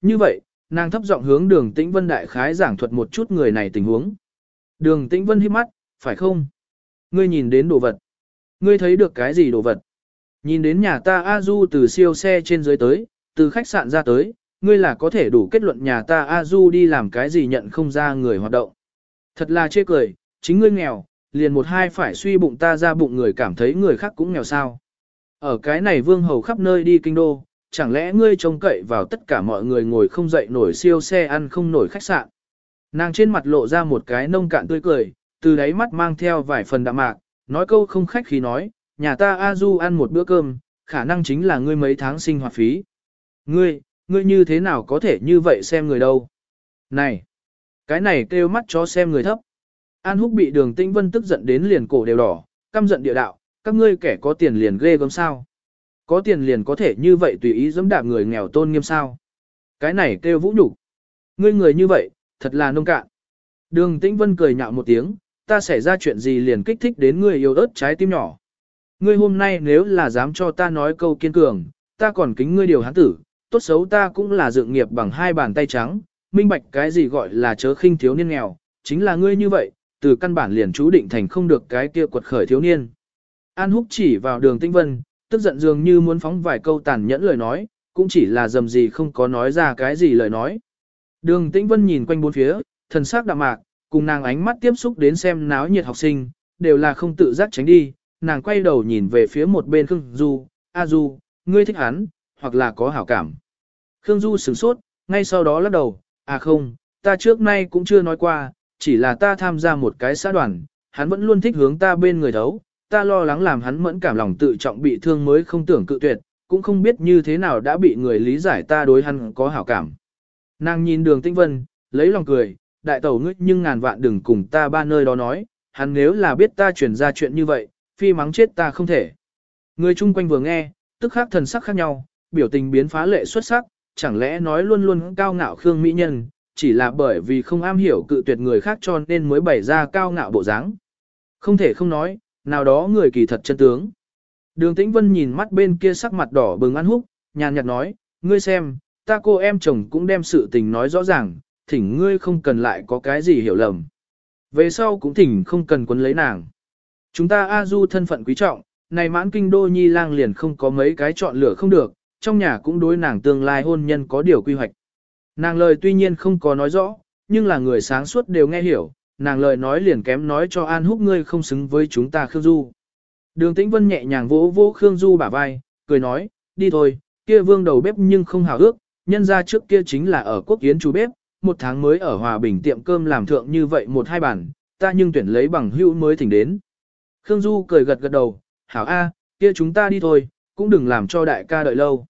Như vậy, nàng thấp giọng hướng đường tĩnh vân đại khái giảng thuật một chút người này tình huống. Đường tĩnh vân hít mắt, phải không? Ngươi nhìn đến đồ vật. Ngươi thấy được cái gì đồ vật? Nhìn đến nhà ta A Du từ siêu xe trên dưới tới, từ khách sạn ra tới, ngươi là có thể đủ kết luận nhà ta A Du đi làm cái gì nhận không ra người hoạt động. Thật là chê cười, chính ngươi nghèo, liền một hai phải suy bụng ta ra bụng người cảm thấy người khác cũng nghèo sao. Ở cái này vương hầu khắp nơi đi kinh đô, chẳng lẽ ngươi trông cậy vào tất cả mọi người ngồi không dậy nổi siêu xe ăn không nổi khách sạn. Nàng trên mặt lộ ra một cái nông cạn tươi cười, từ đáy mắt mang theo vài phần đạm mạc, nói câu không khách khí nói, nhà ta A Du ăn một bữa cơm, khả năng chính là ngươi mấy tháng sinh hoạt phí. Ngươi, ngươi như thế nào có thể như vậy xem người đâu? Này, cái này kêu mắt cho xem người thấp. An Húc bị đường tĩnh vân tức giận đến liền cổ đều đỏ, căm giận địa đạo, các ngươi kẻ có tiền liền ghê gớm sao. Có tiền liền có thể như vậy tùy ý dẫm đạp người nghèo tôn nghiêm sao. Cái này kêu vũ nhục. Ngươi người như vậy, thật là nông cạn. Đường tĩnh vân cười nhạo một tiếng, ta xảy ra chuyện gì liền kích thích đến ngươi yêu ớt trái tim nhỏ. Ngươi hôm nay nếu là dám cho ta nói câu kiên cường, ta còn kính ngươi điều hắn tử, tốt xấu ta cũng là dựng nghiệp bằng hai bàn tay trắng, minh bạch cái gì gọi là chớ khinh thiếu niên nghèo, chính là ngươi như vậy, từ căn bản liền chú định thành không được cái kia quật khởi thiếu niên. An Húc chỉ vào đường Tĩnh Vân, tức giận dường như muốn phóng vài câu tàn nhẫn lời nói, cũng chỉ là dầm gì không có nói ra cái gì lời nói. Đường Tĩnh Vân nhìn quanh bốn phía, thần sắc đạm mạc, cùng nàng ánh mắt tiếp xúc đến xem náo nhiệt học sinh, đều là không tự giác tránh đi, nàng quay đầu nhìn về phía một bên Khương Du, A Du, ngươi thích hắn, hoặc là có hảo cảm. Khương Du sửng sốt, ngay sau đó lắc đầu, à không, ta trước nay cũng chưa nói qua, chỉ là ta tham gia một cái xã đoàn, hắn vẫn luôn thích hướng ta bên người đấu, ta lo lắng làm hắn mẫn cảm lòng tự trọng bị thương mới không tưởng cự tuyệt, cũng không biết như thế nào đã bị người lý giải ta đối hắn có hảo cảm. Nàng nhìn đường tinh vân, lấy lòng cười, đại tẩu ngươi nhưng ngàn vạn đừng cùng ta ba nơi đó nói, hắn nếu là biết ta chuyển ra chuyện như vậy, phi mắng chết ta không thể. Người chung quanh vừa nghe, tức khắc thần sắc khác nhau, biểu tình biến phá lệ xuất sắc, chẳng lẽ nói luôn luôn cao ngạo Khương Mỹ Nhân, chỉ là bởi vì không am hiểu cự tuyệt người khác cho nên mới bày ra cao ngạo bộ dáng. Không thể không nói, nào đó người kỳ thật chân tướng. Đường Tĩnh Vân nhìn mắt bên kia sắc mặt đỏ bừng ăn húc, nhàn nhạt nói, ngươi xem, ta cô em chồng cũng đem sự tình nói rõ ràng, thỉnh ngươi không cần lại có cái gì hiểu lầm. Về sau cũng thỉnh không cần quấn lấy nàng. Chúng ta A Du thân phận quý trọng, này mãn kinh đô nhi lang liền không có mấy cái chọn lựa không được, trong nhà cũng đối nàng tương lai hôn nhân có điều quy hoạch. Nàng lời tuy nhiên không có nói rõ, nhưng là người sáng suốt đều nghe hiểu, nàng lời nói liền kém nói cho An Húc ngươi không xứng với chúng ta Khương Du. Đường Tĩnh Vân nhẹ nhàng vỗ vỗ Khương Du bả vai, cười nói, đi thôi, kia vương đầu bếp nhưng không hào ước, nhân ra trước kia chính là ở quốc kiến chú bếp, một tháng mới ở Hòa Bình tiệm cơm làm thượng như vậy một hai bản, ta nhưng tuyển lấy bằng hữu mới thỉnh đến. Khương Du cười gật gật đầu, hảo A, kia chúng ta đi thôi, cũng đừng làm cho đại ca đợi lâu.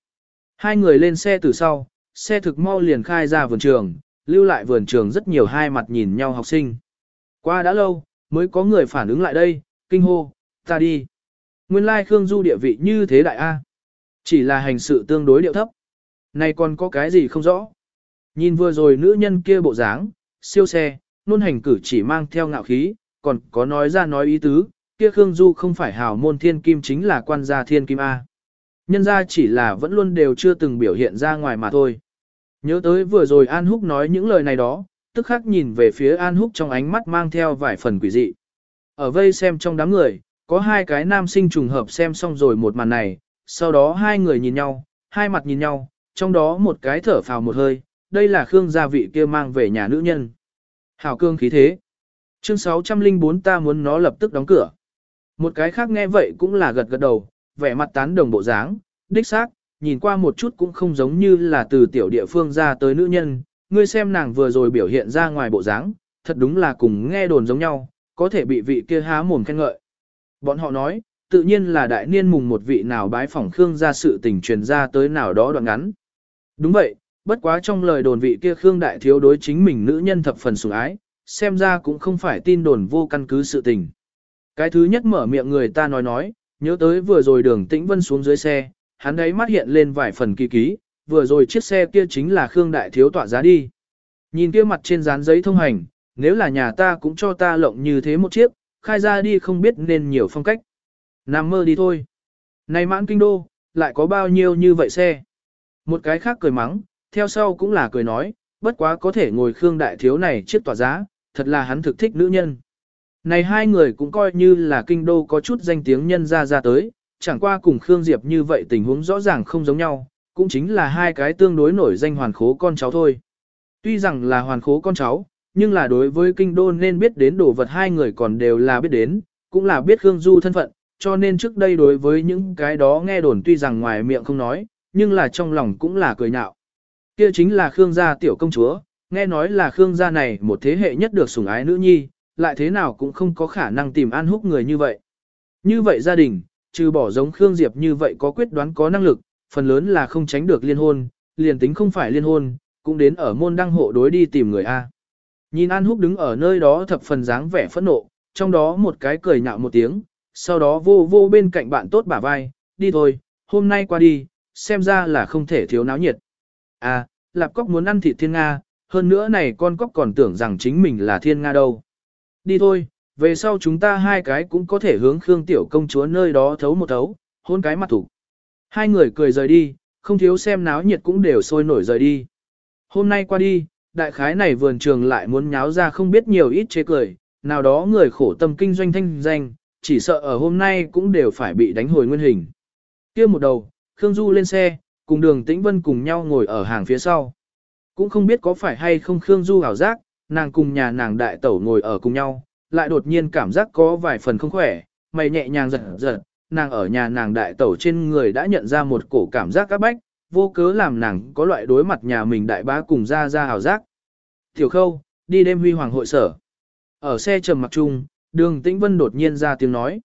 Hai người lên xe từ sau, xe thực mau liền khai ra vườn trường, lưu lại vườn trường rất nhiều hai mặt nhìn nhau học sinh. Qua đã lâu, mới có người phản ứng lại đây, kinh hô, ta đi. Nguyên lai Khương Du địa vị như thế đại A. Chỉ là hành sự tương đối điệu thấp. Này còn có cái gì không rõ. Nhìn vừa rồi nữ nhân kia bộ dáng, siêu xe, luôn hành cử chỉ mang theo ngạo khí, còn có nói ra nói ý tứ, kia Khương Du không phải hào môn thiên kim chính là quan gia thiên kim A. Nhân ra chỉ là vẫn luôn đều chưa từng biểu hiện ra ngoài mà thôi. Nhớ tới vừa rồi An Húc nói những lời này đó, tức khắc nhìn về phía An Húc trong ánh mắt mang theo vài phần quỷ dị. Ở vây xem trong đám người, có hai cái nam sinh trùng hợp xem xong rồi một màn này, sau đó hai người nhìn nhau, hai mặt nhìn nhau, trong đó một cái thở phào một hơi, đây là Khương gia vị kia mang về nhà nữ nhân. Hảo cương khí thế. Chương 604 ta muốn nó lập tức đóng cửa. Một cái khác nghe vậy cũng là gật gật đầu, vẻ mặt tán đồng bộ dáng, đích xác, nhìn qua một chút cũng không giống như là từ tiểu địa phương ra tới nữ nhân, ngươi xem nàng vừa rồi biểu hiện ra ngoài bộ dáng, thật đúng là cùng nghe đồn giống nhau, có thể bị vị kia há mồm khen ngợi. Bọn họ nói, tự nhiên là đại niên mùng một vị nào bái phỏng Khương ra sự tình truyền ra tới nào đó đoạn ngắn. Đúng vậy, bất quá trong lời đồn vị kia Khương đại thiếu đối chính mình nữ nhân thập phần sủng ái, xem ra cũng không phải tin đồn vô căn cứ sự tình. Cái thứ nhất mở miệng người ta nói nói, nhớ tới vừa rồi đường tĩnh vân xuống dưới xe, hắn ấy mắt hiện lên vài phần kỳ ký, vừa rồi chiếc xe kia chính là Khương Đại Thiếu tọa giá đi. Nhìn kia mặt trên dán giấy thông hành, nếu là nhà ta cũng cho ta lộng như thế một chiếc, khai ra đi không biết nên nhiều phong cách. Nằm mơ đi thôi. Này mãn kinh đô, lại có bao nhiêu như vậy xe. Một cái khác cười mắng, theo sau cũng là cười nói, bất quá có thể ngồi Khương Đại Thiếu này chiếc tỏa giá, thật là hắn thực thích nữ nhân. Này hai người cũng coi như là kinh đô có chút danh tiếng nhân ra ra tới, chẳng qua cùng Khương Diệp như vậy tình huống rõ ràng không giống nhau, cũng chính là hai cái tương đối nổi danh hoàn khố con cháu thôi. Tuy rằng là hoàn khố con cháu, nhưng là đối với kinh đô nên biết đến đồ vật hai người còn đều là biết đến, cũng là biết Khương Du thân phận, cho nên trước đây đối với những cái đó nghe đồn tuy rằng ngoài miệng không nói, nhưng là trong lòng cũng là cười nhạo. Kia chính là Khương gia tiểu công chúa, nghe nói là Khương gia này một thế hệ nhất được sủng ái nữ nhi, lại thế nào cũng không có khả năng tìm an húc người như vậy. Như vậy gia đình, trừ bỏ giống Khương Diệp như vậy có quyết đoán có năng lực, phần lớn là không tránh được liên hôn, liền tính không phải liên hôn, cũng đến ở môn đăng hộ đối đi tìm người A. Nhìn An Húc đứng ở nơi đó thập phần dáng vẻ phẫn nộ, trong đó một cái cười nhạo một tiếng, sau đó vô vô bên cạnh bạn tốt bả vai, đi thôi, hôm nay qua đi, xem ra là không thể thiếu náo nhiệt. À, Lạp Cóc muốn ăn thịt thiên Nga, hơn nữa này con cóc còn tưởng rằng chính mình là thiên Nga đâu. Đi thôi, về sau chúng ta hai cái cũng có thể hướng Khương Tiểu công chúa nơi đó thấu một thấu, hôn cái mặt thủ. Hai người cười rời đi, không thiếu xem náo nhiệt cũng đều sôi nổi rời đi. Hôm nay qua đi, đại khái này vườn trường lại muốn nháo ra không biết nhiều ít chế cười, nào đó người khổ tâm kinh doanh thanh danh, chỉ sợ ở hôm nay cũng đều phải bị đánh hồi nguyên hình. kia một đầu, Khương Du lên xe, cùng đường Tĩnh Vân cùng nhau ngồi ở hàng phía sau. Cũng không biết có phải hay không Khương Du ảo giác, nàng cùng nhà nàng đại tẩu ngồi ở cùng nhau, lại đột nhiên cảm giác có vài phần không khỏe, mày nhẹ nhàng giật giật, nàng ở nhà nàng đại tẩu trên người đã nhận ra một cổ cảm giác các bách, vô cớ làm nàng có loại đối mặt nhà mình đại bá cùng ra ra hào giác. Tiểu khâu, đi đêm huy hoàng hội sở. Ở xe trầm mặc chung, đường tĩnh vân đột nhiên ra tiếng nói.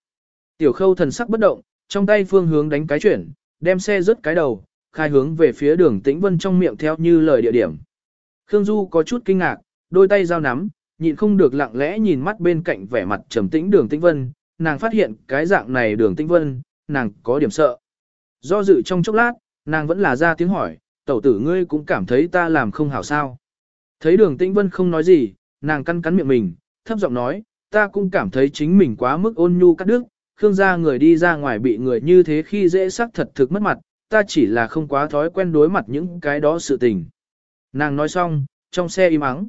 Tiểu khâu thần sắc bất động, trong tay phương hướng đánh cái chuyển, đem xe rớt cái đầu, khai hướng về phía đường tĩnh vân trong miệng theo như lời địa điểm. Khương Du có chút kinh ngạc, đôi tay giao nắm, nhịn không được lặng lẽ nhìn mắt bên cạnh vẻ mặt trầm tĩnh đường tĩnh vân, nàng phát hiện cái dạng này đường tinh vân, nàng có điểm sợ. Do dự trong chốc lát, nàng vẫn là ra tiếng hỏi, tẩu tử ngươi cũng cảm thấy ta làm không hảo sao. Thấy đường tinh vân không nói gì, nàng căn cắn miệng mình, thấp giọng nói, ta cũng cảm thấy chính mình quá mức ôn nhu cắt đứt, khương gia người đi ra ngoài bị người như thế khi dễ sắc thật thực mất mặt, ta chỉ là không quá thói quen đối mặt những cái đó sự tình. Nàng nói xong, trong xe im ắng.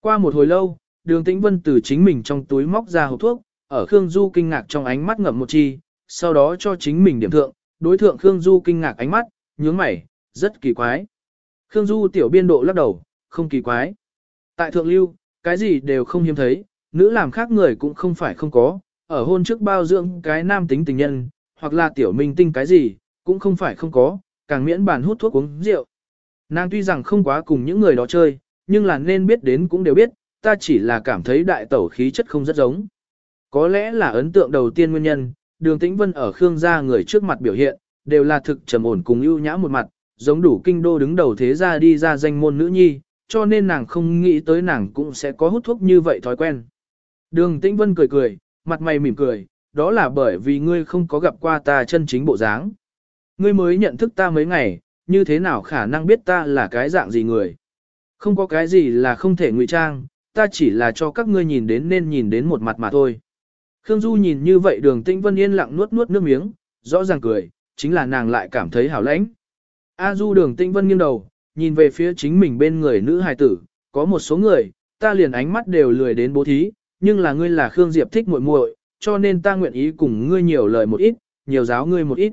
Qua một hồi lâu, đường tĩnh vân từ chính mình trong túi móc ra hộp thuốc, ở Khương Du kinh ngạc trong ánh mắt ngậm một chi, sau đó cho chính mình điểm thượng, đối thượng Khương Du kinh ngạc ánh mắt, nhướng mày, rất kỳ quái. Khương Du tiểu biên độ lắc đầu, không kỳ quái. Tại thượng lưu, cái gì đều không hiếm thấy, nữ làm khác người cũng không phải không có, ở hôn trước bao dưỡng cái nam tính tình nhân, hoặc là tiểu minh tinh cái gì, cũng không phải không có, càng miễn bàn hút thuốc uống rượu. Nàng tuy rằng không quá cùng những người đó chơi, nhưng là nên biết đến cũng đều biết, ta chỉ là cảm thấy đại tẩu khí chất không rất giống. Có lẽ là ấn tượng đầu tiên nguyên nhân, đường tĩnh vân ở Khương gia người trước mặt biểu hiện, đều là thực trầm ổn cùng ưu nhã một mặt, giống đủ kinh đô đứng đầu thế gia đi ra danh môn nữ nhi, cho nên nàng không nghĩ tới nàng cũng sẽ có hút thuốc như vậy thói quen. Đường tĩnh vân cười cười, mặt mày mỉm cười, đó là bởi vì ngươi không có gặp qua ta chân chính bộ dáng. Ngươi mới nhận thức ta mấy ngày, như thế nào khả năng biết ta là cái dạng gì người. Không có cái gì là không thể ngụy trang, ta chỉ là cho các ngươi nhìn đến nên nhìn đến một mặt mà thôi. Khương Du nhìn như vậy đường tĩnh vân yên lặng nuốt nuốt nước miếng, rõ ràng cười, chính là nàng lại cảm thấy hảo lãnh. A Du đường tĩnh vân nghiêng đầu, nhìn về phía chính mình bên người nữ hài tử, có một số người, ta liền ánh mắt đều lười đến bố thí, nhưng là ngươi là Khương Diệp thích muội muội, cho nên ta nguyện ý cùng ngươi nhiều lời một ít, nhiều giáo ngươi một ít.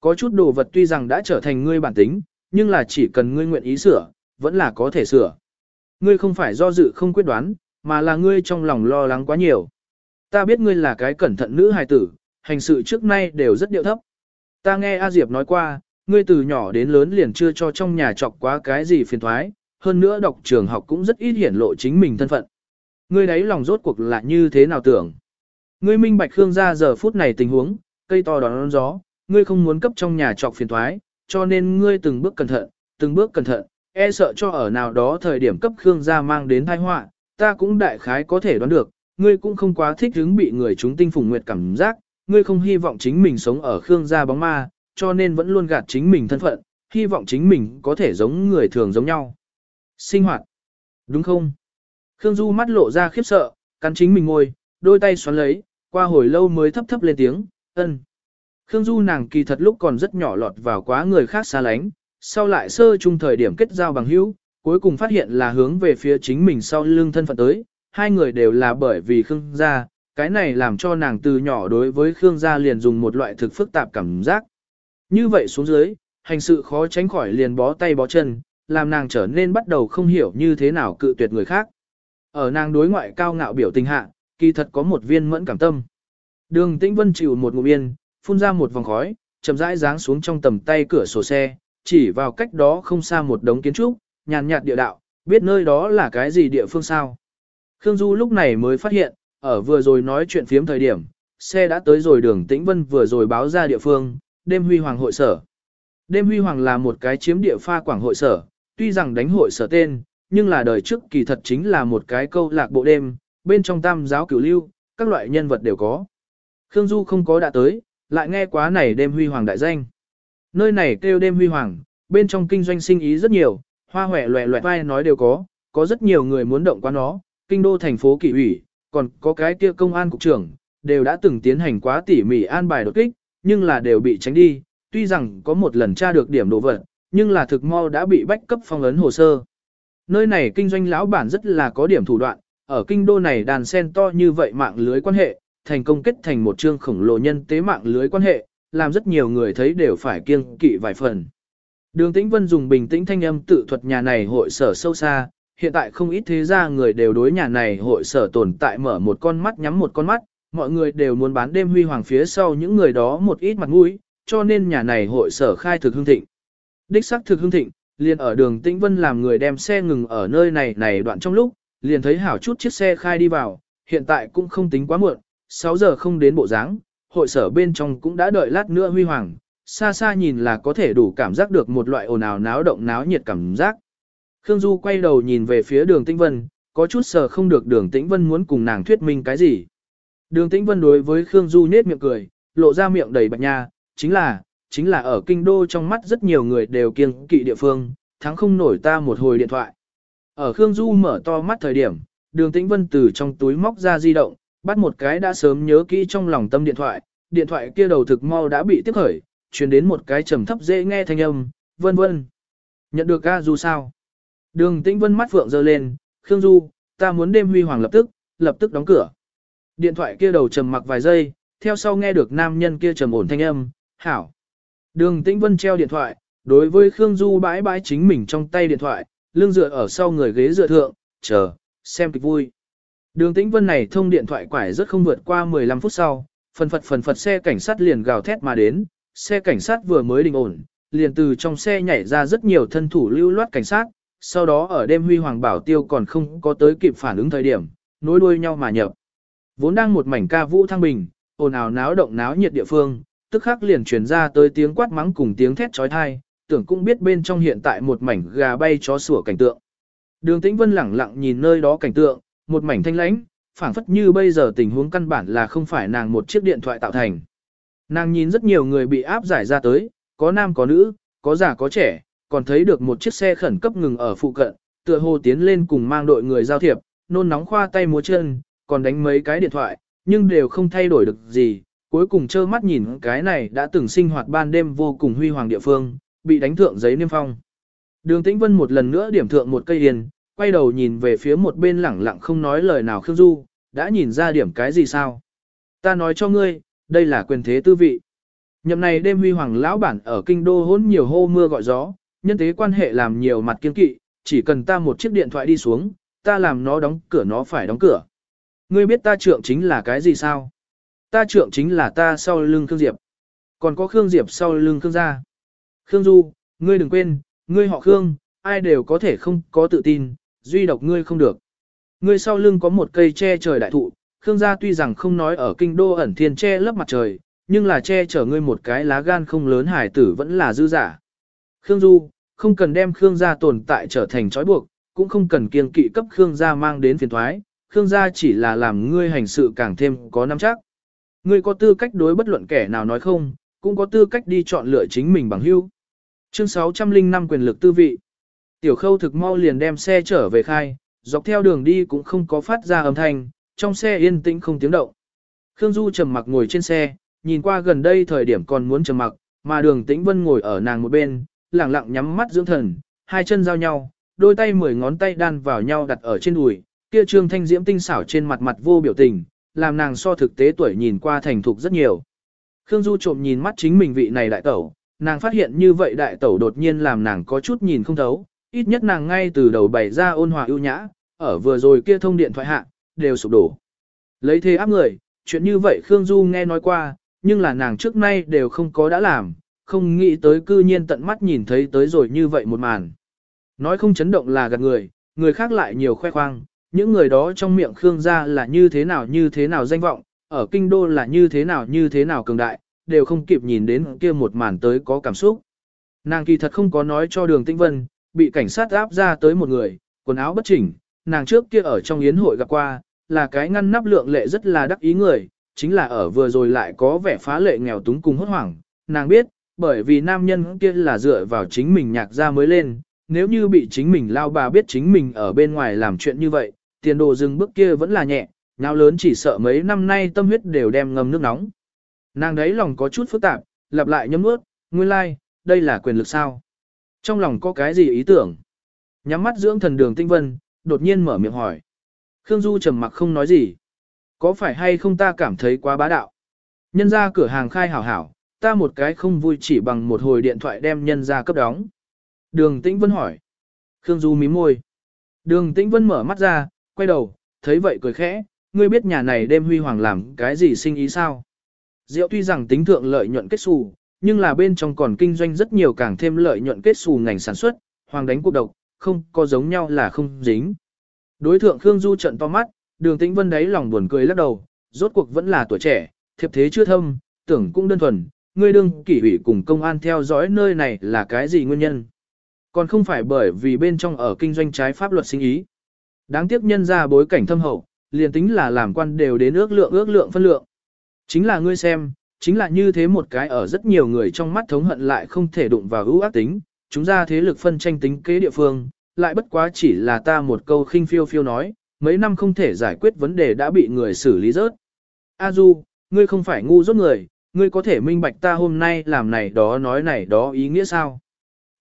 Có chút đồ vật tuy rằng đã trở thành ngươi bản tính, nhưng là chỉ cần ngươi nguyện ý sửa, vẫn là có thể sửa. Ngươi không phải do dự không quyết đoán, mà là ngươi trong lòng lo lắng quá nhiều. Ta biết ngươi là cái cẩn thận nữ hài tử, hành sự trước nay đều rất điệu thấp. Ta nghe A Diệp nói qua, ngươi từ nhỏ đến lớn liền chưa cho trong nhà trọc quá cái gì phiền thoái, hơn nữa đọc trường học cũng rất ít hiển lộ chính mình thân phận. Ngươi đấy lòng rốt cuộc là như thế nào tưởng? Ngươi minh bạch Khương gia giờ phút này tình huống, cây to đón gió, ngươi không muốn cấp trong nhà trọc phiền thoái, cho nên ngươi từng bước cẩn thận, từng bước cẩn thận, e sợ cho ở nào đó thời điểm cấp Khương gia mang đến tai họa, ta cũng đại khái có thể đoán được, ngươi cũng không quá thích hứng bị người chúng tinh phùng nguyệt cảm giác, ngươi không hy vọng chính mình sống ở Khương gia bóng ma, cho nên vẫn luôn gạt chính mình thân phận, hy vọng chính mình có thể giống người thường giống nhau. Sinh hoạt. Đúng không? Khương Du mắt lộ ra khiếp sợ, cắn chính mình ngồi, đôi tay xoắn lấy, qua hồi lâu mới thấp thấp lên tiếng, ân. Khương Du nàng kỳ thật lúc còn rất nhỏ lọt vào quá người khác xa lánh, sau lại sơ chung thời điểm kết giao bằng hữu, cuối cùng phát hiện là hướng về phía chính mình sau lưng thân phận tới, hai người đều là bởi vì Khương gia, cái này làm cho nàng từ nhỏ đối với Khương gia liền dùng một loại thực phức tạp cảm giác. Như vậy xuống dưới, hành sự khó tránh khỏi liền bó tay bó chân, làm nàng trở nên bắt đầu không hiểu như thế nào cự tuyệt người khác. Ở nàng đối ngoại cao ngạo biểu tình hạ, kỳ thật có một viên mẫn cảm tâm. Đường Tĩnh Vân chịu một ngụm yên, phun ra một vòng khói, chậm rãi giáng xuống trong tầm tay cửa sổ xe, chỉ vào cách đó không xa một đống kiến trúc, nhàn nhạt địa đạo, biết nơi đó là cái gì địa phương sao. Khương Du lúc này mới phát hiện, ở vừa rồi nói chuyện phiếm thời điểm, xe đã tới rồi đường Tĩnh Vân vừa rồi báo ra địa phương, đêm huy hoàng hội sở. Đêm huy hoàng là một cái chiếm địa pha quảng hội sở, tuy rằng đánh hội sở tên, nhưng là đời trước kỳ thật chính là một cái câu lạc bộ đêm, bên trong tam giáo cửu lưu, các loại nhân vật đều có. Khương Du không có đã tới, lại nghe quá này đêm huy hoàng đại danh. Nơi này kêu đêm huy hoàng, bên trong kinh doanh sinh ý rất nhiều, hoa hòe loẹ loẹ vai nói đều có, có rất nhiều người muốn động qua nó, kinh đô thành phố kỷ ủy, còn có cái kia công an cục trưởng, đều đã từng tiến hành quá tỉ mỉ an bài đột kích, nhưng là đều bị tránh đi, tuy rằng có một lần tra được điểm đồ vật, nhưng là thực mau đã bị bách cấp phong ấn hồ sơ. Nơi này kinh doanh lão bản rất là có điểm thủ đoạn, ở kinh đô này đàn sen to như vậy mạng lưới quan hệ, thành công kết thành một chương khổng lồ nhân tế mạng lưới quan hệ, làm rất nhiều người thấy đều phải kiêng kỵ vài phần. Đường Tĩnh Vân dùng bình tĩnh thanh âm tự thuật nhà này hội sở sâu xa, hiện tại không ít thế gia người đều đối nhà này hội sở tồn tại mở một con mắt nhắm một con mắt, mọi người đều muốn bán đêm huy hoàng phía sau những người đó một ít mặt mũi, cho nên nhà này hội sở khai thực hương thịnh. Đích xác thực hương thịnh, liền ở đường Tĩnh Vân làm người đem xe ngừng ở nơi này này đoạn trong lúc, liền thấy hảo chút chiếc xe khai đi vào, hiện tại cũng không tính quá muộn, 6 giờ không đến bộ dáng, hội sở bên trong cũng đã đợi lát nữa huy hoàng, xa xa nhìn là có thể đủ cảm giác được một loại ồn ào náo động náo nhiệt cảm giác. Khương Du quay đầu nhìn về phía đường Tĩnh Vân, có chút sợ không được đường Tĩnh Vân muốn cùng nàng thuyết minh cái gì. Đường Tĩnh Vân đối với Khương Du nết miệng cười, lộ ra miệng đầy bạch nha, chính là, chính là ở kinh đô trong mắt rất nhiều người đều kiêng kỵ địa phương, thắng không nổi ta một hồi điện thoại. Ở Khương Du mở to mắt thời điểm, đường Tĩnh Vân từ trong túi móc ra di động, bắt một cái đã sớm nhớ kỹ trong lòng tâm điện thoại, điện thoại kia đầu thực mau đã bị tiếp khởi, truyền đến một cái trầm thấp dễ nghe thanh âm, vân vân. Nhận được ca du sao? Đường Tĩnh Vân mắt phượng giơ lên, Khương Du, ta muốn đêm huy hoàng lập tức, lập tức đóng cửa. Điện thoại kia đầu trầm mặc vài giây, theo sau nghe được nam nhân kia trầm ổn thanh âm, hảo. Đường Tĩnh Vân treo điện thoại, đối với Khương Du bãi bãi chính mình trong tay điện thoại, lưng dựa ở sau người ghế dựa thượng, chờ, xem kịch vui. Đường Tĩnh Vân này thông điện thoại quải rất không vượt qua 15 phút sau, phần phật phần phật xe cảnh sát liền gào thét mà đến, xe cảnh sát vừa mới đình ổn, liền từ trong xe nhảy ra rất nhiều thân thủ lưu loát cảnh sát, sau đó ở đêm huy hoàng bảo tiêu còn không có tới kịp phản ứng thời điểm, nối đuôi nhau mà nhập. Vốn đang một mảnh ca vũ thăng bình, ồn ào náo động náo nhiệt địa phương, tức khắc liền truyền ra tới tiếng quát mắng cùng tiếng thét chói tai, tưởng cũng biết bên trong hiện tại một mảnh gà bay chó sủa cảnh tượng. Đường Tĩnh Vân lẳng lặng nhìn nơi đó cảnh tượng, một mảnh thanh lãnh, phảng phất như bây giờ tình huống căn bản là không phải nàng một chiếc điện thoại tạo thành. Nàng nhìn rất nhiều người bị áp giải ra tới, có nam có nữ, có già có trẻ, còn thấy được một chiếc xe khẩn cấp ngừng ở phụ cận, tựa hồ tiến lên cùng mang đội người giao thiệp, nôn nóng khoa tay múa chân, còn đánh mấy cái điện thoại, nhưng đều không thay đổi được gì, cuối cùng trơ mắt nhìn cái này đã từng sinh hoạt ban đêm vô cùng huy hoàng địa phương, bị đánh thượng giấy niêm phong. Đường Tĩnh Vân một lần nữa điểm thượng một cây hiền, quay đầu nhìn về phía một bên lẳng lặng không nói lời nào Khương Du, đã nhìn ra điểm cái gì sao? Ta nói cho ngươi, đây là quyền thế tư vị. Nhậm này đêm huy hoàng lão bản ở kinh đô hỗn nhiều hô mưa gọi gió, nhân tế quan hệ làm nhiều mặt kiên kỵ, chỉ cần ta một chiếc điện thoại đi xuống, ta làm nó đóng cửa nó phải đóng cửa. Ngươi biết ta trượng chính là cái gì sao? Ta trượng chính là ta sau lưng Khương Diệp. Còn có Khương Diệp sau lưng Khương gia. Khương Du, ngươi đừng quên, ngươi họ Khương, ai đều có thể không có tự tin, duy độc ngươi không được. Ngươi sau lưng có một cây che trời đại thụ, Khương gia tuy rằng không nói ở kinh đô ẩn thiên che lấp mặt trời, nhưng là che chở ngươi một cái lá gan không lớn hải tử vẫn là dư giả. Khương Du, không cần đem Khương gia tồn tại trở thành trói buộc, cũng không cần kiêng kỵ cấp Khương gia mang đến phiền thoái, Khương gia chỉ là làm ngươi hành sự càng thêm có nắm chắc. Ngươi có tư cách đối bất luận kẻ nào nói không, cũng có tư cách đi chọn lựa chính mình bằng hữu. Chương 605 quyền lực tư vị. Tiểu khâu thực mau liền đem xe trở về khai, dọc theo đường đi cũng không có phát ra âm thanh, trong xe yên tĩnh không tiếng động. Khương Du trầm mặc ngồi trên xe, nhìn qua gần đây thời điểm còn muốn trầm mặc, mà đường tĩnh vân ngồi ở nàng một bên, lẳng lặng nhắm mắt dưỡng thần, hai chân giao nhau, đôi tay mười ngón tay đan vào nhau đặt ở trên đùi, kia trương thanh diễm tinh xảo trên mặt mặt vô biểu tình, làm nàng so thực tế tuổi nhìn qua thành thục rất nhiều. Khương Du trộm nhìn mắt chính mình vị này đại tẩu, nàng phát hiện như vậy đại tẩu đột nhiên làm nàng có chút nhìn không thấu, ít nhất nàng ngay từ đầu bày ra ôn hòa ưu nhã, ở vừa rồi kia thông điện thoại hạ, đều sụp đổ. Lấy thế áp người, chuyện như vậy Khương Du nghe nói qua, nhưng là nàng trước nay đều không có đã làm, không nghĩ tới cư nhiên tận mắt nhìn thấy tới rồi như vậy một màn. Nói không chấn động là gạt người, người khác lại nhiều khoe khoang, những người đó trong miệng Khương gia là như thế nào như thế nào danh vọng, ở kinh đô là như thế nào như thế nào cường đại, đều không kịp nhìn đến kia một màn tới có cảm xúc. Nàng kỳ thật không có nói cho đường tĩnh vân, bị cảnh sát áp ra tới một người, quần áo bất chỉnh, nàng trước kia ở trong yến hội gặp qua, là cái ngăn nắp lượng lệ rất là đắc ý người, chính là ở vừa rồi lại có vẻ phá lệ nghèo túng cùng hốt hoảng, nàng biết, bởi vì nam nhân kia là dựa vào chính mình nhạc ra mới lên, nếu như bị chính mình lao bà biết chính mình ở bên ngoài làm chuyện như vậy, tiền đồ dừng bước kia vẫn là nhẹ, nào lớn chỉ sợ mấy năm nay tâm huyết đều đem ngâm nước nóng. Nàng đấy lòng có chút phức tạp, lặp lại nhấm ướt, nguyên lai, like, đây là quyền lực sao? Trong lòng có cái gì ý tưởng? Nhắm mắt dưỡng thần đường tinh vân, đột nhiên mở miệng hỏi. Khương Du trầm mặc không nói gì. Có phải hay không ta cảm thấy quá bá đạo? Nhân ra cửa hàng khai hảo hảo, ta một cái không vui chỉ bằng một hồi điện thoại đem nhân ra cấp đóng. Đường Tĩnh Vân hỏi. Khương Du mím môi. Đường Tĩnh Vân mở mắt ra, quay đầu, thấy vậy cười khẽ, ngươi biết nhà này đêm huy hoàng làm cái gì sinh ý sao? Rượu tuy rằng tính thượng lợi nhuận kết xù, nhưng là bên trong còn kinh doanh rất nhiều càng thêm lợi nhuận kết xù ngành sản xuất, hoàng đánh cuộc độc, không có giống nhau là không dính. Đối thượng Khương Du trận to mắt, đường tĩnh vân đấy lòng buồn cười lắc đầu, rốt cuộc vẫn là tuổi trẻ, thiệp thế chưa thâm, tưởng cũng đơn thuần, ngươi đương kỷ ủy cùng công an theo dõi nơi này là cái gì nguyên nhân. Còn không phải bởi vì bên trong ở kinh doanh trái pháp luật sinh ý. Đáng tiếc nhân ra bối cảnh thâm hậu, liền tính là làm quan đều đến ước lượng ước lượng phân lượng. Chính là ngươi xem, chính là như thế một cái ở rất nhiều người trong mắt thống hận lại không thể đụng vào ưu ác tính, chúng ra thế lực phân tranh tính kế địa phương, lại bất quá chỉ là ta một câu khinh phiêu phiêu nói, mấy năm không thể giải quyết vấn đề đã bị người xử lý rớt. A Du, ngươi không phải ngu rốt người, ngươi có thể minh bạch ta hôm nay làm này đó nói này đó ý nghĩa sao?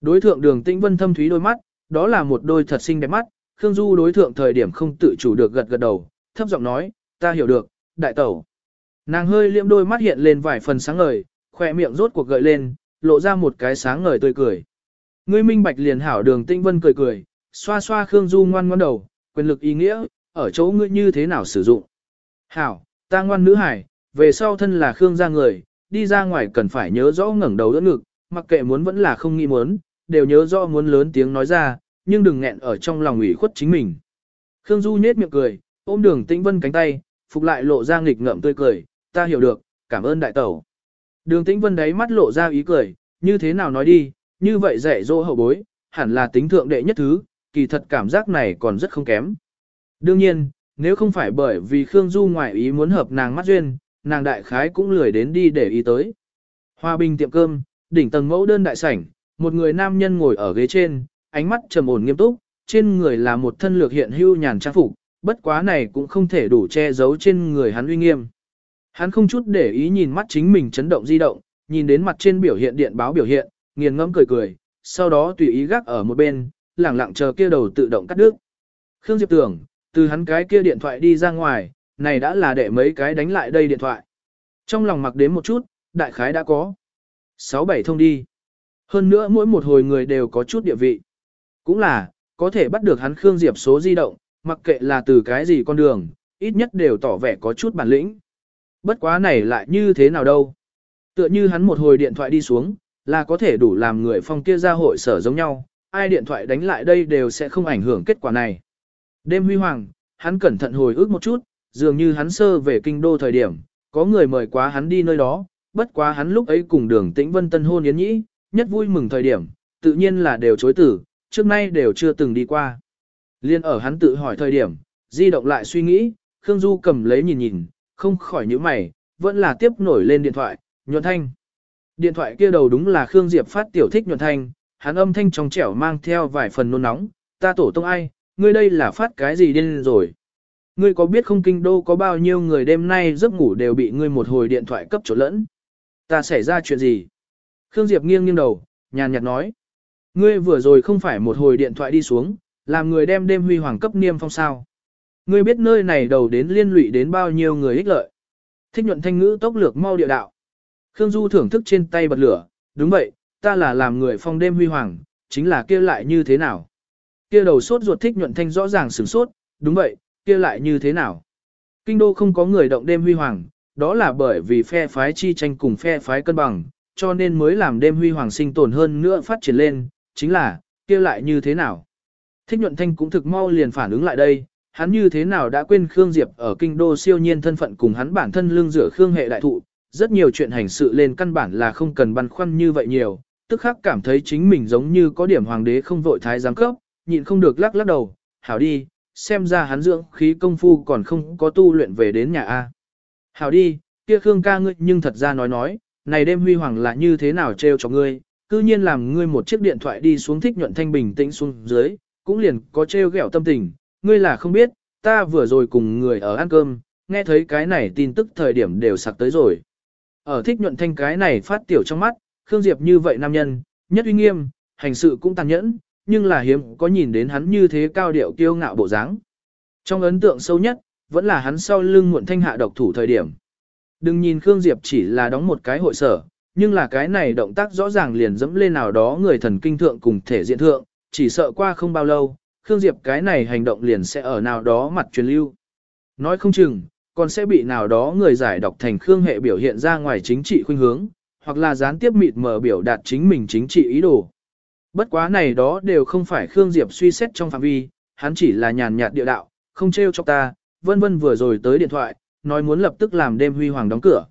Đối thượng đường tĩnh vân thâm thúy đôi mắt, đó là một đôi thật xinh đẹp mắt, Khương Du đối thượng thời điểm không tự chủ được gật gật đầu, thấp giọng nói, ta hiểu được, đại tẩu. Nàng hơi liễm đôi mắt hiện lên vài phần sáng ngời, khỏe miệng rốt cuộc gợi lên, lộ ra một cái sáng ngời tươi cười. Ngươi minh bạch liền hảo đường tinh vân cười cười, xoa xoa Khương Du ngoan ngoan đầu, quyền lực ý nghĩa, ở chỗ ngươi như thế nào sử dụng. Hảo, ta ngoan nữ hải, về sau thân là Khương gia người, đi ra ngoài cần phải nhớ rõ ngẩng đầu đỡ ngực, mặc kệ muốn vẫn là không nghĩ muốn, đều nhớ rõ muốn lớn tiếng nói ra, nhưng đừng nghẹn ở trong lòng ủy khuất chính mình. Khương Du nhếch miệng cười, ôm đường tĩnh vân cánh tay, phục lại lộ ra nghịch ngợm tươi cười, ta hiểu được, cảm ơn đại tẩu. Đường tĩnh vân đấy mắt lộ ra ý cười, như thế nào nói đi, như vậy dạy dỗ hậu bối, hẳn là tính thượng đệ nhất thứ, kỳ thật cảm giác này còn rất không kém. Đương nhiên, nếu không phải bởi vì Khương Du ngoại ý muốn hợp nàng mắt duyên, nàng đại khái cũng lười đến đi để ý tới. Hòa bình tiệm cơm, đỉnh tầng mẫu đơn đại sảnh, một người nam nhân ngồi ở ghế trên, ánh mắt trầm ổn nghiêm túc, trên người là một thân lược hiện hưu nhàn trang phục, bất quá này cũng không thể đủ che giấu trên người hắn uy nghiêm. Hắn không chút để ý nhìn mắt chính mình chấn động di động, nhìn đến mặt trên biểu hiện điện báo biểu hiện, nghiền ngẫm cười cười, sau đó tùy ý gác ở một bên, lẳng lặng chờ kia đầu tự động cắt đứt. Khương Diệp tưởng, từ hắn cái kia điện thoại đi ra ngoài, này đã là để mấy cái đánh lại đây điện thoại. Trong lòng mặc đến một chút, đại khái đã có. 6-7 thông đi. Hơn nữa mỗi một hồi người đều có chút địa vị. Cũng là, có thể bắt được hắn Khương Diệp số di động, mặc kệ là từ cái gì con đường, ít nhất đều tỏ vẻ có chút bản lĩnh. Bất quá này lại như thế nào đâu. Tựa như hắn một hồi điện thoại đi xuống, là có thể đủ làm người phong kia ra hội sở giống nhau, ai điện thoại đánh lại đây đều sẽ không ảnh hưởng kết quả này. Đêm huy hoàng, hắn cẩn thận hồi ức một chút, dường như hắn sơ về kinh đô thời điểm, có người mời quá hắn đi nơi đó, bất quá hắn lúc ấy cùng đường tĩnh vân tân hôn yến nhĩ, nhất vui mừng thời điểm, tự nhiên là đều chối tử, trước nay đều chưa từng đi qua. Liên ở hắn tự hỏi thời điểm, di động lại suy nghĩ, Khương Du cầm lấy nhìn nhìn, không khỏi những mày, vẫn là tiếp nổi lên điện thoại, nhuận thanh. Điện thoại kia đầu đúng là Khương Diệp phát tiểu thích nhuận thanh, hắn âm thanh trong trẻo mang theo vài phần nôn nóng, ta tổ tông ai, ngươi đây là phát cái gì điên rồi. Ngươi có biết không kinh đô có bao nhiêu người đêm nay giấc ngủ đều bị ngươi một hồi điện thoại cấp chỗ lẫn. Ta xảy ra chuyện gì? Khương Diệp nghiêng nghiêng đầu, nhàn nhạt nói. Ngươi vừa rồi không phải một hồi điện thoại đi xuống, làm người đem đêm huy hoàng cấp niêm phong sao. Ngươi biết nơi này đầu đến liên lụy đến bao nhiêu người ích lợi. Thích nhuận thanh ngữ tốc lược mau địa đạo. Khương Du thưởng thức trên tay bật lửa, đúng vậy, ta là làm người phong đêm huy hoàng, chính là kia lại như thế nào. Kia đầu sốt ruột thích nhuận thanh rõ ràng sửng sốt, đúng vậy, kia lại như thế nào. Kinh đô không có người động đêm huy hoàng, đó là bởi vì phe phái chi tranh cùng phe phái cân bằng, cho nên mới làm đêm huy hoàng sinh tồn hơn nữa phát triển lên, chính là, kia lại như thế nào. Thích nhuận thanh cũng thực mau liền phản ứng lại đây, hắn như thế nào đã quên Khương Diệp ở kinh đô siêu nhiên thân phận cùng hắn bản thân lương rửa Khương hệ đại thụ, rất nhiều chuyện hành sự lên căn bản là không cần băn khoăn như vậy nhiều, tức khắc cảm thấy chính mình giống như có điểm hoàng đế không vội thái giám cấp, nhịn không được lắc lắc đầu, hảo đi, xem ra hắn dưỡng khí công phu còn không có tu luyện về đến nhà A. Hảo đi, kia Khương ca ngươi nhưng thật ra nói nói, này đêm huy hoàng là như thế nào trêu cho ngươi, cư nhiên làm ngươi một chiếc điện thoại đi xuống thích nhuận thanh bình tĩnh xuống dưới, cũng liền có trêu ghẹo tâm tình, ngươi là không biết, ta vừa rồi cùng người ở ăn cơm, nghe thấy cái này tin tức thời điểm đều sặc tới rồi. Ở thích nhuận thanh cái này phát tiểu trong mắt, Khương Diệp như vậy nam nhân, nhất uy nghiêm, hành sự cũng tàn nhẫn, nhưng là hiếm có nhìn đến hắn như thế cao điệu kiêu ngạo bộ dáng. Trong ấn tượng sâu nhất, vẫn là hắn sau lưng muộn thanh hạ độc thủ thời điểm. Đừng nhìn Khương Diệp chỉ là đóng một cái hội sở, nhưng là cái này động tác rõ ràng liền dẫm lên nào đó người thần kinh thượng cùng thể diện thượng, chỉ sợ qua không bao lâu, Khương Diệp cái này hành động liền sẽ ở nào đó mặt truyền lưu. Nói không chừng, còn sẽ bị nào đó người giải đọc thành Khương hệ biểu hiện ra ngoài chính trị khuynh hướng, hoặc là gián tiếp mịt mờ biểu đạt chính mình chính trị ý đồ. Bất quá này đó đều không phải Khương Diệp suy xét trong phạm vi, hắn chỉ là nhàn nhạt địa đạo, không trêu cho ta, vân vân vừa rồi tới điện thoại, nói muốn lập tức làm đêm huy hoàng đóng cửa.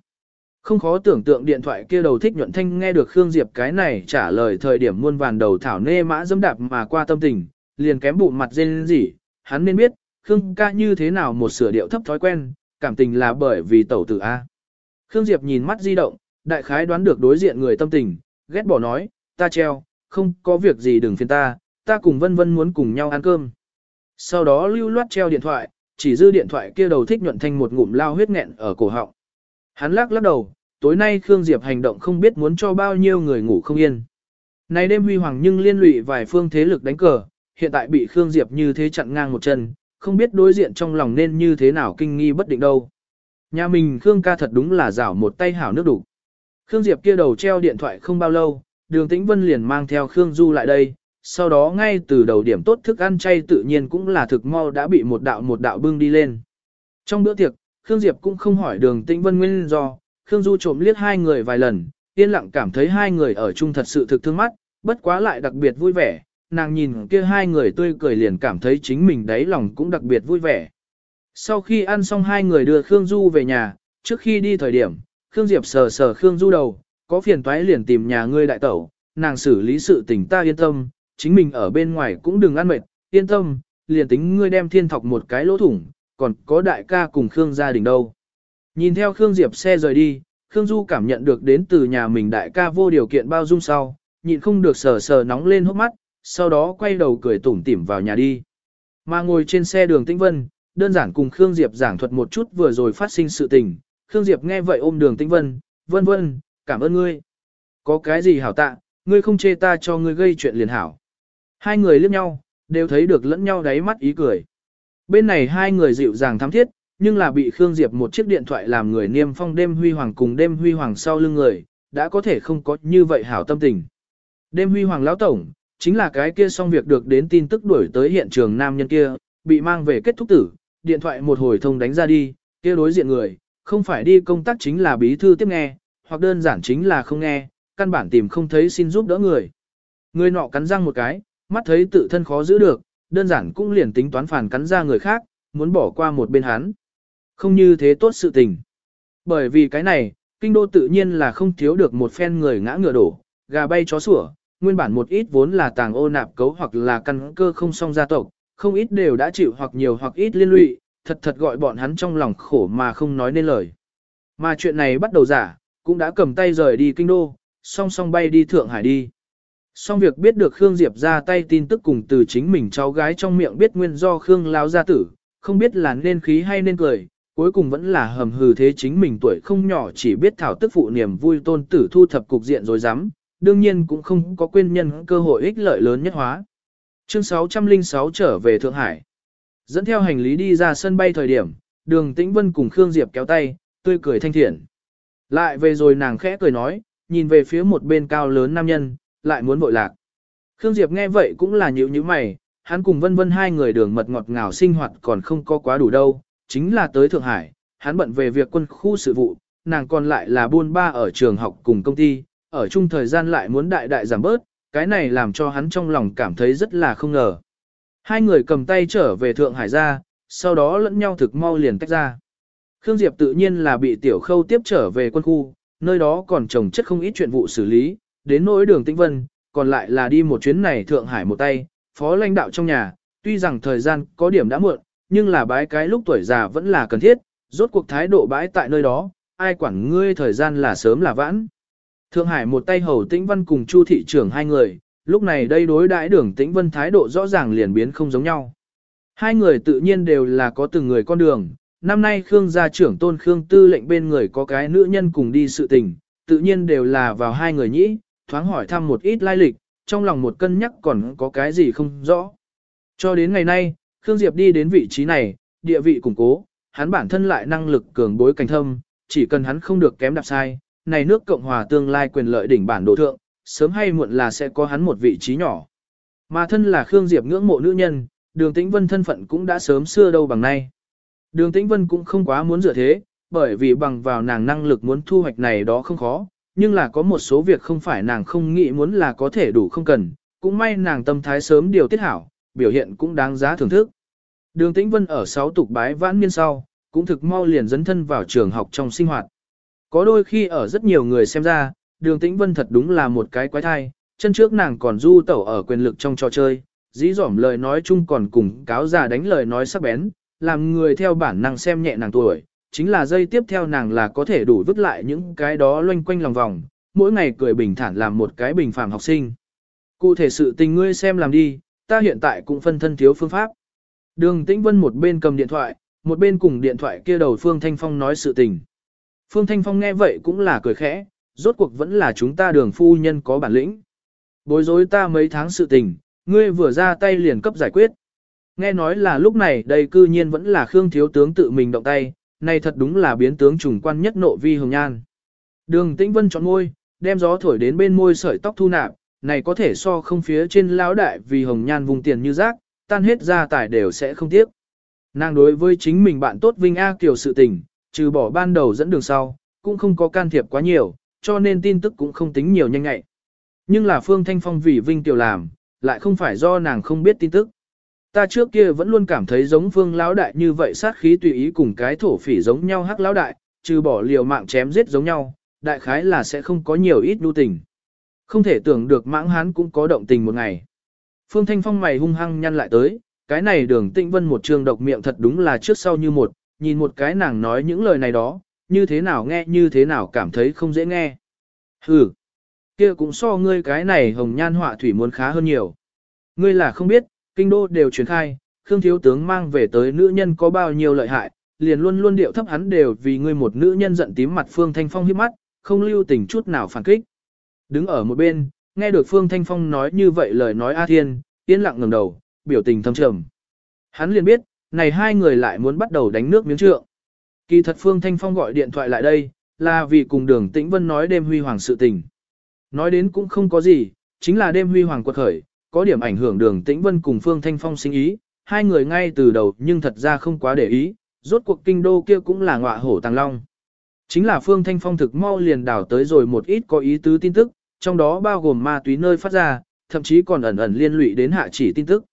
Không khó tưởng tượng điện thoại kia đầu thích nhuận thanh nghe được Khương Diệp cái này trả lời thời điểm muôn vàn đầu thảo nê mã dâm đạp mà qua tâm tình, liền kém bụng mặt dên gì, hắn nên biết, Khương ca như thế nào một sửa điệu thấp thói quen, cảm tình là bởi vì tẩu tử A. Khương Diệp nhìn mắt di động, đại khái đoán được đối diện người tâm tình, ghét bỏ nói, ta treo, không có việc gì đừng phiền ta, ta cùng vân vân muốn cùng nhau ăn cơm. Sau đó lưu loát treo điện thoại, chỉ dư điện thoại kia đầu thích nhuận thanh một ngụm lao huyết nghẹn ở cổ họng. Hắn lắc lắc đầu, tối nay Khương Diệp hành động không biết muốn cho bao nhiêu người ngủ không yên. nay đêm huy hoàng nhưng liên lụy vài phương thế lực đánh cờ, hiện tại bị Khương Diệp như thế chặn ngang một chân, không biết đối diện trong lòng nên như thế nào kinh nghi bất định đâu. Nhà mình Khương ca thật đúng là rảo một tay hảo nước đủ. Khương Diệp kia đầu treo điện thoại không bao lâu, đường tĩnh vân liền mang theo Khương Du lại đây, sau đó ngay từ đầu điểm tốt thức ăn chay tự nhiên cũng là thực mau đã bị một đạo một đạo bưng đi lên. Trong bữa tiệc, Khương Diệp cũng không hỏi đường tĩnh vân nguyên do, Khương Du trộm liếc hai người vài lần, yên lặng cảm thấy hai người ở chung thật sự thực thương mắt, bất quá lại đặc biệt vui vẻ, nàng nhìn kia hai người tươi cười liền cảm thấy chính mình đáy lòng cũng đặc biệt vui vẻ. Sau khi ăn xong hai người đưa Khương Du về nhà, trước khi đi thời điểm, Khương Diệp sờ sờ Khương Du đầu, có phiền toái liền tìm nhà ngươi đại tẩu, nàng xử lý sự tình ta yên tâm, chính mình ở bên ngoài cũng đừng ăn mệt, yên tâm, liền tính ngươi đem thiên thọc một cái lỗ thủng, còn có đại ca cùng Khương gia đình đâu. Nhìn theo Khương Diệp xe rời đi, Khương Du cảm nhận được đến từ nhà mình đại ca vô điều kiện bao dung sau, nhịn không được sờ sờ nóng lên hốc mắt, sau đó quay đầu cười tủm tỉm vào nhà đi. Mà ngồi trên xe đường Tĩnh Vân, đơn giản cùng Khương Diệp giảng thuật một chút vừa rồi phát sinh sự tình. Khương Diệp nghe vậy ôm đường Tĩnh Vân, vân vân, cảm ơn ngươi. Có cái gì hảo tạ, ngươi không chê ta cho ngươi gây chuyện liền hảo. Hai người liếc nhau, đều thấy được lẫn nhau đáy mắt ý cười. Bên này hai người dịu dàng thắm thiết, nhưng là bị Khương Diệp một chiếc điện thoại làm người niêm phong đêm huy hoàng cùng đêm huy hoàng sau lưng người, đã có thể không có như vậy hảo tâm tình. Đêm huy hoàng lão tổng, chính là cái kia xong việc được đến tin tức đuổi tới hiện trường nam nhân kia, bị mang về kết thúc tử, điện thoại một hồi thông đánh ra đi, kia đối diện người, không phải đi công tác chính là bí thư tiếp nghe, hoặc đơn giản chính là không nghe, căn bản tìm không thấy xin giúp đỡ người. Người nọ cắn răng một cái, mắt thấy tự thân khó giữ được, đơn giản cũng liền tính toán phản cắn ra người khác, muốn bỏ qua một bên hắn. Không như thế tốt sự tình. Bởi vì cái này, kinh đô tự nhiên là không thiếu được một phen người ngã ngựa đổ, gà bay chó sủa, nguyên bản một ít vốn là tàng ô nạp cấu hoặc là căn cơ không song gia tộc, không ít đều đã chịu hoặc nhiều hoặc ít liên lụy, thật thật gọi bọn hắn trong lòng khổ mà không nói nên lời. Mà chuyện này bắt đầu giả, cũng đã cầm tay rời đi kinh đô, song song bay đi Thượng Hải đi. Song việc biết được Khương Diệp ra tay tin tức cùng từ chính mình cháu gái trong miệng biết nguyên do Khương lao gia tử, không biết là nên khí hay nên cười, cuối cùng vẫn là hầm hừ thế chính mình tuổi không nhỏ chỉ biết thảo tức phụ niềm vui tôn tử thu thập cục diện rồi dám, đương nhiên cũng không có quên nhân cơ hội ích lợi lớn nhất hóa. Chương 606 trở về Thượng Hải. Dẫn theo hành lý đi ra sân bay thời điểm, đường Tĩnh Vân cùng Khương Diệp kéo tay, tươi cười thanh thiện. Lại về rồi nàng khẽ cười nói, nhìn về phía một bên cao lớn nam nhân, lại muốn vội lạc. Khương Diệp nghe vậy cũng là nhíu nhíu mày, hắn cùng vân vân hai người đường mật ngọt ngào sinh hoạt còn không có quá đủ đâu, chính là tới Thượng Hải, hắn bận về việc quân khu sự vụ, nàng còn lại là buôn ba ở trường học cùng công ty, ở chung thời gian lại muốn đại đại giảm bớt, cái này làm cho hắn trong lòng cảm thấy rất là không ngờ. Hai người cầm tay trở về Thượng Hải ra, sau đó lẫn nhau thực mau liền tách ra. Khương Diệp tự nhiên là bị tiểu khâu tiếp trở về quân khu, nơi đó còn trồng chất không ít chuyện vụ xử lý, đến nỗi đường tĩnh vân, còn lại là đi một chuyến này Thượng Hải một tay, phó lãnh đạo trong nhà, tuy rằng thời gian có điểm đã muộn, nhưng là bái cái lúc tuổi già vẫn là cần thiết, rốt cuộc thái độ bãi tại nơi đó, ai quản ngươi thời gian là sớm là vãn. Thượng Hải một tay hầu tĩnh văn cùng Chu thị trưởng hai người, lúc này đây đối đãi đường tĩnh vân thái độ rõ ràng liền biến không giống nhau. Hai người tự nhiên đều là có từng người con đường, năm nay Khương gia trưởng tôn Khương tư lệnh bên người có cái nữ nhân cùng đi sự tình, tự nhiên đều là vào hai người nhĩ, thoáng hỏi thăm một ít lai lịch, trong lòng một cân nhắc còn có cái gì không rõ. Cho đến ngày nay, Khương Diệp đi đến vị trí này, địa vị củng cố, hắn bản thân lại năng lực cường bối cảnh thâm, chỉ cần hắn không được kém đạp sai, này nước Cộng hòa tương lai quyền lợi đỉnh bản đồ thượng, sớm hay muộn là sẽ có hắn một vị trí nhỏ. Mà thân là Khương Diệp ngưỡng mộ nữ nhân, đường tĩnh vân thân phận cũng đã sớm xưa đâu bằng nay. Đường tĩnh vân cũng không quá muốn dựa thế, bởi vì bằng vào nàng năng lực muốn thu hoạch này đó không khó, nhưng là có một số việc không phải nàng không nghĩ muốn là có thể đủ không cần, cũng may nàng tâm thái sớm điều tiết hảo, biểu hiện cũng đáng giá thưởng thức. Đường Tĩnh Vân ở 6 tục bái vãn miên sau, cũng thực mau liền dấn thân vào trường học trong sinh hoạt. Có đôi khi ở rất nhiều người xem ra, đường Tĩnh Vân thật đúng là một cái quái thai, chân trước nàng còn du tẩu ở quyền lực trong trò chơi, dĩ dỏm lời nói chung còn cùng cáo già đánh lời nói sắc bén, làm người theo bản năng xem nhẹ nàng tuổi, chính là dây tiếp theo nàng là có thể đủ vứt lại những cái đó loanh quanh lòng vòng, mỗi ngày cười bình thản làm một cái bình phàm học sinh. Cụ thể sự tình ngươi xem làm đi, ta hiện tại cũng phân thân thiếu phương pháp. Đường Tĩnh Vân một bên cầm điện thoại, một bên cùng điện thoại kia đầu Phương Thanh Phong nói sự tình. Phương Thanh Phong nghe vậy cũng là cười khẽ, rốt cuộc vẫn là chúng ta đường phu nhân có bản lĩnh. Bối rối ta mấy tháng sự tình, ngươi vừa ra tay liền cấp giải quyết. Nghe nói là lúc này đây cư nhiên vẫn là Khương Thiếu Tướng tự mình động tay, này thật đúng là biến tướng trùng quan nhất nộ vi hồng nhan. Đường Tĩnh Vân chọn môi, đem gió thổi đến bên môi sợi tóc thu nạp, này có thể so không phía trên lão đại vì hồng nhan vùng tiền như rác, tan hết ra tài đều sẽ không tiếc. Nàng đối với chính mình bạn tốt Vinh A Kiều sự tình, trừ bỏ ban đầu dẫn đường sau, cũng không có can thiệp quá nhiều, cho nên tin tức cũng không tính nhiều nhanh ngại. Nhưng là Phương Thanh Phong vì Vinh Kiều làm, lại không phải do nàng không biết tin tức. Ta trước kia vẫn luôn cảm thấy giống Phương lão đại như vậy sát khí tùy ý cùng cái thổ phỉ giống nhau hắc lão đại, trừ bỏ liều mạng chém giết giống nhau, đại khái là sẽ không có nhiều ít nhu tình. Không thể tưởng được mãng hán cũng có động tình một ngày. Phương Thanh Phong mày hung hăng nhăn lại tới, cái này đường tĩnh vân một trường độc miệng thật đúng là trước sau như một, nhìn một cái nàng nói những lời này đó, như thế nào nghe như thế nào cảm thấy không dễ nghe. Hừ, kia cũng so ngươi cái này hồng nhan họa thủy muốn khá hơn nhiều. Ngươi là không biết, kinh đô đều truyền khai, Khương Thiếu Tướng mang về tới nữ nhân có bao nhiêu lợi hại, liền luôn luôn điệu thấp hắn đều vì ngươi một nữ nhân giận tím mặt Phương Thanh Phong hiếp mắt, không lưu tình chút nào phản kích. Đứng ở một bên, nghe được Phương Thanh Phong nói như vậy lời nói A Thiên, yên lặng ngẩng đầu, biểu tình thâm trầm. Hắn liền biết, này hai người lại muốn bắt đầu đánh nước miếng trượng. Kỳ thật Phương Thanh Phong gọi điện thoại lại đây, là vì cùng đường Tĩnh Vân nói đêm huy hoàng sự tình. Nói đến cũng không có gì, chính là đêm huy hoàng quật khởi, có điểm ảnh hưởng đường Tĩnh Vân cùng Phương Thanh Phong sinh ý, hai người ngay từ đầu nhưng thật ra không quá để ý, rốt cuộc kinh đô kia cũng là ngọa hổ tàng long. Chính là Phương Thanh Phong thực mau liền đảo tới rồi một ít có ý tứ tin tức, trong đó bao gồm ma túy nơi phát ra, thậm chí còn ẩn ẩn liên lụy đến hạ chỉ tin tức.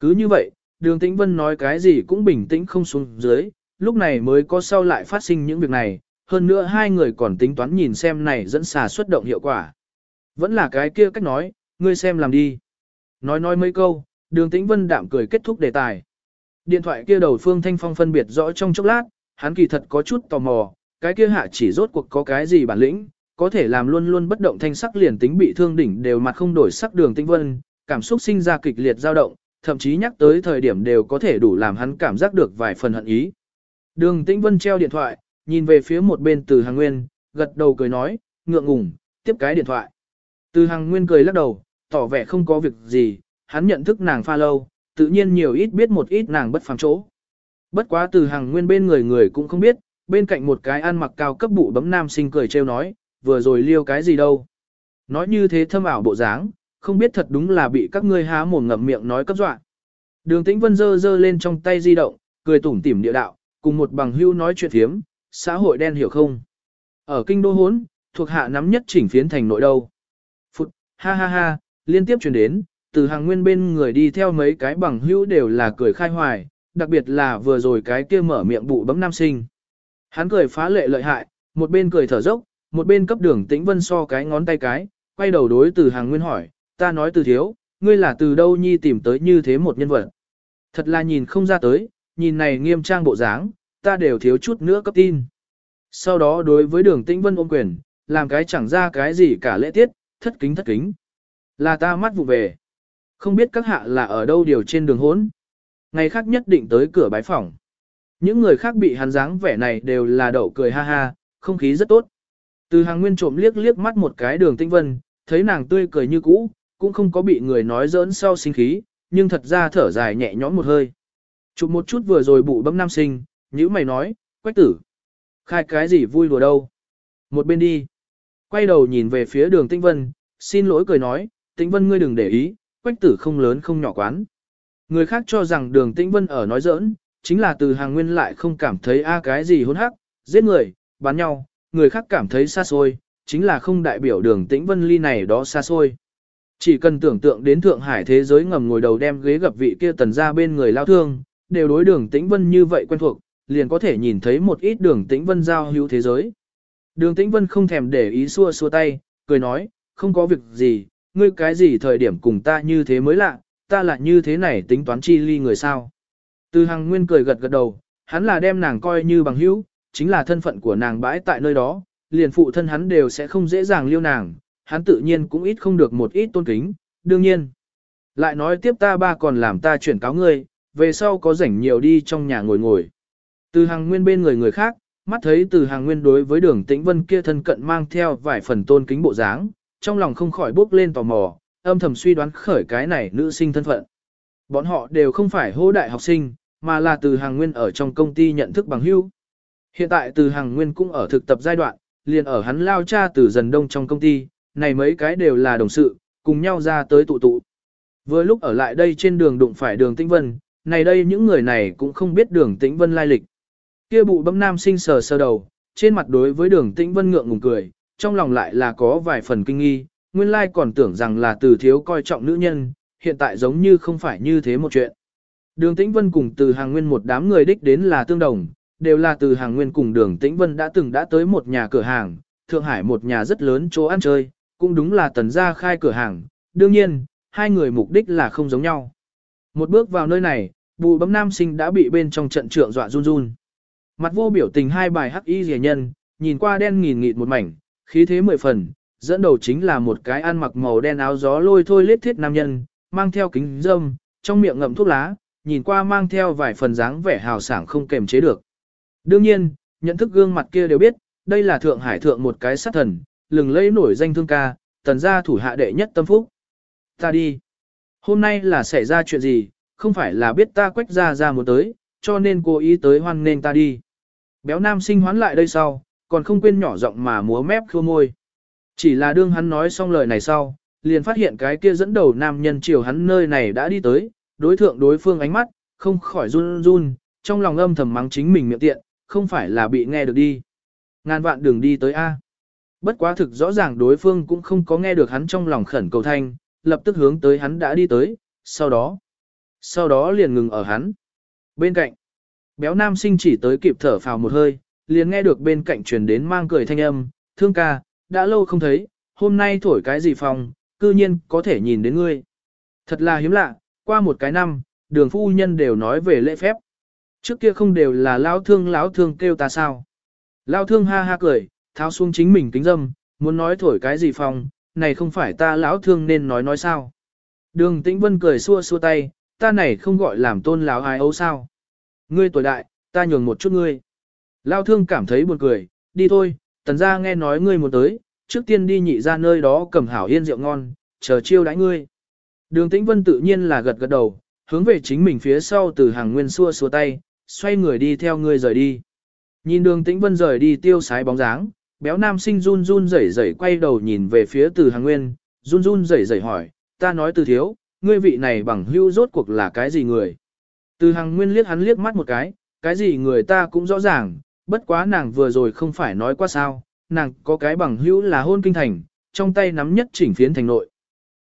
Cứ như vậy, đường tĩnh vân nói cái gì cũng bình tĩnh không xuống dưới, lúc này mới có sau lại phát sinh những việc này, hơn nữa hai người còn tính toán nhìn xem này dẫn xà xuất động hiệu quả. Vẫn là cái kia cách nói, ngươi xem làm đi. Nói nói mấy câu, đường tĩnh vân đạm cười kết thúc đề tài. Điện thoại kia đầu phương thanh phong phân biệt rõ trong chốc lát, hắn kỳ thật có chút tò mò, cái kia hạ chỉ rốt cuộc có cái gì bản lĩnh, có thể làm luôn luôn bất động thanh sắc liền tính bị thương đỉnh đều mặt không đổi sắc đường tĩnh vân, cảm xúc sinh ra kịch liệt dao động, thậm chí nhắc tới thời điểm đều có thể đủ làm hắn cảm giác được vài phần hận ý. Đường tĩnh vân treo điện thoại, nhìn về phía một bên từ hàng nguyên, gật đầu cười nói, ngượng ngùng, tiếp cái điện thoại. Từ hàng nguyên cười lắc đầu, tỏ vẻ không có việc gì, hắn nhận thức nàng pha lâu, tự nhiên nhiều ít biết một ít nàng bất phàm chỗ. Bất quá từ hàng nguyên bên người người cũng không biết, bên cạnh một cái ăn mặc cao cấp bụ bấm nam sinh cười trêu nói, vừa rồi liêu cái gì đâu. Nói như thế thâm ảo bộ dáng, không biết thật đúng là bị các ngươi há mồm ngậm miệng nói cấp dọa. Đường tĩnh vân dơ dơ lên trong tay di động, cười tủm tỉm địa đạo, cùng một bằng hưu nói chuyện thiếm, xã hội đen hiểu không. Ở kinh đô hốn, thuộc hạ nắm nhất chỉnh phiến thành nội đâu. Phụt, ha ha ha, liên tiếp truyền đến, từ hàng nguyên bên người đi theo mấy cái bằng hữu đều là cười khai hoài, đặc biệt là vừa rồi cái kia mở miệng bụ bấm nam sinh. Hắn cười phá lệ lợi hại, một bên cười thở dốc, một bên cấp đường tĩnh vân so cái ngón tay cái, quay đầu đối từ hàng nguyên hỏi, ta nói từ thiếu, ngươi là từ đâu nhi tìm tới như thế một nhân vật. Thật là nhìn không ra tới, nhìn này nghiêm trang bộ dáng, ta đều thiếu chút nữa cấp tin. Sau đó đối với đường tĩnh vân ôm quyền, làm cái chẳng ra cái gì cả lễ tiết, thất kính thất kính. Là ta mắt vụ về. Không biết các hạ là ở đâu điều trên đường hốn. Ngày khác nhất định tới cửa bái phòng. Những người khác bị hắn dáng vẻ này đều là đậu cười ha ha, không khí rất tốt. Từ hàng nguyên trộm liếc liếc mắt một cái đường tinh vân, thấy nàng tươi cười như cũ, cũng không có bị người nói giỡn sau sinh khí, nhưng thật ra thở dài nhẹ nhõm một hơi. Chụp một chút vừa rồi bụ bấm nam sinh, như mày nói, quách tử. Khai cái gì vui đùa đâu. Một bên đi. Quay đầu nhìn về phía đường tinh vân, xin lỗi cười nói, Tĩnh vân ngươi đừng để ý, quách tử không lớn không nhỏ quán. Người khác cho rằng đường Tĩnh vân ở nói giỡn, chính là từ hàng nguyên lại không cảm thấy a cái gì hỗn hắc, giết người, bán nhau, người khác cảm thấy xa xôi, chính là không đại biểu đường tĩnh vân ly này đó xa xôi. Chỉ cần tưởng tượng đến Thượng Hải thế giới ngầm ngồi đầu đem ghế gặp vị kia tần ra bên người lao thương, đều đối đường tĩnh vân như vậy quen thuộc, liền có thể nhìn thấy một ít đường tĩnh vân giao hữu thế giới. Đường tĩnh vân không thèm để ý xua xua tay, cười nói, không có việc gì, ngươi cái gì thời điểm cùng ta như thế mới lạ, ta lại như thế này tính toán chi ly người sao. Từ Hằng Nguyên cười gật gật đầu, hắn là đem nàng coi như bằng hữu, chính là thân phận của nàng bãi tại nơi đó, liền phụ thân hắn đều sẽ không dễ dàng liêu nàng, hắn tự nhiên cũng ít không được một ít tôn kính, đương nhiên. Lại nói tiếp ta ba còn làm ta chuyển cáo ngươi, về sau có rảnh nhiều đi trong nhà ngồi ngồi. Từ Hằng Nguyên bên người người khác, mắt thấy từ Hằng Nguyên đối với đường tĩnh vân kia thân cận mang theo vài phần tôn kính bộ dáng, trong lòng không khỏi bốc lên tò mò, âm thầm suy đoán khởi cái này nữ sinh thân phận. Bọn họ đều không phải hô đại học sinh, mà là từ hàng nguyên ở trong công ty nhận thức bằng hữu. Hiện tại từ hàng nguyên cũng ở thực tập giai đoạn, liền ở hắn lao cha từ dần đông trong công ty, này mấy cái đều là đồng sự, cùng nhau ra tới tụ tụ. Vừa lúc ở lại đây trên đường đụng phải đường tĩnh vân, này đây những người này cũng không biết đường tĩnh vân lai lịch. Kia bụ bấm nam sinh sờ sờ đầu, trên mặt đối với đường tĩnh vân ngượng ngùng cười, trong lòng lại là có vài phần kinh nghi, nguyên lai còn tưởng rằng là từ thiếu coi trọng nữ nhân, hiện tại giống như không phải như thế một chuyện. Đường Tĩnh Vân cùng từ hàng nguyên một đám người đích đến là tương đồng, đều là từ hàng nguyên cùng đường Tĩnh Vân đã từng đã tới một nhà cửa hàng, Thượng Hải một nhà rất lớn chỗ ăn chơi, cũng đúng là tần gia khai cửa hàng, đương nhiên, hai người mục đích là không giống nhau. Một bước vào nơi này, bù bấm nam sinh đã bị bên trong trận trượng dọa run run. Mặt vô biểu tình hai bài hắc y rẻ nhân, nhìn qua đen nghìn nghịt một mảnh, khí thế mười phần, dẫn đầu chính là một cái ăn mặc màu đen áo gió lôi thôi lết thiết nam nhân, mang theo kính dâm, trong miệng ngậm thuốc lá, nhìn qua mang theo vài phần dáng vẻ hào sảng không kềm chế được. Đương nhiên, nhận thức gương mặt kia đều biết, đây là Thượng Hải Thượng một cái sát thần, lừng lẫy nổi danh thương ca, tần gia thủ hạ đệ nhất tâm phúc. Ta đi. Hôm nay là xảy ra chuyện gì, không phải là biết ta quách ra ra một tới, cho nên cố ý tới hoan nên ta đi. Béo nam sinh hoán lại đây sau, còn không quên nhỏ giọng mà múa mép khô môi. Chỉ là đương hắn nói xong lời này sau, liền phát hiện cái kia dẫn đầu nam nhân chiều hắn nơi này đã đi tới, đối thượng đối phương ánh mắt, không khỏi run run, trong lòng âm thầm mắng chính mình miệng tiện, không phải là bị nghe được đi. Ngàn vạn đường đi tới A. Bất quá thực rõ ràng đối phương cũng không có nghe được hắn trong lòng khẩn cầu thanh, lập tức hướng tới hắn đã đi tới, sau đó, sau đó liền ngừng ở hắn. Bên cạnh, béo nam sinh chỉ tới kịp thở phào một hơi, liền nghe được bên cạnh truyền đến mang cười thanh âm, thương ca, đã lâu không thấy, hôm nay thổi cái gì phòng, cư nhiên có thể nhìn đến ngươi. Thật là hiếm lạ, qua một cái năm, đường phu nhân đều nói về lễ phép. Trước kia không đều là lão thương lão thương kêu ta sao. lão thương ha ha cười, tháo xuống chính mình kính dâm, muốn nói thổi cái gì phòng, này không phải ta lão thương nên nói nói sao. Đường tĩnh vân cười xua xua tay, ta này không gọi làm tôn lão ai ấu sao. Ngươi tuổi đại, ta nhường một chút ngươi. Lao thương cảm thấy buồn cười, đi thôi, tần ra nghe nói ngươi muốn tới, trước tiên đi nhị ra nơi đó cầm hảo yên rượu ngon, chờ chiêu đãi ngươi. Đường Tĩnh Vân tự nhiên là gật gật đầu, hướng về chính mình phía sau từ hàng nguyên xua xua tay, xoay người đi theo ngươi rời đi. Nhìn đường Tĩnh Vân rời đi tiêu sái bóng dáng, béo nam sinh run run rẩy rẩy quay đầu nhìn về phía từ hàng nguyên, run run rẩy rẩy hỏi, ta nói từ thiếu, ngươi vị này bằng hưu rốt cuộc là cái gì người. Từ hàng nguyên liếc hắn liếc mắt một cái, cái gì người ta cũng rõ ràng, bất quá nàng vừa rồi không phải nói qua sao, nàng có cái bằng hữu là hôn kinh thành, trong tay nắm nhất chỉnh phiến thành nội.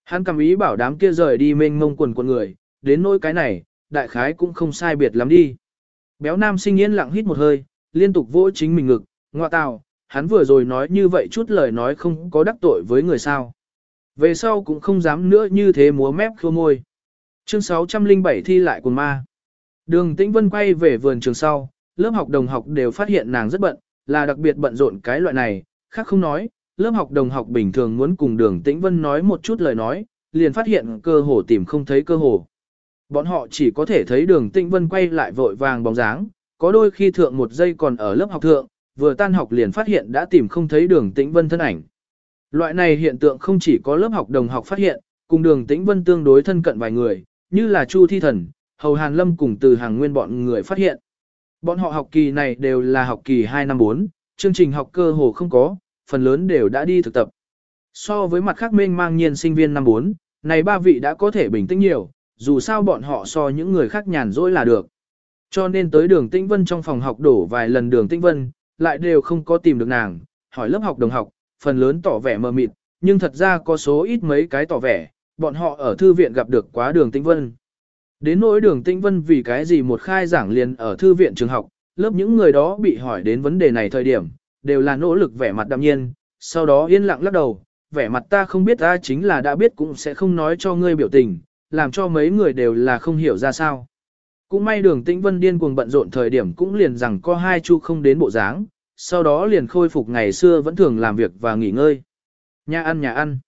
Hắn cầm ý bảo đám kia rời đi mênh mông quần quần người, đến nỗi cái này, đại khái cũng không sai biệt lắm đi. Béo nam sinh yên lặng hít một hơi, liên tục vỗ chính mình ngực, ngoa tào, hắn vừa rồi nói như vậy chút lời nói không có đắc tội với người sao. Về sau cũng không dám nữa như thế múa mép khô môi. Chương 607 thi lại quần ma. Đường Tĩnh Vân quay về vườn trường sau, lớp học đồng học đều phát hiện nàng rất bận, là đặc biệt bận rộn cái loại này, khác không nói, lớp học đồng học bình thường muốn cùng đường Tĩnh Vân nói một chút lời nói, liền phát hiện cơ hồ tìm không thấy cơ hồ. Bọn họ chỉ có thể thấy đường Tĩnh Vân quay lại vội vàng bóng dáng, có đôi khi thượng một giây còn ở lớp học thượng, vừa tan học liền phát hiện đã tìm không thấy đường Tĩnh Vân thân ảnh. Loại này hiện tượng không chỉ có lớp học đồng học phát hiện, cùng đường Tĩnh Vân tương đối thân cận vài người, như là Chu Thi Thần, Hầu Hàn Lâm cùng từ hàng nguyên bọn người phát hiện. Bọn họ học kỳ này đều là học kỳ 2 năm 4, chương trình học cơ hồ không có, phần lớn đều đã đi thực tập. So với mặt khác mênh mang nhiên sinh viên năm 4, này ba vị đã có thể bình tĩnh nhiều, dù sao bọn họ so những người khác nhàn rỗi là được. Cho nên tới đường Tĩnh Vân trong phòng học đổ vài lần đường Tĩnh Vân, lại đều không có tìm được nàng, hỏi lớp học đồng học, phần lớn tỏ vẻ mờ mịt, nhưng thật ra có số ít mấy cái tỏ vẻ, bọn họ ở thư viện gặp được quá đường Tĩnh Vân. Đến nỗi đường Tĩnh Vân vì cái gì một khai giảng liền ở thư viện trường học, lớp những người đó bị hỏi đến vấn đề này thời điểm, đều là nỗ lực vẻ mặt đạm nhiên, sau đó yên lặng lắc đầu, vẻ mặt ta không biết ta chính là đã biết cũng sẽ không nói cho ngươi biểu tình, làm cho mấy người đều là không hiểu ra sao. Cũng may đường tĩnh vân điên cuồng bận rộn thời điểm cũng liền rằng có hai chu không đến bộ dáng, sau đó liền khôi phục ngày xưa vẫn thường làm việc và nghỉ ngơi. Nhà ăn nhà ăn.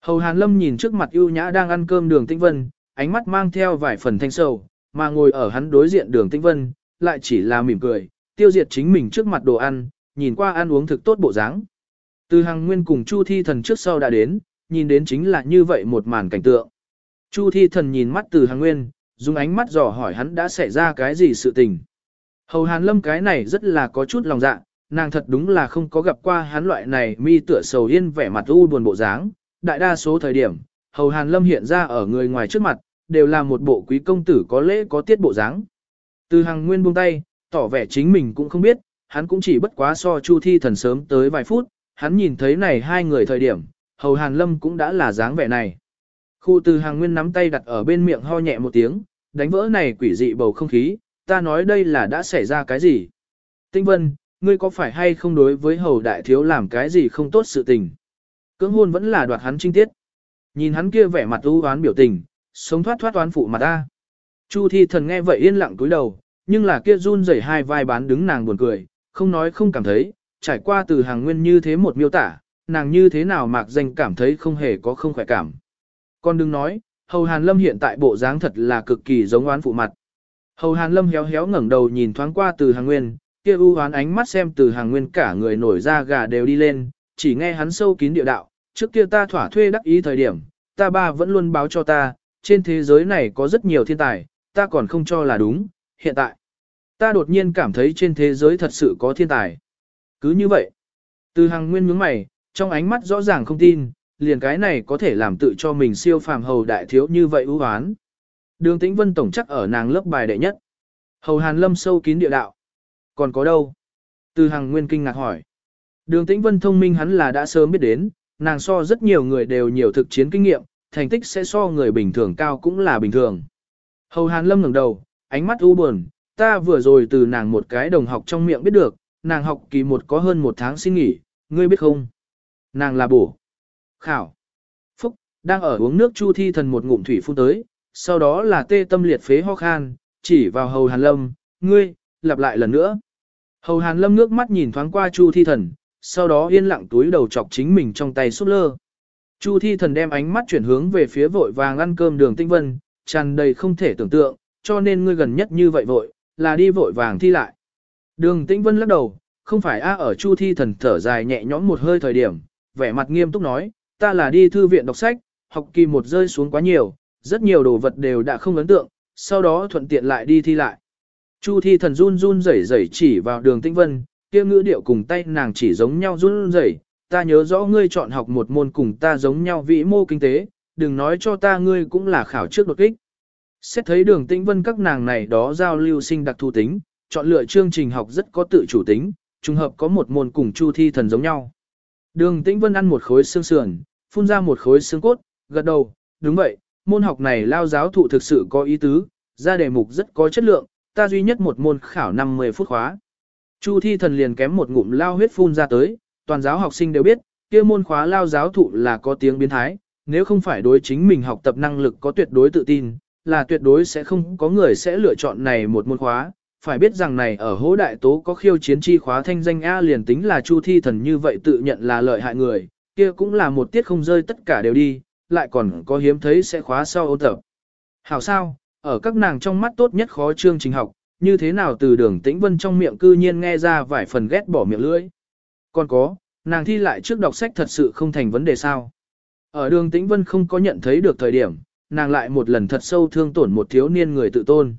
Hầu Hàn Lâm nhìn trước mặt ưu nhã đang ăn cơm đường tĩnh vân, ánh mắt mang theo vài phần thanh sầu, mà ngồi ở hắn đối diện đường tĩnh vân, lại chỉ là mỉm cười, tiêu diệt chính mình trước mặt đồ ăn, nhìn qua ăn uống thực tốt bộ dáng. Từ hàng nguyên cùng Chu Thi Thần trước sau đã đến, nhìn đến chính là như vậy một màn cảnh tượng. Chu Thi Thần nhìn mắt từ hàng nguyên, dùng ánh mắt dò hỏi hắn đã xảy ra cái gì sự tình. Hầu Hàn Lâm cái này rất là có chút lòng dạ, nàng thật đúng là không có gặp qua hắn loại này mi tựa sầu yên vẻ mặt u buồn bộ dáng. Đại đa số thời điểm, Hầu Hàn Lâm hiện ra ở người ngoài trước mặt, đều là một bộ quý công tử có lễ có tiết bộ dáng. Từ hàng nguyên buông tay, tỏ vẻ chính mình cũng không biết, hắn cũng chỉ bất quá so Chu Thi Thần sớm tới vài phút, hắn nhìn thấy này hai người thời điểm, Hầu Hàn Lâm cũng đã là dáng vẻ này. Khu từ hàng nguyên nắm tay đặt ở bên miệng ho nhẹ một tiếng, đánh vỡ này quỷ dị bầu không khí, ta nói đây là đã xảy ra cái gì. Tinh Vân, ngươi có phải hay không đối với Hầu Đại Thiếu làm cái gì không tốt sự tình? Cưỡng hôn vẫn là đoạt hắn trinh tiết. Nhìn hắn kia vẻ mặt u oán biểu tình, sống thoát thoát oán phụ mà ta. Chu Thi Thần nghe vậy yên lặng cúi đầu, nhưng là kia run rẩy hai vai bán đứng nàng buồn cười, không nói không cảm thấy, trải qua từ hàng nguyên như thế một miêu tả, nàng như thế nào mạc danh cảm thấy không hề có không khỏe cảm. con đừng nói, Hầu Hàn Lâm hiện tại bộ dáng thật là cực kỳ giống oán phụ mặt. Hầu Hàn Lâm héo héo ngẩng đầu nhìn thoáng qua từ hàng nguyên, kia u hoán ánh mắt xem từ hàng nguyên cả người nổi da gà đều đi lên, chỉ nghe hắn sâu kín địa đạo, trước kia ta thỏa thuê đắc ý thời điểm, ta ba vẫn luôn báo cho ta, trên thế giới này có rất nhiều thiên tài, ta còn không cho là đúng, hiện tại. Ta đột nhiên cảm thấy trên thế giới thật sự có thiên tài. Cứ như vậy, từ hàng nguyên nhướng mày, trong ánh mắt rõ ràng không tin, liền cái này có thể làm tự cho mình siêu phàm hầu đại thiếu như vậy ưu hoán. Đường tĩnh vân tổng chắc ở nàng lớp bài đệ nhất. Hầu hàn lâm sâu kín địa đạo. Còn có đâu? Từ hàng nguyên kinh ngạc hỏi. Đường tĩnh vân thông minh hắn là đã sớm biết đến, nàng so rất nhiều người đều nhiều thực chiến kinh nghiệm, thành tích sẽ so người bình thường cao cũng là bình thường. Hầu hàn lâm ngẩng đầu, ánh mắt u buồn, ta vừa rồi từ nàng một cái đồng học trong miệng biết được, nàng học kỳ một có hơn một tháng xin nghỉ, ngươi biết không? Nàng là bổ. Khảo. Phúc, đang ở uống nước chu thi thần một ngụm thủy phun tới, sau đó là tê tâm liệt phế ho khan, chỉ vào hầu hàn lâm, ngươi, lặp lại lần nữa. Hầu hàn lâm nước mắt nhìn thoáng qua chu thi thần, sau đó yên lặng túi đầu chọc chính mình trong tay súp lơ. Chu thi thần đem ánh mắt chuyển hướng về phía vội vàng ăn cơm đường tinh vân, tràn đầy không thể tưởng tượng, cho nên ngươi gần nhất như vậy vội, là đi vội vàng thi lại. Đường Tinh Vân lắc đầu, không phải a ở Chu Thi Thần thở dài nhẹ nhõm một hơi thời điểm, vẻ mặt nghiêm túc nói, ta là đi thư viện đọc sách, học kỳ một rơi xuống quá nhiều, rất nhiều đồ vật đều đã không ấn tượng, sau đó thuận tiện lại đi thi lại. Chu thi thần run run rẩy rẩy chỉ vào đường Tinh vân, kia ngữ điệu cùng tay nàng chỉ giống nhau run rẩy ta nhớ rõ ngươi chọn học một môn cùng ta giống nhau vĩ mô kinh tế, đừng nói cho ta ngươi cũng là khảo trước đột kích. Xét thấy đường tĩnh vân các nàng này đó giao lưu sinh đặc thù tính, chọn lựa chương trình học rất có tự chủ tính, trùng hợp có một môn cùng chu thi thần giống nhau. Đường tĩnh vân ăn một khối xương sườn, phun ra một khối xương cốt, gật đầu, đúng vậy, môn học này lao giáo thụ thực sự có ý tứ, ra đề mục rất có chất lượng, ta duy nhất một môn khảo 50 phút khóa. Chu thi thần liền kém một ngụm lao huyết phun ra tới, toàn giáo học sinh đều biết, kia môn khóa lao giáo thụ là có tiếng biến thái, nếu không phải đối chính mình học tập năng lực có tuyệt đối tự tin, là tuyệt đối sẽ không có người sẽ lựa chọn này một môn khóa. Phải biết rằng này ở hố đại tố có khiêu chiến chi khóa thanh danh A liền tính là chu thi thần như vậy tự nhận là lợi hại người, kia cũng là một tiết không rơi tất cả đều đi, lại còn có hiếm thấy sẽ khóa sau ôn tập. Hảo sao, ở các nàng trong mắt tốt nhất khó chương trình học, như thế nào từ đường tĩnh vân trong miệng cư nhiên nghe ra vài phần ghét bỏ miệng lưỡi. Còn có, nàng thi lại trước đọc sách thật sự không thành vấn đề sao. Ở đường tĩnh vân không có nhận thấy được thời điểm, nàng lại một lần thật sâu thương tổn một thiếu niên người tự tôn.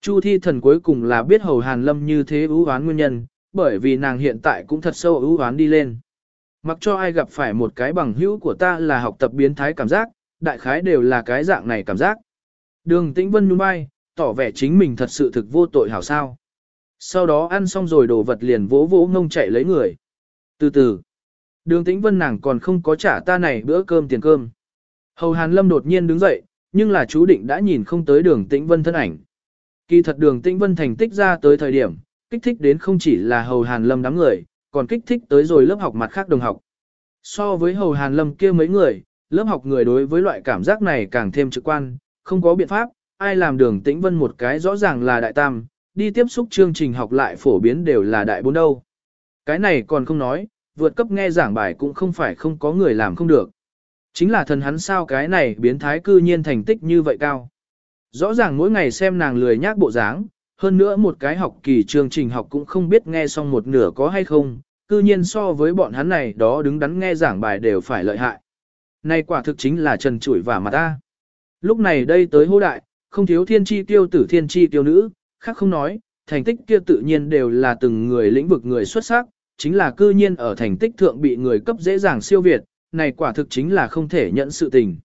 Chu thi thần cuối cùng là biết hầu hàn lâm như thế ưu oán nguyên nhân, bởi vì nàng hiện tại cũng thật sâu ưu oán đi lên. Mặc cho ai gặp phải một cái bằng hữu của ta là học tập biến thái cảm giác, đại khái đều là cái dạng này cảm giác. Đường tĩnh vân nhún vai, tỏ vẻ chính mình thật sự thực vô tội hảo sao. Sau đó ăn xong rồi đồ vật liền vỗ vỗ ngông chạy lấy người. Từ từ, đường tĩnh vân nàng còn không có trả ta này bữa cơm tiền cơm. Hầu Hàn Lâm đột nhiên đứng dậy, nhưng là chú định đã nhìn không tới đường tĩnh vân thân ảnh. Kỳ thật đường tĩnh vân thành tích ra tới thời điểm, kích thích đến không chỉ là Hầu Hàn Lâm đám người, còn kích thích tới rồi lớp học mặt khác đồng học. So với Hầu Hàn Lâm kia mấy người, lớp học người đối với loại cảm giác này càng thêm trực quan, không có biện pháp, ai làm đường tĩnh vân một cái rõ ràng là đại tam, đi tiếp xúc chương trình học lại phổ biến đều là đại bốn đâu. Cái này còn không nói, vượt cấp nghe giảng bài cũng không phải không có người làm không được. Chính là thần hắn sao cái này biến thái cư nhiên thành tích như vậy cao. Rõ ràng mỗi ngày xem nàng lười nhác bộ dáng, hơn nữa một cái học kỳ chương trình học cũng không biết nghe xong một nửa có hay không, cư nhiên so với bọn hắn này đó đứng đắn nghe giảng bài đều phải lợi hại. Này quả thực chính là trần trụi và mặt ta. Lúc này đây tới hô đại, không thiếu thiên tri tiêu tử thiên tri tiêu nữ, khác không nói, thành tích kia tự nhiên đều là từng người lĩnh vực người xuất sắc, chính là cư nhiên ở thành tích thượng bị người cấp dễ dàng siêu việt, này quả thực chính là không thể nhận sự tình.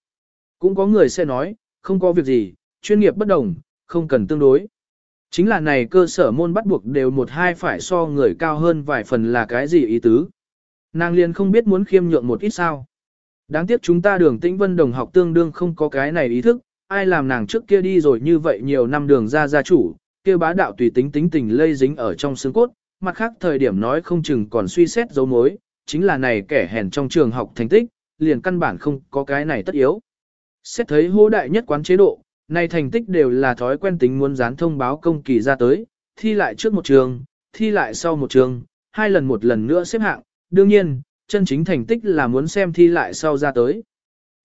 Cũng có người sẽ nói, không có việc gì, chuyên nghiệp bất đồng, không cần tương đối. Chính là này cơ sở môn bắt buộc đều một hai phải so người cao hơn vài phần là cái gì ý tứ. Nàng liền không biết muốn khiêm nhượng một ít sao. Đáng tiếc chúng ta đường tĩnh vân đồng học tương đương không có cái này ý thức, ai làm nàng trước kia đi rồi như vậy nhiều năm đường ra gia chủ, kia bá đạo tùy tính tính tình lây dính ở trong xương cốt, mặt khác thời điểm nói không chừng còn suy xét dấu mối, chính là này kẻ hèn trong trường học thành tích, liền căn bản không có cái này tất yếu. Xét thấy hô đại nhất quán chế độ, này thành tích đều là thói quen tính muốn dán thông báo công kỳ ra tới, thi lại trước một trường, thi lại sau một trường, hai lần một lần nữa xếp hạng, đương nhiên, chân chính thành tích là muốn xem thi lại sau ra tới.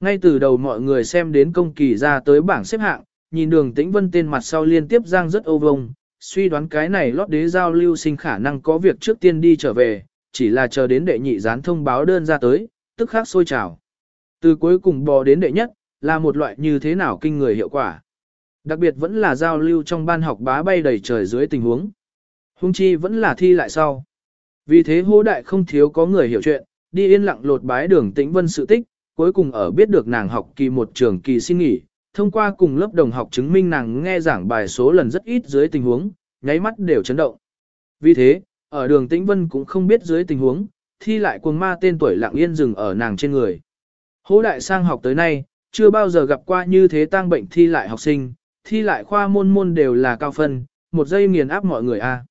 Ngay từ đầu mọi người xem đến công kỳ ra tới bảng xếp hạng, nhìn đường tĩnh vân tên mặt sau liên tiếp giang rất ô vông, suy đoán cái này lót đế giao lưu sinh khả năng có việc trước tiên đi trở về, chỉ là chờ đến đệ nhị dán thông báo đơn ra tới, tức khắc sôi trào. Từ cuối cùng bò đến đệ nhất, là một loại như thế nào kinh người hiệu quả. Đặc biệt vẫn là giao lưu trong ban học bá bay đầy trời dưới tình huống. Hung chi vẫn là thi lại sau. Vì thế hô đại không thiếu có người hiểu chuyện, đi yên lặng lột bái đường tĩnh vân sự tích, cuối cùng ở biết được nàng học kỳ một trường kỳ xin nghỉ, thông qua cùng lớp đồng học chứng minh nàng nghe giảng bài số lần rất ít dưới tình huống, nháy mắt đều chấn động. Vì thế, ở đường tĩnh vân cũng không biết dưới tình huống, thi lại cuồng ma tên tuổi lặng yên dừng ở nàng trên người. Hố đại sang học tới nay, chưa bao giờ gặp qua như thế tang bệnh thi lại học sinh, thi lại khoa môn môn đều là cao phân, một giây nghiền áp mọi người a.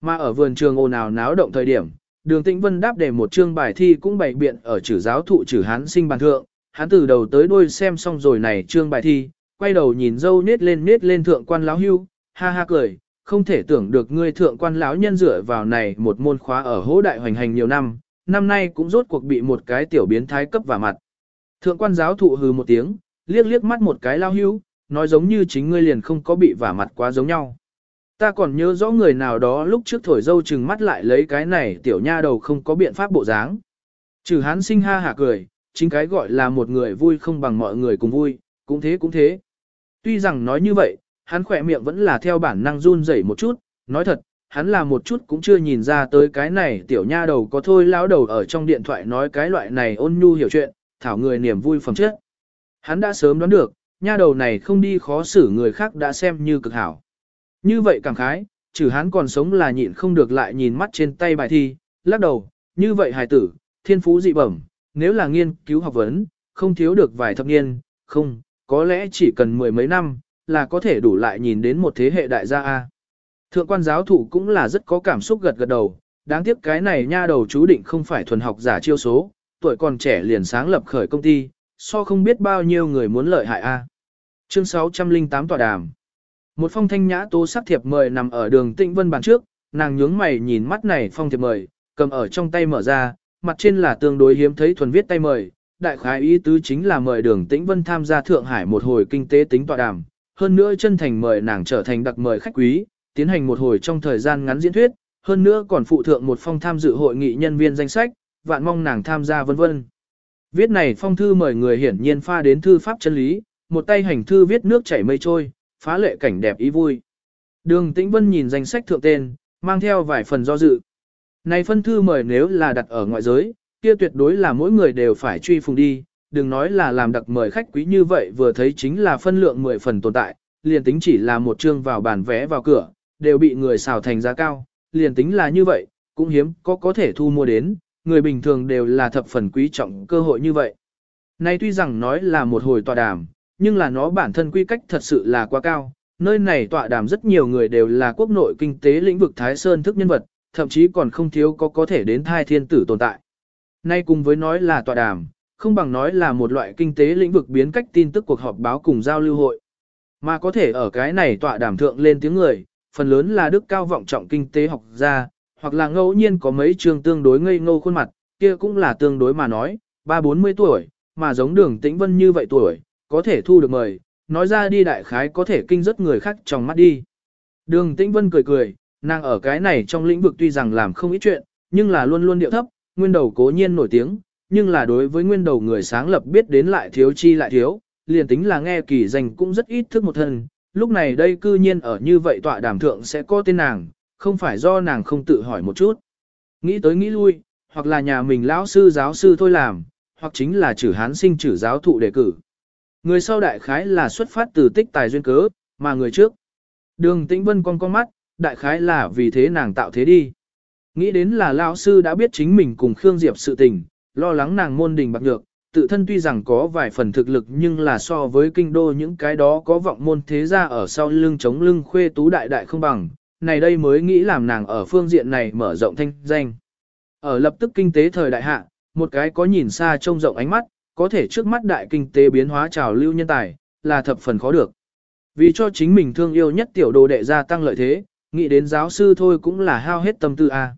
Mà ở vườn trường ồn ào náo động thời điểm, đường tĩnh vân đáp để một chương bài thi cũng bày biện ở chữ giáo thụ chữ hán sinh bàn thượng, hắn từ đầu tới đuôi xem xong rồi này trương bài thi, quay đầu nhìn dâu nết lên nết lên thượng quan lão hưu, ha ha cười, không thể tưởng được ngươi thượng quan lão nhân dựa vào này một môn khóa ở hố đại hoành hành nhiều năm, năm nay cũng rốt cuộc bị một cái tiểu biến thái cấp vào mặt. Thượng quan giáo thụ hừ một tiếng, liếc liếc mắt một cái lao hưu, nói giống như chính ngươi liền không có bị vả mặt quá giống nhau. Ta còn nhớ rõ người nào đó lúc trước thổi dâu chừng mắt lại lấy cái này tiểu nha đầu không có biện pháp bộ dáng. Trừ hán sinh ha hả cười, chính cái gọi là một người vui không bằng mọi người cùng vui, cũng thế cũng thế. Tuy rằng nói như vậy, hắn khỏe miệng vẫn là theo bản năng run rẩy một chút, nói thật, hắn là một chút cũng chưa nhìn ra tới cái này tiểu nha đầu có thôi lão đầu ở trong điện thoại nói cái loại này ôn nhu hiểu chuyện, thảo người niềm vui phẩm chất. Hắn đã sớm đoán được, nha đầu này không đi khó xử người khác đã xem như cực hảo. Như vậy cảm khái, trừ hắn còn sống là nhịn không được lại nhìn mắt trên tay bài thi, lắc đầu, như vậy hài tử, thiên phú dị bẩm, nếu là nghiên cứu học vấn, không thiếu được vài thập niên, không, có lẽ chỉ cần mười mấy năm, là có thể đủ lại nhìn đến một thế hệ đại gia A. Thượng quan giáo thủ cũng là rất có cảm xúc gật gật đầu, đáng tiếc cái này nha đầu chú định không phải thuần học giả chiêu số, tuổi còn trẻ liền sáng lập khởi công ty, so không biết bao nhiêu người muốn lợi hại A. Chương 608 tọa đàm Một phong thanh nhã tố sắc thiệp mời nằm ở đường tịnh vân bàn trước, nàng nhướng mày nhìn mắt này phong thiệp mời, cầm ở trong tay mở ra, mặt trên là tương đối hiếm thấy thuần viết tay mời, đại khái ý tứ chính là mời đường tĩnh vân tham gia Thượng Hải một hồi kinh tế tính tọa đàm, hơn nữa chân thành mời nàng trở thành đặc mời khách quý, tiến hành một hồi trong thời gian ngắn diễn thuyết, hơn nữa còn phụ thượng một phong tham dự hội nghị nhân viên danh sách, vạn mong nàng tham gia vân vân. Viết này phong thư mời người hiển nhiên pha đến thư pháp chân lý, một tay hành thư viết nước chảy mây trôi, phá lệ cảnh đẹp ý vui. Đường Tĩnh Vân nhìn danh sách thượng tên, mang theo vài phần do dự. Này phân thư mời nếu là đặt ở ngoại giới, kia tuyệt đối là mỗi người đều phải truy phùng đi, đừng nói là làm đặc mời khách quý như vậy vừa thấy chính là phân lượng 10 phần tồn tại, liền tính chỉ là một chương vào bàn vé vào cửa, đều bị người xào thành giá cao, liền tính là như vậy, cũng hiếm có có thể thu mua đến, người bình thường đều là thập phần quý trọng cơ hội như vậy. Nay tuy rằng nói là một hồi tọa đàm, nhưng là nó bản thân quy cách thật sự là quá cao, nơi này tọa đàm rất nhiều người đều là quốc nội kinh tế lĩnh vực Thái Sơn thức nhân vật, thậm chí còn không thiếu có có thể đến thai thiên tử tồn tại. Nay cùng với nói là tọa đàm, không bằng nói là một loại kinh tế lĩnh vực biến cách tin tức cuộc họp báo cùng giao lưu hội. Mà có thể ở cái này tọa đàm thượng lên tiếng người, phần lớn là đức cao vọng trọng kinh tế học gia, hoặc là ngẫu nhiên có mấy trường tương đối ngây ngô khuôn mặt, kia cũng là tương đối mà nói, ba bốn mươi tuổi, mà giống đường tĩnh vân như vậy tuổi, có thể thu được mời, nói ra đi đại khái có thể kinh rất người khác trong mắt đi. Đường tĩnh vân cười cười, nàng ở cái này trong lĩnh vực tuy rằng làm không ít chuyện, nhưng là luôn luôn điệu thấp, nguyên đầu cố nhiên nổi tiếng, nhưng là đối với nguyên đầu người sáng lập biết đến lại thiếu chi lại thiếu, liền tính là nghe kỳ danh cũng rất ít thức một thân, lúc này đây cư nhiên ở như vậy tọa đàm thượng sẽ có tên nàng, không phải do nàng không tự hỏi một chút. Nghĩ tới nghĩ lui, hoặc là nhà mình lão sư giáo sư thôi làm, hoặc chính là chử hán sinh chử giáo thụ đề cử. Người sau đại khái là xuất phát từ tích tài duyên cớ, mà người trước. Đường tĩnh vân con con mắt, đại khái là vì thế nàng tạo thế đi. Nghĩ đến là lão sư đã biết chính mình cùng Khương Diệp sự tình, lo lắng nàng môn đình bạc nhược, tự thân tuy rằng có vài phần thực lực nhưng là so với kinh đô những cái đó có vọng môn thế gia ở sau lưng chống lưng khuê tú đại đại không bằng, này đây mới nghĩ làm nàng ở phương diện này mở rộng thanh danh. Ở lập tức kinh tế thời đại hạ, một cái có nhìn xa trông rộng ánh mắt, có thể trước mắt đại kinh tế biến hóa trào lưu nhân tài, là thập phần khó được. Vì cho chính mình thương yêu nhất tiểu đồ đệ gia tăng lợi thế, nghĩ đến giáo sư thôi cũng là hao hết tâm tư a.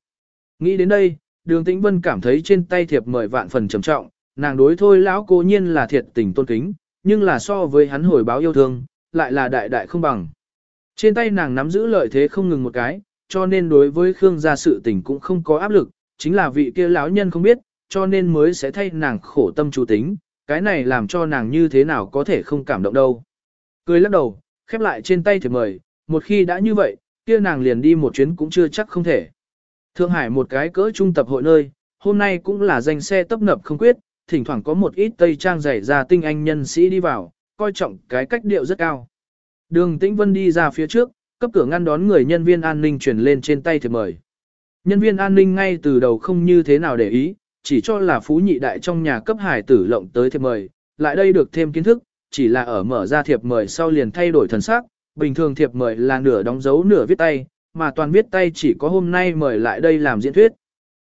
Nghĩ đến đây, đường tĩnh vân cảm thấy trên tay thiệp mời vạn phần trầm trọng, nàng đối thôi lão cố nhiên là thiệt tình tôn kính, nhưng là so với hắn hồi báo yêu thương, lại là đại đại không bằng. Trên tay nàng nắm giữ lợi thế không ngừng một cái, cho nên đối với Khương gia sự tình cũng không có áp lực, chính là vị kia lão nhân không biết, cho nên mới sẽ thay nàng khổ tâm chủ tính, cái này làm cho nàng như thế nào có thể không cảm động đâu. Cười lắc đầu, khép lại trên tay thì mời, một khi đã như vậy, kia nàng liền đi một chuyến cũng chưa chắc không thể. Thượng Hải một cái cỡ trung tập hội nơi, hôm nay cũng là danh xe tấp nập không quyết, thỉnh thoảng có một ít tây trang dày ra tinh anh nhân sĩ đi vào, coi trọng cái cách điệu rất cao. Đường Tĩnh Vân đi ra phía trước, cấp cửa ngăn đón người nhân viên an ninh truyền lên trên tay thì mời. Nhân viên an ninh ngay từ đầu không như thế nào để ý, chỉ cho là phú nhị đại trong nhà cấp hải tử lộng tới thiệp mời, lại đây được thêm kiến thức, chỉ là ở mở ra thiệp mời sau liền thay đổi thần sắc, bình thường thiệp mời là nửa đóng dấu nửa viết tay, mà toàn viết tay chỉ có hôm nay mời lại đây làm diễn thuyết.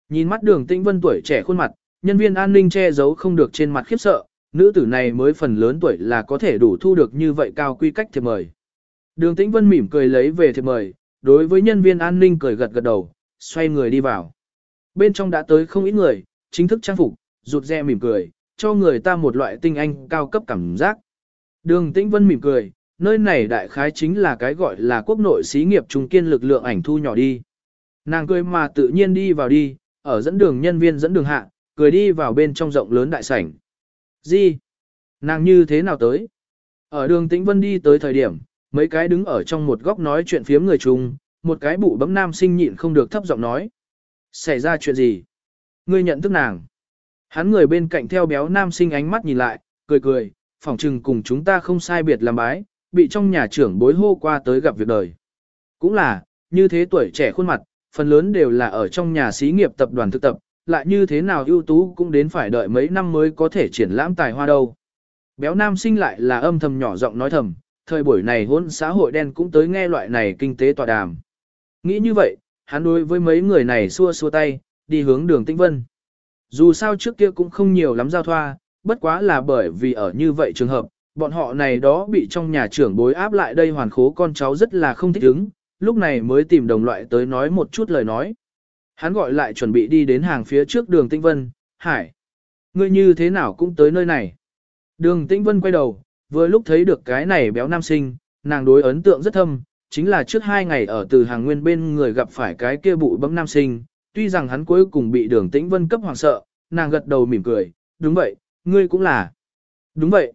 Nhìn mắt đường tĩnh vân tuổi trẻ khuôn mặt, nhân viên an ninh che giấu không được trên mặt khiếp sợ, nữ tử này mới phần lớn tuổi là có thể đủ thu được như vậy cao quy cách thiệp mời. Đường tĩnh vân mỉm cười lấy về thiệp mời, đối với nhân viên an ninh cười gật gật đầu, xoay người đi vào. Bên trong đã tới không ít người, chính thức trang phục, rụt rè mỉm cười, cho người ta một loại tinh anh cao cấp cảm giác. Đường tĩnh vân mỉm cười, nơi này đại khái chính là cái gọi là quốc nội xí nghiệp trung kiên lực lượng ảnh thu nhỏ đi. Nàng cười mà tự nhiên đi vào đi, ở dẫn đường nhân viên dẫn đường hạ, cười đi vào bên trong rộng lớn đại sảnh. Gì? Nàng như thế nào tới? Ở đường Tĩnh Vân đi tới thời điểm, mấy cái đứng ở trong một góc nói chuyện phiếm người chung, một cái bụ bấm nam sinh nhịn không được thấp giọng nói. Xảy ra chuyện gì? Ngươi nhận thức nàng. Hắn người bên cạnh theo béo nam sinh ánh mắt nhìn lại, cười cười, phỏng chừng cùng chúng ta không sai biệt làm bái, bị trong nhà trưởng bối hô qua tới gặp việc đời. Cũng là, như thế tuổi trẻ khuôn mặt, phần lớn đều là ở trong nhà xí nghiệp tập đoàn thực tập, lại như thế nào ưu tú cũng đến phải đợi mấy năm mới có thể triển lãm tài hoa đâu. Béo nam sinh lại là âm thầm nhỏ giọng nói thầm, thời buổi này hôn xã hội đen cũng tới nghe loại này kinh tế tọa đàm. Nghĩ như vậy, hắn đối với mấy người này xua xua tay, đi hướng đường Tĩnh Vân. Dù sao trước kia cũng không nhiều lắm giao thoa, bất quá là bởi vì ở như vậy trường hợp, bọn họ này đó bị trong nhà trưởng bối áp lại đây hoàn khố con cháu rất là không thích ứng, lúc này mới tìm đồng loại tới nói một chút lời nói. Hắn gọi lại chuẩn bị đi đến hàng phía trước đường Tĩnh Vân, Hải. Ngươi như thế nào cũng tới nơi này. Đường Tĩnh Vân quay đầu, vừa lúc thấy được cái này béo nam sinh, nàng đối ấn tượng rất thâm, chính là trước hai ngày ở từ hàng nguyên bên người gặp phải cái kia bụi bấm nam sinh, tuy rằng hắn cuối cùng bị đường Tĩnh Vân cấp hoàng sợ, nàng gật đầu mỉm cười, đúng vậy, ngươi cũng là. Đúng vậy.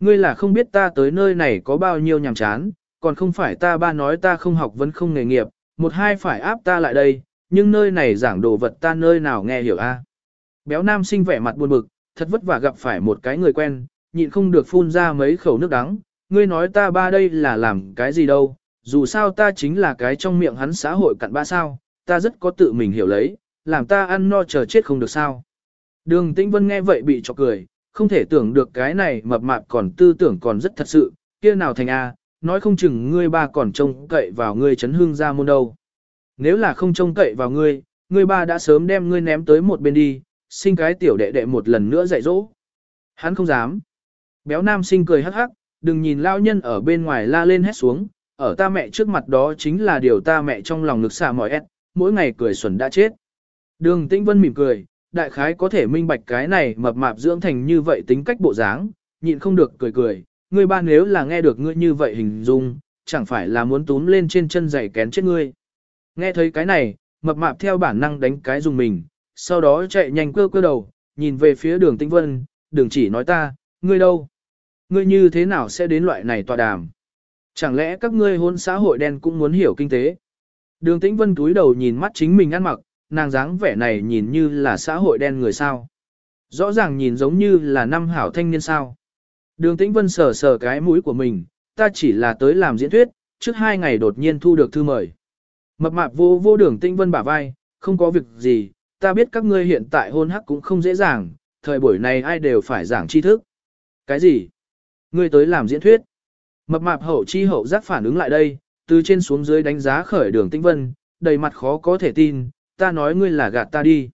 Ngươi là không biết ta tới nơi này có bao nhiêu nhàm chán, còn không phải ta ba nói ta không học vẫn không nghề nghiệp, một hai phải áp ta lại đây, nhưng nơi này giảng đồ vật ta nơi nào nghe hiểu a? À? Béo nam sinh vẻ mặt buồn bực, thật vất vả gặp phải một cái người quen, nhịn không được phun ra mấy khẩu nước đắng, ngươi nói ta ba đây là làm cái gì đâu, dù sao ta chính là cái trong miệng hắn xã hội cặn ba sao, ta rất có tự mình hiểu lấy, làm ta ăn no chờ chết không được sao. Đường Tĩnh Vân nghe vậy bị chọc cười, không thể tưởng được cái này mập mạp còn tư tưởng còn rất thật sự, kia nào thành A, nói không chừng ngươi ba còn trông cậy vào ngươi chấn hương ra môn đâu. Nếu là không trông cậy vào ngươi, ngươi ba đã sớm đem ngươi ném tới một bên đi, sinh cái tiểu đệ đệ một lần nữa dạy dỗ. Hắn không dám. Béo nam sinh cười hắc hắc, đừng nhìn lao nhân ở bên ngoài la lên hét xuống, ở ta mẹ trước mặt đó chính là điều ta mẹ trong lòng ngực xả mỏi ép, mỗi ngày cười xuẩn đã chết. Đường Tĩnh Vân mỉm cười, đại khái có thể minh bạch cái này mập mạp dưỡng thành như vậy tính cách bộ dáng, nhịn không được cười cười, ngươi ba nếu là nghe được ngươi như vậy hình dung, chẳng phải là muốn túm lên trên chân giày kén chết ngươi. Nghe thấy cái này, mập mạp theo bản năng đánh cái dùng mình, sau đó chạy nhanh quơ quơ đầu, nhìn về phía đường tĩnh vân, đừng chỉ nói ta, ngươi đâu? Ngươi như thế nào sẽ đến loại này tòa đàm? Chẳng lẽ các ngươi hôn xã hội đen cũng muốn hiểu kinh tế? Đường tĩnh vân túi đầu nhìn mắt chính mình ăn mặc, nàng dáng vẻ này nhìn như là xã hội đen người sao. Rõ ràng nhìn giống như là năm hảo thanh niên sao. Đường tĩnh vân sờ sờ cái mũi của mình, ta chỉ là tới làm diễn thuyết, trước hai ngày đột nhiên thu được thư mời. Mập mạp vô vô đường tĩnh vân bả vai, không có việc gì, ta biết các ngươi hiện tại hôn hắc cũng không dễ dàng, thời buổi này ai đều phải giảng tri thức. Cái gì? Ngươi tới làm diễn thuyết. Mập mạp hậu chi hậu giác phản ứng lại đây, từ trên xuống dưới đánh giá khởi đường tĩnh vân, đầy mặt khó có thể tin, ta nói ngươi là gạt ta đi.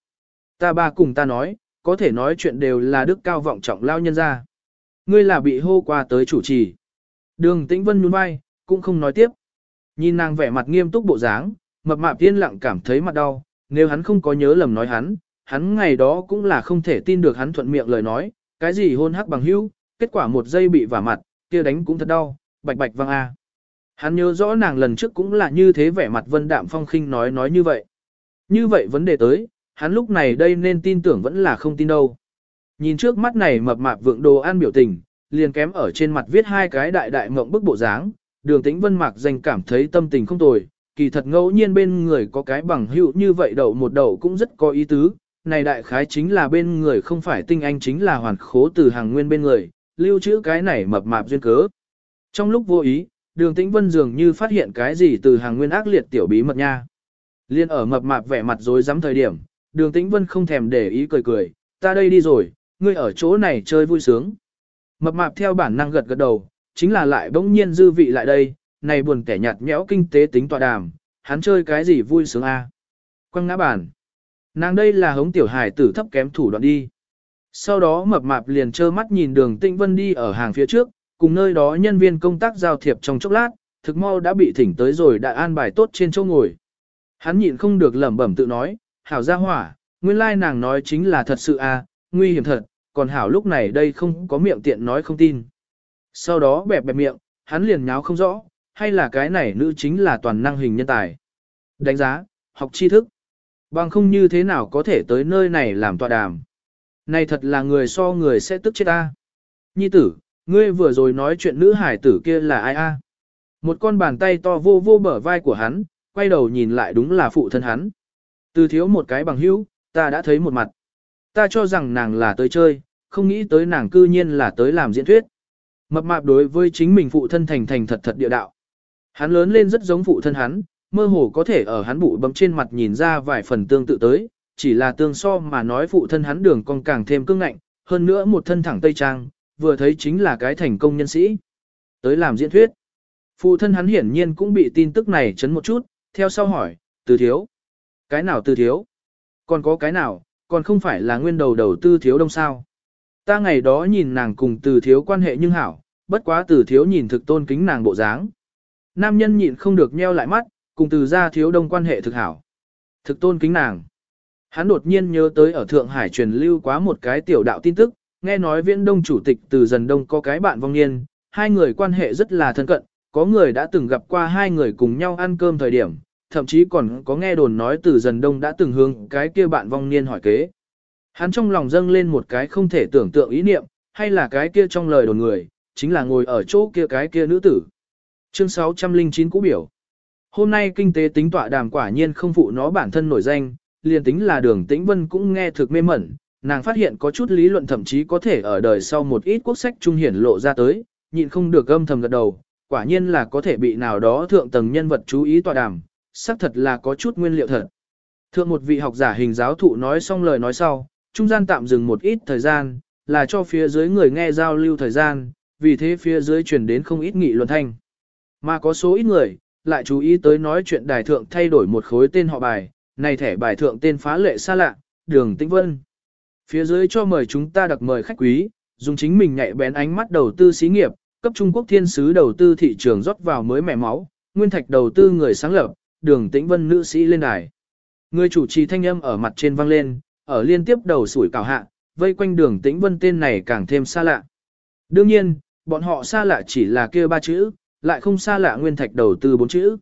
Ta ba cùng ta nói, có thể nói chuyện đều là đức cao vọng trọng lao nhân ra. Ngươi là bị hô qua tới chủ trì. Đường tĩnh vân nhún vai, cũng không nói tiếp. Nhìn nàng vẻ mặt nghiêm túc bộ dáng, mập mạp tiên lặng cảm thấy mặt đau, nếu hắn không có nhớ lầm nói hắn, hắn ngày đó cũng là không thể tin được hắn thuận miệng lời nói, cái gì hôn hắc bằng hữu, kết quả một giây bị vả mặt, kia đánh cũng thật đau, bạch bạch văng a. Hắn nhớ rõ nàng lần trước cũng là như thế vẻ mặt vân đạm phong khinh nói nói như vậy. Như vậy vấn đề tới, hắn lúc này đây nên tin tưởng vẫn là không tin đâu. Nhìn trước mắt này mập mạp vượng đồ ăn biểu tình, liền kém ở trên mặt viết hai cái đại đại mộng bức bộ dáng, đường tĩnh vân mạc danh cảm thấy tâm tình không tồi, kỳ thật ngẫu nhiên bên người có cái bằng hữu như vậy đậu một đậu cũng rất có ý tứ, này đại khái chính là bên người không phải tinh anh chính là hoàn khố từ hàng nguyên bên người, lưu trữ cái này mập mạp duyên cớ. Trong lúc vô ý, đường tĩnh vân dường như phát hiện cái gì từ hàng nguyên ác liệt tiểu bí mật nha. Liên ở mập mạp vẻ mặt rối rắm thời điểm, đường tĩnh vân không thèm để ý cười cười, ta đây đi rồi, ngươi ở chỗ này chơi vui sướng. Mập mạp theo bản năng gật gật đầu, chính là lại bỗng nhiên dư vị lại đây, này buồn kẻ nhạt nhẽo kinh tế tính tọa đàm, hắn chơi cái gì vui sướng a? À? Quăng ngã bản. Nàng đây là hống tiểu hải tử thấp kém thủ đoạn đi. Sau đó mập mạp liền trơ mắt nhìn đường tĩnh vân đi ở hàng phía trước, cùng nơi đó nhân viên công tác giao thiệp trong chốc lát, thực mau đã bị thỉnh tới rồi đã an bài tốt trên chỗ ngồi. Hắn nhịn không được lẩm bẩm tự nói, hảo gia hỏa, nguyên lai nàng nói chính là thật sự à, nguy hiểm thật, còn hảo lúc này đây không có miệng tiện nói không tin. Sau đó bẹp bẹp miệng, hắn liền nháo không rõ, hay là cái này nữ chính là toàn năng hình nhân tài. Đánh giá, học tri thức. Bằng không như thế nào có thể tới nơi này làm tọa đàm. Này thật là người so người sẽ tức chết ta. Nhi tử, ngươi vừa rồi nói chuyện nữ hải tử kia là ai a? Một con bàn tay to vô vô bờ vai của hắn, quay đầu nhìn lại đúng là phụ thân hắn. Từ thiếu một cái bằng hữu, ta đã thấy một mặt. Ta cho rằng nàng là tới chơi, không nghĩ tới nàng cư nhiên là tới làm diễn thuyết. Mập mạp đối với chính mình phụ thân thành thành thật thật địa đạo. Hắn lớn lên rất giống phụ thân hắn, mơ hồ có thể ở hắn bụ bấm trên mặt nhìn ra vài phần tương tự tới, chỉ là tương so mà nói phụ thân hắn đường còn càng thêm cương ngạnh, hơn nữa một thân thẳng tây trang, vừa thấy chính là cái thành công nhân sĩ. Tới làm diễn thuyết. Phụ thân hắn hiển nhiên cũng bị tin tức này chấn một chút, theo sau hỏi, từ thiếu. Cái nào từ thiếu? Còn có cái nào, còn không phải là nguyên đầu đầu tư thiếu đông sao? Ta ngày đó nhìn nàng cùng từ thiếu quan hệ nhưng hảo, bất quá từ thiếu nhìn thực tôn kính nàng bộ dáng. Nam nhân nhịn không được nheo lại mắt, cùng từ ra thiếu đông quan hệ thực hảo. Thực tôn kính nàng. Hắn đột nhiên nhớ tới ở Thượng Hải truyền lưu quá một cái tiểu đạo tin tức, nghe nói viễn đông chủ tịch từ dần đông có cái bạn vong niên, hai người quan hệ rất là thân cận, có người đã từng gặp qua hai người cùng nhau ăn cơm thời điểm, thậm chí còn có nghe đồn nói từ dần đông đã từng hướng cái kia bạn vong niên hỏi kế. Hắn trong lòng dâng lên một cái không thể tưởng tượng ý niệm, hay là cái kia trong lời đồn người, chính là ngồi ở chỗ kia cái kia nữ tử. Chương 609 cũ biểu. Hôm nay kinh tế tính tọa đàm quả nhiên không phụ nó bản thân nổi danh, liền tính là đường tĩnh vân cũng nghe thực mê mẩn, nàng phát hiện có chút lý luận thậm chí có thể ở đời sau một ít quốc sách trung hiển lộ ra tới, nhịn không được âm thầm gật đầu, quả nhiên là có thể bị nào đó thượng tầng nhân vật chú ý tọa đàm, xác thật là có chút nguyên liệu thật. Thượng một vị học giả hình giáo thụ nói xong lời nói sau, trung gian tạm dừng một ít thời gian, là cho phía dưới người nghe giao lưu thời gian, vì thế phía dưới truyền đến không ít nghị luận thanh. Mà có số ít người, lại chú ý tới nói chuyện đài thượng thay đổi một khối tên họ bài, này thẻ bài thượng tên phá lệ xa lạ, đường tĩnh vân. Phía dưới cho mời chúng ta đặc mời khách quý, dùng chính mình nhạy bén ánh mắt đầu tư xí nghiệp, cấp Trung Quốc thiên sứ đầu tư thị trường rót vào mới mẻ máu, nguyên thạch đầu tư người sáng lập, đường tĩnh vân nữ sĩ lên đài. Người chủ trì thanh âm ở mặt trên vang lên, ở liên tiếp đầu sủi cào hạ, vây quanh đường tĩnh vân tên này càng thêm xa lạ. Đương nhiên, bọn họ xa lạ chỉ là kia ba chữ, lại không xa lạ nguyên thạch đầu tư bốn chữ.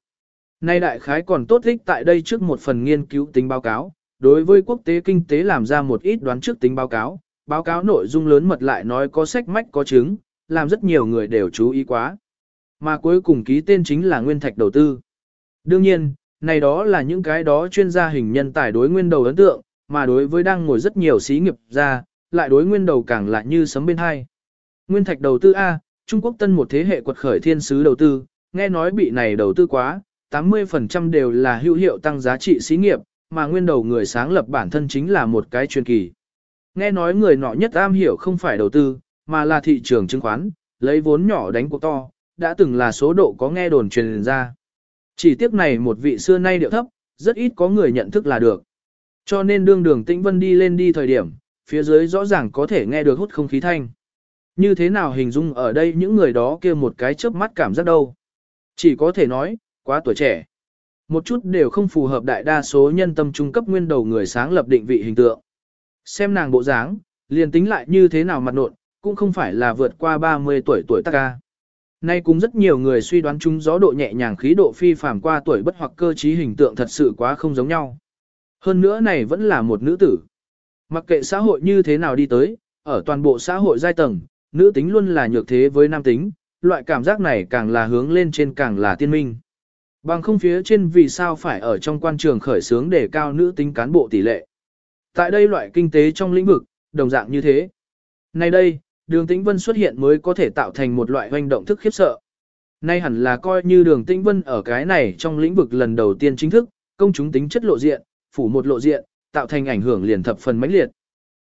Nay đại khái còn tốt thích tại đây trước một phần nghiên cứu tính báo cáo, đối với quốc tế kinh tế làm ra một ít đoán trước tính báo cáo, báo cáo nội dung lớn mật lại nói có sách mách có chứng, làm rất nhiều người đều chú ý quá. Mà cuối cùng ký tên chính là nguyên thạch đầu tư. Đương nhiên, này đó là những cái đó chuyên gia hình nhân tài đối nguyên đầu ấn tượng, mà đối với đang ngồi rất nhiều xí nghiệp ra, lại đối nguyên đầu càng lại như sấm bên hai. Nguyên thạch đầu tư A, Trung Quốc tân một thế hệ quật khởi thiên sứ đầu tư, nghe nói bị này đầu tư quá, 80% đều là hữu hiệu tăng giá trị xí nghiệp, mà nguyên đầu người sáng lập bản thân chính là một cái truyền kỳ. Nghe nói người nọ nhất am hiểu không phải đầu tư, mà là thị trường chứng khoán, lấy vốn nhỏ đánh cuộc to, đã từng là số độ có nghe đồn truyền ra. Chỉ tiếc này một vị xưa nay điệu thấp, rất ít có người nhận thức là được. Cho nên đương đường tĩnh vân đi lên đi thời điểm, phía dưới rõ ràng có thể nghe được hút không khí thanh. Như thế nào hình dung ở đây những người đó kia một cái chớp mắt cảm giác đâu. Chỉ có thể nói, quá tuổi trẻ. Một chút đều không phù hợp đại đa số nhân tâm trung cấp nguyên đầu người sáng lập định vị hình tượng. Xem nàng bộ dáng, liền tính lại như thế nào mặt nộn, cũng không phải là vượt qua 30 tuổi tuổi tác ca. Nay cũng rất nhiều người suy đoán chúng gió độ nhẹ nhàng khí độ phi phàm qua tuổi bất hoặc cơ trí hình tượng thật sự quá không giống nhau. Hơn nữa này vẫn là một nữ tử. Mặc kệ xã hội như thế nào đi tới, ở toàn bộ xã hội giai tầng, nữ tính luôn là nhược thế với nam tính, loại cảm giác này càng là hướng lên trên càng là tiên minh. Bằng không phía trên vì sao phải ở trong quan trường khởi xướng để cao nữ tính cán bộ tỷ lệ. Tại đây loại kinh tế trong lĩnh vực, đồng dạng như thế. Nay đây, đường tĩnh vân xuất hiện mới có thể tạo thành một loại hoành động thức khiếp sợ. Nay hẳn là coi như đường tĩnh vân ở cái này trong lĩnh vực lần đầu tiên chính thức, công chúng tính chất lộ diện, phủ một lộ diện, tạo thành ảnh hưởng liền thập phần mãnh liệt.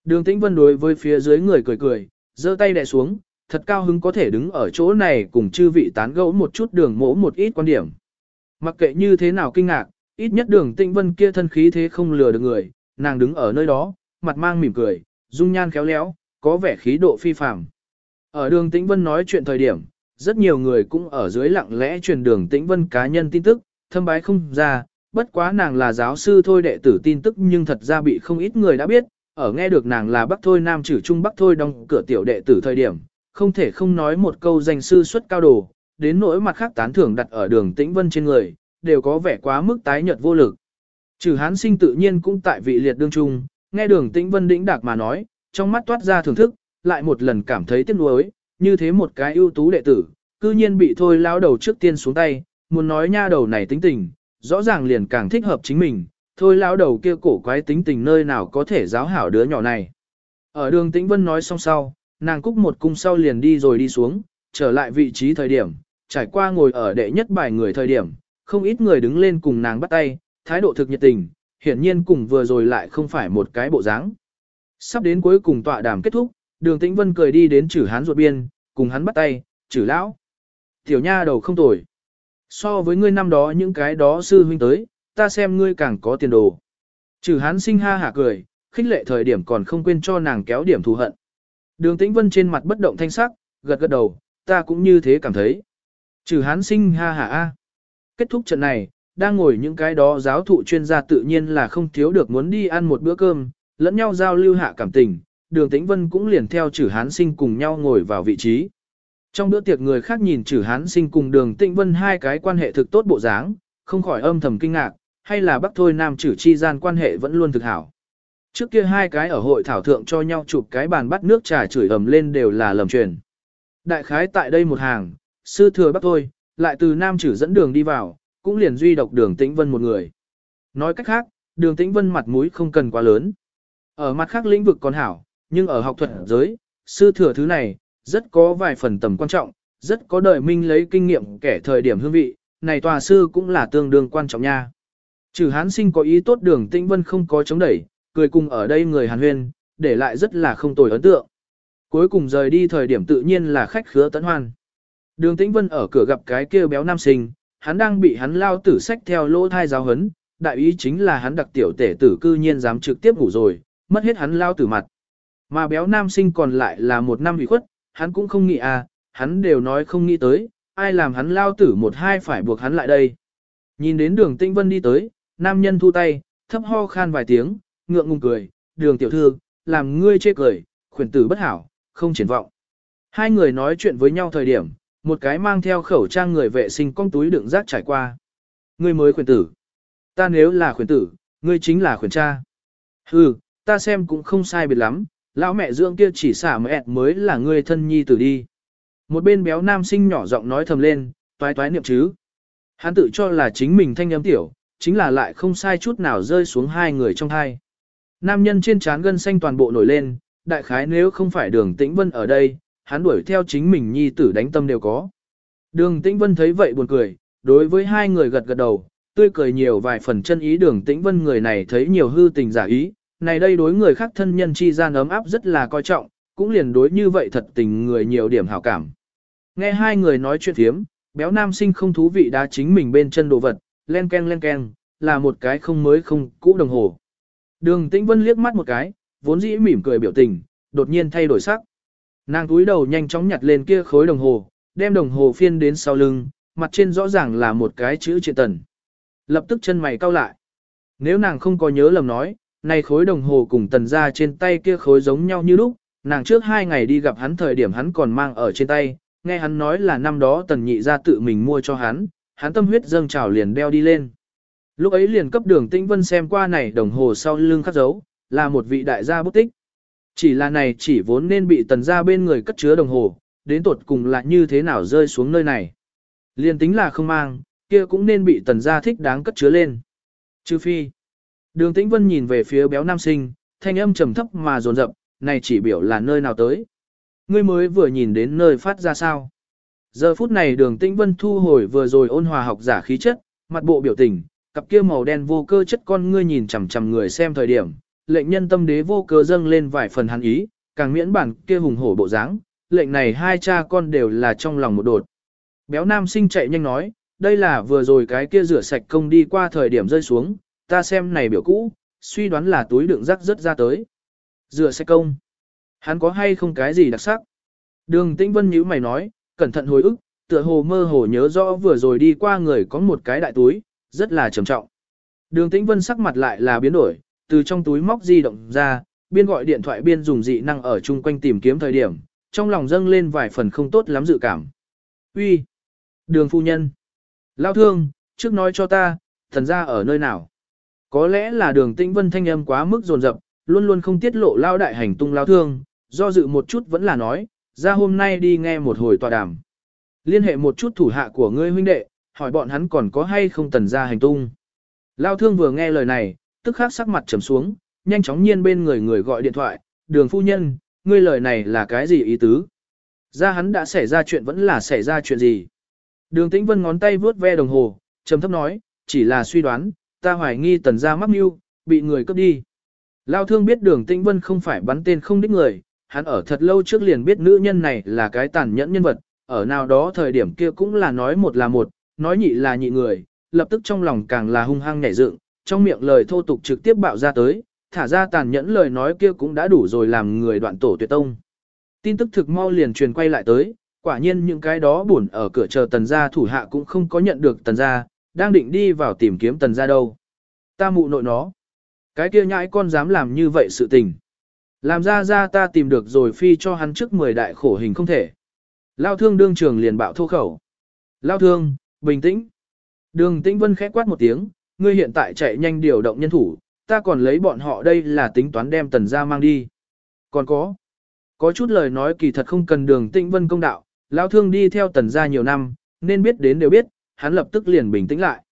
Đường tĩnh vân đối với phía dưới người cười cười, giơ tay đè xuống, thật cao hứng có thể đứng ở chỗ này cùng chư vị tán gẫu một chút đường mỗ một ít quan điểm. Mặc kệ như thế nào kinh ngạc, ít nhất đường tĩnh vân kia thân khí thế không lừa được người, nàng đứng ở nơi đó, mặt mang mỉm cười, dung nhan khéo léo, có vẻ khí độ phi phàm. Ở đường tĩnh vân nói chuyện thời điểm, rất nhiều người cũng ở dưới lặng lẽ truyền đường tĩnh vân cá nhân tin tức, thâm bái không ra, bất quá nàng là giáo sư thôi đệ tử tin tức nhưng thật ra bị không ít người đã biết, ở nghe được nàng là Bắc Thôi Nam trừ Trung Bắc Thôi đóng cửa tiểu đệ tử thời điểm, không thể không nói một câu danh sư xuất cao đồ, đến nỗi mặt khác tán thưởng đặt ở đường tĩnh vân trên người, đều có vẻ quá mức tái nhợt vô lực. Trừ hán sinh tự nhiên cũng tại vị liệt đương trung, nghe đường tĩnh vân đĩnh đạc mà nói, trong mắt toát ra thưởng thức, lại một lần cảm thấy tiếc nuối, như thế một cái ưu tú đệ tử, cư nhiên bị thôi lao đầu trước tiên xuống tay, muốn nói nha đầu này tính tình, rõ ràng liền càng thích hợp chính mình, thôi lao đầu kia cổ quái tính tình nơi nào có thể giáo hảo đứa nhỏ này. Ở đường tĩnh vân nói xong sau, nàng cúc một cung sau liền đi rồi đi xuống, trở lại vị trí thời điểm, trải qua ngồi ở đệ nhất bài người thời điểm, không ít người đứng lên cùng nàng bắt tay, thái độ thực nhiệt tình, hiển nhiên cùng vừa rồi lại không phải một cái bộ dáng. Sắp đến cuối cùng tọa đàm kết thúc, đường tĩnh vân cười đi đến chử hán ruột biên, cùng hắn bắt tay, chử lão. Tiểu nha đầu không tồi. So với ngươi năm đó những cái đó sư huynh tới, ta xem ngươi càng có tiền đồ. Chử hán sinh ha hả cười, khích lệ thời điểm còn không quên cho nàng kéo điểm thù hận. Đường tĩnh vân trên mặt bất động thanh sắc, gật gật đầu, ta cũng như thế cảm thấy. Trừ hán sinh ha hả a. Kết thúc trận này, đang ngồi những cái đó giáo thụ chuyên gia tự nhiên là không thiếu được muốn đi ăn một bữa cơm, lẫn nhau giao lưu hạ cảm tình, đường tĩnh vân cũng liền theo Chử hán sinh cùng nhau ngồi vào vị trí. Trong bữa tiệc người khác nhìn Chử hán sinh cùng đường tĩnh vân hai cái quan hệ thực tốt bộ dáng, không khỏi âm thầm kinh ngạc, hay là bắc thôi nam Chử chi gian quan hệ vẫn luôn thực hảo. Trước kia hai cái ở hội thảo thượng cho nhau chụp cái bàn bắt nước trà chửi ầm lên đều là lầm truyền. Đại khái tại đây một hàng, sư thừa bắc thôi, lại từ nam Chử dẫn đường đi vào, cũng liền duy độc đường tĩnh vân một người. Nói cách khác, đường tĩnh vân mặt mũi không cần quá lớn. Ở mặt khác lĩnh vực còn hảo, nhưng ở học thuật giới, sư thừa thứ này, rất có vài phần tầm quan trọng, rất có đời minh lấy kinh nghiệm kẻ thời điểm hương vị, này tòa sư cũng là tương đương quan trọng nha. Trừ hán sinh có ý tốt đường tĩnh vân không có chống đẩy, cười cùng ở đây người hàn huyên, để lại rất là không tồi ấn tượng. Cuối cùng rời đi thời điểm tự nhiên là khách khứa tấn hoan. Đường Tĩnh Vân ở cửa gặp cái kia béo nam sinh, hắn đang bị hắn lao tử sách theo lỗ thai giáo hấn, đại ý chính là hắn đặc tiểu tể tử cư nhiên dám trực tiếp ngủ rồi, mất hết hắn lao tử mặt. Mà béo nam sinh còn lại là một năm bị khuất, hắn cũng không nghĩ à, hắn đều nói không nghĩ tới, ai làm hắn lao tử một hai phải buộc hắn lại đây. Nhìn đến đường tinh Vân đi tới, nam nhân thu tay, thấp ho khan vài tiếng, ngượng ngùng cười, đường tiểu thư, làm ngươi chê cười, khuyển tử bất hảo, không triển vọng. Hai người nói chuyện với nhau thời điểm, một cái mang theo khẩu trang người vệ sinh con túi đựng rác trải qua. Ngươi mới khuyển tử. Ta nếu là khuyển tử, ngươi chính là khuyển cha. Hừ, ta xem cũng không sai biệt lắm, lão mẹ dưỡng kia chỉ xả mẹ mới là người thân nhi tử đi. Một bên béo nam sinh nhỏ giọng nói thầm lên, toái toái niệm chứ. Hắn tự cho là chính mình thanh âm tiểu, chính là lại không sai chút nào rơi xuống hai người trong hai. Nam nhân trên trán gân xanh toàn bộ nổi lên, đại khái nếu không phải đường tĩnh vân ở đây, hắn đuổi theo chính mình nhi tử đánh tâm đều có. Đường tĩnh vân thấy vậy buồn cười, đối với hai người gật gật đầu, tươi cười nhiều vài phần chân ý đường tĩnh vân người này thấy nhiều hư tình giả ý, này đây đối người khác thân nhân chi gian ấm áp rất là coi trọng, cũng liền đối như vậy thật tình người nhiều điểm hảo cảm. Nghe hai người nói chuyện thiếm, béo nam sinh không thú vị đá chính mình bên chân đồ vật, len ken len ken, là một cái không mới không cũ đồng hồ. Đường tĩnh vân liếc mắt một cái, vốn dĩ mỉm cười biểu tình, đột nhiên thay đổi sắc. Nàng túi đầu nhanh chóng nhặt lên kia khối đồng hồ, đem đồng hồ phiên đến sau lưng, mặt trên rõ ràng là một cái chữ triện tần. Lập tức chân mày cau lại. Nếu nàng không có nhớ lầm nói, này khối đồng hồ cùng tần ra trên tay kia khối giống nhau như lúc, nàng trước hai ngày đi gặp hắn thời điểm hắn còn mang ở trên tay, nghe hắn nói là năm đó tần nhị ra tự mình mua cho hắn, hắn tâm huyết dâng trào liền đeo đi lên. Lúc ấy liền cấp đường tĩnh vân xem qua này đồng hồ sau lưng khắc dấu, là một vị đại gia bút tích. Chỉ là này chỉ vốn nên bị tần ra bên người cất chứa đồng hồ, đến tột cùng là như thế nào rơi xuống nơi này. Liền tính là không mang, kia cũng nên bị tần ra thích đáng cất chứa lên. Trừ phi. Đường tĩnh vân nhìn về phía béo nam sinh, thanh âm trầm thấp mà dồn dập, này chỉ biểu là nơi nào tới. Ngươi mới vừa nhìn đến nơi phát ra sao. Giờ phút này đường tĩnh vân thu hồi vừa rồi ôn hòa học giả khí chất, mặt bộ biểu tình, cặp kia màu đen vô cơ chất con ngươi nhìn chằm chằm người xem thời điểm, lệnh nhân tâm đế vô cơ dâng lên vài phần hắn ý, càng miễn bản kia hùng hổ bộ dáng, lệnh này hai cha con đều là trong lòng một đột. Béo nam sinh chạy nhanh nói, đây là vừa rồi cái kia rửa sạch công đi qua thời điểm rơi xuống, ta xem này biểu cũ, suy đoán là túi đựng rác rất ra tới. Rửa xe công. Hắn có hay không cái gì đặc sắc? Đường Tĩnh Vân nhíu mày nói, cẩn thận hồi ức, tựa hồ mơ hồ nhớ rõ vừa rồi đi qua người có một cái đại túi, rất là trầm trọng. Đường Tĩnh Vân sắc mặt lại là biến đổi, từ trong túi móc di động ra, biên gọi điện thoại biên dùng dị năng ở chung quanh tìm kiếm thời điểm, trong lòng dâng lên vài phần không tốt lắm dự cảm. Uy, Đường phu nhân! Lao thương, trước nói cho ta, thần ra ở nơi nào? Có lẽ là đường tĩnh vân thanh âm quá mức rồn rập, luôn luôn không tiết lộ lao đại hành tung lao thương, do dự một chút vẫn là nói, ra hôm nay đi nghe một hồi tòa đàm. Liên hệ một chút thủ hạ của ngươi huynh đệ, hỏi bọn hắn còn có hay không tần ra hành tung. Lao thương vừa nghe lời này, tức khắc sắc mặt trầm xuống, nhanh chóng nhiên bên người người gọi điện thoại, đường phu nhân, ngươi lời này là cái gì ý tứ? Ra hắn đã xảy ra chuyện vẫn là xảy ra chuyện gì? Đường tĩnh vân ngón tay vướt ve đồng hồ, trầm thấp nói, chỉ là suy đoán, ta hoài nghi tần gia mắc mưu, bị người cướp đi. Lao thương biết đường tĩnh vân không phải bắn tên không đích người, hắn ở thật lâu trước liền biết nữ nhân này là cái tàn nhẫn nhân vật, ở nào đó thời điểm kia cũng là nói một là một, nói nhị là nhị người, lập tức trong lòng càng là hung hăng nhảy dựng, trong miệng lời thô tục trực tiếp bạo ra tới, thả ra tàn nhẫn lời nói kia cũng đã đủ rồi làm người đoạn tổ tuyệt tông. Tin tức thực mau liền truyền quay lại tới, quả nhiên những cái đó buồn ở cửa chờ tần gia thủ hạ cũng không có nhận được tần gia, đang định đi vào tìm kiếm tần gia đâu. Ta mụ nội nó. Cái kia nhãi con dám làm như vậy sự tình. Làm ra ra ta tìm được rồi phi cho hắn trước 10 đại khổ hình không thể. Lao thương đương trường liền bạo thô khẩu. Lao thương, bình tĩnh. Đường tĩnh vân khẽ quát một tiếng, ngươi hiện tại chạy nhanh điều động nhân thủ, ta còn lấy bọn họ đây là tính toán đem tần ra mang đi. Còn có, có chút lời nói kỳ thật không cần đường tĩnh vân công đạo, lao thương đi theo tần ra nhiều năm, nên biết đến đều biết, hắn lập tức liền bình tĩnh lại.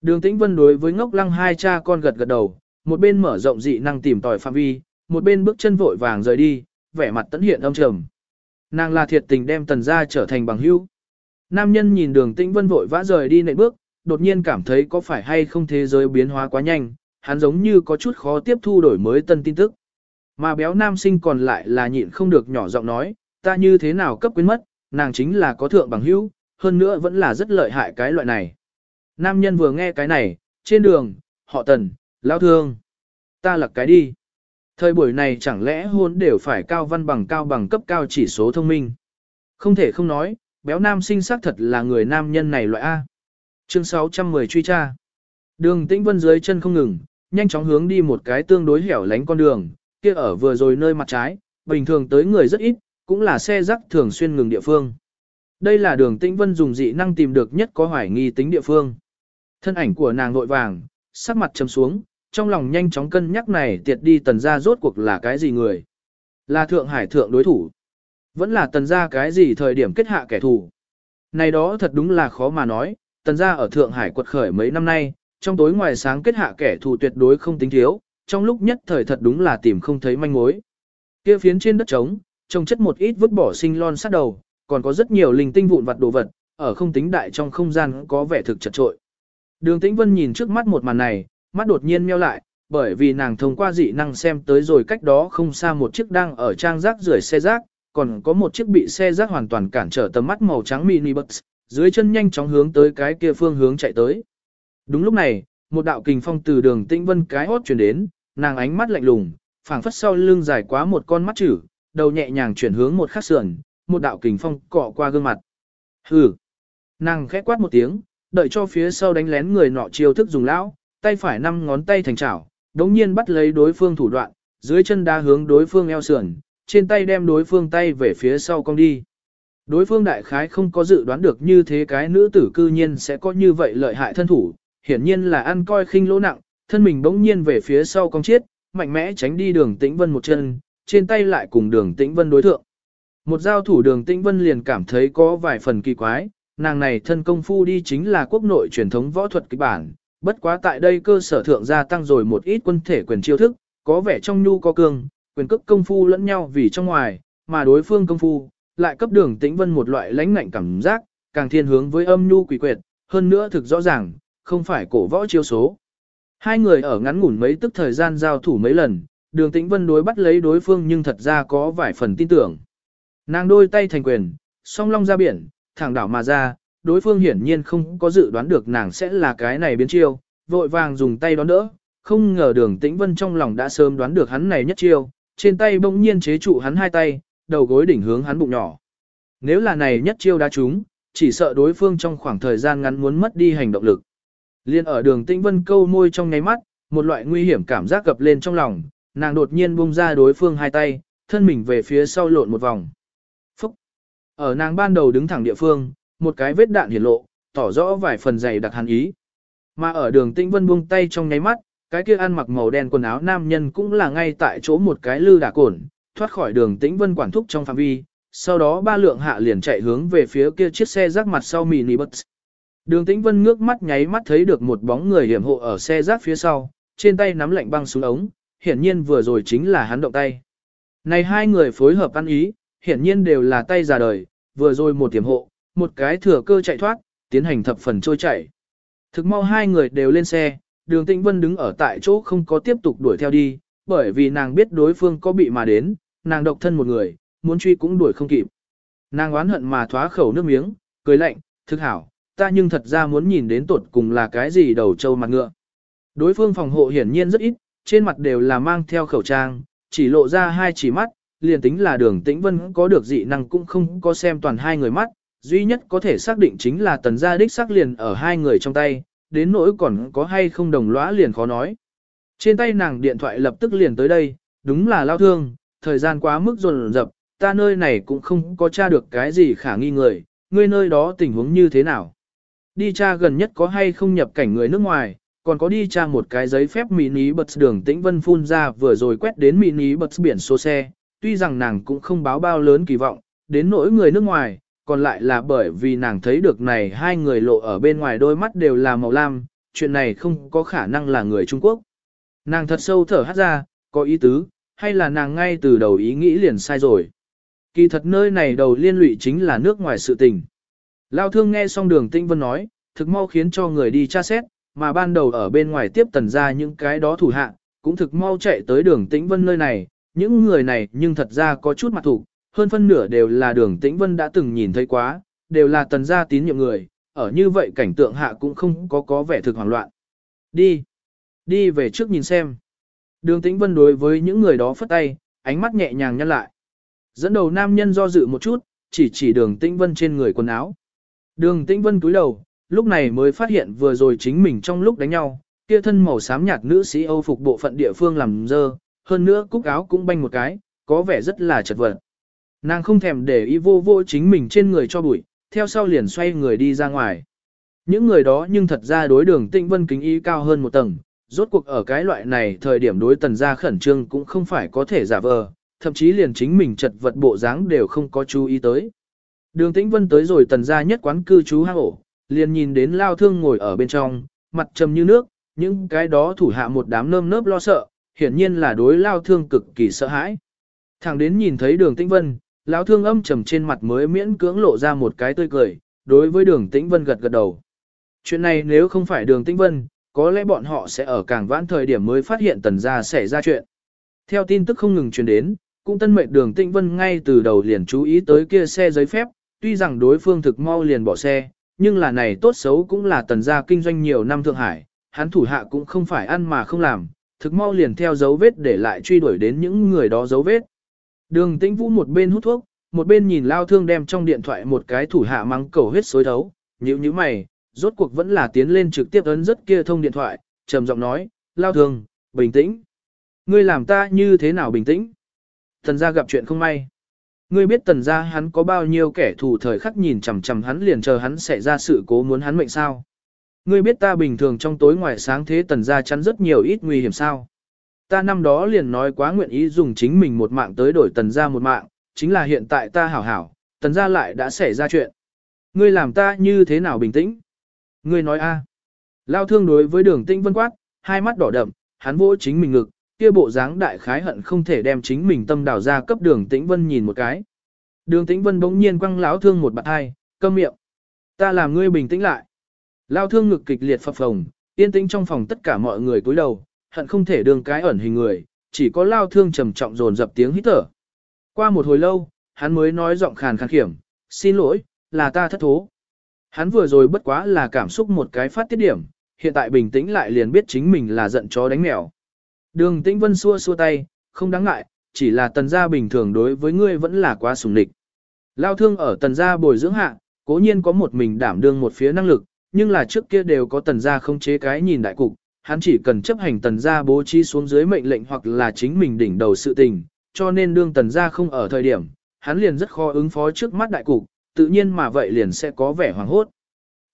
Đường tĩnh vân đối với ngốc lăng hai cha con gật gật đầu, một bên mở rộng dị năng tìm tòi phạm vi, một bên bước chân vội vàng rời đi, vẻ mặt tẫn hiện âm trầm. Nàng là thiệt tình đem tần gia trở thành bằng hữu. Nam nhân nhìn đường tĩnh vân vội vã rời đi nệ bước, đột nhiên cảm thấy có phải hay không thế giới biến hóa quá nhanh, hắn giống như có chút khó tiếp thu đổi mới tân tin tức. Mà béo nam sinh còn lại là nhịn không được nhỏ giọng nói, ta như thế nào cấp quyến mất, nàng chính là có thượng bằng hữu, hơn nữa vẫn là rất lợi hại cái loại này. Nam nhân vừa nghe cái này, trên đường, họ tần, lao thương. Ta lật cái đi. Thời buổi này chẳng lẽ hôn đều phải cao văn bằng cao bằng cấp cao chỉ số thông minh. Không thể không nói, béo nam sinh xác thật là người nam nhân này loại A. Chương 610 truy tra. Đường tĩnh vân dưới chân không ngừng, nhanh chóng hướng đi một cái tương đối hẻo lánh con đường, kia ở vừa rồi nơi mặt trái, bình thường tới người rất ít, cũng là xe rắc thường xuyên ngừng địa phương. Đây là đường tĩnh vân dùng dị năng tìm được nhất có hoài nghi tính địa phương. Thân ảnh của nàng nội vàng, sắc mặt trầm xuống, trong lòng nhanh chóng cân nhắc này tiệt đi tần gia rốt cuộc là cái gì người. Là thượng hải thượng đối thủ. Vẫn là tần gia cái gì thời điểm kết hạ kẻ thù. Này đó thật đúng là khó mà nói, tần gia ở Thượng Hải quật khởi mấy năm nay, trong tối ngoài sáng kết hạ kẻ thù tuyệt đối không tính thiếu, trong lúc nhất thời thật đúng là tìm không thấy manh mối. Kia phiến trên đất trống, trông chất một ít vứt bỏ sinh lon sát đầu, còn có rất nhiều linh tinh vụn vặt đồ vật, ở không tính đại trong không gian có vẻ thực chật trội. Đường Tĩnh Vân nhìn trước mắt một màn này, mắt đột nhiên meo lại, bởi vì nàng thông qua dị năng xem tới rồi cách đó không xa một chiếc đang ở trang rác rưởi xe rác, còn có một chiếc bị xe rác hoàn toàn cản trở tầm mắt màu trắng mini bus, dưới chân nhanh chóng hướng tới cái kia phương hướng chạy tới. Đúng lúc này, một đạo kình phong từ đường tĩnh vân cái hót chuyển đến, nàng ánh mắt lạnh lùng, phảng phất sau lưng dài quá một con mắt chữ, đầu nhẹ nhàng chuyển hướng một khắc sườn, một đạo kình phong cọ qua gương mặt. Hừ. Nàng khẽ quát một tiếng, đợi cho phía sau đánh lén người nọ chiêu thức dùng lão, tay phải năm ngón tay thành chảo, đống nhiên bắt lấy đối phương thủ đoạn, dưới chân đá hướng đối phương eo sườn, trên tay đem đối phương tay về phía sau cong đi. Đối phương đại khái không có dự đoán được như thế cái nữ tử cư nhiên sẽ có như vậy lợi hại thân thủ, hiển nhiên là ăn coi khinh lỗ nặng, thân mình bỗng nhiên về phía sau cong chiết, mạnh mẽ tránh đi đường tĩnh vân một chân, trên tay lại cùng đường tĩnh vân đối thượng. Một giao thủ đường tĩnh vân liền cảm thấy có vài phần kỳ quái, nàng này thân công phu đi chính là quốc nội truyền thống võ thuật kịch bản, bất quá tại đây cơ sở thượng gia tăng rồi một ít quân thể quyền chiêu thức, có vẻ trong nhu có cương, quyền cước công phu lẫn nhau vì trong ngoài, mà đối phương công phu, lại cấp đường tĩnh vân một loại lãnh ngạnh cảm giác, càng thiên hướng với âm nhu quỷ quyệt, hơn nữa thực rõ ràng, không phải cổ võ chiêu số. Hai người ở ngắn ngủn mấy tức thời gian giao thủ mấy lần, đường tĩnh vân đối bắt lấy đối phương nhưng thật ra có vài phần tin tưởng. Nàng đôi tay thành quyền, song long ra biển, thẳng đảo mà ra, đối phương hiển nhiên không có dự đoán được nàng sẽ là cái này biến chiêu, vội vàng dùng tay đón đỡ, không ngờ đường tĩnh vân trong lòng đã sớm đoán được hắn này nhất chiêu, trên tay bỗng nhiên chế trụ hắn hai tay, đầu gối đỉnh hướng hắn bụng nhỏ. Nếu là này nhất chiêu đá trúng, chỉ sợ đối phương trong khoảng thời gian ngắn muốn mất đi hành động lực. Liên ở đường tĩnh vân câu môi trong ngáy mắt, một loại nguy hiểm cảm giác gập lên trong lòng, nàng đột nhiên buông ra đối phương hai tay, thân mình về phía sau lộn một vòng. Ở nàng ban đầu đứng thẳng địa phương, một cái vết đạn hiển lộ, tỏ rõ vài phần dày đặc hàn ý. Mà ở đường tĩnh vân buông tay trong nháy mắt, cái kia ăn mặc màu đen quần áo nam nhân cũng là ngay tại chỗ một cái lư đả cổn, thoát khỏi đường tĩnh vân quản thúc trong phạm vi, sau đó ba lượng hạ liền chạy hướng về phía kia chiếc xe rác mặt sau mini bus. Đường tĩnh vân ngước mắt nháy mắt thấy được một bóng người hiểm hộ ở xe rác phía sau, trên tay nắm lạnh băng xuống ống, hiển nhiên vừa rồi chính là hắn động tay. Này hai người phối hợp ăn ý, hiển nhiên đều là tay già đời, vừa rồi một tiềm hộ, một cái thừa cơ chạy thoát, tiến hành thập phần trôi chạy. Thực mau hai người đều lên xe, đường tĩnh vân đứng ở tại chỗ không có tiếp tục đuổi theo đi, bởi vì nàng biết đối phương có bị mà đến, nàng độc thân một người, muốn truy cũng đuổi không kịp. Nàng oán hận mà thoá khẩu nước miếng, cười lạnh, thực hảo, ta nhưng thật ra muốn nhìn đến tuột cùng là cái gì đầu trâu mặt ngựa. Đối phương phòng hộ hiển nhiên rất ít, trên mặt đều là mang theo khẩu trang, chỉ lộ ra hai chỉ mắt, liền tính là đường tĩnh vân có được dị năng cũng không có xem toàn hai người mắt, duy nhất có thể xác định chính là tần gia đích xác liền ở hai người trong tay, đến nỗi còn có hay không đồng lõa liền khó nói. Trên tay nàng điện thoại lập tức liền tới đây, đúng là lao thương, thời gian quá mức dồn dập, ta nơi này cũng không có tra được cái gì khả nghi người, ngươi nơi đó tình huống như thế nào. Đi tra gần nhất có hay không nhập cảnh người nước ngoài, còn có đi tra một cái giấy phép mini bật đường tĩnh vân phun ra vừa rồi quét đến mini bật biển số xe, tuy rằng nàng cũng không báo bao lớn kỳ vọng, đến nỗi người nước ngoài, còn lại là bởi vì nàng thấy được này hai người lộ ở bên ngoài đôi mắt đều là màu lam, chuyện này không có khả năng là người Trung Quốc. Nàng thật sâu thở hát ra, có ý tứ, hay là nàng ngay từ đầu ý nghĩ liền sai rồi. Kỳ thật nơi này đầu liên lụy chính là nước ngoài sự tình. Lao thương nghe xong đường tinh vân nói, thực mau khiến cho người đi tra xét, mà ban đầu ở bên ngoài tiếp tần ra những cái đó thủ hạ, cũng thực mau chạy tới đường tĩnh vân nơi này, những người này nhưng thật ra có chút mặt thủ, hơn phân nửa đều là đường tĩnh vân đã từng nhìn thấy quá, đều là tần gia tín nhiệm người, ở như vậy cảnh tượng hạ cũng không có có vẻ thực hoảng loạn. Đi, đi về trước nhìn xem. Đường tĩnh vân đối với những người đó phất tay, ánh mắt nhẹ nhàng nhăn lại. Dẫn đầu nam nhân do dự một chút, chỉ chỉ đường tĩnh vân trên người quần áo. Đường tĩnh vân cúi đầu, lúc này mới phát hiện vừa rồi chính mình trong lúc đánh nhau, kia thân màu xám nhạt nữ sĩ Âu phục bộ phận địa phương làm dơ, hơn nữa cúc áo cũng banh một cái, có vẻ rất là chật vật. Nàng không thèm để ý vô vô chính mình trên người cho bụi, theo sau liền xoay người đi ra ngoài. Những người đó nhưng thật ra đối đường tĩnh vân kính ý cao hơn một tầng, rốt cuộc ở cái loại này thời điểm đối tần gia khẩn trương cũng không phải có thể giả vờ, thậm chí liền chính mình chật vật bộ dáng đều không có chú ý tới. Đường tĩnh vân tới rồi tần gia nhất quán cư trú hang ổ, liền nhìn đến lao thương ngồi ở bên trong, mặt trầm như nước, những cái đó thủ hạ một đám nơm nớp lo sợ, hiển nhiên là đối lao thương cực kỳ sợ hãi. Thẳng đến nhìn thấy đường tĩnh vân, lão thương âm trầm trên mặt mới miễn cưỡng lộ ra một cái tươi cười, đối với đường tĩnh vân gật gật đầu. Chuyện này nếu không phải đường tĩnh vân, có lẽ bọn họ sẽ ở càng vãn thời điểm mới phát hiện tần gia xảy ra chuyện. Theo tin tức không ngừng truyền đến, cũng tân mệnh đường tĩnh vân ngay từ đầu liền chú ý tới kia xe giấy phép, tuy rằng đối phương thực mau liền bỏ xe, nhưng là này tốt xấu cũng là tần gia kinh doanh nhiều năm Thượng Hải, hắn thủ hạ cũng không phải ăn mà không làm, thực mau liền theo dấu vết để lại truy đuổi đến những người đó dấu vết. Đường tĩnh vũ một bên hút thuốc, một bên nhìn lao thương đem trong điện thoại một cái thủ hạ mắng cầu huyết xối thấu, nhíu như mày, rốt cuộc vẫn là tiến lên trực tiếp ấn rất kia thông điện thoại, trầm giọng nói, lao thương, bình tĩnh. Ngươi làm ta như thế nào bình tĩnh? thần gia gặp chuyện không may. Ngươi biết tần gia hắn có bao nhiêu kẻ thù thời khắc nhìn chằm chằm hắn liền chờ hắn sẽ ra sự cố muốn hắn mệnh sao? Ngươi biết ta bình thường trong tối ngoài sáng thế tần gia chắn rất nhiều ít nguy hiểm sao? Ta năm đó liền nói quá nguyện ý dùng chính mình một mạng tới đổi tần gia một mạng, chính là hiện tại ta hảo hảo, tần gia lại đã xảy ra chuyện. Ngươi làm ta như thế nào bình tĩnh? Ngươi nói a? Lao thương đối với đường tĩnh vân quát, hai mắt đỏ đậm, hắn vỗ chính mình ngực, kia bộ dáng đại khái hận không thể đem chính mình tâm đảo ra cấp đường tĩnh vân nhìn một cái. Đường tĩnh vân bỗng nhiên quăng lão thương một bạn hai, câm miệng. Ta làm ngươi bình tĩnh lại. Lao thương ngực kịch liệt phập phồng, yên tĩnh trong phòng tất cả mọi người cúi đầu, hận không thể đường cái ẩn hình người, chỉ có lao thương trầm trọng dồn dập tiếng hít thở. Qua một hồi lâu, hắn mới nói giọng khàn khàn khiểm, xin lỗi, là ta thất thố. Hắn vừa rồi bất quá là cảm xúc một cái phát tiết điểm, hiện tại bình tĩnh lại liền biết chính mình là giận chó đánh mèo. Đường tĩnh vân xua xua tay, không đáng ngại, chỉ là tần gia bình thường đối với ngươi vẫn là quá sùng địch. Lao thương ở tần gia bồi dưỡng hạ, cố nhiên có một mình đảm đương một phía năng lực, nhưng là trước kia đều có tần gia không chế cái nhìn đại cục, hắn chỉ cần chấp hành tần gia bố trí xuống dưới mệnh lệnh hoặc là chính mình đỉnh đầu sự tình, cho nên đương tần gia không ở thời điểm, hắn liền rất khó ứng phó trước mắt đại cục, tự nhiên mà vậy liền sẽ có vẻ hoảng hốt.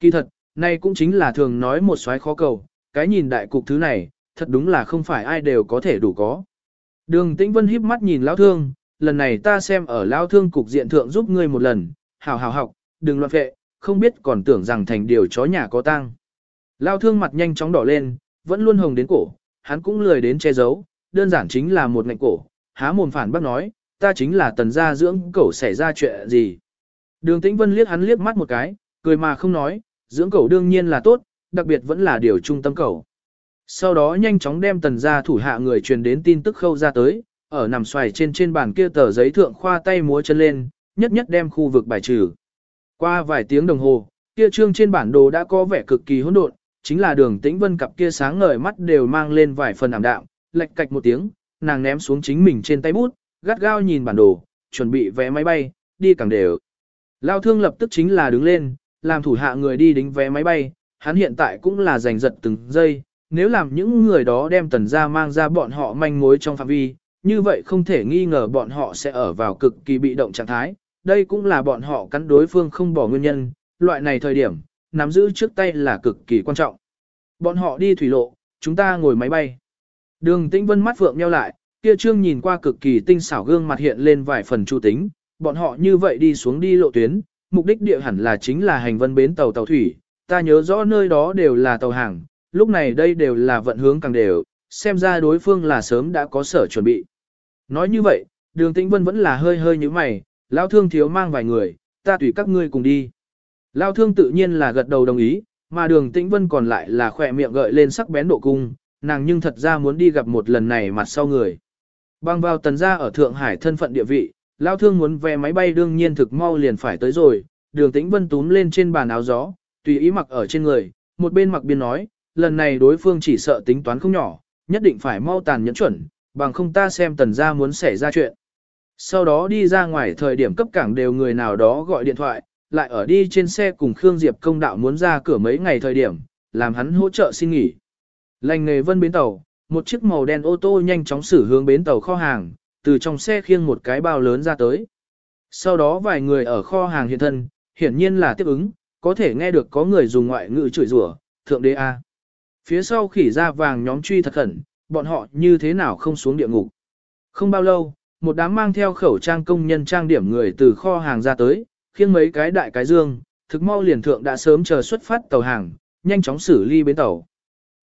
Kỳ thật, nay cũng chính là thường nói một xoái khó cầu, cái nhìn đại cục thứ này, thật đúng là không phải ai đều có thể đủ có. Đường Tĩnh Vân híp mắt nhìn lão thương, lần này ta xem ở lão thương cục diện thượng giúp ngươi một lần, hảo hảo học, đừng loạn vệ, không biết còn tưởng rằng thành điều chó nhà có tang. lao thương mặt nhanh chóng đỏ lên, vẫn luôn hồng đến cổ, hắn cũng lười đến che giấu, đơn giản chính là một ngạnh cổ, há mồm phản bác nói, ta chính là tần gia dưỡng cẩu xảy ra chuyện gì. Đường Tĩnh Vân liếc hắn liếc mắt một cái, cười mà không nói, dưỡng cẩu đương nhiên là tốt, đặc biệt vẫn là điều trung tâm cẩu. Sau đó nhanh chóng đem tần gia thủ hạ người truyền đến tin tức khâu ra tới, ở nằm xoài trên trên bàn kia tờ giấy thượng khoa tay múa chân lên, nhất nhất đem khu vực bài trừ. Qua vài tiếng đồng hồ, kia trương trên bản đồ đã có vẻ cực kỳ hỗn độn, chính là đường tĩnh vân cặp kia sáng ngời mắt đều mang lên vài phần ảm đạm, lệch cạch một tiếng, nàng ném xuống chính mình trên tay bút, gắt gao nhìn bản đồ, chuẩn bị vé máy bay, đi càng đều. Lao thương lập tức chính là đứng lên, làm thủ hạ người đi đính vé máy bay, hắn hiện tại cũng là giành giật từng giây, nếu làm những người đó đem tần gia mang ra bọn họ manh mối trong phạm vi, như vậy không thể nghi ngờ bọn họ sẽ ở vào cực kỳ bị động trạng thái, đây cũng là bọn họ cắn đối phương không bỏ nguyên nhân, loại này thời điểm, nắm giữ trước tay là cực kỳ quan trọng. Bọn họ đi thủy lộ, chúng ta ngồi máy bay. Đường tĩnh vân mắt vượng nheo lại, kia trương nhìn qua cực kỳ tinh xảo gương mặt hiện lên vài phần chu tính, bọn họ như vậy đi xuống đi lộ tuyến, mục đích địa hẳn là chính là hành vân bến tàu tàu thủy, ta nhớ rõ nơi đó đều là tàu hàng, lúc này đây đều là vận hướng càng đều, xem ra đối phương là sớm đã có sở chuẩn bị. Nói như vậy, đường tĩnh vân vẫn là hơi hơi như mày, lao thương thiếu mang vài người, ta tùy các ngươi cùng đi. Lao thương tự nhiên là gật đầu đồng ý, mà đường tĩnh vân còn lại là khỏe miệng gợi lên sắc bén độ cung, nàng nhưng thật ra muốn đi gặp một lần này mặt sau người. Bang vào tần gia ở Thượng Hải thân phận địa vị, lao thương muốn vé máy bay đương nhiên thực mau liền phải tới rồi, đường tĩnh vân túm lên trên bàn áo gió, tùy ý mặc ở trên người, một bên mặc biên nói, lần này đối phương chỉ sợ tính toán không nhỏ, nhất định phải mau tàn nhẫn chuẩn, bằng không ta xem tần gia muốn xảy ra chuyện. Sau đó đi ra ngoài thời điểm cấp cảng đều người nào đó gọi điện thoại, lại ở đi trên xe cùng Khương Diệp công đạo muốn ra cửa mấy ngày thời điểm, làm hắn hỗ trợ xin nghỉ. Lành nghề vân bến tàu, một chiếc màu đen ô tô nhanh chóng xử hướng bến tàu kho hàng, từ trong xe khiêng một cái bao lớn ra tới. Sau đó vài người ở kho hàng hiện thân, hiển nhiên là tiếp ứng, có thể nghe được có người dùng ngoại ngữ chửi rủa, thượng đế A. Phía sau khỉ ra vàng nhóm truy thật khẩn, bọn họ như thế nào không xuống địa ngục. Không bao lâu, một đám mang theo khẩu trang công nhân trang điểm người từ kho hàng ra tới, khiêng mấy cái đại cái dương, thực mau liền thượng đã sớm chờ xuất phát tàu hàng, nhanh chóng xử ly bến tàu.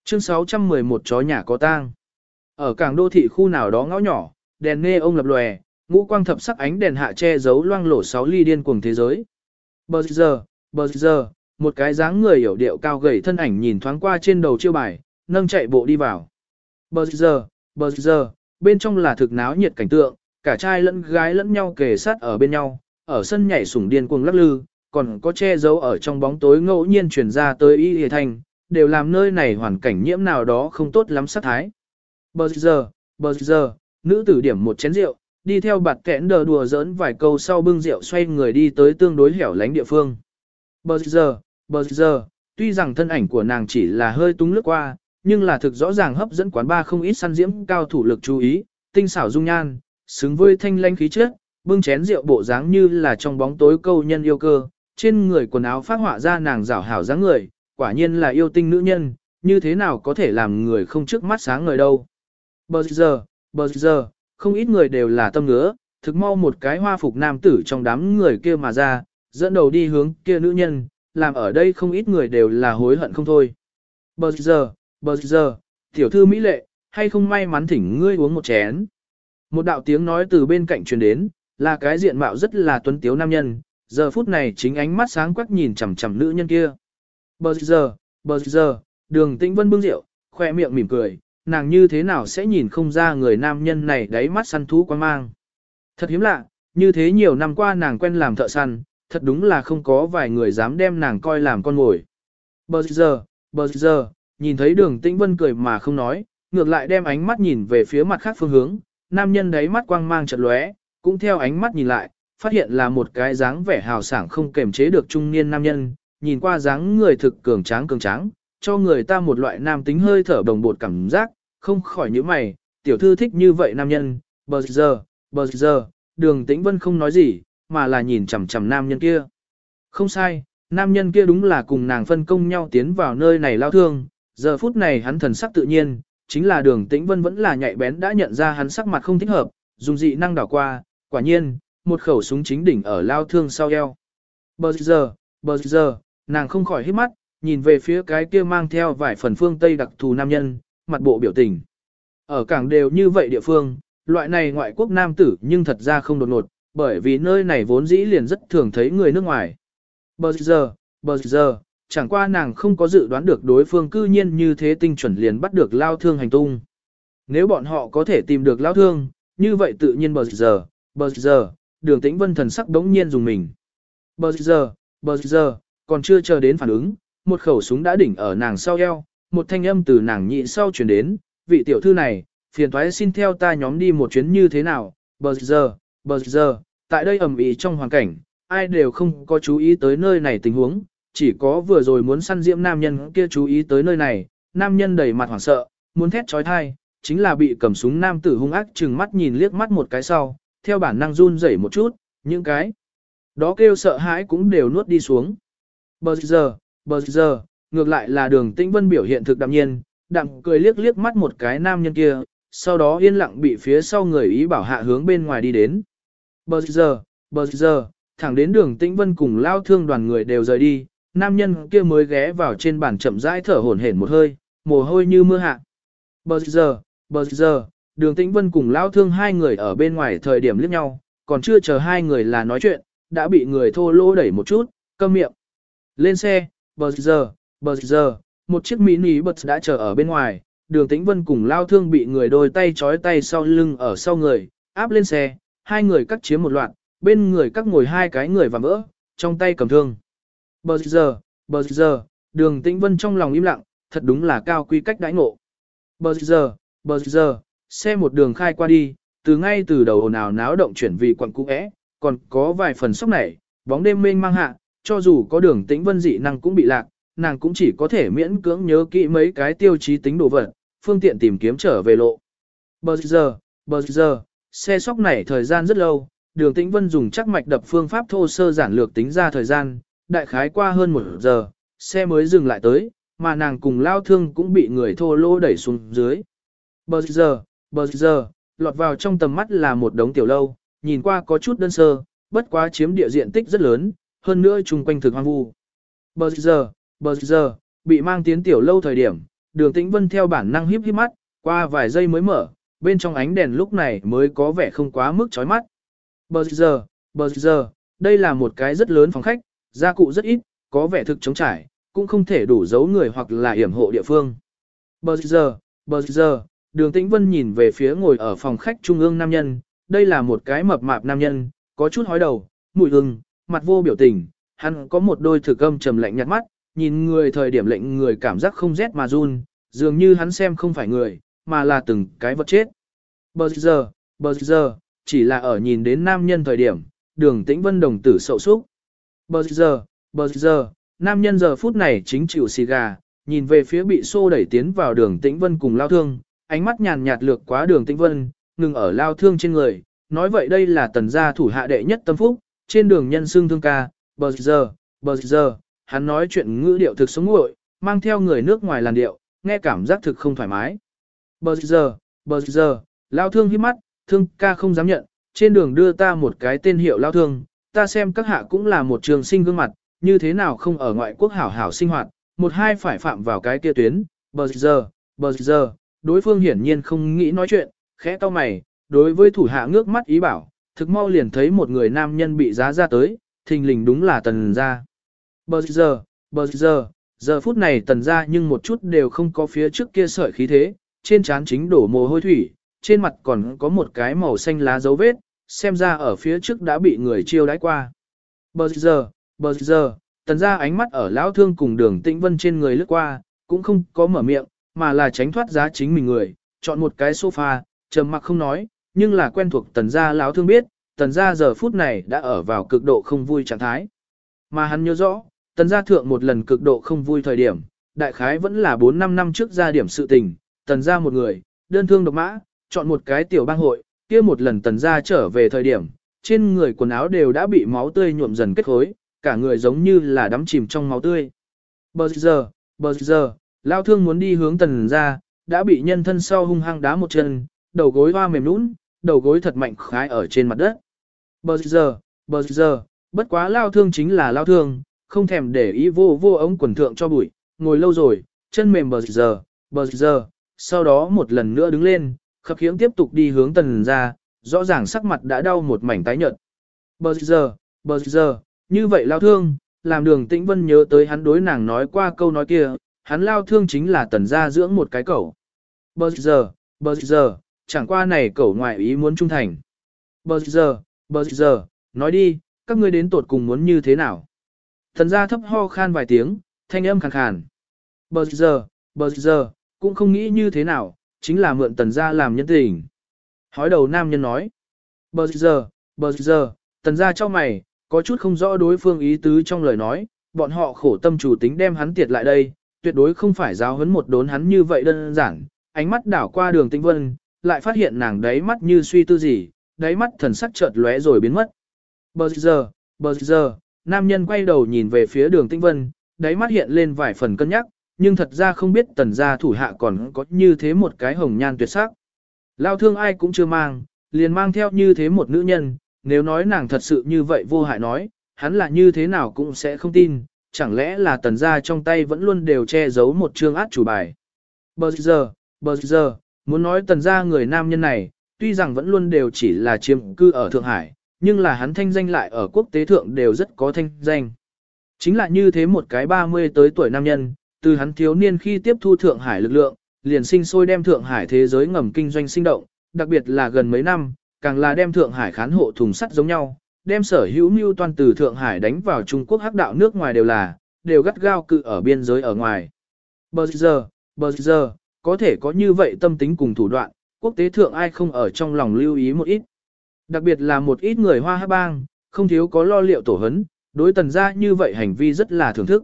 Chương 611 chó nhà có tang. Ở cảng đô thị khu nào đó ngõ nhỏ, đèn nghe ông lập lòe, ngũ quang thập sắc ánh đèn hạ che giấu loang lổ sáu ly điên cuồng thế giới. Bờ giờ, bờ giờ, một cái dáng người hiểu điệu cao gầy thân ảnh nhìn thoáng qua trên đầu chiêu bài, nâng chạy bộ đi vào. Bờ giờ, bờ giờ, bên trong là thực náo nhiệt cảnh tượng, cả trai lẫn gái lẫn nhau kề sát ở bên nhau, ở sân nhảy sủng điên cuồng lắc lư, còn có che giấu ở trong bóng tối ngẫu nhiên truyền ra tới y hề thành, đều làm nơi này hoàn cảnh nhiễm nào đó không tốt lắm sát thái. Bờ giờ, bờ giờ, nữ tử điểm một chén rượu, đi theo bạt kẽn đờ đùa giỡn vài câu sau bưng rượu xoay người đi tới tương đối hẻo lánh địa phương. Bờ giờ, bờ giờ, tuy rằng thân ảnh của nàng chỉ là hơi túng lướt qua, nhưng là thực rõ ràng hấp dẫn quán ba không ít săn diễm cao thủ lực chú ý, tinh xảo dung nhan, xứng với thanh lanh khí chất, bưng chén rượu bộ dáng như là trong bóng tối câu nhân yêu cơ, trên người quần áo phát họa ra nàng rảo hảo dáng người, quả nhiên là yêu tinh nữ nhân, như thế nào có thể làm người không trước mắt sáng ngời đâu. Bờ giờ, bờ giờ, không ít người đều là tâm ngứa, thực mau một cái hoa phục nam tử trong đám người kia mà ra, dẫn đầu đi hướng kia nữ nhân, làm ở đây không ít người đều là hối hận không thôi. Bờ giờ, bờ giờ, tiểu thư Mỹ lệ, hay không may mắn thỉnh ngươi uống một chén. Một đạo tiếng nói từ bên cạnh truyền đến, là cái diện mạo rất là tuấn tiếu nam nhân, giờ phút này chính ánh mắt sáng quắc nhìn chằm chằm nữ nhân kia. Bờ giờ, bờ giờ, đường tĩnh vân bưng rượu, khoe miệng mỉm cười, nàng như thế nào sẽ nhìn không ra người nam nhân này đáy mắt săn thú quan mang. Thật hiếm lạ, như thế nhiều năm qua nàng quen làm thợ săn, thật đúng là không có vài người dám đem nàng coi làm con mồi. Bờ giờ, bờ giờ, nhìn thấy đường tĩnh vân cười mà không nói, ngược lại đem ánh mắt nhìn về phía mặt khác phương hướng, nam nhân đấy mắt quang mang chật lóe, cũng theo ánh mắt nhìn lại, phát hiện là một cái dáng vẻ hào sảng không kềm chế được trung niên nam nhân, nhìn qua dáng người thực cường tráng cường tráng, cho người ta một loại nam tính hơi thở đồng bột cảm giác, không khỏi những mày, tiểu thư thích như vậy nam nhân, bờ giờ, bờ giờ, đường tĩnh vân không nói gì, mà là nhìn chằm chằm nam nhân kia. Không sai, nam nhân kia đúng là cùng nàng phân công nhau tiến vào nơi này lao thương, giờ phút này hắn thần sắc tự nhiên, chính là đường tĩnh vân vẫn là nhạy bén đã nhận ra hắn sắc mặt không thích hợp, dùng dị năng đảo qua, quả nhiên, một khẩu súng chính đỉnh ở lao thương sau eo. Bờ giờ, bờ giờ, nàng không khỏi hít mắt, nhìn về phía cái kia mang theo vài phần phương Tây đặc thù nam nhân, mặt bộ biểu tình. Ở cảng đều như vậy địa phương, loại này ngoại quốc nam tử nhưng thật ra không đột ngột, bởi vì nơi này vốn dĩ liền rất thường thấy người nước ngoài. Bờ giờ, bờ giờ, chẳng qua nàng không có dự đoán được đối phương cư nhiên như thế tinh chuẩn liền bắt được lao thương hành tung. Nếu bọn họ có thể tìm được lao thương, như vậy tự nhiên bờ giờ, bờ giờ, đường tĩnh vân thần sắc đống nhiên dùng mình. Bờ giờ, bờ giờ, còn chưa chờ đến phản ứng, một khẩu súng đã đỉnh ở nàng sau eo, một thanh âm từ nàng nhị sau chuyển đến, vị tiểu thư này, phiền thoái xin theo ta nhóm đi một chuyến như thế nào, bờ giờ, bờ giờ, tại đây ẩm ý trong hoàn cảnh, ai đều không có chú ý tới nơi này tình huống, chỉ có vừa rồi muốn săn diễm nam nhân kia chú ý tới nơi này, nam nhân đầy mặt hoảng sợ, muốn thét trói thai, chính là bị cầm súng nam tử hung ác chừng mắt nhìn liếc mắt một cái sau, theo bản năng run rẩy một chút, những cái đó kêu sợ hãi cũng đều nuốt đi xuống. Bờ giờ, bờ giờ, ngược lại là đường tĩnh vân biểu hiện thực đạm nhiên, đạm cười liếc liếc mắt một cái nam nhân kia, sau đó yên lặng bị phía sau người ý bảo hạ hướng bên ngoài đi đến. Bờ giờ, bờ giờ, thẳng đến đường tĩnh vân cùng lao thương đoàn người đều rời đi, nam nhân kia mới ghé vào trên bàn chậm rãi thở hổn hển một hơi, mồ hôi như mưa hạ. Bờ giờ, bờ giờ, đường tĩnh vân cùng lao thương hai người ở bên ngoài thời điểm liếc nhau, còn chưa chờ hai người là nói chuyện, đã bị người thô lỗ đẩy một chút, câm miệng. Lên xe, bờ giờ, bờ giờ, một chiếc mini bật đã chờ ở bên ngoài, đường tĩnh vân cùng lao thương bị người đôi tay trói tay sau lưng ở sau người, áp lên xe, hai người cắt chiếm một loạt, bên người các ngồi hai cái người và vỡ, trong tay cầm thương. Bờ giờ, bờ giờ, đường tĩnh vân trong lòng im lặng, thật đúng là cao quy cách đãi ngộ. Bờ giờ, bờ giờ, xe một đường khai qua đi, từ ngay từ đầu nào náo động chuyển vì quận cũ é, còn có vài phần sốc nảy, bóng đêm mênh mang hạ, cho dù có đường tĩnh vân dị năng cũng bị lạc, nàng cũng chỉ có thể miễn cưỡng nhớ kỹ mấy cái tiêu chí tính đồ vật, phương tiện tìm kiếm trở về lộ. Bờ giờ, bờ giờ, xe sóc nảy thời gian rất lâu, đường tĩnh vân dùng chắc mạch đập phương pháp thô sơ giản lược tính ra thời gian, đại khái qua hơn một giờ, xe mới dừng lại tới, mà nàng cùng lao thương cũng bị người thô lô đẩy xuống dưới. Bờ giờ, bờ giờ, lọt vào trong tầm mắt là một đống tiểu lâu, nhìn qua có chút đơn sơ, bất quá chiếm địa diện tích rất lớn, hơn nữa chung quanh thực hoang vu. Bờ giờ, bờ giờ, bị mang tiến tiểu lâu thời điểm, đường tĩnh vân theo bản năng híp híp mắt, qua vài giây mới mở, bên trong ánh đèn lúc này mới có vẻ không quá mức chói mắt. Bờ giờ, bờ giờ, đây là một cái rất lớn phòng khách, gia cụ rất ít, có vẻ thực chống trải, cũng không thể đủ giấu người hoặc là hiểm hộ địa phương. Bờ giờ, bờ giờ, đường tĩnh vân nhìn về phía ngồi ở phòng khách trung ương nam nhân, đây là một cái mập mạp nam nhân, có chút hói đầu, mùi hưng, mặt vô biểu tình, hắn có một đôi thử âm trầm lạnh nhạt mắt, nhìn người thời điểm lệnh người cảm giác không rét mà run, dường như hắn xem không phải người, mà là từng cái vật chết. Bờ giờ, bờ giờ, chỉ là ở nhìn đến nam nhân thời điểm, đường tĩnh vân đồng tử sậu súc. Bờ giờ, bờ giờ, nam nhân giờ phút này chính chịu xì gà, nhìn về phía bị xô đẩy tiến vào đường tĩnh vân cùng lao thương, ánh mắt nhàn nhạt lược quá đường tĩnh vân, ngừng ở lao thương trên người, nói vậy đây là tần gia thủ hạ đệ nhất tâm phúc, trên đường nhân xương thương ca, bờ giờ, bờ giờ, hắn nói chuyện ngữ điệu thực sống nguội, mang theo người nước ngoài làn điệu, nghe cảm giác thực không thoải mái. Bờ giờ, bờ giờ, lao thương hiếp mắt, thương ca không dám nhận, trên đường đưa ta một cái tên hiệu lao thương, ta xem các hạ cũng là một trường sinh gương mặt, như thế nào không ở ngoại quốc hảo hảo sinh hoạt, một hai phải phạm vào cái kia tuyến, bờ giờ, bờ giờ, đối phương hiển nhiên không nghĩ nói chuyện, khẽ to mày, đối với thủ hạ ngước mắt ý bảo, thực mau liền thấy một người nam nhân bị giá ra tới, thình lình đúng là tần gia. Bờ giờ, bờ giờ, giờ phút này tần gia nhưng một chút đều không có phía trước kia sợi khí thế, trên trán chính đổ mồ hôi thủy, trên mặt còn có một cái màu xanh lá dấu vết, xem ra ở phía trước đã bị người chiêu đãi qua. Bờ giờ, bờ giờ, tần gia ánh mắt ở lão thương cùng đường tĩnh vân trên người lướt qua, cũng không có mở miệng, mà là tránh thoát giá chính mình người, chọn một cái sofa, trầm mặc không nói, nhưng là quen thuộc tần gia lão thương biết, tần gia giờ phút này đã ở vào cực độ không vui trạng thái. Mà hắn nhớ rõ, tần gia thượng một lần cực độ không vui thời điểm, đại khái vẫn là 4-5 năm trước ra điểm sự tình, tần gia một người, đơn thương độc mã, chọn một cái tiểu bang hội, kia một lần tần gia trở về thời điểm, trên người quần áo đều đã bị máu tươi nhuộm dần kết khối, cả người giống như là đắm chìm trong máu tươi. Bờ giờ, bờ giờ, lao thương muốn đi hướng tần gia, đã bị nhân thân sau hung hăng đá một chân, đầu gối hoa mềm nũng, đầu gối thật mạnh khái ở trên mặt đất. Bờ giờ, bờ giờ, bất quá lao thương chính là lao thương, không thèm để ý vô vô ống quần thượng cho bụi, ngồi lâu rồi, chân mềm bờ giờ, bờ giờ, sau đó một lần nữa đứng lên, khập khiễng tiếp tục đi hướng tần ra, rõ ràng sắc mặt đã đau một mảnh tái nhợt. Bờ giờ, bờ giờ, như vậy lao thương, làm đường tĩnh vân nhớ tới hắn đối nàng nói qua câu nói kia, hắn lao thương chính là tần gia dưỡng một cái cẩu. Bờ giờ, bờ giờ, chẳng qua này cẩu ngoại ý muốn trung thành. Bờ giờ, bờ giờ, nói đi, các ngươi đến tột cùng muốn như thế nào? Tần gia thấp ho khan vài tiếng, thanh âm khàn khàn. Bờ giờ, bờ giờ, cũng không nghĩ như thế nào, chính là mượn tần gia làm nhân tình. Hói đầu nam nhân nói. Bờ giờ, bờ giờ, tần gia cho mày, có chút không rõ đối phương ý tứ trong lời nói, bọn họ khổ tâm chủ tính đem hắn tiệt lại đây, tuyệt đối không phải giáo huấn một đốn hắn như vậy đơn giản. Ánh mắt đảo qua đường tinh vân, lại phát hiện nàng đáy mắt như suy tư gì, đáy mắt thần sắc chợt lóe rồi biến mất. Bờ giờ, bờ giờ, nam nhân quay đầu nhìn về phía đường tinh vân, đáy mắt hiện lên vài phần cân nhắc, nhưng thật ra không biết tần gia thủ hạ còn có như thế một cái hồng nhan tuyệt sắc. Lao thương ai cũng chưa mang, liền mang theo như thế một nữ nhân, nếu nói nàng thật sự như vậy vô hại nói, hắn là như thế nào cũng sẽ không tin, chẳng lẽ là tần gia trong tay vẫn luôn đều che giấu một chương át chủ bài. Bờ giờ, bờ giờ, muốn nói tần gia người nam nhân này, tuy rằng vẫn luôn đều chỉ là chiếm cư ở Thượng Hải, nhưng là hắn thanh danh lại ở quốc tế thượng đều rất có thanh danh. Chính là như thế một cái 30 tới tuổi nam nhân, từ hắn thiếu niên khi tiếp thu Thượng Hải lực lượng, liền sinh sôi đem Thượng Hải thế giới ngầm kinh doanh sinh động, đặc biệt là gần mấy năm, càng là đem Thượng Hải khán hộ thùng sắt giống nhau, đem sở hữu mưu toàn từ Thượng Hải đánh vào Trung Quốc hắc đạo nước ngoài đều là, đều gắt gao cự ở biên giới ở ngoài. Bờ giờ, bờ giờ, có thể có như vậy tâm tính cùng thủ đoạn, quốc tế thượng ai không ở trong lòng lưu ý một ít. Đặc biệt là một ít người hoa hát bang, không thiếu có lo liệu tổ hấn, đối tần gia như vậy hành vi rất là thưởng thức.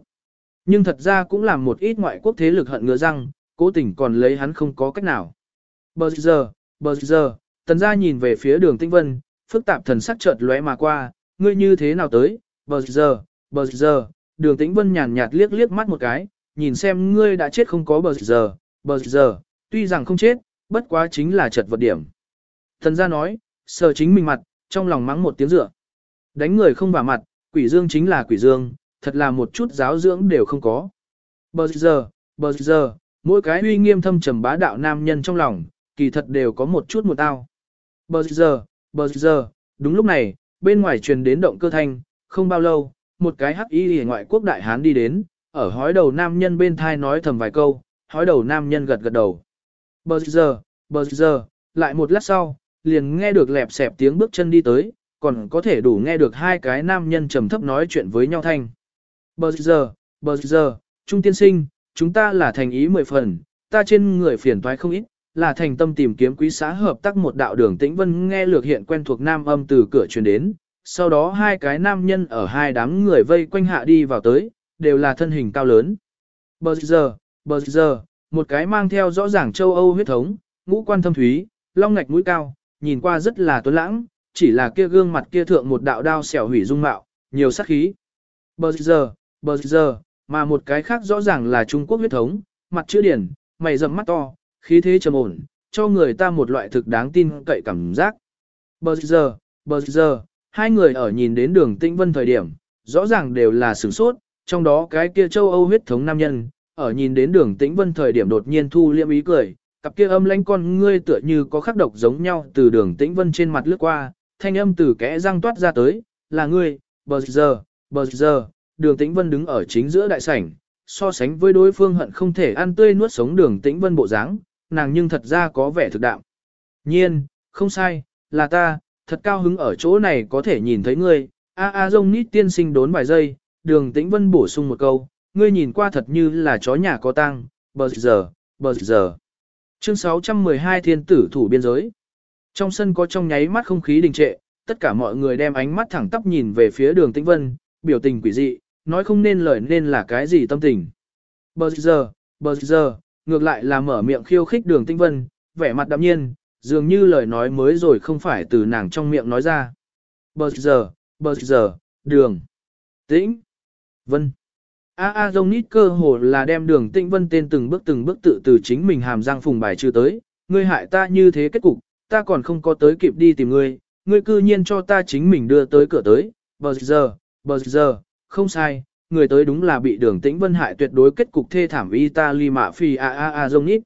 Nhưng thật ra cũng làm một ít ngoại quốc thế lực hận ngựa răng, cố tình còn lấy hắn không có cách nào. Bờ giờ, bờ giờ, tần gia nhìn về phía đường tinh vân, phức tạp thần sắc chợt lóe mà qua, ngươi như thế nào tới, bờ giờ, bờ giờ, đường tĩnh vân nhàn nhạt liếc liếc mắt một cái, nhìn xem ngươi đã chết không có bờ giờ, bờ giờ, tuy rằng không chết, bất quá chính là chật vật điểm. Thần gia nói, sờ chính mình mặt, trong lòng mắng một tiếng rửa. Đánh người không vào mặt, quỷ dương chính là quỷ dương, thật là một chút giáo dưỡng đều không có. Bờ giờ, bờ giờ, mỗi cái uy nghiêm thâm trầm bá đạo nam nhân trong lòng, kỳ thật đều có một chút một tao. Bờ giờ, bờ giờ, đúng lúc này, bên ngoài truyền đến động cơ thanh, không bao lâu, một cái hắc y ngoại quốc đại hán đi đến, ở hói đầu nam nhân bên thai nói thầm vài câu, hói đầu nam nhân gật gật đầu. Bờ giờ, bờ giờ, lại một lát sau, liền nghe được lẹp xẹp tiếng bước chân đi tới, còn có thể đủ nghe được hai cái nam nhân trầm thấp nói chuyện với nhau thanh. Bờ giờ, bờ giờ, Trung tiên sinh, chúng ta là thành ý mười phần, ta trên người phiền toái không ít, là thành tâm tìm kiếm quý xã hợp tác một đạo đường tĩnh vân nghe lược hiện quen thuộc nam âm từ cửa truyền đến, sau đó hai cái nam nhân ở hai đám người vây quanh hạ đi vào tới, đều là thân hình cao lớn. Bờ giờ, bờ giờ, một cái mang theo rõ ràng châu Âu huyết thống, ngũ quan thâm thúy, long ngạch mũi cao, nhìn qua rất là tuấn lãng, chỉ là kia gương mặt kia thượng một đạo đao xẻo hủy dung mạo, nhiều sát khí. Bờ giờ, bờ giờ, mà một cái khác rõ ràng là Trung Quốc huyết thống, mặt chữ điển, mày rậm mắt to, khí thế trầm ổn, cho người ta một loại thực đáng tin cậy cảm giác. Bờ giờ, bờ giờ, hai người ở nhìn đến đường tĩnh vân thời điểm, rõ ràng đều là sửng sốt, trong đó cái kia châu Âu huyết thống nam nhân, ở nhìn đến đường tĩnh vân thời điểm đột nhiên thu liêm ý cười, cặp kia âm lãnh con ngươi tựa như có khắc độc giống nhau từ đường tĩnh vân trên mặt lướt qua, thanh âm từ kẽ răng toát ra tới, là ngươi, bờ giờ, bờ giờ, đường tĩnh vân đứng ở chính giữa đại sảnh, so sánh với đối phương hận không thể ăn tươi nuốt sống đường tĩnh vân bộ dáng, nàng nhưng thật ra có vẻ thực đạo. Nhiên, không sai, là ta, thật cao hứng ở chỗ này có thể nhìn thấy ngươi, a a rông nít tiên sinh đốn vài giây, đường tĩnh vân bổ sung một câu, ngươi nhìn qua thật như là chó nhà có tăng, bờ giờ, bờ giờ. Chương 612 thiên tử thủ biên giới. Trong sân có trong nháy mắt không khí đình trệ, tất cả mọi người đem ánh mắt thẳng tắp nhìn về phía đường tĩnh vân, biểu tình quỷ dị, nói không nên lời nên là cái gì tâm tình. Bờ giờ, bờ giờ, ngược lại là mở miệng khiêu khích đường tinh vân, vẻ mặt đạm nhiên, dường như lời nói mới rồi không phải từ nàng trong miệng nói ra. Bờ giờ, bờ giờ, đường, tĩnh, vân. A A dông nít cơ hồ là đem đường tĩnh vân tên từng bước từng bước tự từ chính mình hàm răng phùng bài trừ tới, ngươi hại ta như thế kết cục, ta còn không có tới kịp đi tìm ngươi, ngươi cư nhiên cho ta chính mình đưa tới cửa tới, bờ giờ, bờ giờ, không sai, người tới đúng là bị đường tĩnh vân hại tuyệt đối kết cục thê thảm Italy mạ phi A A A dông nít.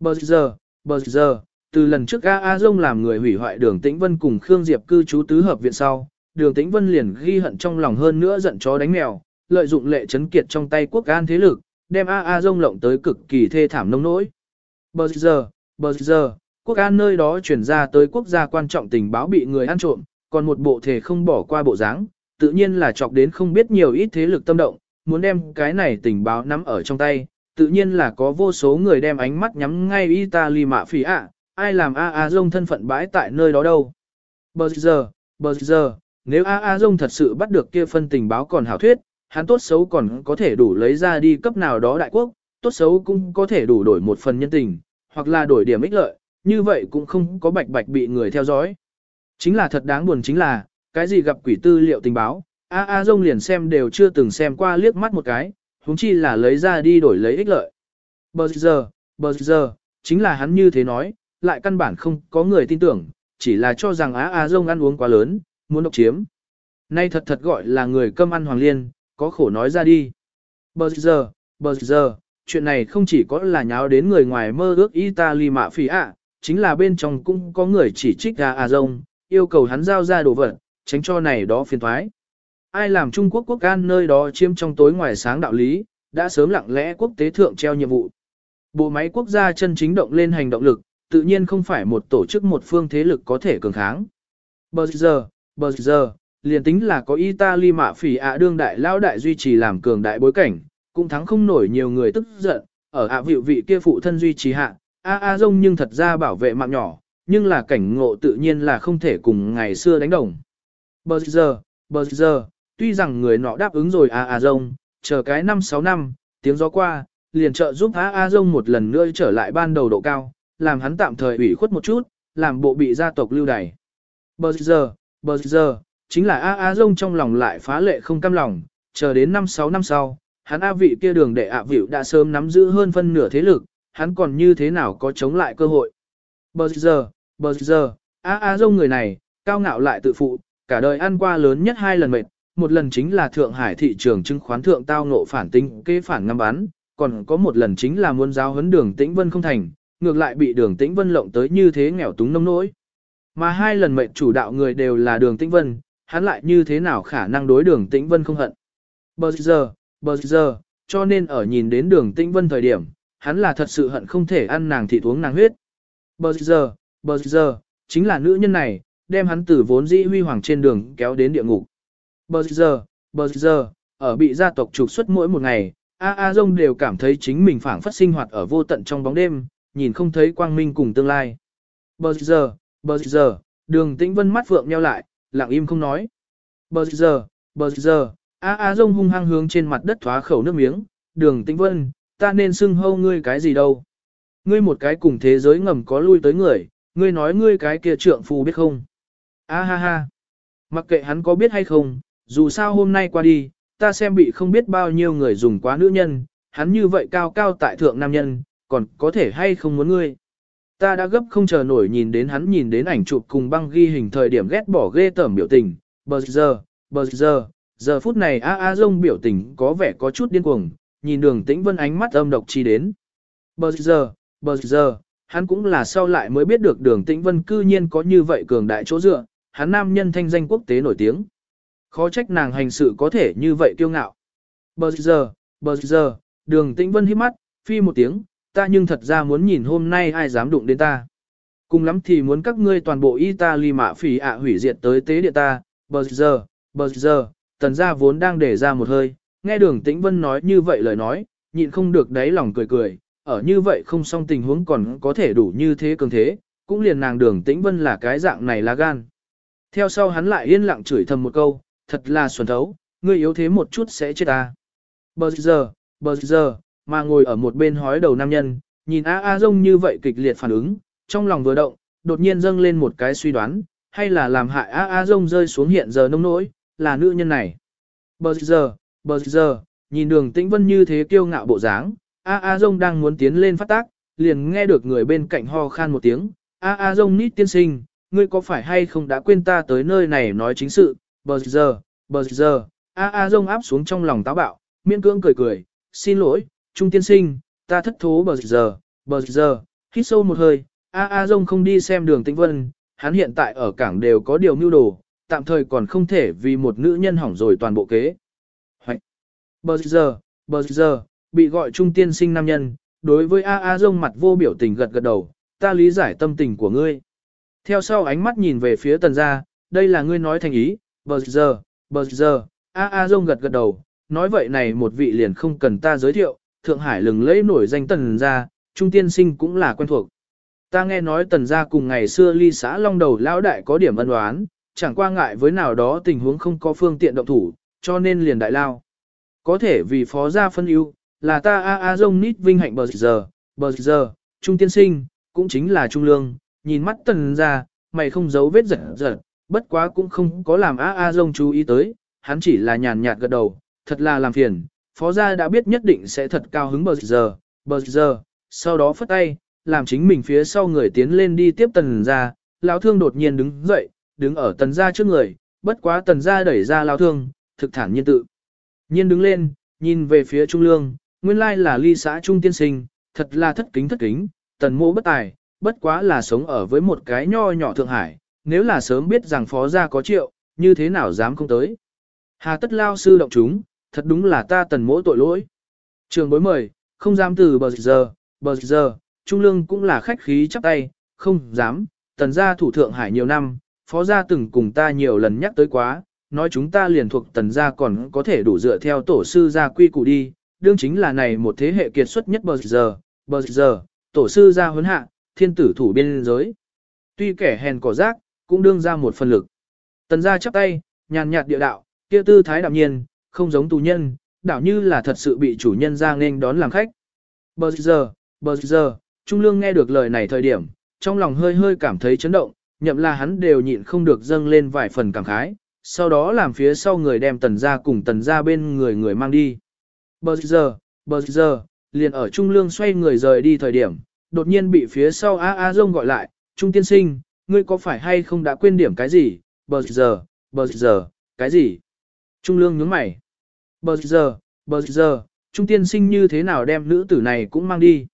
Bờ giờ, bờ giờ, từ lần trước A A dông làm người hủy hoại đường tĩnh vân cùng Khương Diệp cư trú tứ hợp viện sau, đường tĩnh vân liền ghi hận trong lòng hơn nữa giận chó đánh mèo, lợi dụng lệ chấn kiệt trong tay quốc an thế lực, đem A A dông lộng tới cực kỳ thê thảm nông nỗi. Bờ giờ, bờ giờ, quốc an nơi đó chuyển ra tới quốc gia quan trọng tình báo bị người ăn trộm, còn một bộ thể không bỏ qua bộ dáng, tự nhiên là chọc đến không biết nhiều ít thế lực tâm động, muốn đem cái này tình báo nắm ở trong tay, tự nhiên là có vô số người đem ánh mắt nhắm ngay Italy mạ phỉ ạ, ai làm A A dông thân phận bãi tại nơi đó đâu. Bờ giờ, bờ giờ, nếu A A dông thật sự bắt được kia phân tình báo còn hảo thuyết, hắn tốt xấu còn có thể đủ lấy ra đi cấp nào đó đại quốc, tốt xấu cũng có thể đủ đổi một phần nhân tình, hoặc là đổi điểm ích lợi, như vậy cũng không có bạch bạch bị người theo dõi. Chính là thật đáng buồn chính là, cái gì gặp quỷ tư liệu tình báo, A A Dông liền xem đều chưa từng xem qua liếc mắt một cái, huống chi là lấy ra đi đổi lấy ích lợi. Bờ giờ, bờ giờ, chính là hắn như thế nói, lại căn bản không có người tin tưởng, chỉ là cho rằng A A Dông ăn uống quá lớn, muốn độc chiếm. Nay thật thật gọi là người cơm ăn hoàng liên, có khổ nói ra đi. Bờ giờ, bờ giờ, chuyện này không chỉ có là nháo đến người ngoài mơ ước Italy mạ phỉ ạ, chính là bên trong cũng có người chỉ trích Á A rông, yêu cầu hắn giao ra đồ vật, tránh cho này đó phiền thoái. Ai làm Trung Quốc quốc can nơi đó chiếm trong tối ngoài sáng đạo lý, đã sớm lặng lẽ quốc tế thượng treo nhiệm vụ. Bộ máy quốc gia chân chính động lên hành động lực, tự nhiên không phải một tổ chức một phương thế lực có thể cường kháng. Bờ giờ, bờ giờ, liền tính là có Italy mạ phỉ ạ đương đại lao đại duy trì làm cường đại bối cảnh, cũng thắng không nổi nhiều người tức giận, ở ạ vị vị kia phụ thân duy trì hạ, a a dông nhưng thật ra bảo vệ mạng nhỏ, nhưng là cảnh ngộ tự nhiên là không thể cùng ngày xưa đánh đồng. Bờ giờ, bờ giờ, tuy rằng người nọ đáp ứng rồi à à a a dông, chờ cái 5-6 năm, tiếng gió qua, liền trợ giúp à a a dông một lần nữa trở lại ban đầu độ cao, làm hắn tạm thời ủy khuất một chút, làm bộ bị gia tộc lưu đày. Bờ giờ, bờ giờ, chính là A A Dông trong lòng lại phá lệ không cam lòng, chờ đến 5-6 năm sau, hắn A vị kia đường đệ ạ à đã sớm nắm giữ hơn phân nửa thế lực, hắn còn như thế nào có chống lại cơ hội. Bờ giờ, bờ giờ, A A Dông người này, cao ngạo lại tự phụ, cả đời ăn qua lớn nhất hai lần mệt, một lần chính là Thượng Hải thị trường chứng khoán thượng tao ngộ phản tính kế phản ngâm bán, còn có một lần chính là muốn giáo huấn đường tĩnh vân không thành, ngược lại bị đường tĩnh vân lộng tới như thế nghèo túng nông nỗi. Mà hai lần mệnh chủ đạo người đều là đường tĩnh vân, hắn lại như thế nào khả năng đối đường tĩnh vân không hận. Bờ giờ, bờ giờ, cho nên ở nhìn đến đường tĩnh vân thời điểm, hắn là thật sự hận không thể ăn nàng thịt uống nàng huyết. Bờ giờ, bờ giờ, chính là nữ nhân này, đem hắn từ vốn dĩ huy hoàng trên đường kéo đến địa ngục. Bờ giờ, bờ giờ, ở bị gia tộc trục xuất mỗi một ngày, A A Dông đều cảm thấy chính mình phảng phất sinh hoạt ở vô tận trong bóng đêm, nhìn không thấy quang minh cùng tương lai. Bờ giờ, bờ giờ, đường tĩnh vân mắt vượng nheo lại, lặng im không nói. Bờ giờ, bờ giờ, A A Dông hung hăng hướng trên mặt đất thoá khẩu nước miếng, đường tĩnh vân, ta nên xưng hâu ngươi cái gì đâu. Ngươi một cái cùng thế giới ngầm có lui tới người, ngươi nói ngươi cái kia trượng phu biết không. A ha ha. Mặc kệ hắn có biết hay không, dù sao hôm nay qua đi, ta xem bị không biết bao nhiêu người dùng quá nữ nhân, hắn như vậy cao cao tại thượng nam nhân, còn có thể hay không muốn ngươi. Ta đã gấp không chờ nổi nhìn đến hắn nhìn đến ảnh chụp cùng băng ghi hình thời điểm ghét bỏ ghê tởm biểu tình, bờ giờ, bờ giờ, giờ phút này A A rông biểu tình có vẻ có chút điên cuồng, nhìn đường tĩnh vân ánh mắt âm độc chi đến. Bờ giờ, bờ giờ, hắn cũng là sau lại mới biết được đường tĩnh vân cư nhiên có như vậy cường đại chỗ dựa, hắn nam nhân thanh danh quốc tế nổi tiếng. Khó trách nàng hành sự có thể như vậy kiêu ngạo. Bờ giờ, bờ giờ, đường tĩnh vân hít mắt, phi một tiếng, ta nhưng thật ra muốn nhìn hôm nay ai dám đụng đến ta. Cùng lắm thì muốn các ngươi toàn bộ Italy mạ phỉ ạ à hủy diệt tới tế địa ta, bờ giờ, bờ giờ, tần gia vốn đang để ra một hơi, nghe đường tĩnh vân nói như vậy lời nói, nhịn không được đáy lòng cười cười, ở như vậy không xong tình huống còn có thể đủ như thế cường thế, cũng liền nàng đường tĩnh vân là cái dạng này là gan. Theo sau hắn lại yên lặng chửi thầm một câu, thật là xuẩn thấu, ngươi yếu thế một chút sẽ chết ta. Bờ giờ, bờ giờ, mà ngồi ở một bên hói đầu nam nhân, nhìn A A Dông như vậy kịch liệt phản ứng, trong lòng vừa động, đột nhiên dâng lên một cái suy đoán, hay là làm hại A A Dông rơi xuống hiện giờ nông nỗi, là nữ nhân này. Bờ giờ, bờ giờ, nhìn đường tĩnh vân như thế kiêu ngạo bộ dáng, A A Dông đang muốn tiến lên phát tác, liền nghe được người bên cạnh ho khan một tiếng, A A Dông nít tiên sinh, ngươi có phải hay không đã quên ta tới nơi này nói chính sự, bờ giờ, bờ giờ, A A rông áp xuống trong lòng táo bạo, miễn cưỡng cười cười, xin lỗi, trung tiên sinh, ta thất thố bờ giờ, bờ giờ, hít sâu một hơi, A A rông không đi xem đường tĩnh vân, hắn hiện tại ở cảng đều có điều mưu đồ, tạm thời còn không thể vì một nữ nhân hỏng rồi toàn bộ kế. Hoạch! Bờ giờ, bờ giờ, bị gọi trung tiên sinh nam nhân, đối với A A rông mặt vô biểu tình gật gật đầu, ta lý giải tâm tình của ngươi. Theo sau ánh mắt nhìn về phía tần gia, đây là ngươi nói thành ý, bờ giờ, bờ giờ, A A Dông gật gật đầu, nói vậy này một vị liền không cần ta giới thiệu, Thượng Hải lừng lẫy nổi danh tần gia, trung tiên sinh cũng là quen thuộc. Ta nghe nói tần gia cùng ngày xưa ly xã long đầu lão đại có điểm ân oán, chẳng qua ngại với nào đó tình huống không có phương tiện động thủ, cho nên liền đại lao. Có thể vì phó gia phân ưu, là ta a a dông nít vinh hạnh bờ giờ, bờ giờ, trung tiên sinh, cũng chính là trung lương, nhìn mắt tần gia, mày không giấu vết giật giật, bất quá cũng không có làm a a dông chú ý tới, hắn chỉ là nhàn nhạt gật đầu, thật là làm phiền, phó gia đã biết nhất định sẽ thật cao hứng bờ giờ, bờ giờ, sau đó phất tay, làm chính mình phía sau người tiến lên đi tiếp tần gia, lão thương đột nhiên đứng dậy, đứng ở tần gia trước người, bất quá tần gia đẩy ra lão thương, thực thản nhiên tự. Nhiên đứng lên, nhìn về phía trung lương, nguyên lai là ly xã trung tiên sinh, thật là thất kính thất kính, tần mô bất tài, bất quá là sống ở với một cái nho nhỏ Thượng Hải, nếu là sớm biết rằng phó gia có triệu, như thế nào dám không tới. Hà tất lao sư động chúng, thật đúng là ta tần mỗ tội lỗi. Trường bối mời, không dám từ bờ giờ, bờ giờ, Trung Lương cũng là khách khí chắp tay, không dám, tần gia thủ Thượng Hải nhiều năm, phó gia từng cùng ta nhiều lần nhắc tới quá, nói chúng ta liền thuộc tần gia còn có thể đủ dựa theo tổ sư gia quy củ đi, đương chính là này một thế hệ kiệt xuất nhất bờ giờ, bờ giờ, tổ sư gia huấn hạ, thiên tử thủ biên giới. Tuy kẻ hèn cỏ rác, cũng đương ra một phần lực. Tần gia chắp tay, nhàn nhạt địa đạo, kia tư thái đạm nhiên, không giống tù nhân, đảo như là thật sự bị chủ nhân ra nên đón làm khách. Bờ giờ, bờ giờ, Trung Lương nghe được lời này thời điểm, trong lòng hơi hơi cảm thấy chấn động, nhậm là hắn đều nhịn không được dâng lên vài phần cảm khái, sau đó làm phía sau người đem tần ra cùng tần ra bên người người mang đi. Bờ giờ, bờ giờ, liền ở Trung Lương xoay người rời đi thời điểm, đột nhiên bị phía sau A A Dông gọi lại, Trung tiên sinh, ngươi có phải hay không đã quên điểm cái gì, bờ giờ, bờ giờ, cái gì? Trung Lương nhướng mày. Bờ giờ, bờ giờ, Trung tiên sinh như thế nào đem nữ tử này cũng mang đi?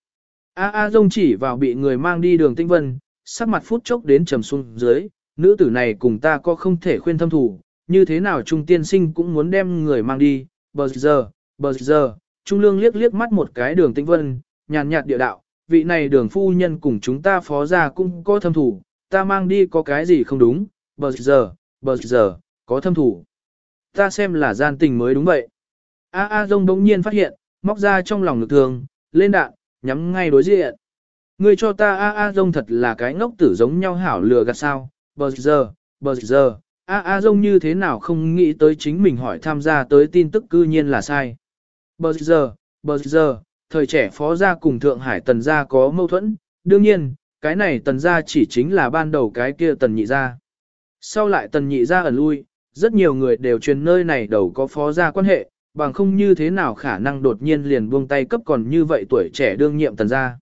A A Dông chỉ vào bị người mang đi đường tinh vân, sắc mặt phút chốc đến trầm xuống dưới, nữ tử này cùng ta có không thể khuyên thâm thủ, như thế nào Trung tiên sinh cũng muốn đem người mang đi, bờ giờ, bờ giờ, Trung Lương liếc liếc mắt một cái đường tinh vân, nhàn nhạt địa đạo, vị này đường phu nhân cùng chúng ta phó ra cũng có thâm thủ, ta mang đi có cái gì không đúng, bờ giờ, bờ giờ, có thâm thủ. Ta xem là gian tình mới đúng vậy. A A Dông đống nhiên phát hiện, móc ra trong lòng lực thường, lên đạn, nhắm ngay đối diện. Ngươi cho ta A A Dông thật là cái ngốc tử giống nhau hảo lừa gạt sao, bờ giờ, bờ giờ, A A Dông như thế nào không nghĩ tới chính mình hỏi tham gia tới tin tức cư nhiên là sai. Bờ giờ, bờ giờ, thời trẻ phó gia cùng Thượng Hải tần gia có mâu thuẫn, đương nhiên, cái này tần gia chỉ chính là ban đầu cái kia tần nhị gia. Sau lại tần nhị gia ẩn lui, rất nhiều người đều truyền nơi này đầu có phó gia quan hệ, bằng không như thế nào khả năng đột nhiên liền buông tay cấp còn như vậy tuổi trẻ đương nhiệm tần gia.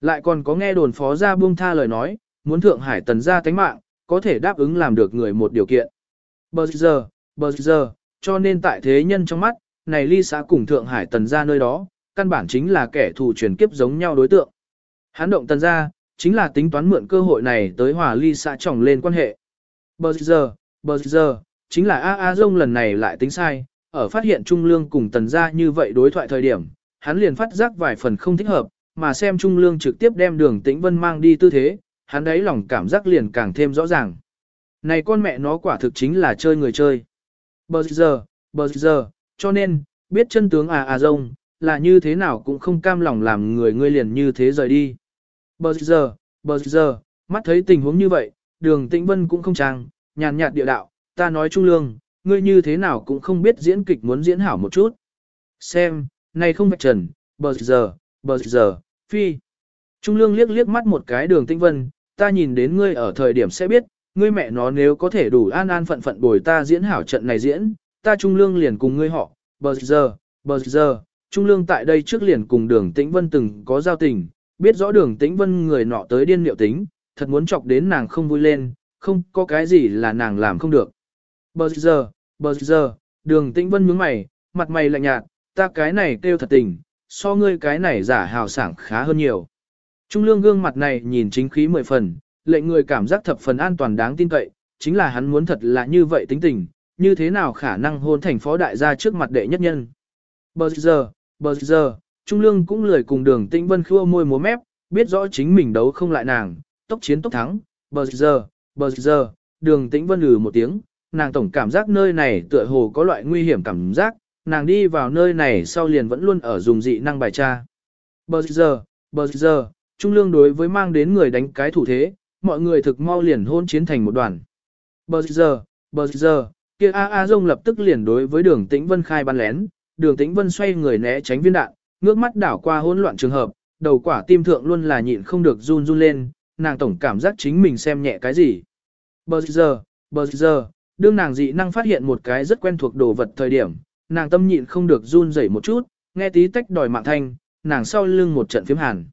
Lại còn có nghe đồn phó gia buông tha lời nói, muốn Thượng Hải tần gia tánh mạng, có thể đáp ứng làm được người một điều kiện. Bờ giờ, bờ giờ, cho nên tại thế nhân trong mắt, này ly xã cùng Thượng Hải tần gia nơi đó, căn bản chính là kẻ thù truyền kiếp giống nhau đối tượng. Hán động tần gia, chính là tính toán mượn cơ hội này tới hòa ly xã trọng lên quan hệ. Bờ giờ, bờ giờ, chính là A A Dông lần này lại tính sai, ở phát hiện Trung Lương cùng tần gia như vậy đối thoại thời điểm, hắn liền phát giác vài phần không thích hợp, mà xem Trung Lương trực tiếp đem đường tĩnh vân mang đi tư thế, hắn ấy lòng cảm giác liền càng thêm rõ ràng. Này con mẹ nó quả thực chính là chơi người chơi. Bờ giờ, bờ giờ, cho nên, biết chân tướng à à rông, là như thế nào cũng không cam lòng làm người ngươi liền như thế rời đi. Bờ giờ, bờ giờ, mắt thấy tình huống như vậy, đường tĩnh vân cũng không trang, nhàn nhạt địa đạo, ta nói trung lương, ngươi như thế nào cũng không biết diễn kịch muốn diễn hảo một chút. Xem, này không vạch trần, bờ giờ, bờ giờ, phi. Trung lương liếc liếc mắt một cái đường tĩnh vân, ta nhìn đến ngươi ở thời điểm sẽ biết, ngươi mẹ nó nếu có thể đủ an an phận phận bồi ta diễn hảo trận này diễn, ta trung lương liền cùng ngươi họ, bờ giờ, Bờ giờ, Trung Lương tại đây trước liền cùng đường Tĩnh Vân từng có giao tình, biết rõ đường Tĩnh Vân người nọ tới điên liệu tính, thật muốn chọc đến nàng không vui lên, không có cái gì là nàng làm không được. Bờ giờ, bờ giờ, đường Tĩnh Vân nhướng mày, mặt mày lạnh nhạt, ta cái này kêu thật tình, so ngươi cái này giả hào sảng khá hơn nhiều. Trung Lương gương mặt này nhìn chính khí mười phần, lệnh người cảm giác thập phần an toàn đáng tin cậy, chính là hắn muốn thật là như vậy tính tình, như thế nào khả năng hôn thành phó đại gia trước mặt đệ nhất nhân. Bờ giờ, bờ giờ, Trung Lương cũng lười cùng đường tĩnh vân khua môi múa mép, biết rõ chính mình đấu không lại nàng, tốc chiến tốc thắng, bờ giờ, bờ giờ, đường tĩnh vân lừ một tiếng, nàng tổng cảm giác nơi này tựa hồ có loại nguy hiểm cảm giác, nàng đi vào nơi này sau liền vẫn luôn ở dùng dị năng bài tra. Bờ giờ, bờ giờ, Trung Lương đối với mang đến người đánh cái thủ thế, mọi người thực mau liền hôn chiến thành một đoàn. Bờ giờ, bờ giờ, kia A A Dông lập tức liền đối với đường tĩnh vân khai bắn lén, đường tĩnh vân xoay người né tránh viên đạn, ngước mắt đảo qua hỗn loạn trường hợp, đầu quả tim thượng luôn là nhịn không được run run lên, nàng tổng cảm giác chính mình xem nhẹ cái gì. Bờ giờ, bờ giờ, đương nàng dị năng phát hiện một cái rất quen thuộc đồ vật thời điểm, nàng tâm nhịn không được run rẩy một chút, nghe tí tách đòi mạng thanh, nàng sau lưng một trận phiếm hàn.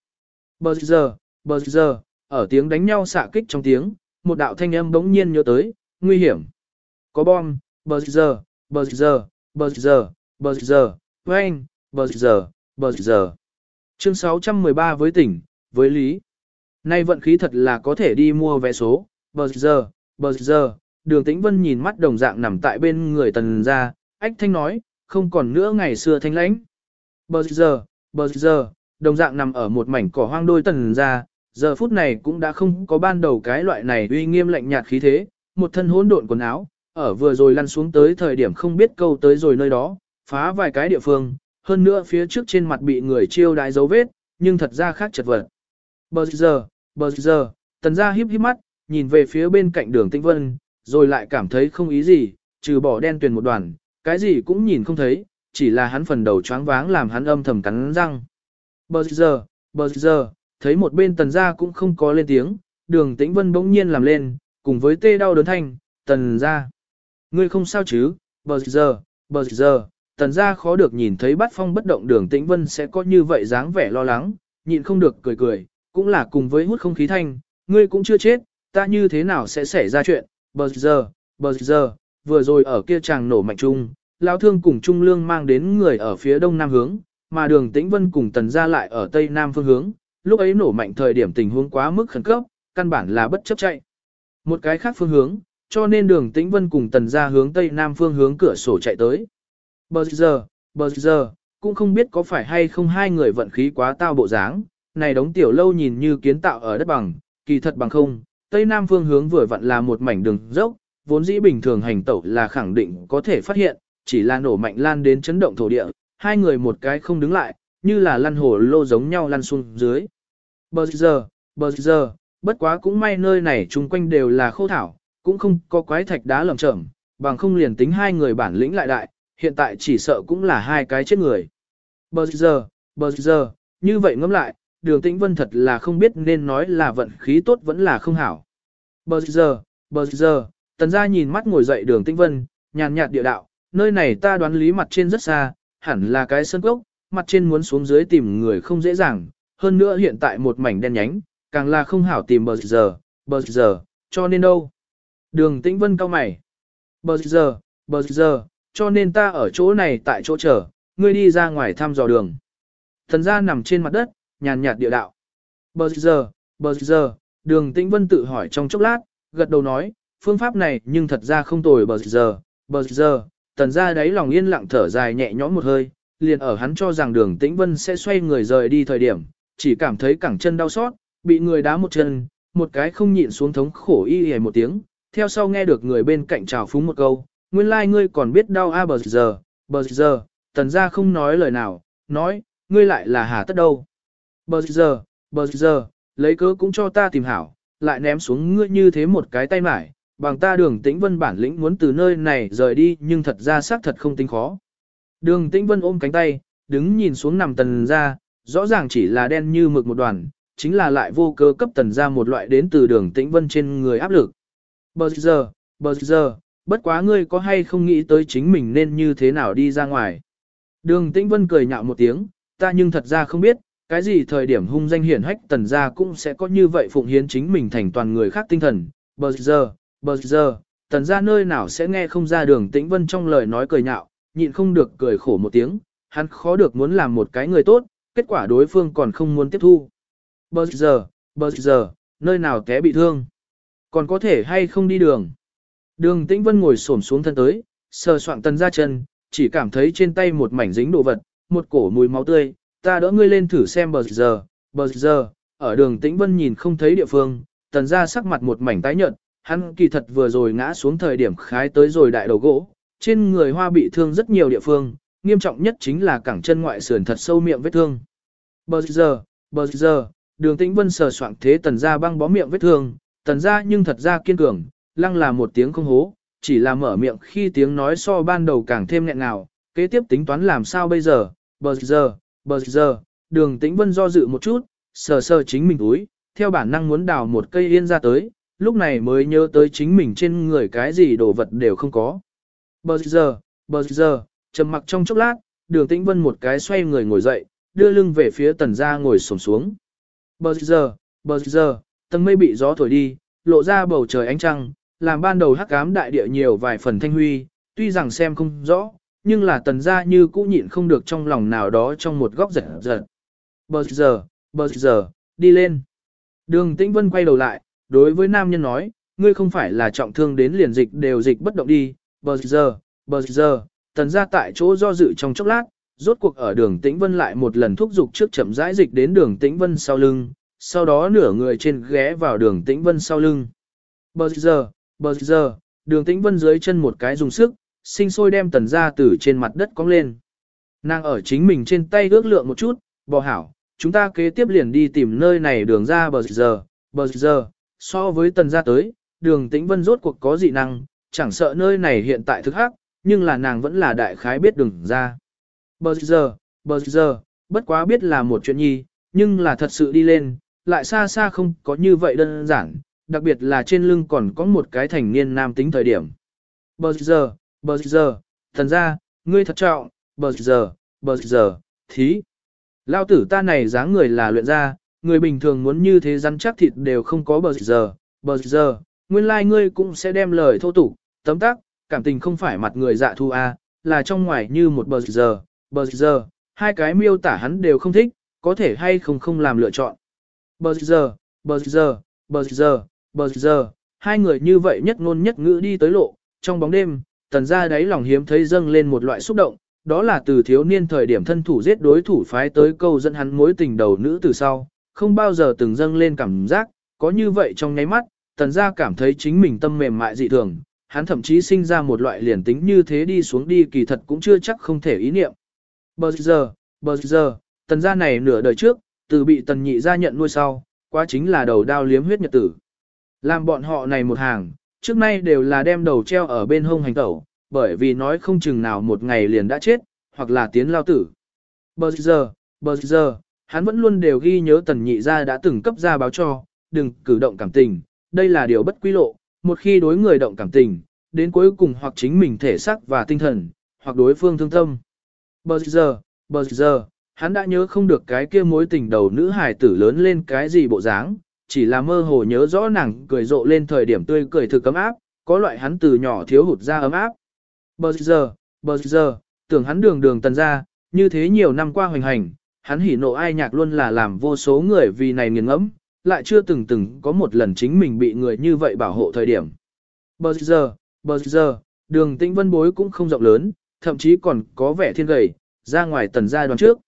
Bờ giờ, bờ giờ, ở tiếng đánh nhau xạ kích trong tiếng, một đạo thanh âm bỗng nhiên nhớ tới, nguy hiểm. Có bom, bờ giờ, bờ giờ, bờ giờ, bờ giờ, oanh, bờ giờ, bờ giờ. Chương 613 với tỉnh, với lý. Nay vận khí thật là có thể đi mua vé số, bờ giờ, bờ giờ. Đường Tĩnh Vân nhìn mắt đồng dạng nằm tại bên người tần ra, ách thanh nói, không còn nữa ngày xưa thanh lãnh. Bờ giờ, bờ giờ, đồng dạng nằm ở một mảnh cỏ hoang đôi tần ra, giờ phút này cũng đã không có ban đầu cái loại này uy nghiêm lạnh nhạt khí thế, một thân hỗn độn quần áo, ở vừa rồi lăn xuống tới thời điểm không biết câu tới rồi nơi đó, phá vài cái địa phương, hơn nữa phía trước trên mặt bị người chiêu đái dấu vết, nhưng thật ra khác chật vật. Bờ giờ, bờ giờ, tần ra híp híp mắt, nhìn về phía bên cạnh đường tĩnh vân, rồi lại cảm thấy không ý gì, trừ bỏ đen tuyền một đoàn, cái gì cũng nhìn không thấy, chỉ là hắn phần đầu choáng váng làm hắn âm thầm cắn răng. Bờ giờ, bờ giờ, thấy một bên tần ra cũng không có lên tiếng, đường tĩnh vân bỗng nhiên làm lên, cùng với tê đau đớn thanh, tần ra. Ngươi không sao chứ, bờ giờ, bờ giờ, tần gia khó được nhìn thấy Bát phong bất động đường tĩnh vân sẽ có như vậy dáng vẻ lo lắng, nhịn không được cười cười, cũng là cùng với hút không khí thanh, ngươi cũng chưa chết, ta như thế nào sẽ xảy ra chuyện, bờ giờ, bờ giờ, vừa rồi ở kia chàng nổ mạnh chung, lão thương cùng trung lương mang đến người ở phía đông nam hướng, mà đường tĩnh vân cùng tần gia lại ở tây nam phương hướng, lúc ấy nổ mạnh thời điểm tình huống quá mức khẩn cấp, căn bản là bất chấp chạy. Một cái khác phương hướng, cho nên đường tĩnh vân cùng tần gia hướng tây nam phương hướng cửa sổ chạy tới. Bờ giờ, bờ giờ, cũng không biết có phải hay không hai người vận khí quá tao bộ dáng, này đống tiểu lâu nhìn như kiến tạo ở đất bằng, kỳ thật bằng không, tây nam phương hướng vừa vặn là một mảnh đường dốc, vốn dĩ bình thường hành tẩu là khẳng định có thể phát hiện, chỉ là nổ mạnh lan đến chấn động thổ địa, hai người một cái không đứng lại, như là lăn hồ lô giống nhau lăn xuống dưới. Bờ giờ, bờ giờ, bất quá cũng may nơi này chung quanh đều là khô thảo, cũng không có quái thạch đá lởm chởm, bằng không liền tính hai người bản lĩnh lại đại, hiện tại chỉ sợ cũng là hai cái chết người. Bờ giờ, bờ giờ, như vậy ngẫm lại, đường tĩnh vân thật là không biết nên nói là vận khí tốt vẫn là không hảo. Bờ giờ, bờ giờ, tần gia nhìn mắt ngồi dậy đường tĩnh vân, nhàn nhạt địa đạo, nơi này ta đoán lý mặt trên rất xa, hẳn là cái sân cốc, mặt trên muốn xuống dưới tìm người không dễ dàng, hơn nữa hiện tại một mảnh đen nhánh, càng là không hảo tìm bờ giờ, bờ giờ, cho nên đâu. Đường tĩnh vân cao mày. Bờ giờ, bờ giờ, cho nên ta ở chỗ này tại chỗ chờ, ngươi đi ra ngoài thăm dò đường. Thần gia nằm trên mặt đất, nhàn nhạt địa đạo. Bờ giờ, bờ giờ, đường tĩnh vân tự hỏi trong chốc lát, gật đầu nói, phương pháp này nhưng thật ra không tồi bờ giờ, bờ giờ, tần gia đấy lòng yên lặng thở dài nhẹ nhõm một hơi, liền ở hắn cho rằng đường tĩnh vân sẽ xoay người rời đi thời điểm, chỉ cảm thấy cẳng chân đau xót, bị người đá một chân, một cái không nhịn xuống thống khổ y y một tiếng, theo sau nghe được người bên cạnh chào phúng một câu, nguyên lai like ngươi còn biết đau a à bờ giờ, bờ giờ, tần gia không nói lời nào, nói, ngươi lại là hà tất đâu. Bờ giờ, bờ giờ, lấy cớ cũng cho ta tìm hảo, lại ném xuống ngươi như thế một cái tay mải, bằng ta đường tĩnh vân bản lĩnh muốn từ nơi này rời đi nhưng thật ra xác thật không tính khó. Đường tĩnh vân ôm cánh tay, đứng nhìn xuống nằm tần ra, rõ ràng chỉ là đen như mực một đoàn, chính là lại vô cơ cấp tần ra một loại đến từ đường tĩnh vân trên người áp lực. Bờ giờ, bờ giờ, bất quá ngươi có hay không nghĩ tới chính mình nên như thế nào đi ra ngoài. Đường Tĩnh Vân cười nhạo một tiếng, ta nhưng thật ra không biết, cái gì thời điểm hung danh hiển hách tần gia cũng sẽ có như vậy phụng hiến chính mình thành toàn người khác tinh thần. Bờ giờ, bờ giờ, tần gia nơi nào sẽ nghe không ra đường Tĩnh Vân trong lời nói cười nhạo, nhịn không được cười khổ một tiếng, hắn khó được muốn làm một cái người tốt, kết quả đối phương còn không muốn tiếp thu. Bờ giờ, bờ giờ, nơi nào té bị thương. Còn có thể hay không đi đường. Đường Tĩnh Vân ngồi xổm xuống thân tới, sờ soạng tần ra chân, chỉ cảm thấy trên tay một mảnh dính đồ vật, một cổ mùi máu tươi, ta đỡ ngươi lên thử xem bờ giờ, bờ giờ, ở đường Tĩnh Vân nhìn không thấy địa phương, tần ra sắc mặt một mảnh tái nhợt, hắn kỳ thật vừa rồi ngã xuống thời điểm khái tới rồi đại đầu gỗ, trên người hoa bị thương rất nhiều địa phương, nghiêm trọng nhất chính là cẳng chân ngoại sườn thật sâu miệng vết thương. Bờ giờ, bờ giờ, đường tĩnh vân sờ soạn thế tần ra băng bó miệng vết thương, tần ra nhưng thật ra kiên cường, lăng là một tiếng không hố, chỉ là mở miệng khi tiếng nói so ban đầu càng thêm nghẹn ngào, kế tiếp tính toán làm sao bây giờ, bờ giờ, bờ giờ, đường tĩnh vân do dự một chút, sờ sờ chính mình túi, theo bản năng muốn đào một cây yên ra tới, lúc này mới nhớ tới chính mình trên người cái gì đồ vật đều không có. Bờ giờ, bờ giờ, trầm mặc trong chốc lát, đường tĩnh vân một cái xoay người ngồi dậy, đưa lưng về phía tần gia ngồi sổm xuống. Bờ giờ, bờ giờ, tầng mây bị gió thổi đi, lộ ra bầu trời ánh trăng, làm ban đầu hắc ám đại địa nhiều vài phần thanh huy, tuy rằng xem không rõ, nhưng là tần gia như cũ nhịn không được trong lòng nào đó trong một góc giật giật. Bờ giờ, bờ giờ, đi lên. Đường tĩnh vân quay đầu lại, đối với nam nhân nói, ngươi không phải là trọng thương đến liền dịch đều dịch bất động đi, bờ giờ, bờ giờ, tần gia tại chỗ do dự trong chốc lát, rốt cuộc ở đường tĩnh vân lại một lần thúc giục trước chậm rãi dịch đến đường tĩnh vân sau lưng, sau đó nửa người trên ghé vào đường tĩnh vân sau lưng. Bờ giờ, bờ giờ, đường tĩnh vân dưới chân một cái dùng sức, sinh sôi đem tần gia từ trên mặt đất cong lên. Nàng ở chính mình trên tay ước lượng một chút, bò hảo, chúng ta kế tiếp liền đi tìm nơi này đường ra bờ giờ, bờ giờ, so với tần gia tới, đường tĩnh vân rốt cuộc có dị năng, chẳng sợ nơi này hiện tại thức hắc, nhưng là nàng vẫn là đại khái biết đường ra. Bờ giờ, bờ giờ, bất quá biết là một chuyện nhi, nhưng là thật sự đi lên, lại xa xa không có như vậy đơn giản, đặc biệt là trên lưng còn có một cái thành niên nam tính thời điểm. Bờ giờ, bờ giờ, thần ra, ngươi thật trọng, bờ giờ, bờ giờ, thí. Lao tử ta này dáng người là luyện ra, người bình thường muốn như thế rắn chắc thịt đều không có bờ giờ, bờ giờ, nguyên lai like ngươi cũng sẽ đem lời thô tục, tấm tắc, cảm tình không phải mặt người dạ thu a, là trong ngoài như một bờ giờ, bờ giờ, hai cái miêu tả hắn đều không thích, có thể hay không không làm lựa chọn. Bờ giờ, bờ giờ, bờ giờ, bờ giờ, hai người như vậy nhất ngôn nhất ngữ đi tới lộ, trong bóng đêm, tần ra đáy lòng hiếm thấy dâng lên một loại xúc động, đó là từ thiếu niên thời điểm thân thủ giết đối thủ phái tới câu dẫn hắn mối tình đầu nữ từ sau, không bao giờ từng dâng lên cảm giác, có như vậy trong nháy mắt, tần ra cảm thấy chính mình tâm mềm mại dị thường, hắn thậm chí sinh ra một loại liền tính như thế đi xuống đi kỳ thật cũng chưa chắc không thể ý niệm. Bờ giờ, bờ giờ, tần gia này nửa đời trước, từ bị tần nhị gia nhận nuôi sau, quá chính là đầu đao liếm huyết nhật tử. Làm bọn họ này một hàng, trước nay đều là đem đầu treo ở bên hông hành tẩu, bởi vì nói không chừng nào một ngày liền đã chết, hoặc là tiến lao tử. Bờ giờ, bờ giờ, hắn vẫn luôn đều ghi nhớ tần nhị gia đã từng cấp ra báo cho, đừng cử động cảm tình, đây là điều bất quy lộ, một khi đối người động cảm tình, đến cuối cùng hoặc chính mình thể xác và tinh thần, hoặc đối phương thương tâm. Bờ giờ, bờ giờ, hắn đã nhớ không được cái kia mối tình đầu nữ hài tử lớn lên cái gì bộ dáng, chỉ là mơ hồ nhớ rõ nàng cười rộ lên thời điểm tươi cười thực ấm áp, có loại hắn từ nhỏ thiếu hụt ra ấm áp. Bờ giờ, bờ giờ, tưởng hắn đường đường tần ra, như thế nhiều năm qua hoành hành, hắn hỉ nộ ai nhạc luôn là làm vô số người vì này nghiền ngẫm, lại chưa từng từng có một lần chính mình bị người như vậy bảo hộ thời điểm. Bờ giờ, bờ giờ, đường tĩnh vân bối cũng không rộng lớn, thậm chí còn có vẻ thiên gầy, ra ngoài tần gia đoàn trước.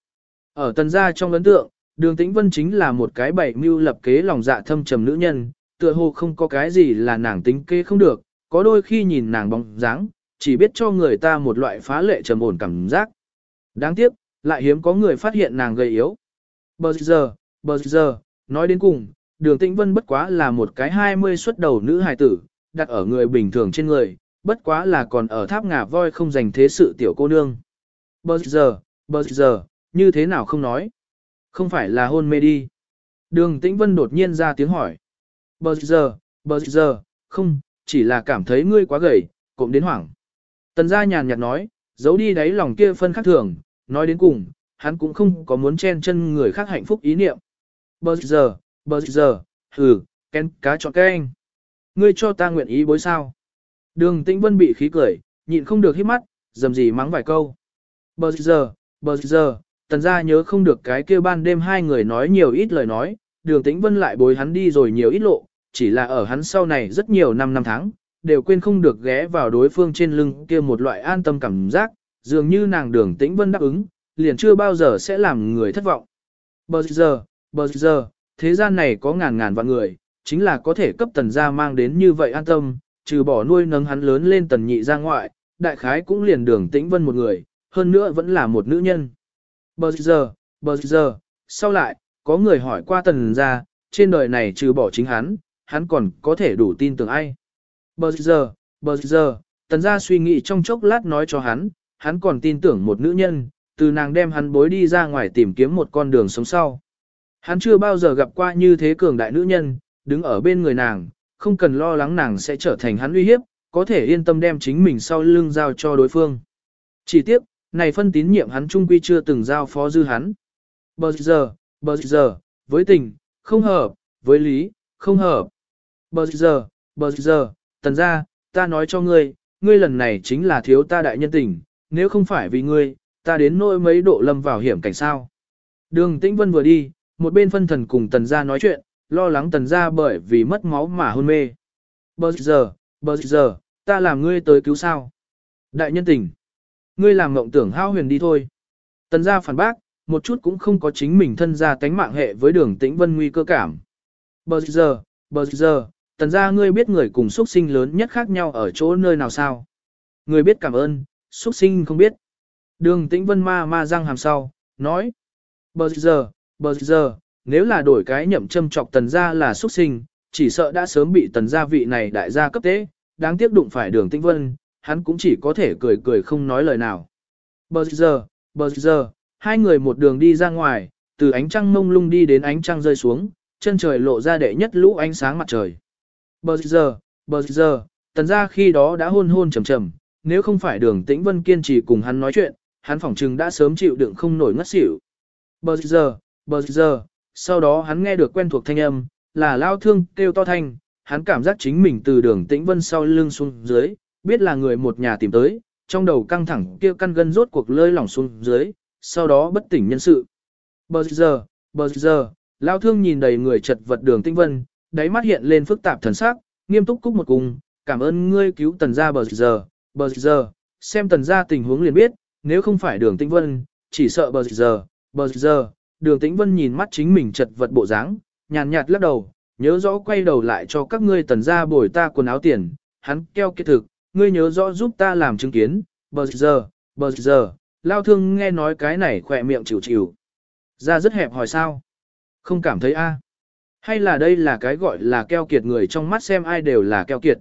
Ở tần gia trong ấn tượng, đường tĩnh vân chính là một cái bảy mưu lập kế lòng dạ thâm trầm nữ nhân, tựa hồ không có cái gì là nàng tính kế không được, có đôi khi nhìn nàng bóng dáng, chỉ biết cho người ta một loại phá lệ trầm ổn cảm giác. Đáng tiếc, lại hiếm có người phát hiện nàng gầy yếu. Bờ giờ, bờ giờ, nói đến cùng, đường tĩnh vân bất quá là một cái 20 xuất đầu nữ hài tử, đặt ở người bình thường trên người, bất quá là còn ở tháp ngà voi không dành thế sự tiểu cô nương. Bờ giờ, bờ giờ, như thế nào không nói? Không phải là hôn mê đi. Đường Tĩnh Vân đột nhiên ra tiếng hỏi. Bờ giờ, bờ giờ, không, chỉ là cảm thấy ngươi quá gầy, cũng đến hoảng. Tần gia nhàn nhạt nói, giấu đi đáy lòng kia phân khác thường, nói đến cùng, hắn cũng không có muốn chen chân người khác hạnh phúc ý niệm. Bờ giờ, bờ giờ, hừ, ken cá chọn cái anh. Ngươi cho ta nguyện ý bối sao. Đường tĩnh vân bị khí cười, nhịn không được hít mắt, dầm gì mắng vài câu. Bờ giờ, bờ giờ, tần gia nhớ không được cái kia ban đêm hai người nói nhiều ít lời nói, đường tĩnh vân lại bối hắn đi rồi nhiều ít lộ, chỉ là ở hắn sau này rất nhiều năm năm tháng, đều quên không được ghé vào đối phương trên lưng kia một loại an tâm cảm giác, dường như nàng đường tĩnh vân đáp ứng, liền chưa bao giờ sẽ làm người thất vọng. Bờ giờ, bờ giờ, thế gian này có ngàn ngàn vạn người, chính là có thể cấp tần gia mang đến như vậy an tâm, trừ bỏ nuôi nấng hắn lớn lên tần nhị ra ngoại, đại khái cũng liền đường tĩnh vân một người, hơn nữa vẫn là một nữ nhân. Bờ giờ, bờ giờ, sau lại, có người hỏi qua tần gia, trên đời này trừ bỏ chính hắn, hắn còn có thể đủ tin tưởng ai. Bờ giờ, bờ giờ, tần gia suy nghĩ trong chốc lát nói cho hắn, hắn còn tin tưởng một nữ nhân, từ nàng đem hắn bối đi ra ngoài tìm kiếm một con đường sống sau. Hắn chưa bao giờ gặp qua như thế cường đại nữ nhân, đứng ở bên người nàng, không cần lo lắng nàng sẽ trở thành hắn uy hiếp, có thể yên tâm đem chính mình sau lưng giao cho đối phương. Chỉ tiếc, này phân tín nhiệm hắn trung quy chưa từng giao phó dư hắn. Bờ giờ, bờ giờ, với tình, không hợp, với lý, không hợp. Bờ giờ, bờ giờ, tần ra, ta nói cho ngươi, ngươi lần này chính là thiếu ta đại nhân tình, nếu không phải vì ngươi, ta đến nỗi mấy độ lâm vào hiểm cảnh sao. Đường Tĩnh Vân vừa đi, một bên phân thần cùng tần gia nói chuyện, lo lắng tần gia bởi vì mất máu mà hôn mê. Bờ giờ, bờ giờ, ta làm ngươi tới cứu sao. Đại nhân tình. Ngươi làm ngộng tưởng hao huyền đi thôi. Tần gia phản bác, một chút cũng không có chính mình thân gia tánh mạng hệ với đường tĩnh vân nguy cơ cảm. Bờ giờ, bờ giờ, tần gia ngươi biết người cùng xuất sinh lớn nhất khác nhau ở chỗ nơi nào sao? Ngươi biết cảm ơn, xuất sinh không biết. Đường tĩnh vân ma ma răng hàm sau, nói. Bờ giờ, bờ giờ, nếu là đổi cái nhậm châm trọc tần gia là xuất sinh, chỉ sợ đã sớm bị tần gia vị này đại gia cấp tế, đáng tiếc đụng phải đường tĩnh vân, hắn cũng chỉ có thể cười cười không nói lời nào. Bờ giờ, bờ giờ, hai người một đường đi ra ngoài, từ ánh trăng mông lung đi đến ánh trăng rơi xuống, chân trời lộ ra đệ nhất lũ ánh sáng mặt trời. Bờ giờ, bờ giờ, tần ra khi đó đã hôn hôn trầm trầm, nếu không phải đường tĩnh vân kiên trì cùng hắn nói chuyện, hắn phỏng chừng đã sớm chịu đựng không nổi ngất xỉu. Bờ giờ, bờ giờ, sau đó hắn nghe được quen thuộc thanh âm, là lao thương kêu to thanh, hắn cảm giác chính mình từ đường tĩnh vân sau lưng xuống dưới, biết là người một nhà tìm tới, trong đầu căng thẳng kia căn gân rốt cuộc lơi lỏng xuống dưới, sau đó bất tỉnh nhân sự. Bờ giờ, bờ giờ, lao thương nhìn đầy người chật vật đường tinh vân, đáy mắt hiện lên phức tạp thần sắc, nghiêm túc cúc một cùng, cảm ơn ngươi cứu tần gia bờ giờ, bờ giờ, xem tần gia tình huống liền biết, nếu không phải đường tinh vân, chỉ sợ bờ giờ, bờ giờ, đường tinh vân nhìn mắt chính mình chật vật bộ dáng, nhàn nhạt lắc đầu, nhớ rõ quay đầu lại cho các ngươi tần gia bồi ta quần áo tiền, hắn keo kiệt thực, ngươi nhớ rõ giúp ta làm chứng kiến, bờ giờ, bờ giờ, lao thương nghe nói cái này khỏe miệng chịu chịu. Ra rất hẹp hỏi sao? Không cảm thấy a? Hay là đây là cái gọi là keo kiệt người trong mắt xem ai đều là keo kiệt?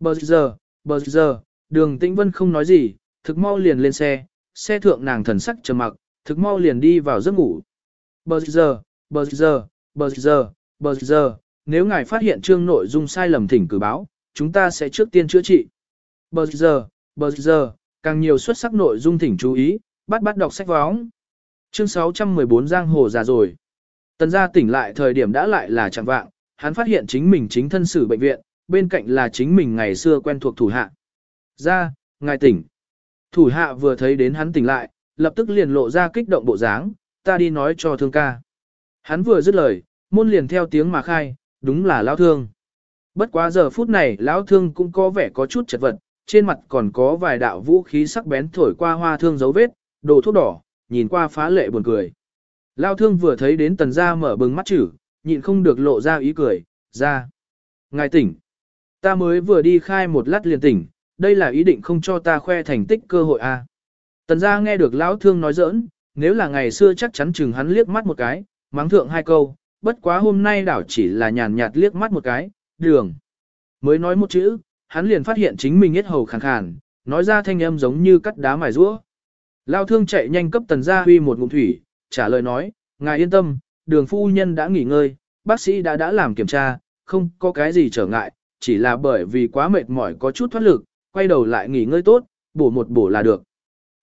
Bờ giờ, bờ giờ, đường tĩnh vân không nói gì, thực mau liền lên xe, xe thượng nàng thần sắc trầm mặc, thực mau liền đi vào giấc ngủ. Bờ giờ, bờ giờ, bờ giờ, bờ giờ, nếu ngài phát hiện chương nội dung sai lầm thỉnh cử báo, chúng ta sẽ trước tiên chữa trị. Bờ giờ, bờ giờ, càng nhiều xuất sắc nội dung thỉnh chú ý, bắt bắt đọc sách vóng. Chương 614 Giang Hồ già rồi. Tần gia tỉnh lại thời điểm đã lại là chẳng vạng, hắn phát hiện chính mình chính thân xử bệnh viện, bên cạnh là chính mình ngày xưa quen thuộc thủ hạ. Ra, ngài tỉnh. Thủ hạ vừa thấy đến hắn tỉnh lại, lập tức liền lộ ra kích động bộ dáng, ta đi nói cho thương ca. Hắn vừa dứt lời, môn liền theo tiếng mà khai, đúng là lão thương. Bất quá giờ phút này lão thương cũng có vẻ có chút chật vật, trên mặt còn có vài đạo vũ khí sắc bén thổi qua hoa thương dấu vết, đồ thuốc đỏ, nhìn qua phá lệ buồn cười. Lão thương vừa thấy đến tần gia mở bừng mắt chữ, nhịn không được lộ ra ý cười, ra. Ngài tỉnh. Ta mới vừa đi khai một lát liền tỉnh, đây là ý định không cho ta khoe thành tích cơ hội à. Tần gia nghe được lão thương nói giỡn, nếu là ngày xưa chắc chắn chừng hắn liếc mắt một cái, mắng thượng hai câu, bất quá hôm nay đảo chỉ là nhàn nhạt liếc mắt một cái, đường. Mới nói một chữ, hắn liền phát hiện chính mình hết hầu khàn khàn, nói ra thanh âm giống như cắt đá mài rũa. Lao thương chạy nhanh cấp tần gia huy một ngụm thủy, trả lời nói, ngài yên tâm, đường phu nhân đã nghỉ ngơi, bác sĩ đã đã làm kiểm tra, không có cái gì trở ngại, chỉ là bởi vì quá mệt mỏi có chút thoát lực, quay đầu lại nghỉ ngơi tốt, bổ một bổ là được.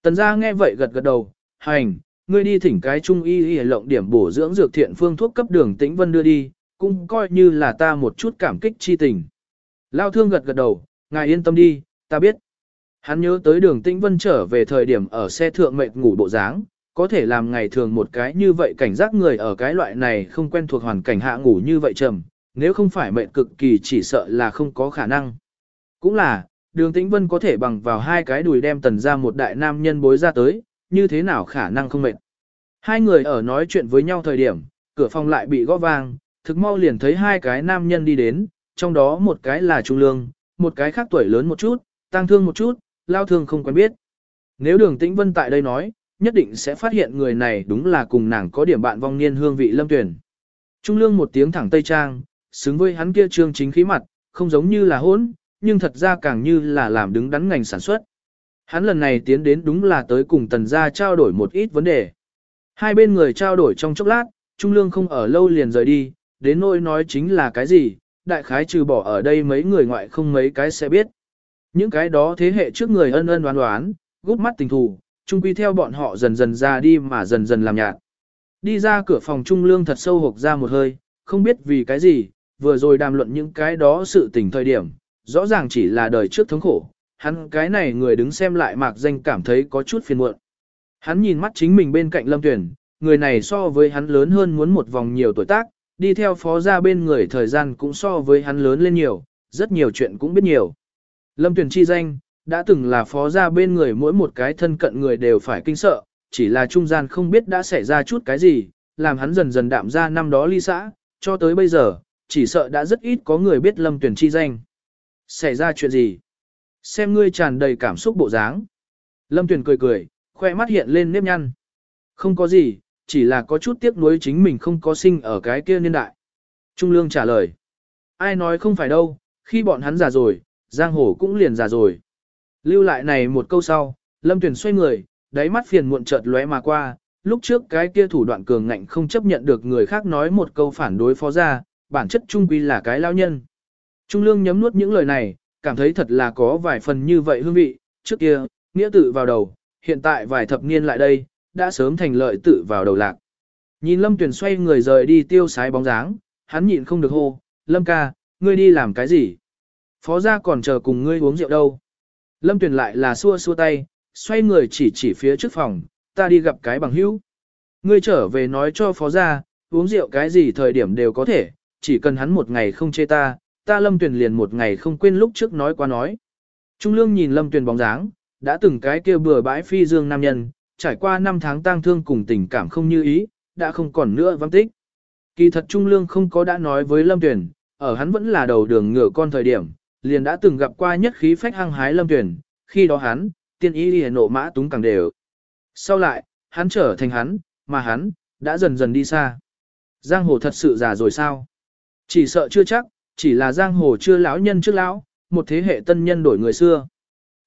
Tần gia nghe vậy gật gật đầu, hành, ngươi đi thỉnh cái trung y y lộng điểm bổ dưỡng dược thiện phương thuốc cấp đường tĩnh vân đưa đi, cũng coi như là ta một chút cảm kích chi tình. Lao thương gật gật đầu, ngài yên tâm đi, ta biết. Hắn nhớ tới đường tĩnh vân trở về thời điểm ở xe thượng mệt ngủ bộ dáng, có thể làm ngày thường một cái như vậy cảnh giác người ở cái loại này không quen thuộc hoàn cảnh hạ ngủ như vậy trầm, nếu không phải mệt cực kỳ chỉ sợ là không có khả năng. Cũng là, đường tĩnh vân có thể bằng vào hai cái đùi đem tần ra một đại nam nhân bối ra tới, như thế nào khả năng không mệt. Hai người ở nói chuyện với nhau thời điểm, cửa phòng lại bị gõ vang, thực mau liền thấy hai cái nam nhân đi đến, trong đó một cái là Trung Lương, một cái khác tuổi lớn một chút, tăng thương một chút, lao thương không quen biết. Nếu đường tĩnh vân tại đây nói, nhất định sẽ phát hiện người này đúng là cùng nàng có điểm bạn vong niên hương vị lâm tuyển. Trung Lương một tiếng thẳng tây trang, xứng với hắn kia trương chính khí mặt, không giống như là hỗn, nhưng thật ra càng như là làm đứng đắn ngành sản xuất. Hắn lần này tiến đến đúng là tới cùng tần gia trao đổi một ít vấn đề. Hai bên người trao đổi trong chốc lát, Trung Lương không ở lâu liền rời đi, đến nỗi nói chính là cái gì, đại khái trừ bỏ ở đây mấy người ngoại không mấy cái sẽ biết. Những cái đó thế hệ trước người ân ân đoán đoán, gút mắt tình thù, chung quy theo bọn họ dần dần ra đi mà dần dần làm nhạt. Đi ra cửa phòng Trung Lương thật sâu hộc ra một hơi, không biết vì cái gì, vừa rồi đàm luận những cái đó sự tình thời điểm, rõ ràng chỉ là đời trước thống khổ, hắn cái này người đứng xem lại mạc danh cảm thấy có chút phiền muộn. Hắn nhìn mắt chính mình bên cạnh Lâm Tuyển, người này so với hắn lớn hơn muốn một vòng nhiều tuổi tác, đi theo phó gia bên người thời gian cũng so với hắn lớn lên nhiều, rất nhiều chuyện cũng biết nhiều. Lâm Tuyền chi danh, đã từng là phó gia bên người mỗi một cái thân cận người đều phải kinh sợ, chỉ là trung gian không biết đã xảy ra chút cái gì, làm hắn dần dần đạm ra năm đó ly xã, cho tới bây giờ, chỉ sợ đã rất ít có người biết Lâm Tuyền chi danh. Xảy ra chuyện gì? Xem ngươi tràn đầy cảm xúc bộ dáng. Lâm Tuyền cười cười, khoe mắt hiện lên nếp nhăn. Không có gì, chỉ là có chút tiếc nuối chính mình không có sinh ở cái kia niên đại. Trung Lương trả lời. Ai nói không phải đâu, khi bọn hắn già rồi, giang hồ cũng liền già rồi. Lưu lại này một câu sau, Lâm Tuyển xoay người, đáy mắt phiền muộn chợt lóe mà qua, lúc trước cái kia thủ đoạn cường ngạnh không chấp nhận được người khác nói một câu phản đối phó ra, bản chất trung quy là cái lao nhân. Trung Lương nhấm nuốt những lời này, cảm thấy thật là có vài phần như vậy hương vị, trước kia, nghĩa tự vào đầu, hiện tại vài thập niên lại đây, đã sớm thành lợi tự vào đầu lạc. Nhìn Lâm Tuyền xoay người rời đi tiêu sái bóng dáng, hắn nhịn không được hô, Lâm ca, ngươi đi làm cái gì? Phó gia còn chờ cùng ngươi uống rượu đâu. Lâm Tuyền lại là xua xua tay, xoay người chỉ chỉ phía trước phòng, ta đi gặp cái bằng hữu. Ngươi trở về nói cho phó gia, uống rượu cái gì thời điểm đều có thể, chỉ cần hắn một ngày không chê ta, ta Lâm Tuyền liền một ngày không quên lúc trước nói qua nói. Trung Lương nhìn Lâm Tuyền bóng dáng, đã từng cái kia bừa bãi phi dương nam nhân, trải qua năm tháng tang thương cùng tình cảm không như ý, đã không còn nữa vắng tích. Kỳ thật Trung Lương không có đã nói với Lâm Tuyền, ở hắn vẫn là đầu đường ngựa con thời điểm, liền đã từng gặp qua nhất khí phách hăng hái Lâm Tuyền, khi đó hắn, tiên ý liền nộ mã túng càng đều. Sau lại, hắn trở thành hắn, mà hắn, đã dần dần đi xa. Giang hồ thật sự già rồi sao? Chỉ sợ chưa chắc, chỉ là giang hồ chưa lão nhân trước lão, một thế hệ tân nhân đổi người xưa.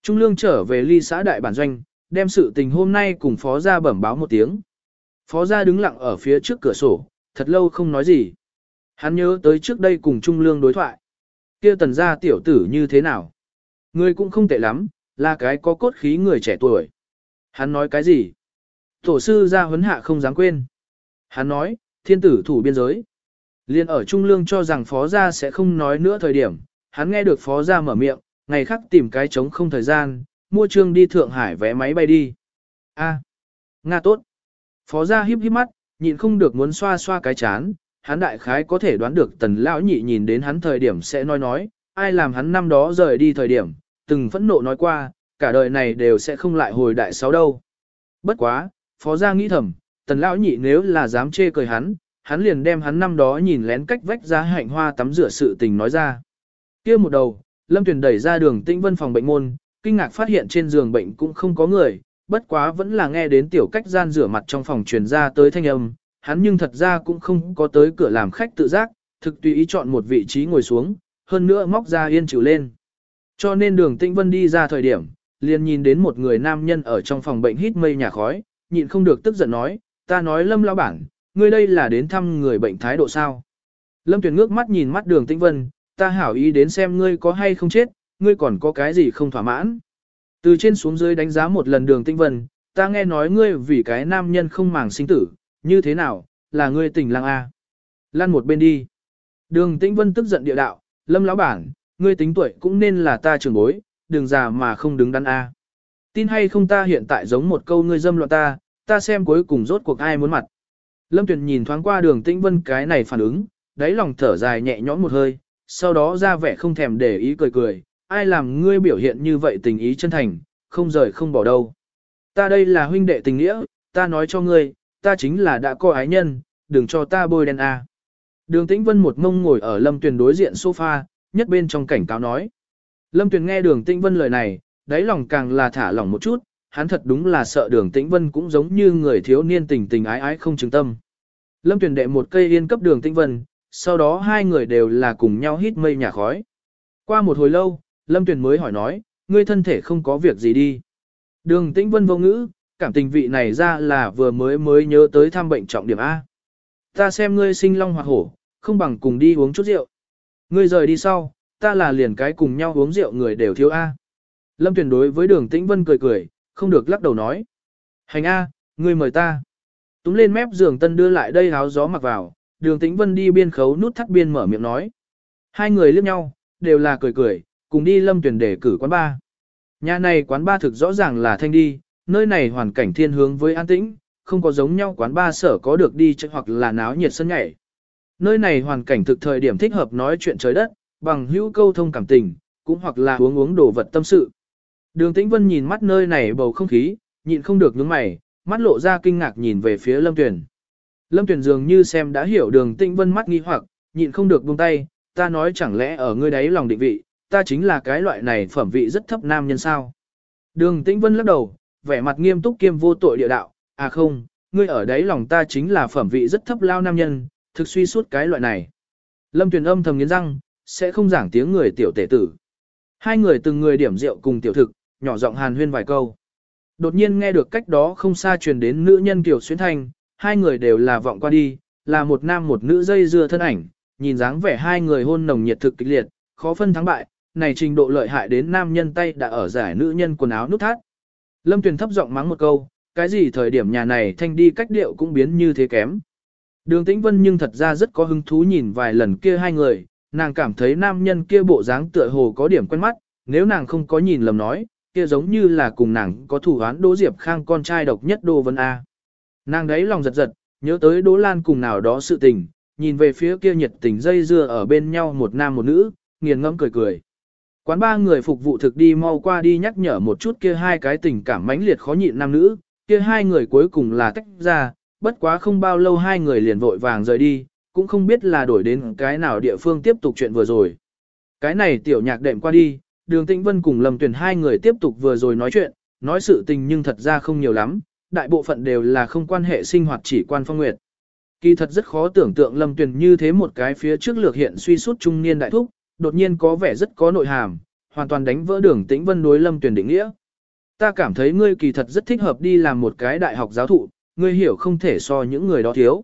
Trung lương trở về ly xã đại bản doanh, đem sự tình hôm nay cùng phó gia bẩm báo một tiếng. Phó gia đứng lặng ở phía trước cửa sổ, thật lâu không nói gì. Hắn nhớ tới trước đây cùng Trung lương đối thoại. kia tần gia tiểu tử như thế nào? Người cũng không tệ lắm, là cái có cốt khí người trẻ tuổi. Hắn nói cái gì? Tổ sư gia huấn hạ không dám quên. Hắn nói, thiên tử thủ biên giới. Liên ở Trung Lương cho rằng phó gia sẽ không nói nữa thời điểm, hắn nghe được phó gia mở miệng, ngày khác tìm cái trống không thời gian, mua trương đi Thượng Hải vé máy bay đi. A, Nga tốt. Phó gia híp híp mắt, nhịn không được muốn xoa xoa cái chán, hắn đại khái có thể đoán được tần lão nhị nhìn đến hắn thời điểm sẽ nói nói, ai làm hắn năm đó rời đi thời điểm, từng phẫn nộ nói qua, cả đời này đều sẽ không lại hồi đại sáu đâu. Bất quá, phó gia nghĩ thầm, tần lão nhị nếu là dám chê cười hắn, hắn liền đem hắn năm đó nhìn lén cách vách ra hạnh hoa tắm rửa sự tình nói ra. kia một đầu, Lâm Tuyền đẩy ra đường tĩnh vân phòng bệnh môn, kinh ngạc phát hiện trên giường bệnh cũng không có người, bất quá vẫn là nghe đến tiểu cách gian rửa mặt trong phòng truyền ra tới thanh âm, hắn nhưng thật ra cũng không có tới cửa làm khách tự giác, thực tùy ý chọn một vị trí ngồi xuống, hơn nữa móc ra yên chịu lên. Cho nên đường tĩnh vân đi ra thời điểm, liền nhìn đến một người nam nhân ở trong phòng bệnh hít mây nhà khói, nhịn không được tức giận nói, ta nói lâm lão bản, ngươi đây là đến thăm người bệnh thái độ sao. Lâm tuyển ngước mắt nhìn mắt đường tĩnh vân, ta hảo ý đến xem ngươi có hay không chết, ngươi còn có cái gì không thỏa mãn. Từ trên xuống dưới đánh giá một lần đường Tinh vân, ta nghe nói ngươi vì cái nam nhân không màng sinh tử, như thế nào, là ngươi tình lang A. À? Lan một bên đi. Đường Tinh Vân tức giận địa đạo, lâm lão bản, ngươi tính tuổi cũng nên là ta trưởng bối, đường già mà không đứng đắn A. Tin hay không ta hiện tại giống một câu ngươi dâm loạn ta, ta xem cuối cùng rốt cuộc ai muốn mặt. Lâm Tuyền nhìn thoáng qua đường Tĩnh Vân cái này phản ứng, đáy lòng thở dài nhẹ nhõm một hơi, sau đó ra vẻ không thèm để ý cười cười, ai làm ngươi biểu hiện như vậy tình ý chân thành, không rời không bỏ đâu. Ta đây là huynh đệ tình nghĩa, ta nói cho ngươi, ta chính là đã có ái nhân, đừng cho ta bôi đen a. Đường Tĩnh Vân một mông ngồi ở Lâm Tuyền đối diện sofa, nhất bên trong cảnh cáo nói. Lâm Tuyền nghe Đường Tĩnh Vân lời này, đáy lòng càng là thả lỏng một chút, hắn thật đúng là sợ Đường Tĩnh Vân cũng giống như người thiếu niên tình tình ái ái không chứng tâm. Lâm Tuyền đệ một cây yên cấp Đường Tĩnh Vân, sau đó hai người đều là cùng nhau hít mây nhà khói. Qua một hồi lâu, Lâm Tuyền mới hỏi nói, ngươi thân thể không có việc gì đi. Đường Tĩnh Vân vô ngữ, cảm tình vị này ra là vừa mới mới nhớ tới thăm bệnh trọng điểm A. Ta xem ngươi sinh long hoặc hổ, không bằng cùng đi uống chút rượu. Ngươi rời đi sau, ta là liền cái cùng nhau uống rượu người đều thiếu A. Lâm Tuyền đối với đường Tĩnh Vân cười cười, không được lắc đầu nói. Hành A, ngươi mời ta. Túng lên mép giường tân đưa lại đây áo gió mặc vào, đường Tĩnh Vân đi biên khấu nút thắt biên mở miệng nói. Hai người liếc nhau, đều là cười cười, cùng đi Lâm Tuyền để cử quán ba. Nhà này quán ba thực rõ ràng là thanh đi, nơi này hoàn cảnh thiên hướng với an tĩnh, không có giống nhau quán ba sở có được đi chơi hoặc là náo nhiệt sân nhảy. Nơi này hoàn cảnh thực thời điểm thích hợp nói chuyện trời đất, bằng hữu câu thông cảm tình, cũng hoặc là uống uống đồ vật tâm sự. Đường Tĩnh Vân nhìn mắt nơi này bầu không khí, nhịn không được nhướng mày, mắt lộ ra kinh ngạc nhìn về phía Lâm Tuyền. Lâm Tuyền dường như xem đã hiểu Đường Tĩnh Vân mắt nghi hoặc, nhịn không được buông tay, ta nói chẳng lẽ ở ngươi đấy lòng định vị, ta chính là cái loại này phẩm vị rất thấp nam nhân sao. Đường Tĩnh Vân lắc đầu, vẻ mặt nghiêm túc kiêm vô tội địa đạo, à không, ngươi ở đấy lòng ta chính là phẩm vị rất thấp lao nam nhân, thực suy suốt cái loại này. Lâm Tuyền âm thầm nghiến răng, sẽ không giảng tiếng người tiểu tể tử. Hai người từng người điểm rượu cùng tiểu thực, nhỏ giọng hàn huyên vài câu. Đột nhiên nghe được cách đó không xa truyền đến nữ nhân kiểu xuyến thanh, hai người đều là vọng qua đi, là một nam một nữ dây dưa thân ảnh, nhìn dáng vẻ hai người hôn nồng nhiệt thực kịch liệt, khó phân thắng bại, này trình độ lợi hại đến nam nhân tay đã ở giải nữ nhân quần áo nút thắt. Lâm Tuyền thấp giọng mắng một câu, cái gì thời điểm nhà này thanh đi cách điệu cũng biến như thế kém. Đường Tĩnh Vân nhưng thật ra rất có hứng thú nhìn vài lần kia hai người, nàng cảm thấy nam nhân kia bộ dáng tựa hồ có điểm quen mắt, nếu nàng không có nhìn lầm nói, kia giống như là cùng nàng có thủ án Đỗ Diệp Khang con trai độc nhất Đô Vân A. Nàng đấy lòng giật giật, nhớ tới Đỗ Lan cùng nào đó sự tình, nhìn về phía kia nhiệt tình dây dưa ở bên nhau một nam một nữ, nghiền ngẫm cười cười. Quán ba người phục vụ thực đi mau qua đi nhắc nhở một chút kia hai cái tình cảm mãnh liệt khó nhịn nam nữ, kia hai người cuối cùng là tách ra, bất quá không bao lâu hai người liền vội vàng rời đi, cũng không biết là đổi đến cái nào địa phương tiếp tục chuyện vừa rồi. Cái này tiểu nhạc đệm qua đi, đường tĩnh vân cùng Lâm Tuyền hai người tiếp tục vừa rồi nói chuyện, nói sự tình nhưng thật ra không nhiều lắm, đại bộ phận đều là không quan hệ sinh hoạt chỉ quan phong nguyệt. Kỳ thật rất khó tưởng tượng Lâm Tuyền như thế một cái phía trước lược hiện suy sút trung niên đại thúc, đột nhiên có vẻ rất có nội hàm, hoàn toàn đánh vỡ đường tĩnh vân đối lâm tuyển định nghĩa. Ta cảm thấy ngươi kỳ thật rất thích hợp đi làm một cái đại học giáo thụ, ngươi hiểu không thể so những người đó thiếu.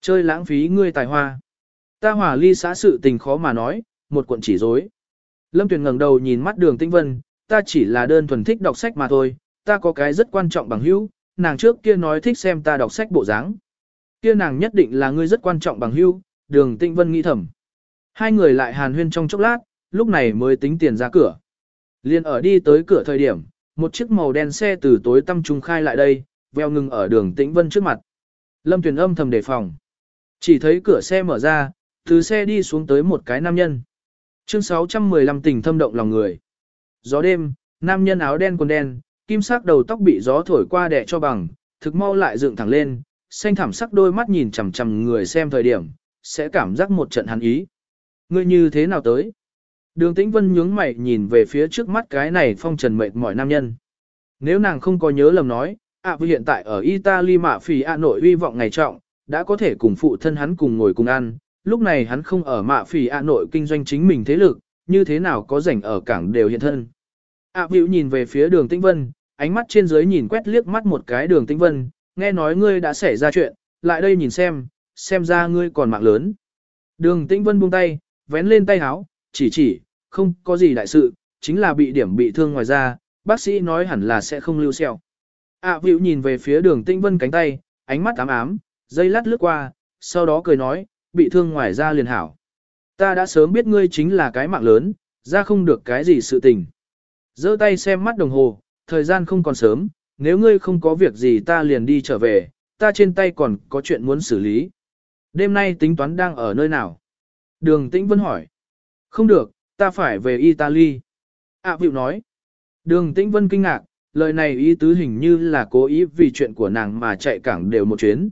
Chơi lãng phí ngươi tài hoa. Ta hòa ly xã sự tình khó mà nói, một cuộn chỉ dối. Lâm Tuyền ngẩng đầu nhìn mắt đường tĩnh vân, ta chỉ là đơn thuần thích đọc sách mà thôi, ta có cái rất quan trọng bằng hữu, nàng trước kia nói thích xem ta đọc sách bộ dáng. Kia nàng nhất định là ngươi rất quan trọng bằng hữu, đường tĩnh vân nghĩ thầm. Hai người lại hàn huyên trong chốc lát, lúc này mới tính tiền ra cửa. Liên ở đi tới cửa thời điểm, một chiếc màu đen xe từ tối tăm trung khai lại đây, veo ngừng ở đường Tĩnh Vân trước mặt. Lâm Tuyền âm thầm đề phòng. Chỉ thấy cửa xe mở ra, từ xe đi xuống tới một cái nam nhân. Chương 615 tình thâm động lòng người. Gió đêm, nam nhân áo đen quần đen, kim sắc đầu tóc bị gió thổi qua đẻ cho bằng, thực mau lại dựng thẳng lên, xanh thảm sắc đôi mắt nhìn chằm chằm người xem thời điểm, sẽ cảm giác một trận hắn ý. Ngươi như thế nào tới? Đường Tĩnh Vân nhướng mày nhìn về phía trước mắt cái này phong trần mệt mỏi nam nhân. Nếu nàng không có nhớ lầm nói, ạ à, hiện tại ở Italy mạ phì ạ nội uy vọng ngày trọng, đã có thể cùng phụ thân hắn cùng ngồi cùng ăn, lúc này hắn không ở mạ phì ạ nội kinh doanh chính mình thế lực, như thế nào có rảnh ở cảng đều hiện thân. ạ vĩu nhìn về phía đường Tĩnh Vân, ánh mắt trên dưới nhìn quét liếc mắt một cái đường Tĩnh Vân, nghe nói ngươi đã xảy ra chuyện, lại đây nhìn xem, xem ra ngươi còn mạng lớn. Đường Tĩnh Vân buông tay, vén lên tay háo, chỉ chỉ, không có gì đại sự, chính là bị điểm bị thương ngoài ra, bác sĩ nói hẳn là sẽ không lưu xeo. ạ à, nhìn về phía đường Tinh vân cánh tay, ánh mắt ám ám, dây lát lướt qua, sau đó cười nói, bị thương ngoài ra liền hảo. Ta đã sớm biết ngươi chính là cái mạng lớn, ra không được cái gì sự tình. giơ tay xem mắt đồng hồ, thời gian không còn sớm, nếu ngươi không có việc gì ta liền đi trở về, ta trên tay còn có chuyện muốn xử lý. Đêm nay tính toán đang ở nơi nào? Đường Tĩnh Vân hỏi. Không được, ta phải về Italy. ạ à, nói. Đường Tĩnh Vân kinh ngạc, lời này ý tứ hình như là cố ý vì chuyện của nàng mà chạy cảng đều một chuyến.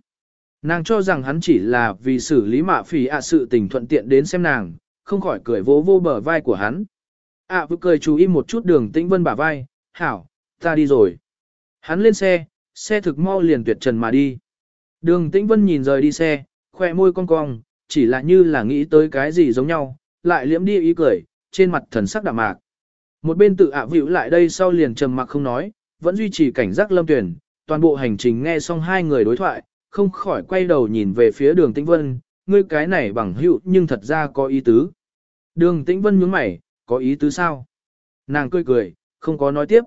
Nàng cho rằng hắn chỉ là vì xử lý mạ phỉ ạ sự tình thuận tiện đến xem nàng, không khỏi cười vỗ vô bờ vai của hắn. ạ à, cười chú ý một chút đường tĩnh vân bả vai, hảo, ta đi rồi. Hắn lên xe, xe thực mau liền tuyệt trần mà đi. Đường tĩnh vân nhìn rời đi xe, khoe môi cong cong, chỉ là như là nghĩ tới cái gì giống nhau, lại liễm đi ý cười, trên mặt thần sắc đạm mạc. Một bên tự ạ à lại đây sau liền trầm mặc không nói, vẫn duy trì cảnh giác lâm tuyển, toàn bộ hành trình nghe xong hai người đối thoại, không khỏi quay đầu nhìn về phía đường tĩnh vân, ngươi cái này bằng hữu nhưng thật ra có ý tứ. Đường tĩnh vân nhướng mày, có ý tứ sao? Nàng cười cười, không có nói tiếp.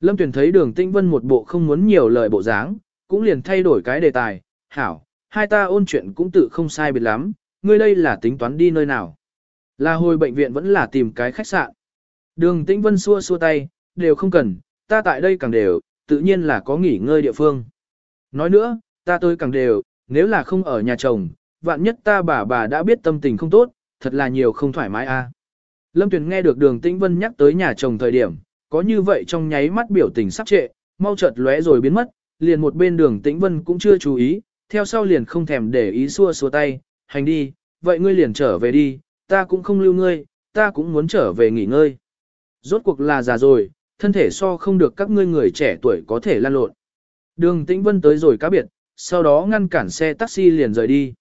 Lâm tuyển thấy đường tĩnh vân một bộ không muốn nhiều lời bộ dáng, cũng liền thay đổi cái đề tài, hảo, hai ta ôn chuyện cũng tự không sai biệt lắm, ngươi đây là tính toán đi nơi nào. Là hồi bệnh viện vẫn là tìm cái khách sạn. Đường tĩnh vân xua xua tay, đều không cần, ta tại đây càng đều, tự nhiên là có nghỉ ngơi địa phương. Nói nữa, ta tôi càng đều, nếu là không ở nhà chồng, vạn nhất ta bà bà đã biết tâm tình không tốt, thật là nhiều không thoải mái a. Lâm Tuyền nghe được đường tĩnh vân nhắc tới nhà chồng thời điểm, có như vậy trong nháy mắt biểu tình sắp trệ, mau chợt lóe rồi biến mất, liền một bên đường tĩnh vân cũng chưa chú ý, theo sau liền không thèm để ý xua xua tay, hành đi, vậy ngươi liền trở về đi, ta cũng không lưu ngươi, ta cũng muốn trở về nghỉ ngơi. Rốt cuộc là già rồi, thân thể so không được các ngươi người trẻ tuổi có thể lan lộn. Đường Tĩnh Vân tới rồi cá biệt, sau đó ngăn cản xe taxi liền rời đi.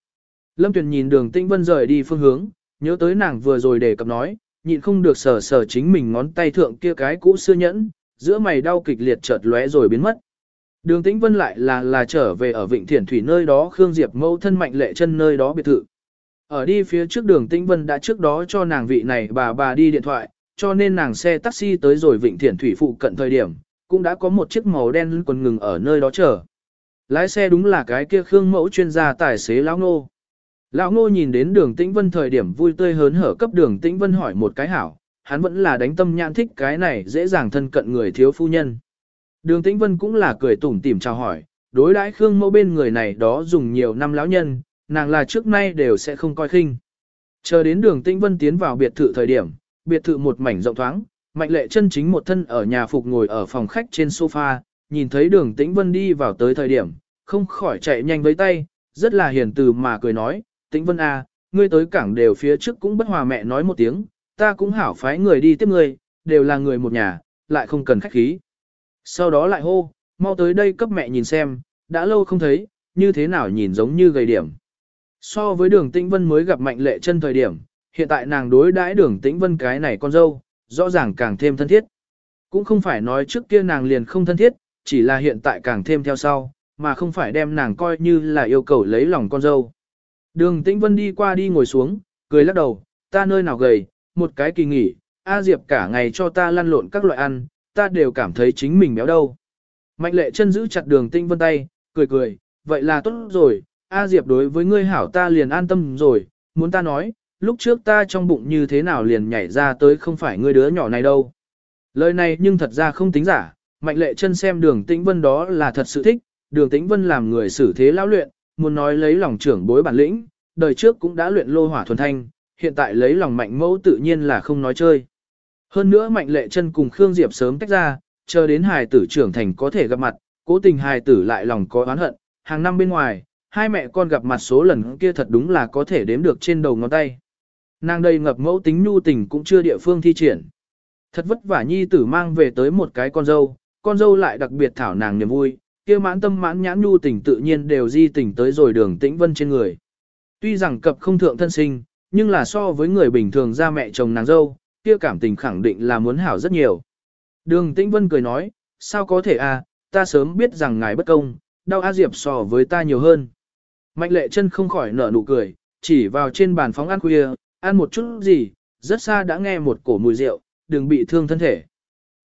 Lâm Tuyền nhìn đường Tĩnh Vân rời đi phương hướng, nhớ tới nàng vừa rồi đề cập nói, nhịn không được sờ sờ chính mình ngón tay thượng kia cái cũ xưa nhẫn, giữa mày đau kịch liệt chợt lóe rồi biến mất. Đường Tĩnh Vân lại là là trở về ở Vịnh Thiển Thủy nơi đó Khương Diệp mẫu thân mạnh lệ chân nơi đó biệt thự. Ở đi phía trước đường Tĩnh Vân đã trước đó cho nàng vị này bà bà đi điện thoại, cho nên nàng xe taxi tới rồi Vịnh Thiển Thủy phụ cận thời điểm, cũng đã có một chiếc màu đen quần ngừng ở nơi đó chờ. Lái xe đúng là cái kia Khương mẫu chuyên gia tài xế lão Ngô. Lão Ngô nhìn đến đường Tĩnh Vân thời điểm vui tươi hớn hở cấp đường Tĩnh Vân hỏi một cái hảo, hắn vẫn là đánh tâm nhãn thích cái này dễ dàng thân cận người thiếu phu nhân. Đường Tĩnh Vân cũng là cười tủm tỉm chào hỏi, đối đãi Khương mẫu bên người này đó dùng nhiều năm lão nhân, nàng là trước nay đều sẽ không coi khinh. Chờ đến đường Tĩnh Vân tiến vào biệt thự thời điểm, biệt thự một mảnh rộng thoáng, mạnh lệ chân chính một thân ở nhà phục ngồi ở phòng khách trên sofa, nhìn thấy đường Tĩnh Vân đi vào tới thời điểm, không khỏi chạy nhanh với tay, rất là hiền từ mà cười nói, Tĩnh Vân à, ngươi tới cảng đều phía trước cũng bất hòa mẹ nói một tiếng, ta cũng hảo phái người đi tiếp ngươi, đều là người một nhà, lại không cần khách khí. Sau đó lại hô, mau tới đây cấp mẹ nhìn xem, đã lâu không thấy, như thế nào nhìn giống như gầy điểm. So với đường tĩnh vân mới gặp mạnh lệ chân thời điểm, hiện tại nàng đối đãi đường tĩnh vân cái này con dâu, rõ ràng càng thêm thân thiết. Cũng không phải nói trước kia nàng liền không thân thiết, chỉ là hiện tại càng thêm theo sau, mà không phải đem nàng coi như là yêu cầu lấy lòng con dâu. Đường Tĩnh Vân đi qua đi ngồi xuống, cười lắc đầu, ta nơi nào gầy, một cái kỳ nghỉ, A Diệp cả ngày cho ta lăn lộn các loại ăn, ta đều cảm thấy chính mình béo đâu. Mạnh lệ chân giữ chặt đường Tinh Vân tay, cười cười, vậy là tốt rồi, A Diệp đối với ngươi hảo ta liền an tâm rồi, muốn ta nói, lúc trước ta trong bụng như thế nào liền nhảy ra tới không phải ngươi đứa nhỏ này đâu. Lời này nhưng thật ra không tính giả, mạnh lệ chân xem đường Tĩnh Vân đó là thật sự thích, đường Tĩnh Vân làm người xử thế lão luyện, muốn nói lấy lòng trưởng bối bản lĩnh, đời trước cũng đã luyện lô hỏa thuần thanh, hiện tại lấy lòng mạnh mẫu tự nhiên là không nói chơi. Hơn nữa mạnh lệ chân cùng Khương Diệp sớm tách ra, chờ đến hài tử trưởng thành có thể gặp mặt, cố tình hài tử lại lòng có oán hận, hàng năm bên ngoài, hai mẹ con gặp mặt số lần kia thật đúng là có thể đếm được trên đầu ngón tay. Nàng đây ngập mẫu tính nhu tình cũng chưa địa phương thi triển. Thật vất vả nhi tử mang về tới một cái con dâu, con dâu lại đặc biệt thảo nàng niềm vui, kia mãn tâm mãn nhãn nhu tình tự nhiên đều di tình tới rồi đường tĩnh vân trên người. Tuy rằng cập không thượng thân sinh, nhưng là so với người bình thường ra mẹ chồng nàng dâu, kia cảm tình khẳng định là muốn hảo rất nhiều. Đường tĩnh vân cười nói, sao có thể à, ta sớm biết rằng ngài bất công, đau A Diệp so với ta nhiều hơn. Mạnh lệ chân không khỏi nở nụ cười, chỉ vào trên bàn phóng ăn khuya, ăn một chút gì, rất xa đã nghe một cổ mùi rượu, đừng bị thương thân thể.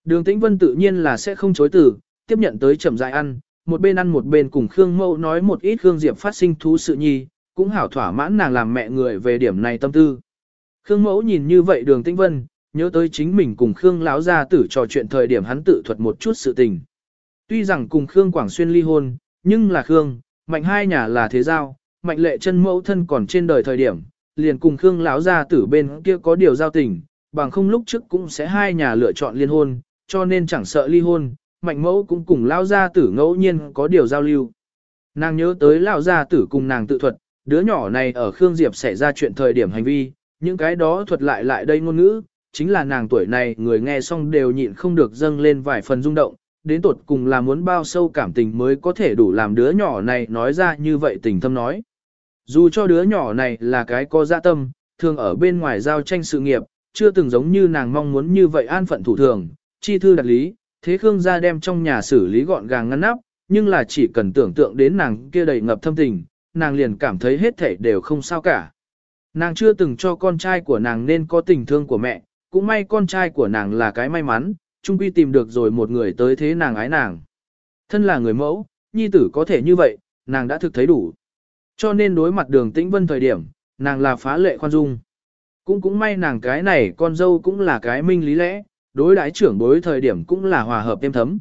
Đường tĩnh vân tự nhiên là sẽ không chối từ, tiếp nhận tới chậm rãi ăn, một bên ăn một bên cùng Khương Mẫu nói một ít Khương Diệp phát sinh thú sự nhi, cũng hảo thỏa mãn nàng làm mẹ người về điểm này tâm tư. Khương Mẫu nhìn như vậy đường tĩnh vân, nhớ tới chính mình cùng Khương lão gia tử trò chuyện thời điểm hắn tự thuật một chút sự tình. Tuy rằng cùng Khương Quảng Xuyên ly hôn, nhưng là Khương, mạnh hai nhà là thế giao, mạnh lệ chân mẫu thân còn trên đời thời điểm, liền cùng Khương lão gia tử bên kia có điều giao tình, bằng không lúc trước cũng sẽ hai nhà lựa chọn liên hôn, cho nên chẳng sợ ly hôn, mạnh mẫu cũng cùng lão gia tử ngẫu nhiên có điều giao lưu. Nàng nhớ tới lão gia tử cùng nàng tự thuật, đứa nhỏ này ở Khương Diệp xảy ra chuyện thời điểm hành vi, những cái đó thuật lại lại đây ngôn ngữ, chính là nàng tuổi này người nghe xong đều nhịn không được dâng lên vài phần rung động, đến tột cùng là muốn bao sâu cảm tình mới có thể đủ làm đứa nhỏ này nói ra như vậy tình thâm nói. Dù cho đứa nhỏ này là cái có dạ tâm, thường ở bên ngoài giao tranh sự nghiệp, chưa từng giống như nàng mong muốn như vậy an phận thủ thường, chi thư đặc lý, thế Khương gia đem trong nhà xử lý gọn gàng ngăn nắp, nhưng là chỉ cần tưởng tượng đến nàng kia đầy ngập thâm tình, nàng liền cảm thấy hết thảy đều không sao cả. Nàng chưa từng cho con trai của nàng nên có tình thương của mẹ, cũng may con trai của nàng là cái may mắn, chung quy tìm được rồi một người tới thế nàng ái nàng. Thân là người mẫu, nhi tử có thể như vậy, nàng đã thực thấy đủ. Cho nên đối mặt đường tĩnh vân thời điểm, nàng là phá lệ khoan dung. Cũng cũng may nàng cái này con dâu cũng là cái minh lý lẽ, đối đãi trưởng bối thời điểm cũng là hòa hợp êm thấm.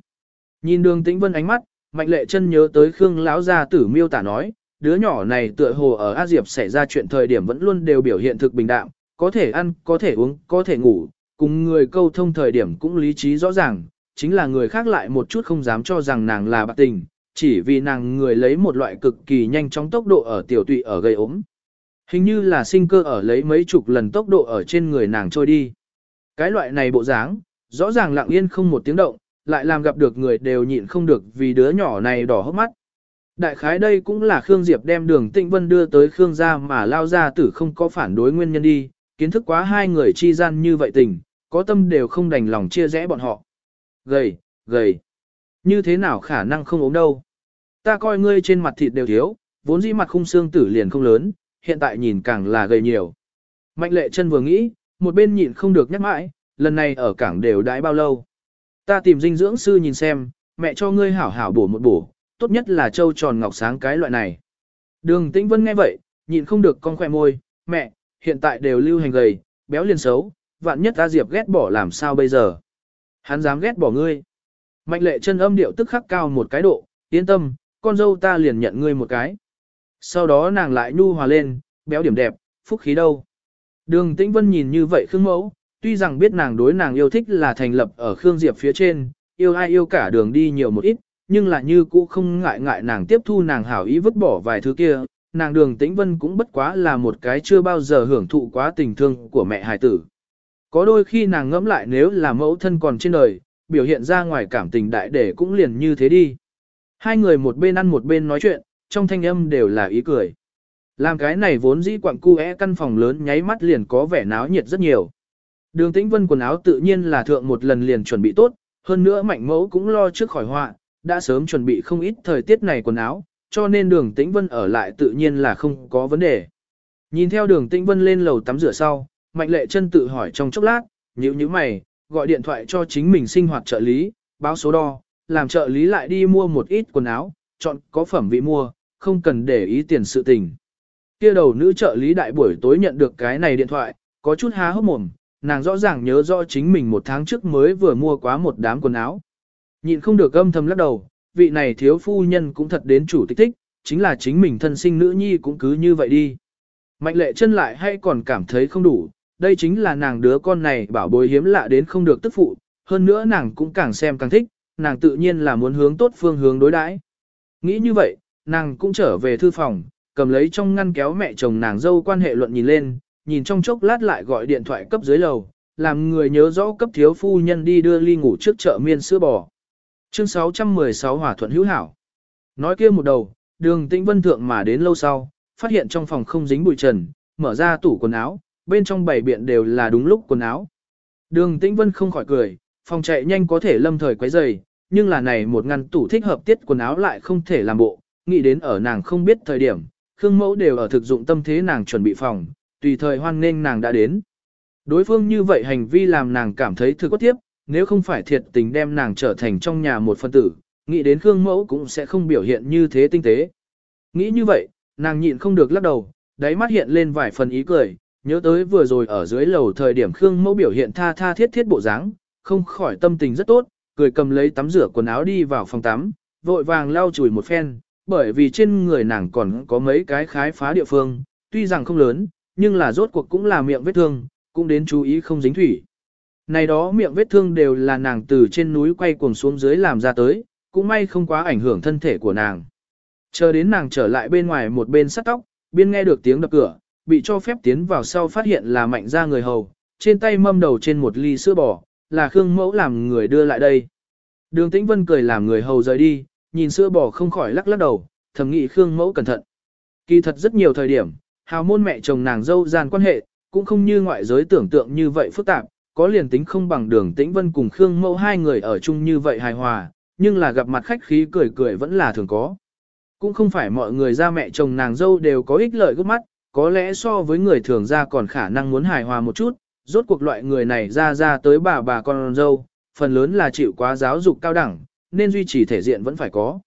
Nhìn đường tĩnh vân ánh mắt, mạnh lệ chân nhớ tới Khương lão gia tử miêu tả nói, đứa nhỏ này tựa hồ ở A Diệp xảy ra chuyện thời điểm vẫn luôn đều biểu hiện thực bình đạm, có thể ăn, có thể uống, có thể ngủ, cùng người câu thông thời điểm cũng lý trí rõ ràng, chính là người khác lại một chút không dám cho rằng nàng là bạc tình, chỉ vì nàng người lấy một loại cực kỳ nhanh chóng tốc độ ở tiểu tụy ở gây ốm. Hình như là sinh cơ ở lấy mấy chục lần tốc độ ở trên người nàng trôi đi. Cái loại này bộ dáng, rõ ràng lặng yên không một tiếng động, lại làm gặp được người đều nhịn không được vì đứa nhỏ này đỏ hốc mắt. Đại khái đây cũng là Khương Diệp đem đường Tịnh Vân đưa tới Khương gia mà lao ra tử không có phản đối nguyên nhân đi, kiến thức quá hai người chi gian như vậy tình, có tâm đều không đành lòng chia rẽ bọn họ. Gầy, gầy. Như thế nào khả năng không ốm đâu. Ta coi ngươi trên mặt thịt đều thiếu, vốn dĩ mặt khung xương tử liền không lớn, hiện tại nhìn càng là gầy nhiều. Mạnh lệ chân vừa nghĩ, một bên nhịn không được nhắc mãi, lần này ở cảng đều đãi bao lâu. Ta tìm dinh dưỡng sư nhìn xem, mẹ cho ngươi hảo hảo bổ một bổ, tốt nhất là châu tròn ngọc sáng cái loại này. Đường Tĩnh Vân nghe vậy, nhịn không được con khỏe môi, mẹ, hiện tại đều lưu hành gầy, béo liền xấu, vạn nhất ta Diệp ghét bỏ làm sao bây giờ. Hắn dám ghét bỏ ngươi. Mạnh lệ chân âm điệu tức khắc cao một cái độ, yên tâm, con dâu ta liền nhận ngươi một cái. Sau đó nàng lại nhu hòa lên, béo điểm đẹp, phúc khí đâu. Đường Tĩnh Vân nhìn như vậy Khương Mẫu, tuy rằng biết nàng đối nàng yêu thích là thành lập ở Khương Diệp phía trên, yêu ai yêu cả đường đi nhiều một ít, nhưng là như cũ không ngại ngại nàng tiếp thu nàng hảo ý vứt bỏ vài thứ kia, nàng đường tĩnh vân cũng bất quá là một cái chưa bao giờ hưởng thụ quá tình thương của mẹ hài tử. Có đôi khi nàng ngẫm lại nếu là mẫu thân còn trên đời, biểu hiện ra ngoài cảm tình đại để cũng liền như thế đi. Hai người một bên ăn một bên nói chuyện, trong thanh âm đều là ý cười. Làm cái này vốn dĩ quặng cu é căn phòng lớn nháy mắt liền có vẻ náo nhiệt rất nhiều. Đường tĩnh vân quần áo tự nhiên là thượng một lần liền chuẩn bị tốt, hơn nữa mạnh mẫu cũng lo trước khỏi họa, đã sớm chuẩn bị không ít thời tiết này quần áo, cho nên đường tĩnh vân ở lại tự nhiên là không có vấn đề. Nhìn theo đường tĩnh vân lên lầu tắm rửa sau, mạnh lệ chân tự hỏi trong chốc lát, nhíu nhíu mày, gọi điện thoại cho chính mình sinh hoạt trợ lý, báo số đo, làm trợ lý lại đi mua một ít quần áo, chọn có phẩm vị mua, không cần để ý tiền sự tình. Kia đầu nữ trợ lý đại buổi tối nhận được cái này điện thoại, có chút há hốc mồm, nàng rõ ràng nhớ rõ chính mình một tháng trước mới vừa mua quá một đám quần áo. Nhịn không được âm thầm lắc đầu, vị này thiếu phu nhân cũng thật đến chủ tịch thích, chính là chính mình thân sinh nữ nhi cũng cứ như vậy đi. Mạnh lệ chân lại hay còn cảm thấy không đủ, đây chính là nàng đứa con này bảo bối hiếm lạ đến không được tức phụ, hơn nữa nàng cũng càng xem càng thích, nàng tự nhiên là muốn hướng tốt phương hướng đối đãi. Nghĩ như vậy, nàng cũng trở về thư phòng, cầm lấy trong ngăn kéo mẹ chồng nàng dâu quan hệ luận nhìn lên, nhìn trong chốc lát lại gọi điện thoại cấp dưới lầu, làm người nhớ rõ cấp thiếu phu nhân đi đưa ly ngủ trước chợ miên sữa bò. Chương 616 Hòa thuận hữu hảo. Nói kia một đầu, đường tĩnh vân thượng mà đến lâu sau, phát hiện trong phòng không dính bụi trần, mở ra tủ quần áo, bên trong bảy biện đều là đúng lúc quần áo. Đường tĩnh vân không khỏi cười, phòng chạy nhanh có thể lâm thời quấy giày, nhưng là này một ngăn tủ thích hợp tiết quần áo lại không thể làm bộ, nghĩ đến ở nàng không biết thời điểm, khương mẫu đều ở thực dụng tâm thế nàng chuẩn bị phòng, tùy thời hoan nghênh nàng đã đến. Đối phương như vậy hành vi làm nàng cảm thấy thực có tiếp, nếu không phải thiệt tình đem nàng trở thành trong nhà một phân tử, nghĩ đến Khương Mẫu cũng sẽ không biểu hiện như thế tinh tế. Nghĩ như vậy, nàng nhịn không được lắc đầu, đáy mắt hiện lên vài phần ý cười, nhớ tới vừa rồi ở dưới lầu thời điểm Khương Mẫu biểu hiện tha tha thiết thiết bộ dáng, không khỏi tâm tình rất tốt, cười cầm lấy tắm rửa quần áo đi vào phòng tắm, vội vàng lau chùi một phen, bởi vì trên người nàng còn có mấy cái khái phá địa phương, tuy rằng không lớn, nhưng là rốt cuộc cũng là miệng vết thương, cũng đến chú ý không dính thủy. Này đó miệng vết thương đều là nàng từ trên núi quay cuồng xuống dưới làm ra tới, cũng may không quá ảnh hưởng thân thể của nàng. Chờ đến nàng trở lại bên ngoài một bên sắt tóc, biên nghe được tiếng đập cửa, bị cho phép tiến vào sau phát hiện là mạnh ra người hầu, trên tay mâm đầu trên một ly sữa bò, là Khương Mẫu làm người đưa lại đây. Đường Tĩnh Vân cười làm người hầu rời đi, nhìn sữa bò không khỏi lắc lắc đầu, thầm nghĩ Khương Mẫu cẩn thận. Kỳ thật rất nhiều thời điểm, hào môn mẹ chồng nàng dâu gian quan hệ, cũng không như ngoại giới tưởng tượng như vậy phức tạp, có liền tính không bằng đường Tĩnh Vân cùng Khương Mẫu hai người ở chung như vậy hài hòa, nhưng là gặp mặt khách khí cười cười vẫn là thường có. Cũng không phải mọi người ra mẹ chồng nàng dâu đều có ích lợi gấp mắt, có lẽ so với người thường ra còn khả năng muốn hài hòa một chút, rốt cuộc loại người này ra ra tới bà bà con dâu, phần lớn là chịu quá giáo dục cao đẳng, nên duy trì thể diện vẫn phải có.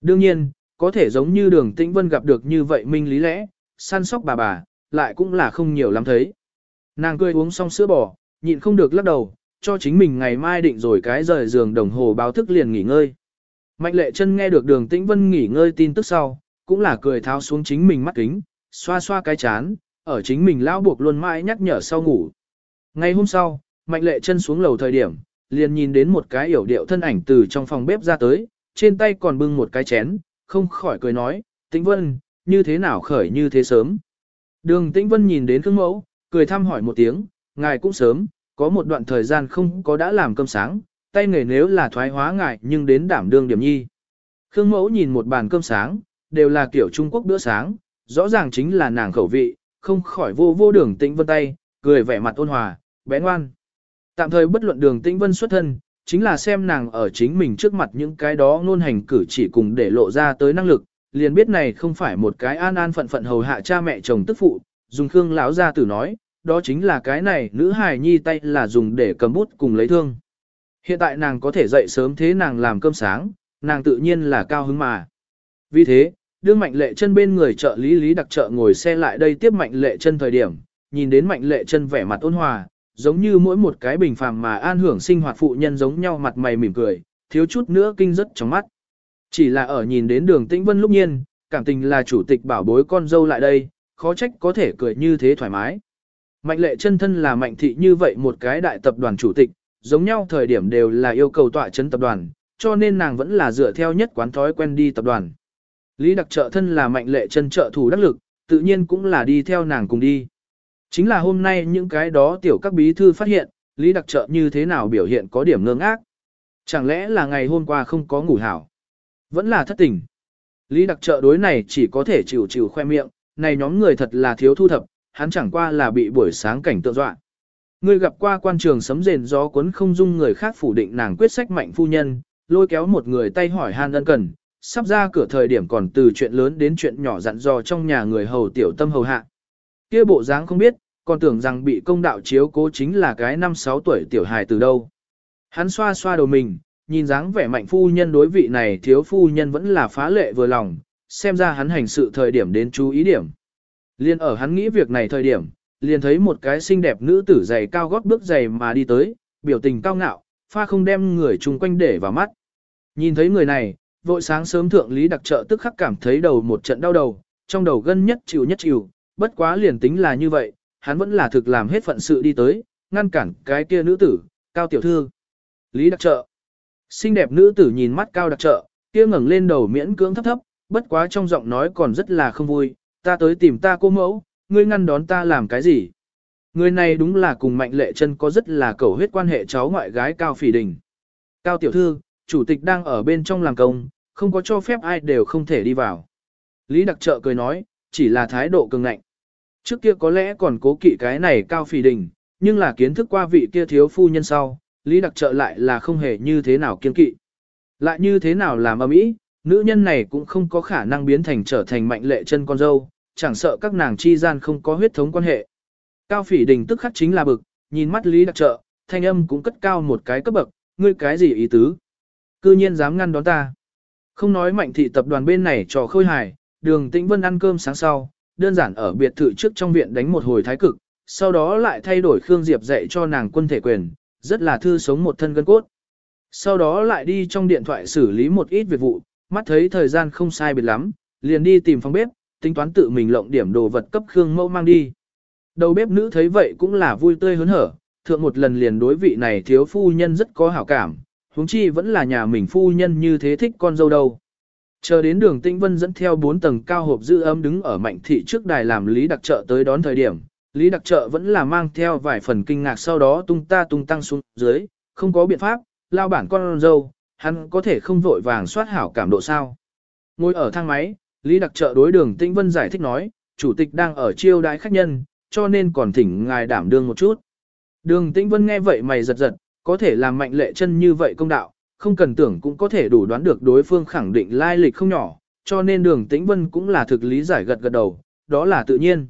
Đương nhiên, có thể giống như đường tĩnh vân gặp được như vậy minh lý lẽ, săn sóc bà bà, lại cũng là không nhiều lắm thấy. Nàng cười uống xong sữa bò, nhịn không được lắc đầu, cho chính mình ngày mai định rồi cái rời giường đồng hồ báo thức liền nghỉ ngơi. Mạnh lệ chân nghe được đường tĩnh vân nghỉ ngơi tin tức sau, cũng là cười tháo xuống chính mình mắt kính, xoa xoa cái chán, ở chính mình lao buộc luôn mãi nhắc nhở sau ngủ. Ngày hôm sau, mạnh lệ chân xuống lầu thời điểm, liền nhìn đến một cái yểu điệu thân ảnh từ trong phòng bếp ra tới, trên tay còn bưng một cái chén, không khỏi cười nói, tĩnh vân, như thế nào khởi như thế sớm. Đường tĩnh vân nhìn đến Khương mẫu, cười thăm hỏi một tiếng, ngài cũng sớm, có một đoạn thời gian không có đã làm cơm sáng, tay nghề nếu là thoái hóa ngài nhưng đến đảm đương điểm nhi. Khương mẫu nhìn một bàn cơm sáng, đều là kiểu Trung Quốc bữa sáng, rõ ràng chính là nàng khẩu vị, không khỏi vô vô đường tĩnh vân tay, cười vẻ mặt ôn hòa, bé ngoan. Tạm thời bất luận đường tĩnh vân xuất thân, chính là xem nàng ở chính mình trước mặt những cái đó ngôn hành cử chỉ cùng để lộ ra tới năng lực, liền biết này không phải một cái an an phận phận hầu hạ cha mẹ chồng tức phụ, dùng khương lão gia tử nói, đó chính là cái này nữ hài nhi tay là dùng để cầm bút cùng lấy thương. Hiện tại nàng có thể dậy sớm thế nàng làm cơm sáng, nàng tự nhiên là cao hứng mà. Vì thế, đương mạnh lệ chân bên người trợ lý lý đặc trợ ngồi xe lại đây tiếp mạnh lệ chân thời điểm, nhìn đến mạnh lệ chân vẻ mặt ôn hòa, giống như mỗi một cái bình phàm mà an hưởng sinh hoạt phụ nhân giống nhau mặt mày mỉm cười, thiếu chút nữa kinh rất trong mắt. Chỉ là ở nhìn đến đường tĩnh vân lúc nhiên, cảm tình là chủ tịch bảo bối con dâu lại đây, khó trách có thể cười như thế thoải mái. Mạnh lệ chân thân là mạnh thị như vậy một cái đại tập đoàn chủ tịch, giống nhau thời điểm đều là yêu cầu tọa chấn tập đoàn, cho nên nàng vẫn là dựa theo nhất quán thói quen đi tập đoàn. Lý đặc trợ thân là mạnh lệ chân trợ thủ đắc lực, tự nhiên cũng là đi theo nàng cùng đi. Chính là hôm nay những cái đó tiểu các bí thư phát hiện, Lý đặc trợ như thế nào biểu hiện có điểm ngơ ngác. Chẳng lẽ là ngày hôm qua không có ngủ hảo? Vẫn là thất tình. Lý đặc trợ đối này chỉ có thể chịu chịu khoe miệng, này nhóm người thật là thiếu thu thập, hắn chẳng qua là bị buổi sáng cảnh tượng dọa. Người gặp qua quan trường sấm rền gió cuốn không dung người khác phủ định nàng quyết sách mạnh phu nhân, lôi kéo một người tay hỏi han ân cần, sắp ra cửa thời điểm còn từ chuyện lớn đến chuyện nhỏ dặn dò trong nhà người hầu tiểu tâm hầu hạ. Kia bộ dáng không biết, còn tưởng rằng bị công đạo chiếu cố chính là cái năm sáu tuổi tiểu hài từ đâu. Hắn xoa xoa đầu mình, nhìn dáng vẻ mạnh phu nhân đối vị này thiếu phu nhân vẫn là phá lệ vừa lòng, xem ra hắn hành sự thời điểm đến chú ý điểm. Liên ở hắn nghĩ việc này thời điểm, liền thấy một cái xinh đẹp nữ tử giày cao gót bước giày mà đi tới, biểu tình cao ngạo, pha không đem người chung quanh để vào mắt. Nhìn thấy người này, vội sáng sớm thượng lý đặc trợ tức khắc cảm thấy đầu một trận đau đầu, trong đầu gân nhất chịu nhất chịu, bất quá liền tính là như vậy, hắn vẫn là thực làm hết phận sự đi tới, ngăn cản cái kia nữ tử, cao tiểu thư. Lý đặc trợ. Xinh đẹp nữ tử nhìn mắt cao đặc trợ, kia ngẩng lên đầu miễn cưỡng thấp thấp, bất quá trong giọng nói còn rất là không vui, ta tới tìm ta cô mẫu, ngươi ngăn đón ta làm cái gì? Người này đúng là cùng mạnh lệ chân có rất là cầu huyết quan hệ cháu ngoại gái cao phỉ đình. Cao tiểu thư, chủ tịch đang ở bên trong làm công, không có cho phép ai đều không thể đi vào. Lý đặc trợ cười nói, chỉ là thái độ cường ngạnh. Trước kia có lẽ còn cố kỵ cái này cao phỉ đình, nhưng là kiến thức qua vị kia thiếu phu nhân sau, Lý đặc trợ lại là không hề như thế nào kiên kỵ. Lại như thế nào làm âm ý, nữ nhân này cũng không có khả năng biến thành trở thành mạnh lệ chân con dâu, chẳng sợ các nàng chi gian không có huyết thống quan hệ. Cao phỉ đình tức khắc chính là bực, nhìn mắt Lý đặc trợ, thanh âm cũng cất cao một cái cấp bậc, ngươi cái gì ý tứ? Cư nhiên dám ngăn đón ta. Không nói mạnh thị tập đoàn bên này trò khôi hài, đường tĩnh vân ăn cơm sáng sau, đơn giản ở biệt thự trước trong viện đánh một hồi thái cực, sau đó lại thay đổi Khương Diệp dạy cho nàng quân thể quyền, rất là thư sống một thân gân cốt. Sau đó lại đi trong điện thoại xử lý một ít việc vụ, mắt thấy thời gian không sai biệt lắm, liền đi tìm phòng bếp, tính toán tự mình lộng điểm đồ vật cấp Khương Mẫu mang đi. Đầu bếp nữ thấy vậy cũng là vui tươi hớn hở, thượng một lần liền đối vị này thiếu phu nhân rất có hảo cảm, huống chi vẫn là nhà mình phu nhân như thế thích con dâu đâu. Chờ đến đường Tĩnh Vân dẫn theo 4 tầng cao hộp giữ ấm đứng ở mạnh thị trước đài làm Lý Đặc Trợ tới đón thời điểm, Lý Đặc Trợ vẫn là mang theo vài phần kinh ngạc sau đó tung ta tung tăng xuống dưới, không có biện pháp, lao bản con dâu, hắn có thể không vội vàng soát hảo cảm độ sao. Ngồi ở thang máy, Lý Đặc Trợ đối đường Tĩnh Vân giải thích nói, chủ tịch đang ở chiêu đãi khách nhân, cho nên còn thỉnh ngài đảm đương một chút. Đường Tĩnh Vân nghe vậy mày giật giật, có thể làm mạnh lệ chân như vậy công đạo, không cần tưởng cũng có thể đủ đoán được đối phương khẳng định lai lịch không nhỏ, cho nên đường Tĩnh Vân cũng là thực lý giải gật gật đầu, đó là tự nhiên.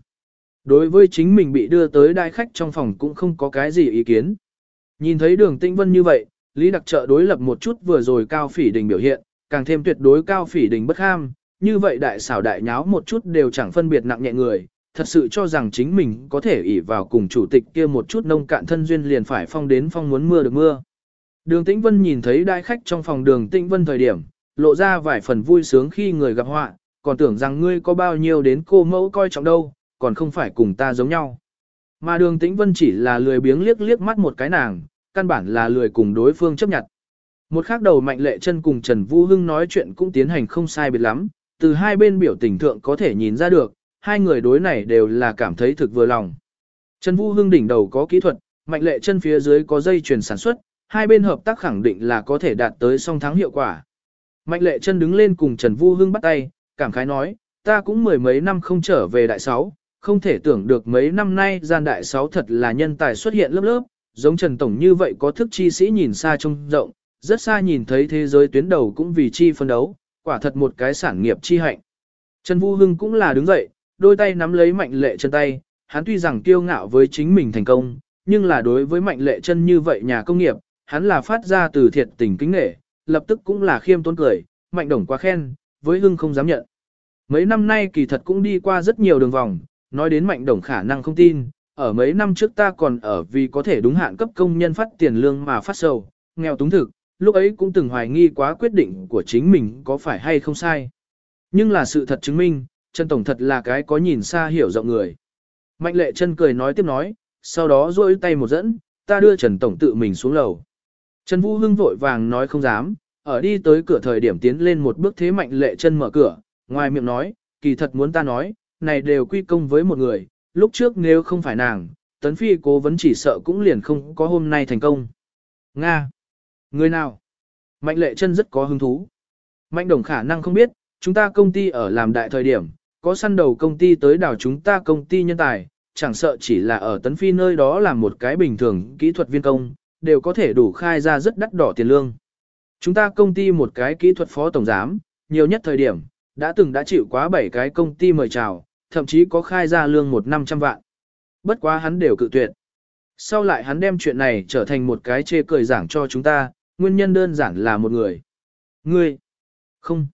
Đối với chính mình bị đưa tới đại khách trong phòng cũng không có cái gì ý kiến. Nhìn thấy đường Tĩnh Vân như vậy, Lý Đặc Trợ đối lập một chút vừa rồi cao phỉ đình biểu hiện, càng thêm tuyệt đối cao phỉ đình bất ham, như vậy đại xảo đại nháo một chút đều chẳng phân biệt nặng nhẹ người, thật sự cho rằng chính mình có thể ỷ vào cùng chủ tịch kia một chút nông cạn thân duyên liền phải phong đến phong muốn mưa được mưa. Đường Tĩnh Vân nhìn thấy đại khách trong phòng đường Tĩnh Vân thời điểm, lộ ra vài phần vui sướng khi người gặp họa, còn tưởng rằng ngươi có bao nhiêu đến cô mẫu coi trọng đâu, còn không phải cùng ta giống nhau. Mà đường Tĩnh Vân chỉ là lười biếng liếc liếc mắt một cái nàng, căn bản là lười cùng đối phương chấp nhận. Một khắc đầu mạnh lệ chân cùng Trần Vũ Hưng nói chuyện cũng tiến hành không sai biệt lắm, từ hai bên biểu tình thượng có thể nhìn ra được, hai người đối này đều là cảm thấy thực vừa lòng. Trần Vũ Hưng đỉnh đầu có kỹ thuật, mạnh lệ chân phía dưới có dây chuyển sản xuất, hai bên hợp tác khẳng định là có thể đạt tới song thắng hiệu quả. Mạnh lệ chân đứng lên cùng Trần Vũ Hưng bắt tay, cảm khái nói, ta cũng mười mấy năm không trở về đại sáu, không thể tưởng được mấy năm nay gian đại sáu thật là nhân tài xuất hiện lớp lớp, giống Trần Tổng như vậy có thức chi sĩ nhìn xa trông rộng, rất xa nhìn thấy thế giới tuyến đầu cũng vì chi phân đấu, quả thật một cái sản nghiệp chi hạnh. Trần Vũ Hưng cũng là đứng dậy, đôi tay nắm lấy mạnh lệ chân tay, hắn tuy rằng kiêu ngạo với chính mình thành công, nhưng là đối với mạnh lệ chân như vậy nhà công nghiệp, hắn là phát ra từ thiệt tình kính nghệ, lập tức cũng là khiêm tốn cười, mạnh đồng quá khen, với Hưng không dám nhận. Mấy năm nay kỳ thật cũng đi qua rất nhiều đường vòng, nói đến mạnh đồng khả năng không tin, ở mấy năm trước ta còn ở vì có thể đúng hạn cấp công nhân phát tiền lương mà phát sầu, nghèo túng thực, lúc ấy cũng từng hoài nghi quá quyết định của chính mình có phải hay không sai. Nhưng là sự thật chứng minh, Trần Tổng thật là cái có nhìn xa hiểu rộng người. Mạnh lệ chân cười nói tiếp nói, sau đó duỗi tay một dẫn, ta đưa Trần Tổng tự mình xuống lầu. Trần Vũ Hưng vội vàng nói không dám, ở đi tới cửa thời điểm tiến lên một bước thế mạnh lệ chân mở cửa, ngoài miệng nói, kỳ thật muốn ta nói, này đều quy công với một người, lúc trước nếu không phải nàng, tấn phi cố vấn chỉ sợ cũng liền không có hôm nay thành công. Nga! Người nào? Mạnh lệ chân rất có hứng thú. Mạnh đồng khả năng không biết, chúng ta công ty ở làm đại thời điểm, có săn đầu công ty tới đào chúng ta công ty nhân tài, chẳng sợ chỉ là ở tấn phi nơi đó làm một cái bình thường kỹ thuật viên công, đều có thể đủ khai ra rất đắt đỏ tiền lương. Chúng ta công ty một cái kỹ thuật phó tổng giám, nhiều nhất thời điểm, đã từng đã chịu quá 7 cái công ty mời chào, thậm chí có khai ra lương một năm trăm vạn. Bất quá hắn đều cự tuyệt. Sau lại hắn đem chuyện này trở thành một cái chê cười giảng cho chúng ta, nguyên nhân đơn giản là một người. Ngươi? Không.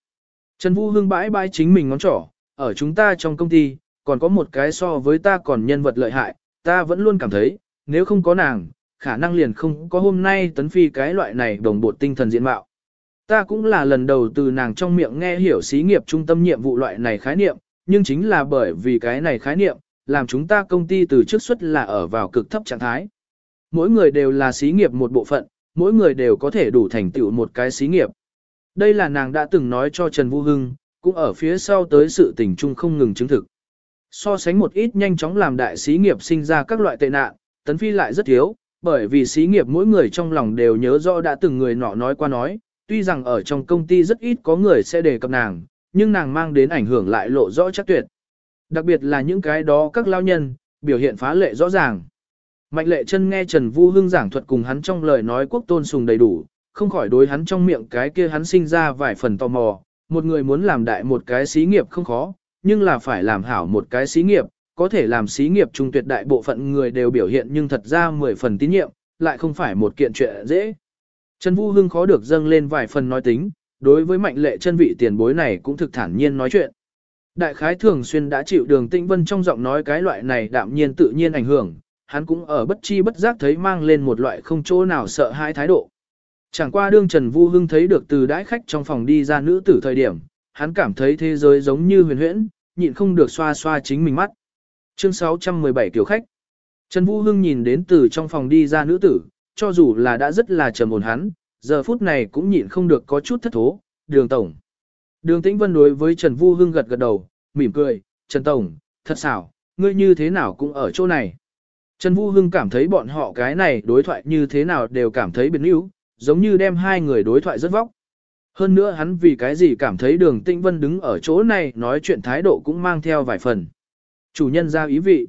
Trần Vũ Hưng bãi bãi chính mình ngón trỏ, ở chúng ta trong công ty, còn có một cái so với ta còn nhân vật lợi hại, ta vẫn luôn cảm thấy, nếu không có nàng, khả năng liền không có hôm nay tấn phi cái loại này đồng bộ tinh thần diện mạo. Ta cũng là lần đầu từ nàng trong miệng nghe hiểu xí nghiệp trung tâm nhiệm vụ loại này khái niệm, nhưng chính là bởi vì cái này khái niệm, làm chúng ta công ty từ trước xuất là ở vào cực thấp trạng thái. Mỗi người đều là xí nghiệp một bộ phận, mỗi người đều có thể đủ thành tựu một cái xí nghiệp. Đây là nàng đã từng nói cho Trần Vũ Hưng, cũng ở phía sau tới sự tình chung không ngừng chứng thực. So sánh một ít nhanh chóng làm đại xí nghiệp sinh ra các loại tệ nạn, tấn phi lại rất thiếu, bởi vì xí nghiệp mỗi người trong lòng đều nhớ rõ đã từng người nọ nói qua nói, tuy rằng ở trong công ty rất ít có người sẽ đề cập nàng, nhưng nàng mang đến ảnh hưởng lại lộ rõ chắc tuyệt. Đặc biệt là những cái đó các lao nhân, biểu hiện phá lệ rõ ràng. Mạnh lệ chân nghe Trần Vu Hưng giảng thuật cùng hắn trong lời nói quốc tôn sùng đầy đủ, không khỏi đối hắn trong miệng cái kia hắn sinh ra vài phần tò mò, một người muốn làm đại một cái xí nghiệp không khó, nhưng là phải làm hảo một cái xí nghiệp, có thể làm xí nghiệp trung tuyệt đại bộ phận người đều biểu hiện nhưng thật ra mười phần tín nhiệm, lại không phải một kiện chuyện dễ. Trần Vũ Hưng khó được dâng lên vài phần nói tính, đối với mạnh lệ chân vị tiền bối này cũng thực thản nhiên nói chuyện. Đại khái thường xuyên đã chịu đường tĩnh vân trong giọng nói cái loại này đạm nhiên tự nhiên ảnh hưởng, hắn cũng ở bất chi bất giác thấy mang lên một loại không chỗ nào sợ hãi thái độ. Chẳng qua đương Trần Vu Hưng thấy được từ đãi khách trong phòng đi ra nữ tử thời điểm, hắn cảm thấy thế giới giống như huyền huyễn, nhịn không được xoa xoa chính mình mắt. Chương 617 kiểu khách. Trần Vu Hưng nhìn đến từ trong phòng đi ra nữ tử, cho dù là đã rất là trầm ổn hắn, giờ phút này cũng nhịn không được có chút thất thố, đường tổng. Đường Tĩnh Vân đối với Trần Vu Hưng gật gật đầu, mỉm cười, Trần Tổng, thật xảo, ngươi như thế nào cũng ở chỗ này. Trần Vu Hưng cảm thấy bọn họ cái này đối thoại như thế nào đều cảm thấy biến yếu, giống như đem hai người đối thoại rất vóc. Hơn nữa hắn vì cái gì cảm thấy đường Tĩnh Vân đứng ở chỗ này nói chuyện thái độ cũng mang theo vài phần. Chủ nhân ra ý vị.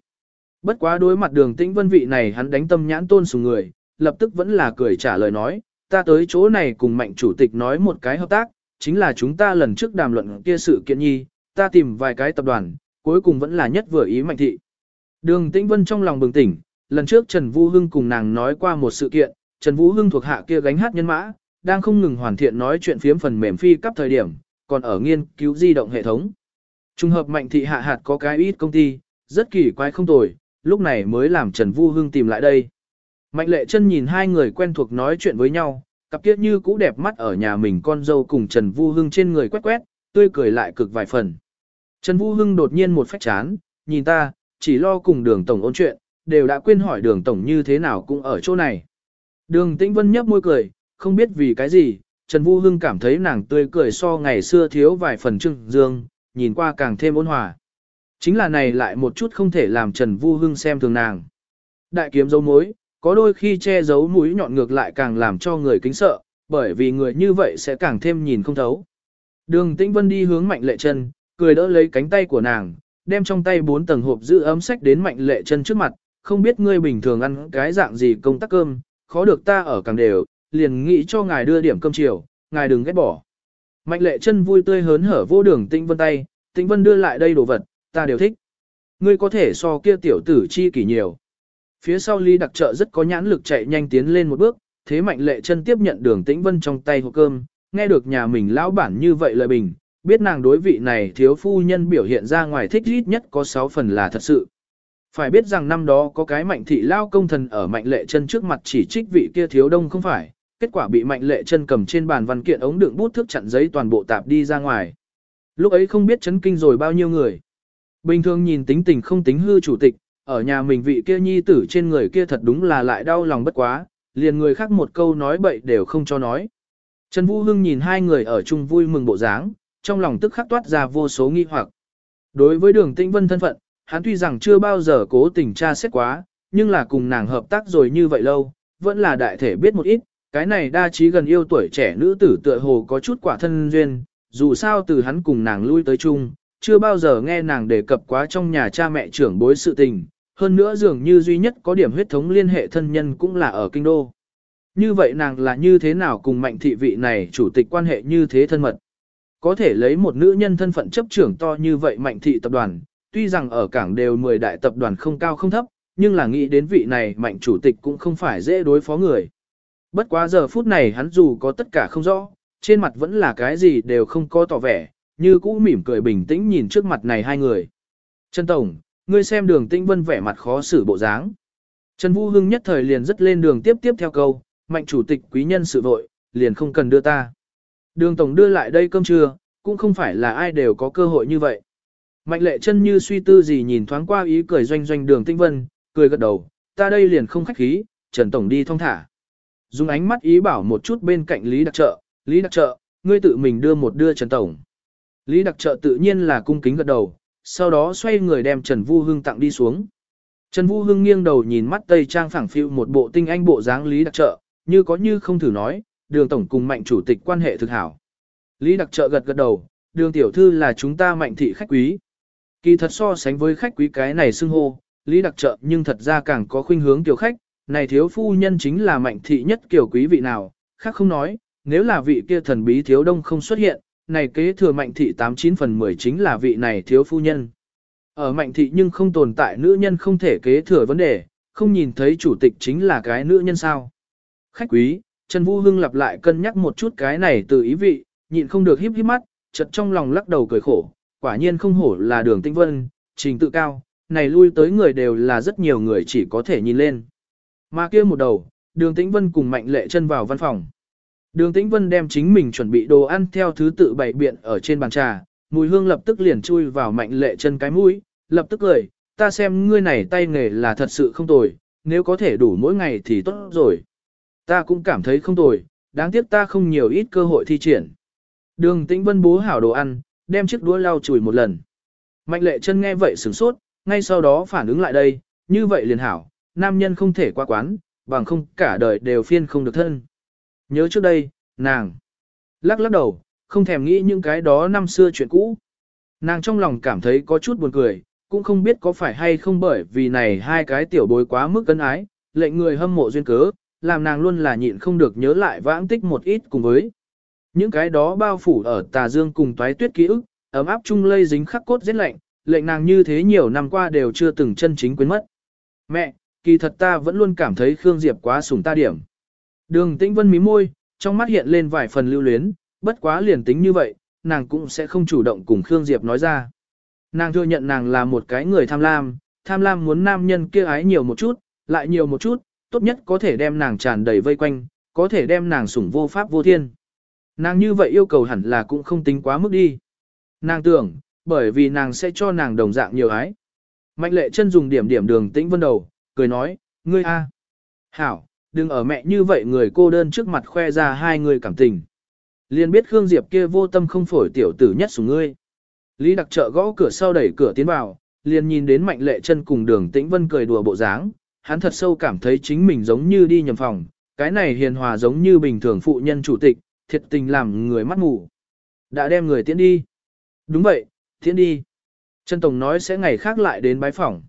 Bất quá đối mặt đường Tĩnh Vân vị này hắn đánh tâm nhãn tôn sùng người, lập tức vẫn là cười trả lời nói, ta tới chỗ này cùng mạnh chủ tịch nói một cái hợp tác, chính là chúng ta lần trước đàm luận kia sự kiện nhi, ta tìm vài cái tập đoàn, cuối cùng vẫn là nhất vừa ý mạnh thị. Đường Tĩnh Vân trong lòng bừng tỉnh, lần trước Trần Vũ Hưng cùng nàng nói qua một sự kiện, Trần Vũ Hưng thuộc hạ kia gánh hát nhân mã, đang không ngừng hoàn thiện nói chuyện phiếm phần mềm phi cấp thời điểm, còn ở nghiên cứu di động hệ thống. Trung hợp mạnh thị hạ hạt có cái ít công ty, rất kỳ quái không tồi, lúc này mới làm Trần Vũ Hưng tìm lại đây. Mạnh lệ chân nhìn hai người quen thuộc nói chuyện với nhau, cặp kiết như cũ đẹp mắt ở nhà mình con dâu cùng Trần Vu Hưng trên người quét quét, tươi cười lại cực vài phần. Trần Vu Hưng đột nhiên một phách chán, nhìn ta, chỉ lo cùng đường tổng ôn chuyện, đều đã quên hỏi đường tổng như thế nào cũng ở chỗ này. Đường Tĩnh Vân nhấp môi cười, không biết vì cái gì, Trần Vu Hưng cảm thấy nàng tươi cười so ngày xưa thiếu vài phần trưng dương, nhìn qua càng thêm ôn hòa. Chính là này lại một chút không thể làm Trần Vu Hưng xem thường nàng. Đại kiếm dấu mối, có đôi khi che giấu mũi nhọn ngược lại càng làm cho người kính sợ, bởi vì người như vậy sẽ càng thêm nhìn không thấu. Đường Tĩnh Vân đi hướng mạnh lệ chân, cười đỡ lấy cánh tay của nàng, đem trong tay bốn tầng hộp giữ ấm sách đến mạnh lệ chân trước mặt, không biết ngươi bình thường ăn cái dạng gì công tác cơm, khó được ta ở càng đều, liền nghĩ cho ngài đưa điểm cơm chiều, ngài đừng ghét bỏ. Mạnh lệ chân vui tươi hớn hở vô đường tinh Vân tay, tinh Vân đưa lại đây đồ vật, ta đều thích. Ngươi có thể so kia tiểu tử chi kỷ nhiều. Phía sau ly đặc trợ rất có nhãn lực chạy nhanh tiến lên một bước, thế mạnh lệ chân tiếp nhận đường tĩnh vân trong tay hộp cơm, nghe được nhà mình lão bản như vậy lời bình, biết nàng đối vị này thiếu phu nhân biểu hiện ra ngoài thích ít nhất có 6 phần là thật sự. Phải biết rằng năm đó có cái mạnh thị lao công thần ở mạnh lệ chân trước mặt chỉ trích vị kia thiếu đông không phải, kết quả bị mạnh lệ chân cầm trên bàn văn kiện ống đựng bút thước chặn giấy toàn bộ tạp đi ra ngoài. Lúc ấy không biết chấn kinh rồi bao nhiêu người. Bình thường nhìn tính tình không tính hư chủ tịch, ở nhà mình vị kia nhi tử trên người kia thật đúng là lại đau lòng bất quá, liền người khác một câu nói bậy đều không cho nói. Trần Vũ Hưng nhìn hai người ở chung vui mừng bộ dáng, trong lòng tức khắc toát ra vô số nghi hoặc. Đối với đường tĩnh vân thân phận, hắn tuy rằng chưa bao giờ cố tình tra xét quá, nhưng là cùng nàng hợp tác rồi như vậy lâu, vẫn là đại thể biết một ít, cái này đa trí gần yêu tuổi trẻ nữ tử tựa hồ có chút quả thân duyên, dù sao từ hắn cùng nàng lui tới chung, chưa bao giờ nghe nàng đề cập quá trong nhà cha mẹ trưởng bối sự tình, hơn nữa dường như duy nhất có điểm huyết thống liên hệ thân nhân cũng là ở kinh đô. Như vậy nàng là như thế nào cùng mạnh thị vị này chủ tịch quan hệ như thế thân mật? Có thể lấy một nữ nhân thân phận chấp trưởng to như vậy mạnh thị tập đoàn, tuy rằng ở cảng đều 10 đại tập đoàn không cao không thấp, nhưng là nghĩ đến vị này mạnh chủ tịch cũng không phải dễ đối phó người. Bất quá giờ phút này hắn dù có tất cả không rõ, trên mặt vẫn là cái gì đều không có tỏ vẻ, như cũ mỉm cười bình tĩnh nhìn trước mặt này hai người. Trần Tổng, ngươi xem đường tĩnh vân vẻ mặt khó xử bộ dáng. Trần Vũ Hưng nhất thời liền rất lên đường tiếp tiếp theo câu, mạnh chủ tịch quý nhân sự vội, liền không cần đưa ta. Đường Tổng đưa lại đây cơm trưa, cũng không phải là ai đều có cơ hội như vậy. Mạnh lệ chân như suy tư gì nhìn thoáng qua ý cười doanh doanh đường tinh vân, cười gật đầu, ta đây liền không khách khí, Trần Tổng đi thong thả. Dùng ánh mắt ý bảo một chút bên cạnh Lý Đặc Trợ, Lý Đặc Trợ, ngươi tự mình đưa một đưa Trần Tổng. Lý Đặc Trợ tự nhiên là cung kính gật đầu, sau đó xoay người đem Trần Vu Hưng tặng đi xuống. Trần Vu Hưng nghiêng đầu nhìn mắt Tây Trang phẳng phiu một bộ tinh anh bộ dáng Lý Đặc Trợ, như có như không thử nói, đường tổng cùng mạnh chủ tịch quan hệ thực hảo. Lý Đặc Trợ gật gật đầu, đường tiểu thư là chúng ta mạnh thị khách quý. Kỳ thật so sánh với khách quý cái này xưng hô, Lý Đặc Trợ nhưng thật ra càng có khuynh hướng tiểu khách, này thiếu phu nhân chính là mạnh thị nhất kiểu quý vị nào, khác không nói, nếu là vị kia thần bí thiếu đông không xuất hiện, này kế thừa mạnh thị 89 phần 10 chính là vị này thiếu phu nhân. Ở mạnh thị nhưng không tồn tại nữ nhân không thể kế thừa vấn đề, không nhìn thấy chủ tịch chính là cái nữ nhân sao. Khách quý, Trần Vũ Hưng lặp lại cân nhắc một chút cái này từ ý vị, nhịn không được híp híp mắt, chợt trong lòng lắc đầu cười khổ, quả nhiên không hổ là đường tĩnh vân, trình tự cao, này lui tới người đều là rất nhiều người chỉ có thể nhìn lên. Mà kia một đầu, đường tĩnh vân cùng mạnh lệ chân vào văn phòng. Đường tĩnh vân đem chính mình chuẩn bị đồ ăn theo thứ tự bày biện ở trên bàn trà, mùi hương lập tức liền chui vào mạnh lệ chân cái mũi, lập tức cười, ta xem ngươi này tay nghề là thật sự không tồi, nếu có thể đủ mỗi ngày thì tốt rồi. Ta cũng cảm thấy không tồi, đáng tiếc ta không nhiều ít cơ hội thi triển. Đường tĩnh vân bố hảo đồ ăn, đem chiếc đũa lau chùi một lần. Mạnh lệ chân nghe vậy sửng sốt, ngay sau đó phản ứng lại đây, như vậy liền hảo, nam nhân không thể qua quán, bằng không cả đời đều phiên không được thân. Nhớ trước đây, nàng lắc lắc đầu, không thèm nghĩ những cái đó năm xưa chuyện cũ. Nàng trong lòng cảm thấy có chút buồn cười, cũng không biết có phải hay không bởi vì này hai cái tiểu bối quá mức cân ái, lệnh người hâm mộ duyên cớ, làm nàng luôn là nhịn không được nhớ lại vãng tích một ít cùng với. Những cái đó bao phủ ở tà dương cùng toái tuyết ký ức, ấm áp chung lây dính khắc cốt rét lạnh, lệnh nàng như thế nhiều năm qua đều chưa từng chân chính quên mất. Mẹ, kỳ thật ta vẫn luôn cảm thấy Khương Diệp quá sủng ta điểm. Đường tĩnh vân mí môi, trong mắt hiện lên vài phần lưu luyến, bất quá liền tính như vậy, nàng cũng sẽ không chủ động cùng Khương Diệp nói ra. Nàng thừa nhận nàng là một cái người tham lam, tham lam muốn nam nhân kia ái nhiều một chút, lại nhiều một chút, tốt nhất có thể đem nàng tràn đầy vây quanh, có thể đem nàng sủng vô pháp vô thiên. Nàng như vậy yêu cầu hẳn là cũng không tính quá mức đi. Nàng tưởng, bởi vì nàng sẽ cho nàng đồng dạng nhiều ái. Mạnh lệ chân dùng điểm điểm đường tĩnh vân đầu, cười nói, ngươi a, Hảo, đừng ở mẹ như vậy người cô đơn trước mặt khoe ra hai người cảm tình. Liên biết Khương Diệp kia vô tâm không phổi tiểu tử nhất sủng ngươi. Lý đặc trợ gõ cửa sau đẩy cửa tiến vào, liền nhìn đến mạnh lệ chân cùng đường tĩnh vân cười đùa bộ dáng, hắn thật sâu cảm thấy chính mình giống như đi nhầm phòng, cái này hiền hòa giống như bình thường phụ nhân chủ tịch, thiệt tình làm người mắt ngủ. Đã đem người tiến đi. Đúng vậy, tiến đi. Trần Tổng nói sẽ ngày khác lại đến bái phỏng.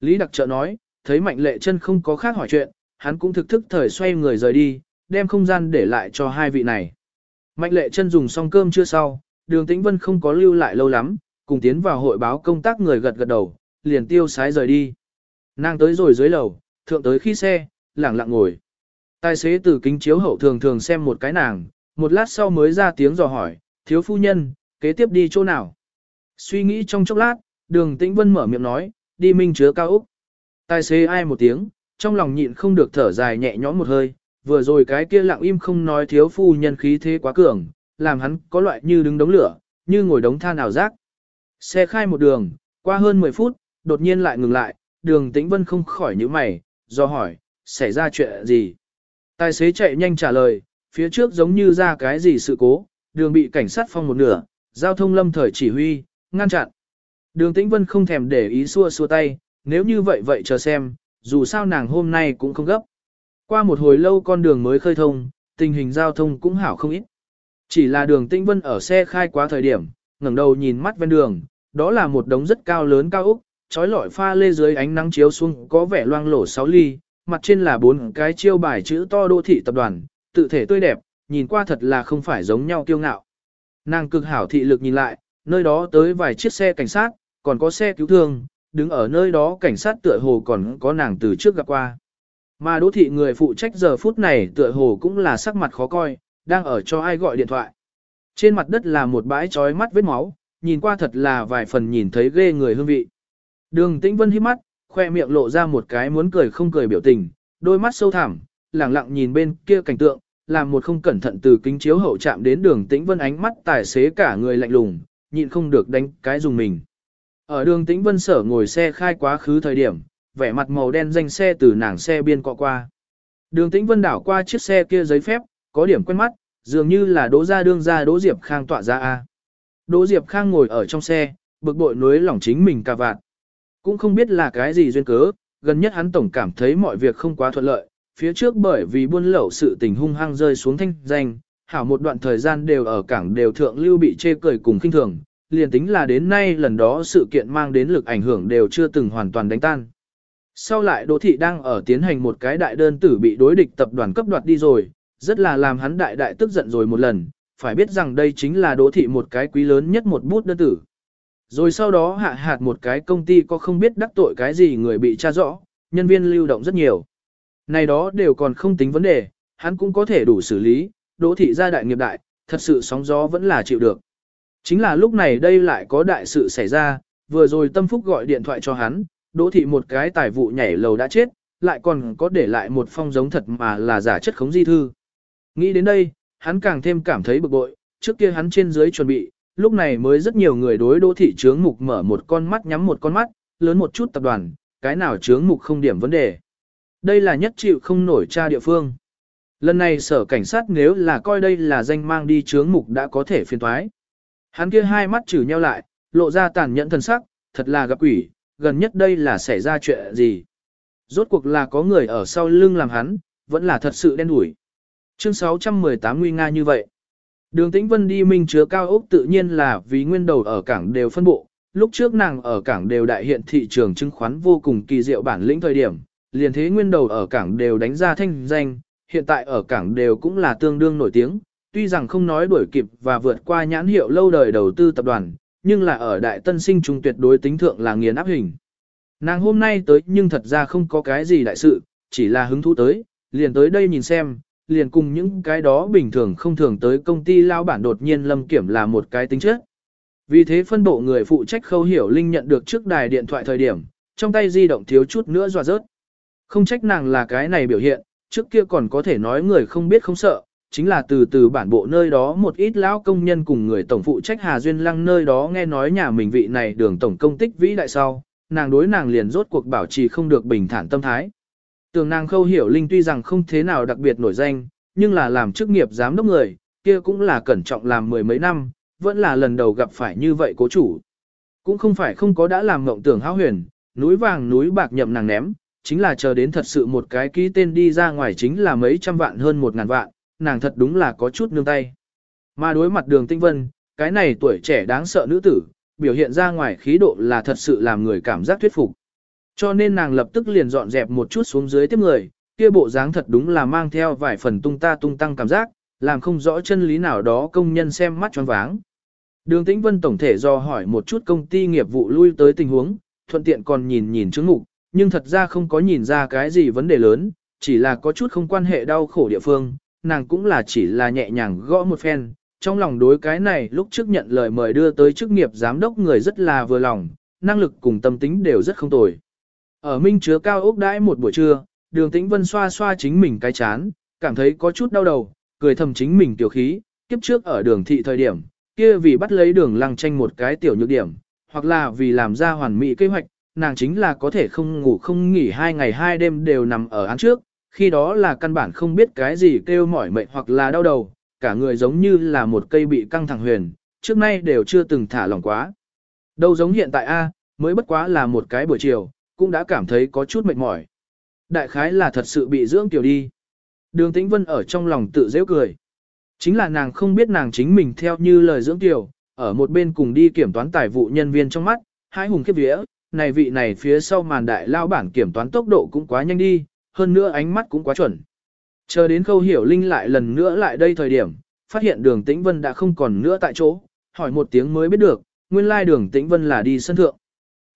Lý đặc trợ nói, thấy mạnh lệ chân không có khác hỏi chuyện, hắn cũng thực thức thời xoay người rời đi, đem không gian để lại cho hai vị này. Mạnh lệ chân dùng xong cơm chưa sau, đường tĩnh vân không có lưu lại lâu lắm, cùng tiến vào hội báo công tác người gật gật đầu, liền tiêu sái rời đi. Nàng tới rồi dưới lầu, thượng tới khi xe, lẳng lặng ngồi. Tài xế từ kính chiếu hậu thường thường xem một cái nàng, một lát sau mới ra tiếng dò hỏi, thiếu phu nhân, kế tiếp đi chỗ nào? Suy nghĩ trong chốc lát, đường tĩnh vân mở miệng nói, đi minh chứa cao Úc. Tài xế ai một tiếng, trong lòng nhịn không được thở dài nhẹ nhõm một hơi, vừa rồi cái kia lặng im không nói thiếu phu nhân khí thế quá cường, làm hắn có loại như đứng đống lửa, như ngồi đống than ảo giác. Xe khai một đường, qua hơn 10 phút, đột nhiên lại ngừng lại, đường tĩnh vân không khỏi những mày, do hỏi, xảy ra chuyện gì? Tài xế chạy nhanh trả lời, phía trước giống như ra cái gì sự cố, đường bị cảnh sát phong một nửa, giao thông lâm thời chỉ huy, ngăn chặn. Đường tĩnh vân không thèm để ý xua xua tay, nếu như vậy vậy chờ xem, dù sao nàng hôm nay cũng không gấp. Qua một hồi lâu con đường mới khơi thông, tình hình giao thông cũng hảo không ít. Chỉ là đường tĩnh vân ở xe khai quá thời điểm, ngẩng đầu nhìn mắt ven đường, đó là một đống rất cao lớn cao úc, trói lọi pha lê dưới ánh nắng chiếu xuống có vẻ loang lổ sáu ly, mặt trên là bốn cái chiêu bài chữ to đô thị tập đoàn, tự thể tươi đẹp, nhìn qua thật là không phải giống nhau kiêu ngạo. Nàng cực hảo thị lực nhìn lại, nơi đó tới vài chiếc xe cảnh sát, còn có xe cứu thương, đứng ở nơi đó cảnh sát tựa hồ còn có nàng từ trước gặp qua. Mà đỗ thị người phụ trách giờ phút này tựa hồ cũng là sắc mặt khó coi, đang ở cho ai gọi điện thoại. Trên mặt đất là một bãi trói mắt vết máu, nhìn qua thật là vài phần nhìn thấy ghê người hương vị. Đường Tĩnh Vân hít mắt, khoe miệng lộ ra một cái muốn cười không cười biểu tình, đôi mắt sâu thẳm, lẳng lặng nhìn bên kia cảnh tượng, làm một không cẩn thận từ kính chiếu hậu chạm đến đường Tĩnh Vân ánh mắt tài xế cả người lạnh lùng, nhịn không được đánh cái dùng mình. Ở đường Tĩnh Vân sở ngồi xe khai quá khứ thời điểm, vẻ mặt màu đen danh xe từ nàng xe biên cọ qua. Đường Tĩnh Vân đảo qua chiếc xe kia giấy phép, có điểm quen mắt, dường như là Đỗ ra đương ra Đỗ Diệp Khang tọa ra a. Đỗ Diệp Khang ngồi ở trong xe, bực bội núi lỏng chính mình cà vạt. Cũng không biết là cái gì duyên cớ, gần nhất hắn tổng cảm thấy mọi việc không quá thuận lợi, phía trước bởi vì buôn lậu sự tình hung hăng rơi xuống thanh danh, hảo một đoạn thời gian đều ở cảng đều thượng lưu bị chê cười cùng khinh thường, liền tính là đến nay lần đó sự kiện mang đến lực ảnh hưởng đều chưa từng hoàn toàn đánh tan. Sau lại Đỗ Thị đang ở tiến hành một cái đại đơn tử bị đối địch tập đoàn cấp đoạt đi rồi, rất là làm hắn đại đại tức giận rồi một lần, phải biết rằng đây chính là Đỗ Thị một cái quý lớn nhất một bút đơn tử. Rồi sau đó hạ hạt một cái công ty có không biết đắc tội cái gì người bị tra rõ, nhân viên lưu động rất nhiều. Này đó đều còn không tính vấn đề, hắn cũng có thể đủ xử lý, Đỗ Thị gia đại nghiệp đại, thật sự sóng gió vẫn là chịu được. Chính là lúc này đây lại có đại sự xảy ra, vừa rồi Tâm Phúc gọi điện thoại cho hắn, đỗ thị một cái tài vụ nhảy lầu đã chết, lại còn có để lại một phong giống thật mà là giả chất khống di thư. Nghĩ đến đây, hắn càng thêm cảm thấy bực bội, trước kia hắn trên dưới chuẩn bị, lúc này mới rất nhiều người đối đỗ thị trướng mục mở một con mắt nhắm một con mắt, lớn một chút tập đoàn, cái nào trướng mục không điểm vấn đề. Đây là nhất chịu không nổi tra địa phương. Lần này sở cảnh sát nếu là coi đây là danh mang đi trướng mục đã có thể phiền thoái. Hắn kia hai mắt chử nhau lại, lộ ra tàn nhẫn thần sắc, thật là gặp quỷ, gần nhất đây là xảy ra chuyện gì. Rốt cuộc là có người ở sau lưng làm hắn, vẫn là thật sự đen đủi. Chương 618 nguy nga như vậy. Đường Tĩnh Vân đi minh chứa cao ốc tự nhiên là vì nguyên đầu ở cảng đều phân bộ, lúc trước nàng ở cảng đều đại hiện thị trường chứng khoán vô cùng kỳ diệu bản lĩnh thời điểm, liền thế nguyên đầu ở cảng đều đánh ra thanh danh, hiện tại ở cảng đều cũng là tương đương nổi tiếng, tuy rằng không nói đuổi kịp và vượt qua nhãn hiệu lâu đời đầu tư tập đoàn, nhưng là ở đại tân sinh trung tuyệt đối tính thượng là nghiền áp hình. Nàng hôm nay tới nhưng thật ra không có cái gì đại sự, chỉ là hứng thú tới, liền tới đây nhìn xem, liền cùng những cái đó bình thường không thường tới công ty lao bản đột nhiên lâm kiểm là một cái tính chất. Vì thế phân bộ người phụ trách khâu hiểu Linh nhận được trước đài điện thoại thời điểm, trong tay di động thiếu chút nữa dọa rớt. Không trách nàng là cái này biểu hiện, trước kia còn có thể nói người không biết không sợ, chính là từ từ bản bộ nơi đó một ít lão công nhân cùng người tổng phụ trách Hà Duyên Lăng nơi đó nghe nói nhà mình vị này đường tổng công tích vĩ đại sau, nàng đối nàng liền rốt cuộc bảo trì không được bình thản tâm thái. Tường nàng khâu hiểu linh tuy rằng không thế nào đặc biệt nổi danh, nhưng là làm chức nghiệp giám đốc người, kia cũng là cẩn trọng làm mười mấy năm, vẫn là lần đầu gặp phải như vậy cố chủ. Cũng không phải không có đã làm mộng tưởng hao huyền, núi vàng núi bạc nhậm nàng ném, chính là chờ đến thật sự một cái ký tên đi ra ngoài chính là mấy trăm vạn hơn một ngàn vạn, nàng thật đúng là có chút nương tay. Mà đối mặt đường tinh vân, cái này tuổi trẻ đáng sợ nữ tử, biểu hiện ra ngoài khí độ là thật sự làm người cảm giác thuyết phục. Cho nên nàng lập tức liền dọn dẹp một chút xuống dưới tiếp người, kia bộ dáng thật đúng là mang theo vài phần tung ta tung tăng cảm giác, làm không rõ chân lý nào đó công nhân xem mắt choáng váng. Đường Tĩnh Vân tổng thể do hỏi một chút công ty nghiệp vụ lui tới tình huống, thuận tiện còn nhìn nhìn chứng mục, nhưng thật ra không có nhìn ra cái gì vấn đề lớn, chỉ là có chút không quan hệ đau khổ địa phương, nàng cũng là chỉ là nhẹ nhàng gõ một phen, trong lòng đối cái này lúc trước nhận lời mời đưa tới chức nghiệp giám đốc người rất là vừa lòng, năng lực cùng tâm tính đều rất không tồi. Ở Minh chứa cao ốc đãi một buổi trưa, đường tĩnh vân xoa xoa chính mình cái chán, cảm thấy có chút đau đầu, cười thầm chính mình tiểu khí, kiếp trước ở đường thị thời điểm, kia vì bắt lấy đường lăng tranh một cái tiểu nhược điểm, hoặc là vì làm ra hoàn mỹ kế hoạch, nàng chính là có thể không ngủ không nghỉ hai ngày hai đêm đều nằm ở án trước, khi đó là căn bản không biết cái gì kêu mỏi mệt hoặc là đau đầu, cả người giống như là một cây bị căng thẳng huyền, trước nay đều chưa từng thả lỏng quá. Đâu giống hiện tại A, mới bất quá là một cái buổi chiều, cũng đã cảm thấy có chút mệt mỏi. Đại khái là thật sự bị dưỡng tiểu đi. Đường Tĩnh Vân ở trong lòng tự dễ cười. Chính là nàng không biết nàng chính mình theo như lời dưỡng tiểu, ở một bên cùng đi kiểm toán tài vụ nhân viên trong mắt, hai hùng khiếp vía, này vị này phía sau màn đại lao bản kiểm toán tốc độ cũng quá nhanh đi, hơn nữa ánh mắt cũng quá chuẩn. Chờ đến khâu hiểu linh lại lần nữa lại đây thời điểm, phát hiện đường tĩnh vân đã không còn nữa tại chỗ, hỏi một tiếng mới biết được, nguyên lai đường tĩnh vân là đi sân thượng.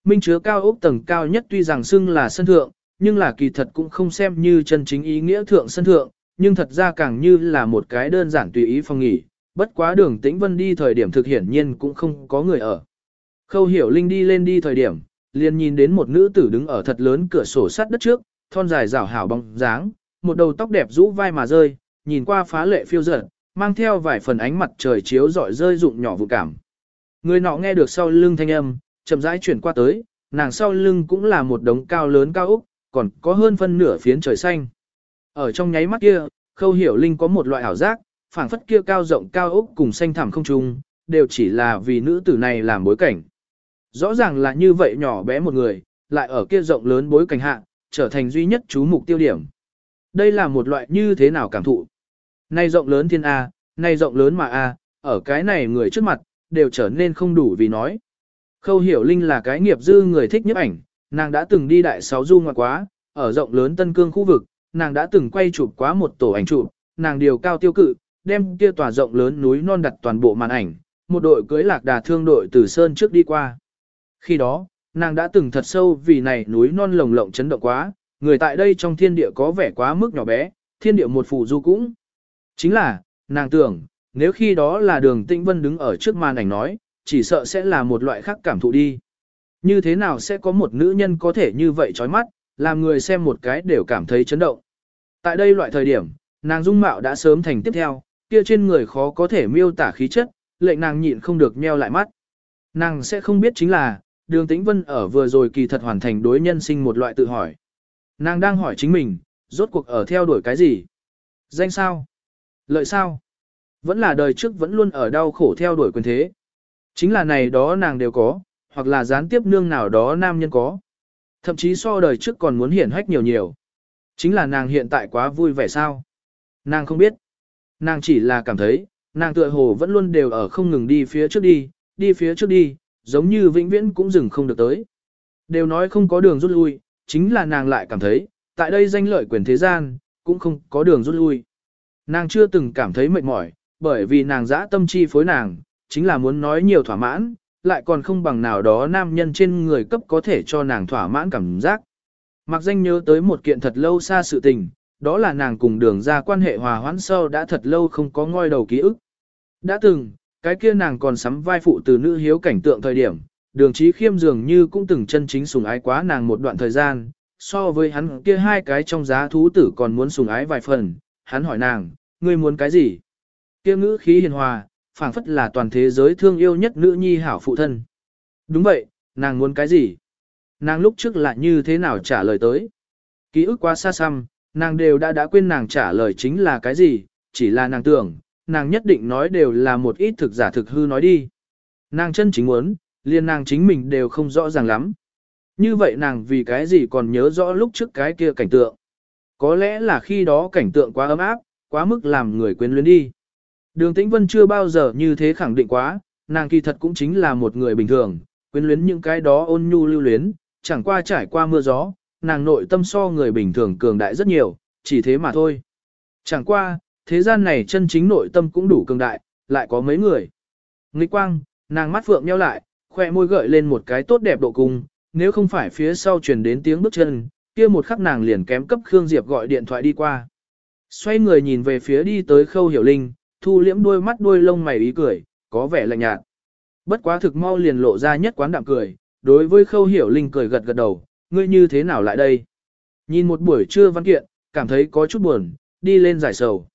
Minh chứa cao ốc tầng cao nhất tuy rằng xưng là sân thượng, nhưng là kỳ thật cũng không xem như chân chính ý nghĩa thượng sân thượng, nhưng thật ra càng như là một cái đơn giản tùy ý phòng nghỉ, bất quá đường tĩnh vân đi thời điểm thực hiển nhiên cũng không có người ở. Khâu hiểu linh đi lên đi thời điểm, liền nhìn đến một nữ tử đứng ở thật lớn cửa sổ sắt đất trước, thon dài rảo hảo bóng dáng, một đầu tóc đẹp rũ vai mà rơi, nhìn qua phá lệ phiêu dở, mang theo vài phần ánh mặt trời chiếu rọi rơi rụng nhỏ vụ cảm. Người nọ nghe được sau lưng thanh âm, chậm rãi chuyển qua tới, nàng sau lưng cũng là một đống cao lớn cao úc, còn có hơn phân nửa phiến trời xanh. Ở trong nháy mắt kia, khâu hiểu linh có một loại ảo giác, phảng phất kia cao rộng cao úc cùng xanh thẳm không trung, đều chỉ là vì nữ tử này làm bối cảnh. Rõ ràng là như vậy nhỏ bé một người, lại ở kia rộng lớn bối cảnh hạ, trở thành duy nhất chú mục tiêu điểm. Đây là một loại như thế nào cảm thụ. Nay rộng lớn thiên A, nay rộng lớn mà A, ở cái này người trước mặt, đều trở nên không đủ vì nói. Khâu hiểu linh là cái nghiệp dư người thích nhiếp ảnh, nàng đã từng đi đại sáu du ngoại quá, ở rộng lớn tân cương khu vực, nàng đã từng quay chụp quá một tổ ảnh chụp, nàng điều cao tiêu cự, đem kia tòa rộng lớn núi non đặt toàn bộ màn ảnh, một đội cưới lạc đà thương đội từ sơn trước đi qua. Khi đó, nàng đã từng thật sâu vì này núi non lồng lộng chấn động quá, người tại đây trong thiên địa có vẻ quá mức nhỏ bé, thiên địa một phù du cũng. Chính là, nàng tưởng, nếu khi đó là đường tĩnh vân đứng ở trước màn ảnh nói, chỉ sợ sẽ là một loại khác cảm thụ đi. Như thế nào sẽ có một nữ nhân có thể như vậy chói mắt, làm người xem một cái đều cảm thấy chấn động. Tại đây loại thời điểm, nàng dung mạo đã sớm thành tiếp theo, kia trên người khó có thể miêu tả khí chất, lệnh nàng nhịn không được nheo lại mắt. Nàng sẽ không biết chính là, đường tĩnh vân ở vừa rồi kỳ thật hoàn thành đối nhân sinh một loại tự hỏi. Nàng đang hỏi chính mình, rốt cuộc ở theo đuổi cái gì? Danh sao? Lợi sao? Vẫn là đời trước vẫn luôn ở đau khổ theo đuổi quyền thế. Chính là này đó nàng đều có, hoặc là gián tiếp nương nào đó nam nhân có. Thậm chí so đời trước còn muốn hiển hách nhiều nhiều. Chính là nàng hiện tại quá vui vẻ sao? Nàng không biết. Nàng chỉ là cảm thấy, nàng tựa hồ vẫn luôn đều ở không ngừng đi phía trước đi, đi phía trước đi, giống như vĩnh viễn cũng dừng không được tới. Đều nói không có đường rút lui, chính là nàng lại cảm thấy, tại đây danh lợi quyền thế gian, cũng không có đường rút lui. Nàng chưa từng cảm thấy mệt mỏi, bởi vì nàng dã tâm chi phối nàng, chính là muốn nói nhiều thỏa mãn, lại còn không bằng nào đó nam nhân trên người cấp có thể cho nàng thỏa mãn cảm giác. Mặc danh nhớ tới một kiện thật lâu xa sự tình, đó là nàng cùng đường ra quan hệ hòa hoãn sâu đã thật lâu không có ngoi đầu ký ức. Đã từng, cái kia nàng còn sắm vai phụ từ nữ hiếu cảnh tượng thời điểm, đường trí khiêm dường như cũng từng chân chính sùng ái quá nàng một đoạn thời gian, so với hắn kia hai cái trong giá thú tử còn muốn sùng ái vài phần, hắn hỏi nàng, ngươi muốn cái gì? Kia ngữ khí hiền hòa, phảng phất là toàn thế giới thương yêu nhất nữ nhi hảo phụ thân. Đúng vậy, nàng muốn cái gì? Nàng lúc trước lại như thế nào trả lời tới? Ký ức quá xa xăm, nàng đều đã đã quên nàng trả lời chính là cái gì, chỉ là nàng tưởng, nàng nhất định nói đều là một ít thực giả thực hư nói đi. Nàng chân chính muốn, liền nàng chính mình đều không rõ ràng lắm. Như vậy nàng vì cái gì còn nhớ rõ lúc trước cái kia cảnh tượng. Có lẽ là khi đó cảnh tượng quá ấm áp, quá mức làm người quyến luyến đi. Đường Tĩnh Vân chưa bao giờ như thế khẳng định quá, nàng kỳ thật cũng chính là một người bình thường, quyến luyến những cái đó ôn nhu lưu luyến, chẳng qua trải qua mưa gió, nàng nội tâm so người bình thường cường đại rất nhiều, chỉ thế mà thôi. Chẳng qua, thế gian này chân chính nội tâm cũng đủ cường đại, lại có mấy người. Nghịch quang, nàng mắt phượng nheo lại, khoe môi gợi lên một cái tốt đẹp độ cung, nếu không phải phía sau truyền đến tiếng bước chân, kia một khắc nàng liền kém cấp Khương Diệp gọi điện thoại đi qua. Xoay người nhìn về phía đi tới khâu hiểu linh, thu liễm đôi mắt đôi lông mày ý cười, có vẻ lạnh nhạt. Bất quá thực mau liền lộ ra nhất quán đạm cười, đối với khâu hiểu linh cười gật gật đầu, ngươi như thế nào lại đây? Nhìn một buổi trưa văn kiện, cảm thấy có chút buồn, đi lên giải sầu.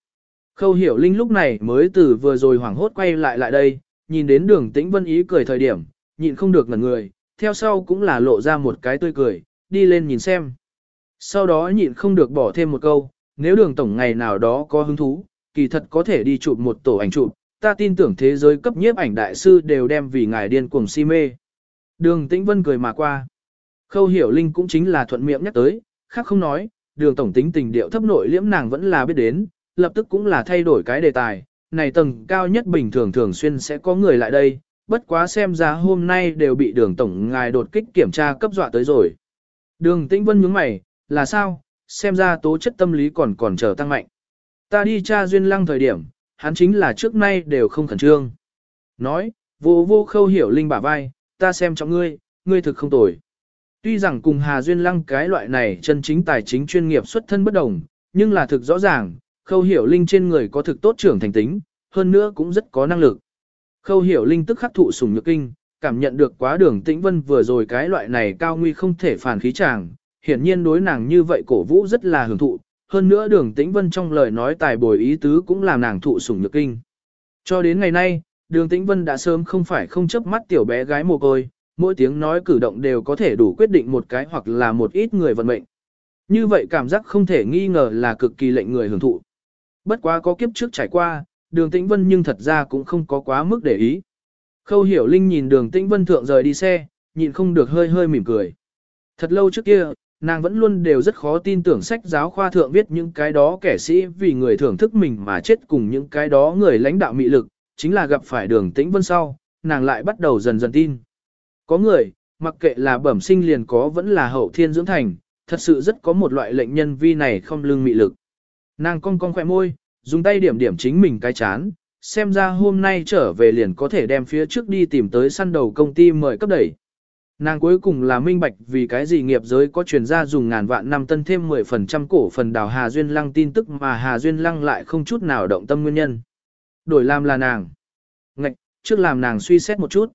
Khâu hiểu linh lúc này mới từ vừa rồi hoảng hốt quay lại lại đây, nhìn đến đường tĩnh vân ý cười thời điểm, nhịn không được ngẩn người, theo sau cũng là lộ ra một cái tươi cười, đi lên nhìn xem. Sau đó nhịn không được bỏ thêm một câu, nếu đường tổng ngày nào đó có hứng thú, kỳ thật có thể đi chụp một tổ ảnh chụp, ta tin tưởng thế giới cấp nhiếp ảnh đại sư đều đem vì ngài điên cuồng si mê. Đường Tĩnh Vân cười mà qua. Khâu Hiểu Linh cũng chính là thuận miệng nhắc tới, khác không nói, đường tổng tính tình điệu thấp nội liễm nàng vẫn là biết đến, lập tức cũng là thay đổi cái đề tài, này tầng cao nhất bình thường thường xuyên sẽ có người lại đây, bất quá xem ra hôm nay đều bị đường tổng ngài đột kích kiểm tra cấp dọa tới rồi. Đường Tĩnh Vân nhướng mày, là sao, xem ra tố chất tâm lý còn còn chờ tăng mạnh. Ta đi tra duyên lăng thời điểm, hắn chính là trước nay đều không khẩn trương. Nói, vô vô khâu hiểu linh bả vai, ta xem trọng ngươi, ngươi thực không tồi. Tuy rằng cùng Hà Duyên Lăng cái loại này chân chính tài chính chuyên nghiệp xuất thân bất đồng, nhưng là thực rõ ràng, khâu hiểu linh trên người có thực tốt trưởng thành tính, hơn nữa cũng rất có năng lực. Khâu hiểu linh tức khắc thụ sủng nhược kinh, cảm nhận được quá đường tĩnh vân vừa rồi cái loại này cao nguy không thể phản khí chàng, hiển nhiên đối nàng như vậy cổ vũ rất là hưởng thụ, hơn nữa đường tĩnh vân trong lời nói tài bồi ý tứ cũng làm nàng thụ sủng nhược kinh. Cho đến ngày nay, đường tĩnh vân đã sớm không phải không chấp mắt tiểu bé gái mồ côi, mỗi tiếng nói cử động đều có thể đủ quyết định một cái hoặc là một ít người vận mệnh. Như vậy cảm giác không thể nghi ngờ là cực kỳ lệnh người hưởng thụ. Bất quá có kiếp trước trải qua, đường tĩnh vân nhưng thật ra cũng không có quá mức để ý. Khâu hiểu linh nhìn đường tĩnh vân thượng rời đi xe, nhịn không được hơi hơi mỉm cười. Thật lâu trước kia, nàng vẫn luôn đều rất khó tin tưởng sách giáo khoa thượng viết những cái đó kẻ sĩ vì người thưởng thức mình mà chết cùng những cái đó người lãnh đạo mị lực, chính là gặp phải đường tĩnh vân sau, nàng lại bắt đầu dần dần tin. Có người, mặc kệ là bẩm sinh liền có vẫn là hậu thiên dưỡng thành, thật sự rất có một loại lệnh nhân vi này không lương mị lực. Nàng cong cong khỏe môi, dùng tay điểm điểm chính mình cái chán, xem ra hôm nay trở về liền có thể đem phía trước đi tìm tới săn đầu công ty mời cấp đẩy. Nàng cuối cùng là minh bạch vì cái gì nghiệp giới có truyền ra dùng ngàn vạn năm tân thêm 10% cổ phần đào Hà Duyên Lăng tin tức mà Hà Duyên Lăng lại không chút nào động tâm nguyên nhân. Đổi làm là nàng. Ngạch, trước làm nàng suy xét một chút.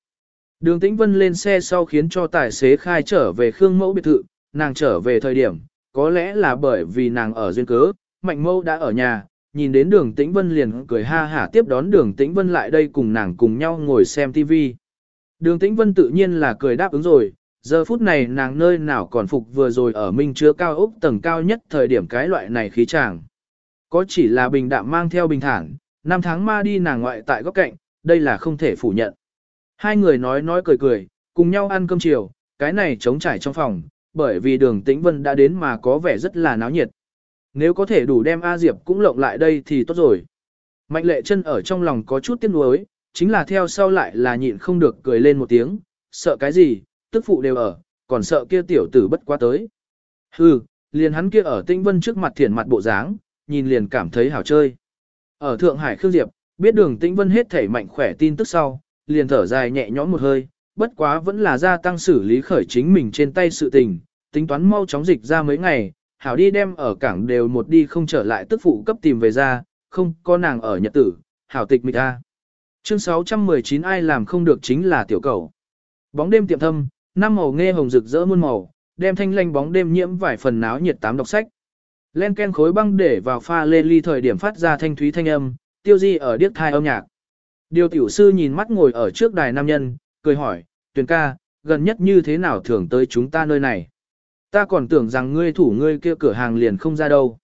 Đường Tĩnh Vân lên xe sau khiến cho tài xế khai trở về Khương Mẫu biệt thự, nàng trở về thời điểm, có lẽ là bởi vì nàng ở duyên cớ, Mạnh Mẫu đã ở nhà, nhìn đến đường Tĩnh Vân liền cười ha hả tiếp đón đường Tĩnh Vân lại đây cùng nàng cùng nhau ngồi xem TV. Đường Tĩnh Vân tự nhiên là cười đáp ứng rồi, giờ phút này nàng nơi nào còn phục vừa rồi ở Minh chứa cao ốc tầng cao nhất thời điểm cái loại này khí chàng. Có chỉ là bình đạm mang theo bình thản, năm tháng ma đi nàng ngoại tại góc cạnh, đây là không thể phủ nhận. Hai người nói nói cười cười, cùng nhau ăn cơm chiều, cái này trống trải trong phòng, bởi vì đường tĩnh vân đã đến mà có vẻ rất là náo nhiệt. Nếu có thể đủ đem A Diệp cũng lộng lại đây thì tốt rồi. Mạnh lệ chân ở trong lòng có chút tiếc nuối, chính là theo sau lại là nhịn không được cười lên một tiếng, sợ cái gì, tức phụ đều ở, còn sợ kia tiểu tử bất quá tới. Hừ, liền hắn kia ở tinh vân trước mặt thiển mặt bộ dáng, nhìn liền cảm thấy hảo chơi. Ở Thượng Hải Khương Diệp, biết đường tinh vân hết thể mạnh khỏe tin tức sau, liền thở dài nhẹ nhõm một hơi, bất quá vẫn là gia tăng xử lý khởi chính mình trên tay sự tình, tính toán mau chóng dịch ra mấy ngày, hảo đi đem ở cảng đều một đi không trở lại tức phụ cấp tìm về ra, không có nàng ở nhật tử, hảo tịch mịch a. Chương 619 ai làm không được chính là tiểu cầu. Bóng đêm tiệm thâm, năm màu nghe hồng rực rỡ muôn màu, đem thanh lanh bóng đêm nhiễm vài phần náo nhiệt tám đọc sách. Len ken khối băng để vào pha lê ly thời điểm phát ra thanh thúy thanh âm, tiêu di ở điếc thai âm nhạc. Điều tiểu sư nhìn mắt ngồi ở trước đài nam nhân, cười hỏi, tuyển ca, gần nhất như thế nào thường tới chúng ta nơi này. Ta còn tưởng rằng ngươi thủ ngươi kia cửa hàng liền không ra đâu.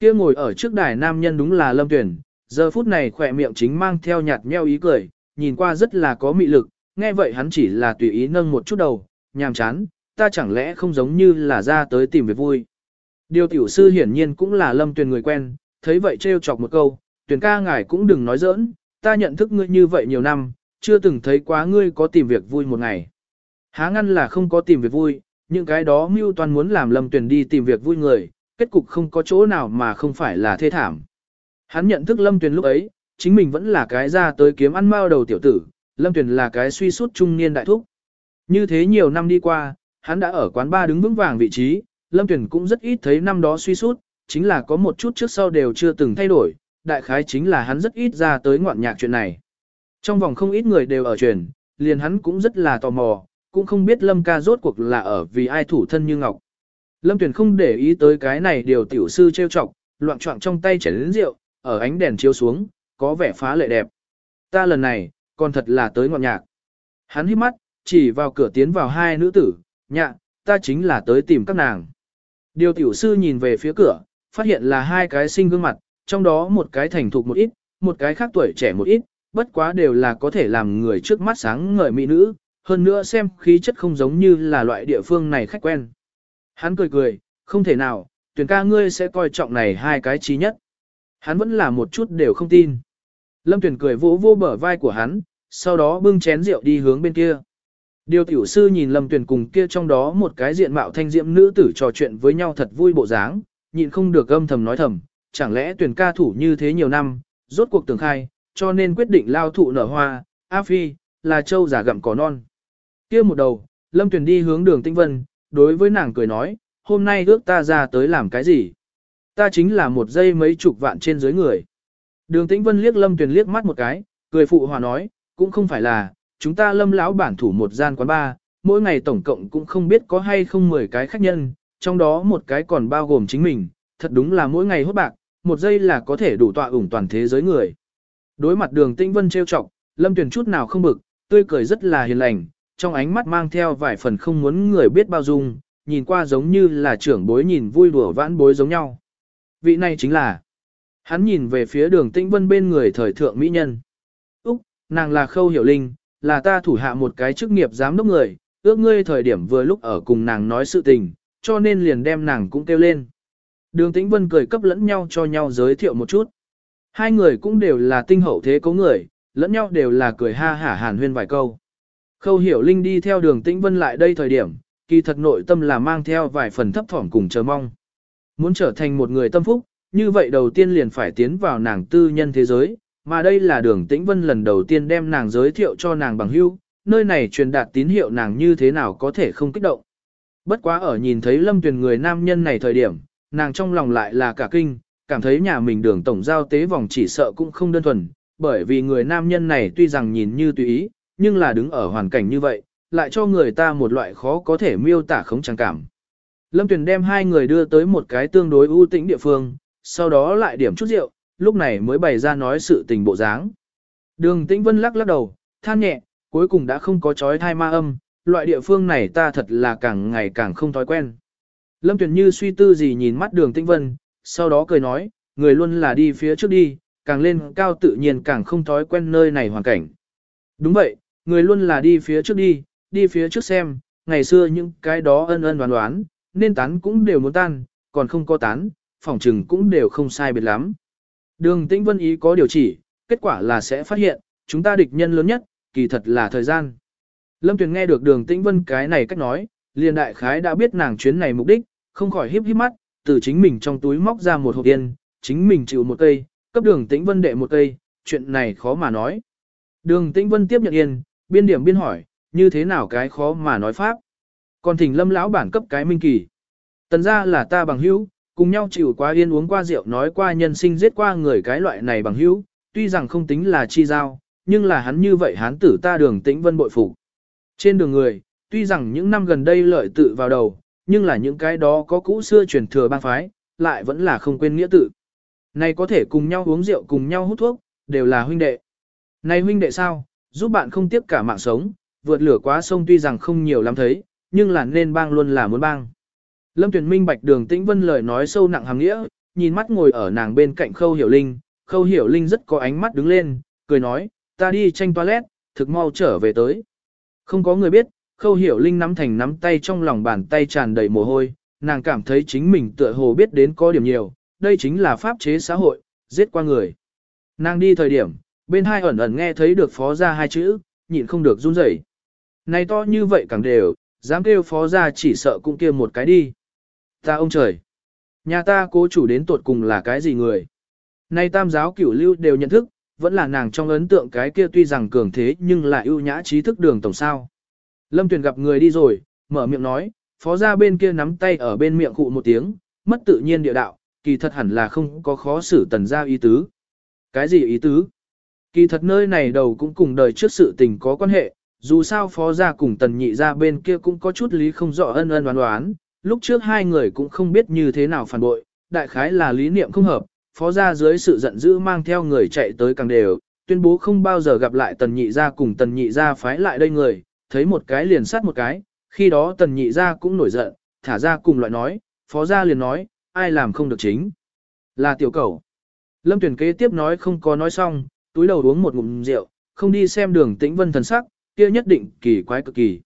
Kia ngồi ở trước đài nam nhân đúng là lâm tuyển, giờ phút này khỏe miệng chính mang theo nhạt nheo ý cười, nhìn qua rất là có mị lực, nghe vậy hắn chỉ là tùy ý nâng một chút đầu, nhàm chán, ta chẳng lẽ không giống như là ra tới tìm việc vui. Điều tiểu sư hiển nhiên cũng là lâm Tuyền người quen, thấy vậy trêu chọc một câu, tuyển ca ngài cũng đừng nói giỡn, ta nhận thức ngươi như vậy nhiều năm, chưa từng thấy quá ngươi có tìm việc vui một ngày. Há ngăn là không có tìm việc vui, những cái đó mưu toàn muốn làm lâm tuyển đi tìm việc vui người, kết cục không có chỗ nào mà không phải là thê thảm. Hắn nhận thức lâm Tuyền lúc ấy, chính mình vẫn là cái ra tới kiếm ăn mao đầu tiểu tử, lâm Tuyền là cái suy sút trung niên đại thúc. Như thế nhiều năm đi qua, hắn đã ở quán ba đứng vững vàng vị trí, lâm Tuyền cũng rất ít thấy năm đó suy sút, chính là có một chút trước sau đều chưa từng thay đổi, đại khái chính là hắn rất ít ra tới ngoạn nhạc chuyện này. Trong vòng không ít người đều ở truyền, liền hắn cũng rất là tò mò, cũng không biết Lâm ca rốt cuộc là ở vì ai thủ thân như ngọc. Lâm Tuyền không để ý tới cái này điều tiểu sư trêu chọc, loạn trọng trong tay chảy đến rượu, ở ánh đèn chiếu xuống, có vẻ phá lệ đẹp. Ta lần này, còn thật là tới ngọn nhạc. Hắn hít mắt, chỉ vào cửa tiến vào hai nữ tử, nhạ, ta chính là tới tìm các nàng. Điều tiểu sư nhìn về phía cửa, phát hiện là hai cái sinh gương mặt, trong đó một cái thành thục một ít, một cái khác tuổi trẻ một ít, bất quá đều là có thể làm người trước mắt sáng ngời mỹ nữ, hơn nữa xem khí chất không giống như là loại địa phương này khách quen. Hắn cười cười, không thể nào, tuyển ca ngươi sẽ coi trọng này hai cái trí nhất. Hắn vẫn là một chút đều không tin. Lâm Tuyền cười vỗ vô bờ vai của hắn, sau đó bưng chén rượu đi hướng bên kia. Điều tiểu sư nhìn Lâm Tuyền cùng kia trong đó một cái diện mạo thanh diệm nữ tử trò chuyện với nhau thật vui bộ dáng, nhịn không được âm thầm nói thầm, chẳng lẽ tuyển ca thủ như thế nhiều năm, rốt cuộc tưởng khai, cho nên quyết định lao thụ nở hoa, A Phi, là châu giả gặm cỏ non. kia một đầu, Lâm Tuyền đi hướng đường Tinh Vân, đối với nàng cười nói, hôm nay ước ta ra tới làm cái gì? Ta chính là một giây mấy chục vạn trên dưới người. Đường Tĩnh Vân liếc Lâm Tuyền liếc mắt một cái, cười phụ hòa nói, cũng không phải là, chúng ta lâm lão bản thủ một gian quán bar, mỗi ngày tổng cộng cũng không biết có hay không 10 cái khách nhân, trong đó một cái còn bao gồm chính mình, thật đúng là mỗi ngày hốt bạc, một giây là có thể đủ tọa ủng toàn thế giới người. Đối mặt đường tĩnh vân trêu chọc, lâm Tuyền chút nào không bực, tươi cười rất là hiền lành, trong ánh mắt mang theo vài phần không muốn người biết bao dung, nhìn qua giống như là trưởng bối nhìn vui đùa vãn bối giống nhau. Vị này chính là, hắn nhìn về phía đường tĩnh vân bên người thời thượng mỹ nhân. Úc, nàng là khâu hiểu linh, là ta thủ hạ một cái chức nghiệp giám đốc người, ước ngươi thời điểm vừa lúc ở cùng nàng nói sự tình, cho nên liền đem nàng cũng kêu lên. Đường Tĩnh Vân cười cấp lẫn nhau cho nhau giới thiệu một chút. Hai người cũng đều là tinh hậu thế có người, lẫn nhau đều là cười ha hả hàn huyên vài câu. Khâu hiểu linh đi theo đường Tĩnh Vân lại đây thời điểm, kỳ thật nội tâm là mang theo vài phần thấp thỏm cùng chờ mong. Muốn trở thành một người tâm phúc, như vậy đầu tiên liền phải tiến vào nàng tư nhân thế giới, mà đây là đường Tĩnh Vân lần đầu tiên đem nàng giới thiệu cho nàng bằng hữu, nơi này truyền đạt tín hiệu nàng như thế nào có thể không kích động. Bất quá ở nhìn thấy lâm tuyển người nam nhân này thời điểm, nàng trong lòng lại là cả kinh, cảm thấy nhà mình đường tổng giao tế vòng chỉ sợ cũng không đơn thuần, bởi vì người nam nhân này tuy rằng nhìn như tùy ý, nhưng là đứng ở hoàn cảnh như vậy, lại cho người ta một loại khó có thể miêu tả khống trang cảm. Lâm Tuyền đem hai người đưa tới một cái tương đối ưu tĩnh địa phương, sau đó lại điểm chút rượu, lúc này mới bày ra nói sự tình bộ dáng. Đường Tĩnh Vân lắc lắc đầu, than nhẹ, cuối cùng đã không có chói thai ma âm, loại địa phương này ta thật là càng ngày càng không thói quen. Lâm Tuyền như suy tư gì nhìn mắt đường Tĩnh Vân, sau đó cười nói, người luôn là đi phía trước đi, càng lên cao tự nhiên càng không thói quen nơi này hoàn cảnh. Đúng vậy, người luôn là đi phía trước đi, đi phía trước xem, ngày xưa những cái đó ân ân đoán đoán, nên tán cũng đều muốn tan, còn không có tán, phòng trừng cũng đều không sai biệt lắm. Đường Tĩnh Vân ý có điều chỉ, kết quả là sẽ phát hiện, chúng ta địch nhân lớn nhất, kỳ thật là thời gian. Lâm Tuyền nghe được đường Tĩnh Vân cái này cách nói, liền đại khái đã biết nàng chuyến này mục đích, không khỏi híp híp mắt, từ chính mình trong túi móc ra một hộp tiền, chính mình chịu một cây, cấp đường Tĩnh Vân đệ một cây, chuyện này khó mà nói. Đường Tĩnh Vân tiếp nhận yên, biên điểm biên hỏi, như thế nào cái khó mà nói pháp. Còn thỉnh lâm lão bản cấp cái minh kỳ. Tần ra là ta bằng hữu, cùng nhau chịu qua yên uống qua rượu nói qua nhân sinh giết qua người cái loại này bằng hữu, tuy rằng không tính là chi giao, nhưng là hắn như vậy hắn tử ta đường tĩnh vân bội phục. Trên đường người, tuy rằng những năm gần đây lợi tự vào đầu, nhưng là những cái đó có cũ xưa truyền thừa bang phái, lại vẫn là không quên nghĩa tự. Này có thể cùng nhau uống rượu cùng nhau hút thuốc, đều là huynh đệ. Này huynh đệ sao, giúp bạn không tiếp cả mạng sống, vượt lửa quá sông tuy rằng không nhiều lắm thấy, nhưng là nên bang luôn là muốn bang. Lâm Tuyền minh bạch đường tĩnh vân lời nói sâu nặng hàng nghĩa, nhìn mắt ngồi ở nàng bên cạnh khâu hiểu linh, khâu hiểu linh rất có ánh mắt đứng lên, cười nói, ta đi tranh toilet, thực mau trở về tới. Không có người biết, khâu hiểu linh nắm thành nắm tay trong lòng bàn tay tràn đầy mồ hôi, nàng cảm thấy chính mình tựa hồ biết đến có điểm nhiều, đây chính là pháp chế xã hội, giết qua người. Nàng đi thời điểm, bên hai ẩn ẩn nghe thấy được phó ra hai chữ, nhịn không được run rẩy. Này to như vậy càng đều, dám kêu phó ra chỉ sợ cũng kia một cái đi. Ta ông trời! Nhà ta cố chủ đến tuột cùng là cái gì người? Nay tam giáo cửu lưu đều nhận thức, vẫn là nàng trong ấn tượng cái kia tuy rằng cường thế nhưng lại ưu nhã trí thức đường tổng sao. Lâm Tuyền gặp người đi rồi, mở miệng nói, phó ra bên kia nắm tay ở bên miệng cụ một tiếng, mất tự nhiên địa đạo, kỳ thật hẳn là không có khó xử tần ra ý tứ. Cái gì ý tứ? Kỳ thật nơi này đầu cũng cùng đời trước sự tình có quan hệ, dù sao phó gia cùng tần nhị gia bên kia cũng có chút lý không rõ ân ân đoán đoán, lúc trước hai người cũng không biết như thế nào phản bội, đại khái là lý niệm không hợp, phó gia dưới sự giận dữ mang theo người chạy tới càng đều, tuyên bố không bao giờ gặp lại tần nhị gia cùng tần nhị gia phái lại đây người, thấy một cái liền sát một cái, khi đó tần nhị gia cũng nổi giận, thả ra cùng loại nói, phó gia liền nói, ai làm không được chính, là tiểu cầu. Lâm tuyển kế tiếp nói không có nói xong, túi đầu uống một ngụm rượu, không đi xem đường tĩnh vân thần sắc, kia nhất định kỳ quái cực kỳ.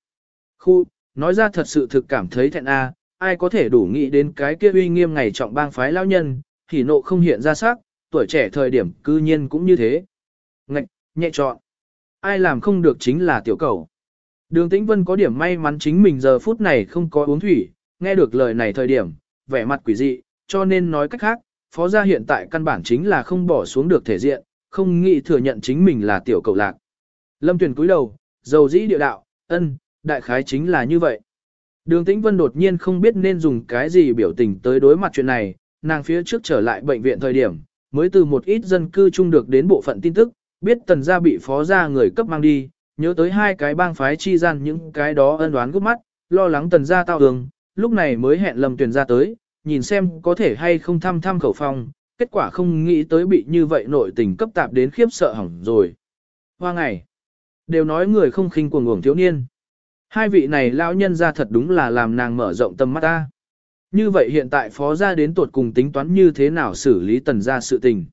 Khu, nói ra thật sự thực cảm thấy thẹn a, ai có thể đủ nghĩ đến cái kia uy nghiêm ngày trọng bang phái lão nhân, thì nộ không hiện ra sắc, tuổi trẻ thời điểm cư nhiên cũng như thế. Ngạch, nhẹ chọn. Ai làm không được chính là tiểu cầu. Đường Tĩnh Vân có điểm may mắn chính mình giờ phút này không có uống thủy, nghe được lời này thời điểm, vẻ mặt quỷ dị, cho nên nói cách khác, phó gia hiện tại căn bản chính là không bỏ xuống được thể diện, không nghĩ thừa nhận chính mình là tiểu cầu lạc. Lâm Tuyền cúi đầu, dầu dĩ địa đạo, ân, đại khái chính là như vậy. Đường Tĩnh Vân đột nhiên không biết nên dùng cái gì biểu tình tới đối mặt chuyện này, nàng phía trước trở lại bệnh viện thời điểm, mới từ một ít dân cư chung được đến bộ phận tin tức, biết tần gia bị phó gia người cấp mang đi, nhớ tới hai cái bang phái chi gian những cái đó ân đoán gấp mắt, lo lắng tần gia tao đường, lúc này mới hẹn Lâm tuyển ra tới, nhìn xem có thể hay không thăm thăm khẩu phong, kết quả không nghĩ tới bị như vậy nội tình cấp tạp đến khiếp sợ hỏng rồi. Hoa ngày, đều nói người không khinh cuồng uổng thiếu niên. Hai vị này lão nhân ra thật đúng là làm nàng mở rộng tâm mắt ta. Như vậy hiện tại phó gia đến tuột cùng tính toán như thế nào xử lý tần gia sự tình.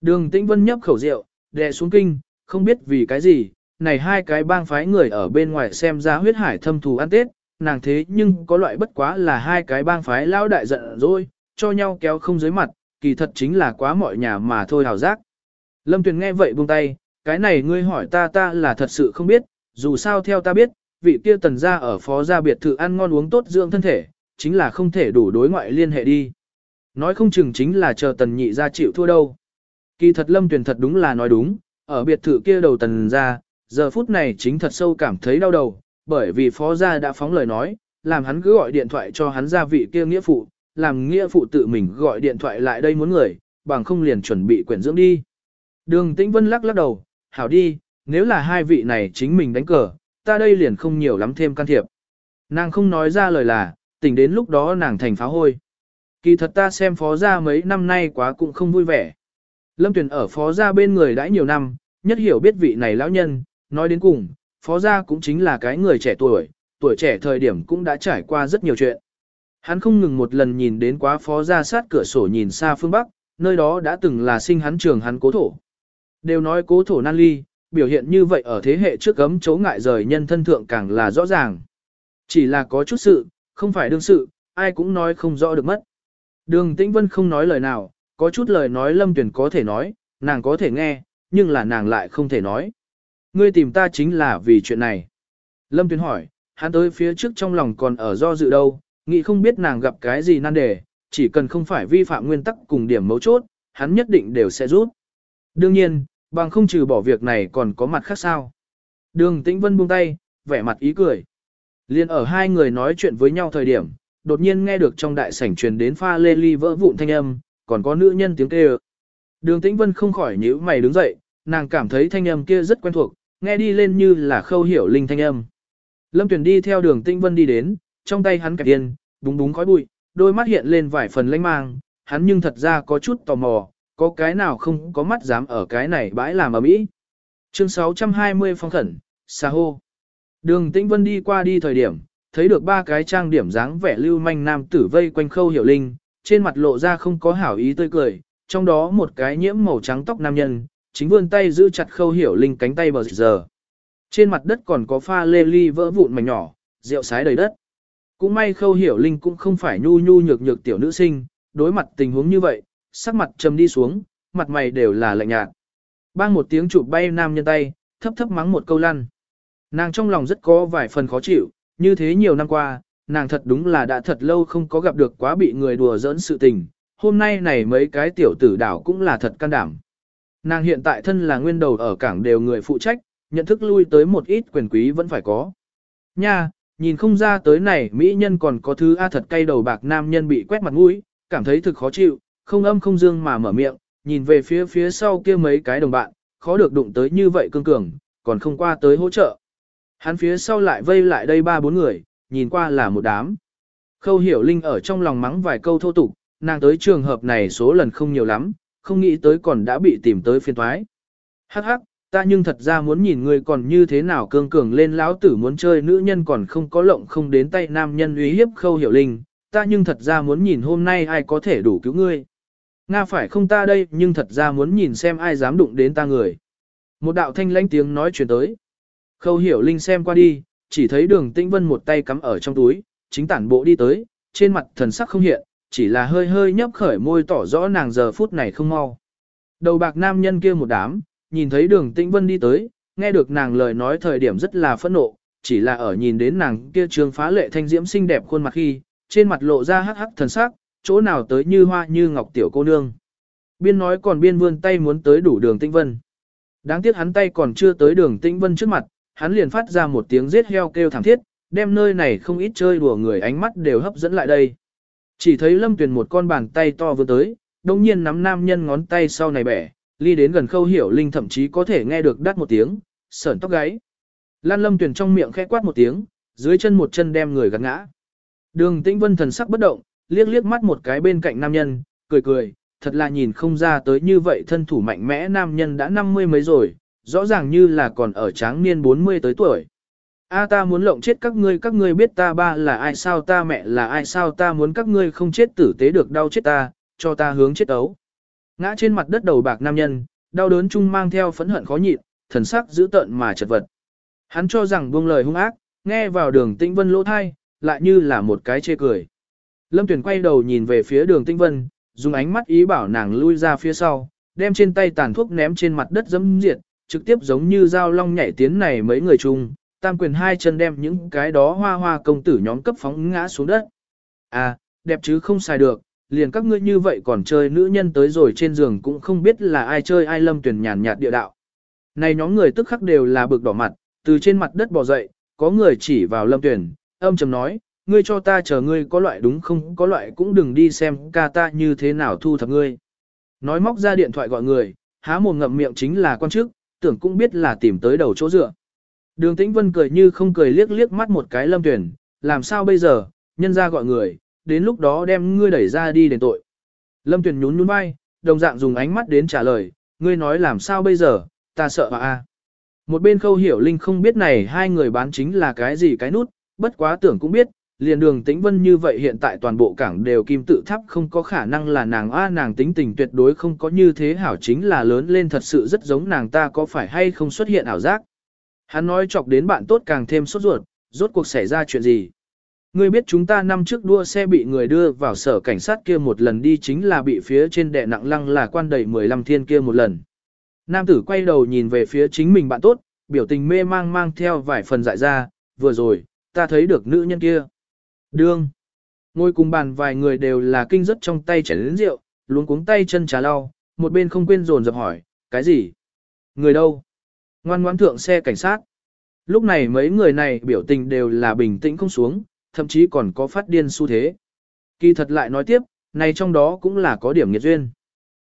Đường tĩnh vân nhấp khẩu rượu, đè xuống kinh, không biết vì cái gì, này hai cái bang phái người ở bên ngoài xem ra huyết hải thâm thù ăn tết, nàng thế nhưng có loại bất quá là hai cái bang phái lão đại giận rồi, cho nhau kéo không dưới mặt, kỳ thật chính là quá mọi nhà mà thôi hào giác. Lâm Tuyền nghe vậy buông tay, cái này ngươi hỏi ta ta là thật sự không biết, dù sao theo ta biết, vị kia tần gia ở phó gia biệt thự ăn ngon uống tốt dưỡng thân thể, chính là không thể đủ đối ngoại liên hệ đi. Nói không chừng chính là chờ tần nhị gia chịu thua đâu. Kỳ thật lâm tuyển thật đúng là nói đúng, ở biệt thự kia đầu tần gia, giờ phút này chính thật sâu cảm thấy đau đầu, bởi vì phó gia đã phóng lời nói, làm hắn cứ gọi điện thoại cho hắn gia vị kia nghĩa phụ, làm nghĩa phụ tự mình gọi điện thoại lại đây muốn người, bằng không liền chuẩn bị quyển dưỡng đi. Đường Tĩnh Vân lắc lắc đầu, hảo đi, nếu là hai vị này chính mình đánh cờ, ta đây liền không nhiều lắm thêm can thiệp. Nàng không nói ra lời là, tỉnh đến lúc đó nàng thành phá hôi. Kỳ thật ta xem phó gia mấy năm nay quá cũng không vui vẻ. Lâm Tuyền ở phó gia bên người đã nhiều năm, nhất hiểu biết vị này lão nhân, nói đến cùng, phó gia cũng chính là cái người trẻ tuổi, tuổi trẻ thời điểm cũng đã trải qua rất nhiều chuyện. Hắn không ngừng một lần nhìn đến quá phó gia sát cửa sổ nhìn xa phương Bắc, nơi đó đã từng là sinh hắn trường hắn cố thổ. Đều nói cố thổ nan ly, biểu hiện như vậy ở thế hệ trước gấm chấu ngại rời nhân thân thượng càng là rõ ràng. Chỉ là có chút sự, không phải đương sự, ai cũng nói không rõ được mất. Đường Tĩnh Vân không nói lời nào, có chút lời nói Lâm Tuyền có thể nói, nàng có thể nghe, nhưng là nàng lại không thể nói. Ngươi tìm ta chính là vì chuyện này. Lâm Tuyền hỏi, hắn tới phía trước trong lòng còn ở do dự đâu, nghĩ không biết nàng gặp cái gì nan đề, chỉ cần không phải vi phạm nguyên tắc cùng điểm mấu chốt, hắn nhất định đều sẽ rút. Đương nhiên, bằng không trừ bỏ việc này còn có mặt khác sao. Đường Tĩnh Vân buông tay, vẻ mặt ý cười. Liên ở hai người nói chuyện với nhau thời điểm, đột nhiên nghe được trong đại sảnh truyền đến pha lê ly vỡ vụn thanh âm, còn có nữ nhân tiếng kêu. Đường Tĩnh Vân không khỏi nhíu mày đứng dậy, nàng cảm thấy thanh âm kia rất quen thuộc, nghe đi lên như là khâu hiểu linh thanh âm. Lâm Tuyền đi theo đường Tĩnh Vân đi đến, trong tay hắn kẹp tiền, búng búng khói bụi, đôi mắt hiện lên vài phần lanh mang, hắn nhưng thật ra có chút tò mò, có cái nào không có mắt dám ở cái này bãi làm ở mỹ. Chương 620 phong khẩn, xa hô. Đường Tĩnh Vân đi qua đi thời điểm, thấy được ba cái trang điểm dáng vẻ lưu manh nam tử vây quanh khâu hiểu linh, trên mặt lộ ra không có hảo ý tươi cười, trong đó một cái nhiễm màu trắng tóc nam nhân, chính vươn tay giữ chặt khâu hiểu linh cánh tay bờ giờ. Trên mặt đất còn có pha lê ly vỡ vụn mảnh nhỏ, rượu sái đầy đất. Cũng may khâu hiểu linh cũng không phải nhu nhu nhược nhược tiểu nữ sinh, đối mặt tình huống như vậy, sắc mặt trầm đi xuống, mặt mày đều là lạnh nhạt. Bang một tiếng chụp bay nam nhân tay, thấp thấp mắng một câu lăn. Nàng trong lòng rất có vài phần khó chịu, như thế nhiều năm qua, nàng thật đúng là đã thật lâu không có gặp được quá bị người đùa giỡn sự tình, hôm nay này mấy cái tiểu tử đảo cũng là thật can đảm. Nàng hiện tại thân là nguyên đầu ở cảng đều người phụ trách, nhận thức lui tới một ít quyền quý vẫn phải có. Nha, nhìn không ra tới này mỹ nhân còn có thứ A thật cay đầu bạc nam nhân bị quét mặt mũi, cảm thấy thực khó chịu, không âm không dương mà mở miệng, nhìn về phía phía sau kia mấy cái đồng bạn, khó được đụng tới như vậy cương cường, còn không qua tới hỗ trợ. Hắn phía sau lại vây lại đây ba bốn người, nhìn qua là một đám. Khâu hiểu linh ở trong lòng mắng vài câu thô tục, nàng tới trường hợp này số lần không nhiều lắm, không nghĩ tới còn đã bị tìm tới phiên thoái. Hắc hắc, ta nhưng thật ra muốn nhìn người còn như thế nào cương cường lên lão tử muốn chơi nữ nhân còn không có lộng không đến tay nam nhân uy hiếp khâu hiểu linh, ta nhưng thật ra muốn nhìn hôm nay ai có thể đủ cứu ngươi. Nga phải không ta đây nhưng thật ra muốn nhìn xem ai dám đụng đến ta người. Một đạo thanh lãnh tiếng nói chuyển tới. Khâu hiểu linh xem qua đi, chỉ thấy đường tĩnh vân một tay cắm ở trong túi, chính tản bộ đi tới, trên mặt thần sắc không hiện, chỉ là hơi hơi nhấp khởi môi tỏ rõ nàng giờ phút này không mau. Đầu bạc nam nhân kia một đám, nhìn thấy đường tĩnh vân đi tới, nghe được nàng lời nói thời điểm rất là phẫn nộ, chỉ là ở nhìn đến nàng kia trường phá lệ thanh diễm xinh đẹp khuôn mặt khi, trên mặt lộ ra hắc hắc thần sắc, chỗ nào tới như hoa như ngọc tiểu cô nương. Biên nói còn biên vươn tay muốn tới đủ đường tĩnh vân. Đáng tiếc hắn tay còn chưa tới đường tĩnh vân trước mặt, hắn liền phát ra một tiếng giết heo kêu thảm thiết, đem nơi này không ít chơi đùa người ánh mắt đều hấp dẫn lại đây. Chỉ thấy lâm tuyền một con bàn tay to vừa tới, đồng nhiên nắm nam nhân ngón tay sau này bẻ, ly đến gần khâu hiểu linh thậm chí có thể nghe được đắt một tiếng, sởn tóc gáy. Lan lâm tuyền trong miệng khẽ quát một tiếng, dưới chân một chân đem người gạt ngã. Đường tĩnh vân thần sắc bất động, liếc liếc mắt một cái bên cạnh nam nhân, cười cười, thật là nhìn không ra tới như vậy thân thủ mạnh mẽ nam nhân đã năm mươi mấy rồi, rõ ràng như là còn ở tráng niên 40 tới tuổi. A ta muốn lộng chết các ngươi, các ngươi biết ta ba là ai sao ta mẹ là ai sao ta muốn các ngươi không chết tử tế được đau chết ta, cho ta hướng chết ấu. Ngã trên mặt đất đầu bạc nam nhân, đau đớn chung mang theo phẫn hận khó nhịn, thần sắc dữ tợn mà chật vật. Hắn cho rằng buông lời hung ác, nghe vào đường tĩnh vân lỗ thai, lại như là một cái chê cười. Lâm Tuyền quay đầu nhìn về phía đường Tinh vân, dùng ánh mắt ý bảo nàng lui ra phía sau, đem trên tay tàn thuốc ném trên mặt đất dẫm diệt, trực tiếp giống như dao long nhảy tiến này mấy người chung, tam quyền hai chân đem những cái đó hoa hoa công tử nhóm cấp phóng ngã xuống đất. À, đẹp chứ không xài được, liền các ngươi như vậy còn chơi nữ nhân tới rồi trên giường cũng không biết là ai chơi ai lâm Tuyền nhàn nhạt địa đạo. Này nhóm người tức khắc đều là bực đỏ mặt, từ trên mặt đất bò dậy, có người chỉ vào lâm Tuyền, âm trầm nói, ngươi cho ta chờ ngươi có loại đúng không có loại cũng đừng đi xem ca ta như thế nào thu thập ngươi. Nói móc ra điện thoại gọi người, há mồm ngậm miệng chính là quan chức, tưởng cũng biết là tìm tới đầu chỗ dựa. Đường Tĩnh Vân cười như không cười liếc liếc mắt một cái Lâm Tuyển, làm sao bây giờ, nhân ra gọi người, đến lúc đó đem ngươi đẩy ra đi đền tội. Lâm Tuyển nhún nhún vai, đồng dạng dùng ánh mắt đến trả lời, ngươi nói làm sao bây giờ, ta sợ à a. Một bên khâu hiểu linh không biết này hai người bán chính là cái gì cái nút, bất quá tưởng cũng biết, liền đường tĩnh vân như vậy hiện tại toàn bộ cảng đều kim tự tháp không có khả năng là nàng a nàng tính tình tuyệt đối không có như thế hảo chính là lớn lên thật sự rất giống nàng ta có phải hay không xuất hiện ảo giác. Hắn nói chọc đến bạn tốt càng thêm sốt ruột, rốt cuộc xảy ra chuyện gì. Ngươi biết chúng ta năm trước đua xe bị người đưa vào sở cảnh sát kia một lần đi chính là bị phía trên đệ nặng lăng là quan đầy 15 thiên kia một lần. Nam tử quay đầu nhìn về phía chính mình bạn tốt, biểu tình mê mang mang theo vài phần dại ra, vừa rồi, ta thấy được nữ nhân kia. Đương. Ngồi cùng bàn vài người đều là kinh rất trong tay chảy lớn rượu, luống cuống tay chân trà lau, một bên không quên dồn dập hỏi, cái gì? Người đâu? Ngoan ngoãn thượng xe cảnh sát. Lúc này mấy người này biểu tình đều là bình tĩnh không xuống, thậm chí còn có phát điên xu thế. Kỳ thật lại nói tiếp, này trong đó cũng là có điểm nghiệt duyên.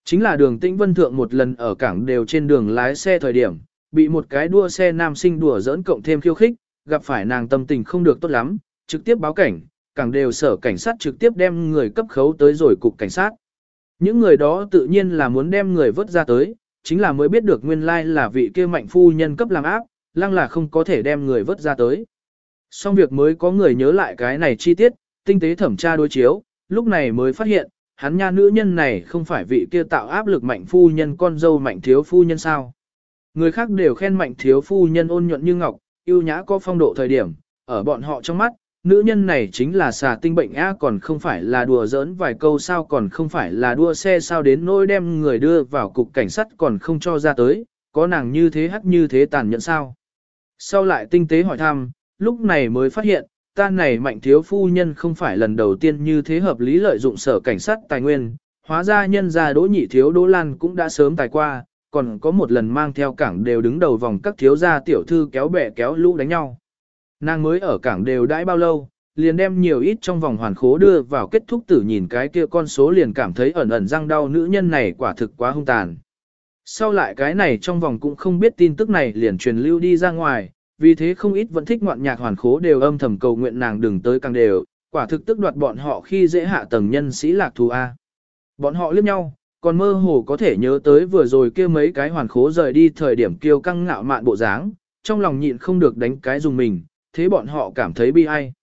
Chính là đường tĩnh vân thượng một lần ở cảng đều trên đường lái xe thời điểm, bị một cái đua xe nam sinh đùa giỡn cộng thêm khiêu khích, gặp phải nàng tâm tình không được tốt lắm, trực tiếp báo cảnh, càng đều sở cảnh sát trực tiếp đem người cấp khấu tới rồi cục cảnh sát. Những người đó tự nhiên là muốn đem người vớt ra tới, chính là mới biết được nguyên lai là vị kia mạnh phu nhân cấp làm áp, lăng là không có thể đem người vớt ra tới. Xong việc mới có người nhớ lại cái này chi tiết, tinh tế thẩm tra đối chiếu, lúc này mới phát hiện, hắn nha nữ nhân này không phải vị kia tạo áp lực mạnh phu nhân con dâu mạnh thiếu phu nhân sao. Người khác đều khen mạnh thiếu phu nhân ôn nhuận như ngọc, yêu nhã có phong độ thời điểm, ở bọn họ trong mắt, nữ nhân này chính là xà tinh bệnh á còn không phải là đùa giỡn vài câu sao còn không phải là đua xe sao đến nỗi đem người đưa vào cục cảnh sát còn không cho ra tới, có nàng như thế hắc như thế tàn nhẫn sao. Sau lại tinh tế hỏi thăm, lúc này mới phát hiện, ta này mạnh thiếu phu nhân không phải lần đầu tiên như thế hợp lý lợi dụng sở cảnh sát tài nguyên, hóa ra nhân gia đỗ nhị thiếu đỗ lan cũng đã sớm tài qua, còn có một lần mang theo cảng đều đứng đầu vòng các thiếu gia tiểu thư kéo bè kéo lũ đánh nhau. Nàng mới ở cảng đều đãi bao lâu, liền đem nhiều ít trong vòng hoàn khố đưa vào kết thúc tử nhìn cái kia con số liền cảm thấy ẩn ẩn răng đau nữ nhân này quả thực quá hung tàn. Sau lại cái này trong vòng cũng không biết tin tức này liền truyền lưu đi ra ngoài, vì thế không ít vẫn thích ngoạn nhạc hoàn khố đều âm thầm cầu nguyện nàng đừng tới càng đều, quả thực tức đoạt bọn họ khi dễ hạ tầng nhân sĩ lạc thù A. Bọn họ liếc nhau, còn mơ hồ có thể nhớ tới vừa rồi kia mấy cái hoàn khố rời đi thời điểm kiêu căng ngạo mạn bộ dáng, trong lòng nhịn không được đánh cái dùng mình, thế bọn họ cảm thấy bi ai.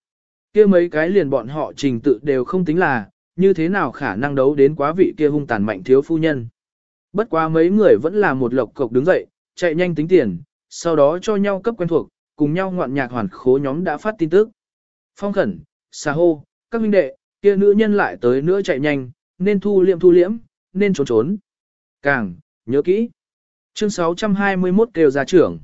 Kia mấy cái liền bọn họ trình tự đều không tính là, như thế nào khả năng đấu đến quá vị kia hung tàn mạnh thiếu phu nhân. Bất quá mấy người vẫn là một lộc cộc đứng dậy, chạy nhanh tính tiền, sau đó cho nhau cấp quen thuộc, cùng nhau ngoạn nhạc hoàn khố nhóm đã phát tin tức. Phong khẩn, xà hô, các huynh đệ, kia nữ nhân lại tới nữa chạy nhanh, nên thu liệm thu liễm, nên trốn trốn. Càng, nhớ kỹ. Chương 621 kêu ra trưởng.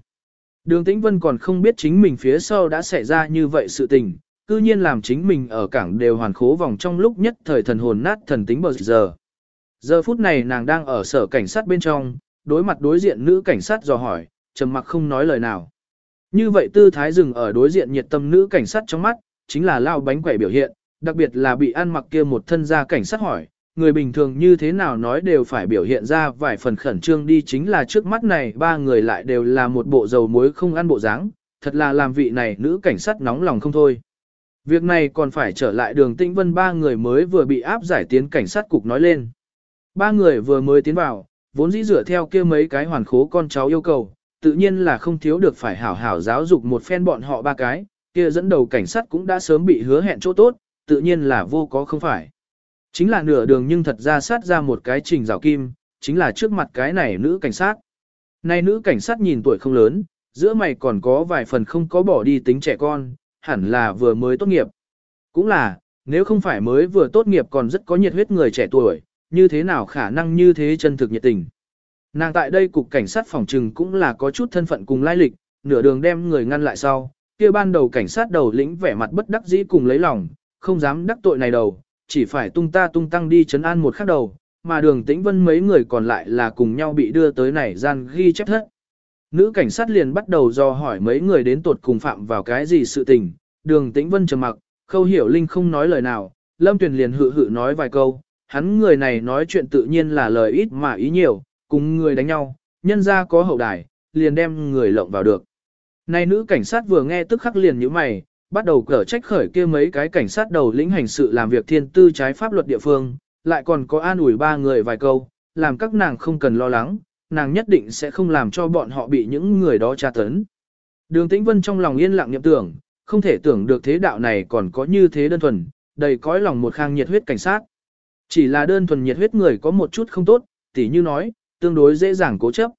Đường Tĩnh Vân còn không biết chính mình phía sau đã xảy ra như vậy sự tình, cư nhiên làm chính mình ở cảng đều hoàn khố vòng trong lúc nhất thời thần hồn nát thần tính bờ giờ. Giờ phút này nàng đang ở sở cảnh sát bên trong, đối mặt đối diện nữ cảnh sát dò hỏi, trầm mặc không nói lời nào. Như vậy tư thái dừng ở đối diện nhiệt tâm nữ cảnh sát trong mắt, chính là lao bánh quẩy biểu hiện, đặc biệt là bị ăn mặc kia một thân gia cảnh sát hỏi, người bình thường như thế nào nói đều phải biểu hiện ra vài phần khẩn trương đi chính là trước mắt này ba người lại đều là một bộ dầu muối không ăn bộ dáng, thật là làm vị này nữ cảnh sát nóng lòng không thôi. Việc này còn phải trở lại đường tĩnh vân ba người mới vừa bị áp giải tiến cảnh sát cục nói lên. Ba người vừa mới tiến vào, vốn dĩ dựa theo kia mấy cái hoàn khố con cháu yêu cầu, tự nhiên là không thiếu được phải hảo hảo giáo dục một phen bọn họ ba cái, kia dẫn đầu cảnh sát cũng đã sớm bị hứa hẹn chỗ tốt, tự nhiên là vô có không phải. Chính là nửa đường nhưng thật ra sát ra một cái trình rào kim, chính là trước mặt cái này nữ cảnh sát. Này nữ cảnh sát nhìn tuổi không lớn, giữa mày còn có vài phần không có bỏ đi tính trẻ con, hẳn là vừa mới tốt nghiệp. Cũng là, nếu không phải mới vừa tốt nghiệp còn rất có nhiệt huyết người trẻ tuổi, như thế nào khả năng như thế chân thực nhiệt tình. Nàng tại đây cục cảnh sát phòng trừng cũng là có chút thân phận cùng lai lịch, nửa đường đem người ngăn lại sau, kia ban đầu cảnh sát đầu lĩnh vẻ mặt bất đắc dĩ cùng lấy lòng, không dám đắc tội này đầu, chỉ phải tung ta tung tăng đi chấn an một khắc đầu, mà đường tĩnh vân mấy người còn lại là cùng nhau bị đưa tới này gian ghi chép thất. Nữ cảnh sát liền bắt đầu do hỏi mấy người đến tột cùng phạm vào cái gì sự tình, đường tĩnh vân trầm mặc, khâu hiểu linh không nói lời nào, lâm tuyền liền hự hự nói vài câu, hắn người này nói chuyện tự nhiên là lời ít mà ý nhiều, cùng người đánh nhau, nhân ra có hậu đài, liền đem người lộng vào được. Này nữ cảnh sát vừa nghe tức khắc liền như mày, bắt đầu cở trách khởi kia mấy cái cảnh sát đầu lĩnh hành sự làm việc thiên tư trái pháp luật địa phương, lại còn có an ủi ba người vài câu, làm các nàng không cần lo lắng, nàng nhất định sẽ không làm cho bọn họ bị những người đó tra tấn. Đường Tĩnh Vân trong lòng yên lặng niệm tưởng, không thể tưởng được thế đạo này còn có như thế đơn thuần, đầy cõi lòng một khang nhiệt huyết cảnh sát. Chỉ là đơn thuần nhiệt huyết người có một chút không tốt, tỉ như nói, tương đối dễ dàng cố chấp.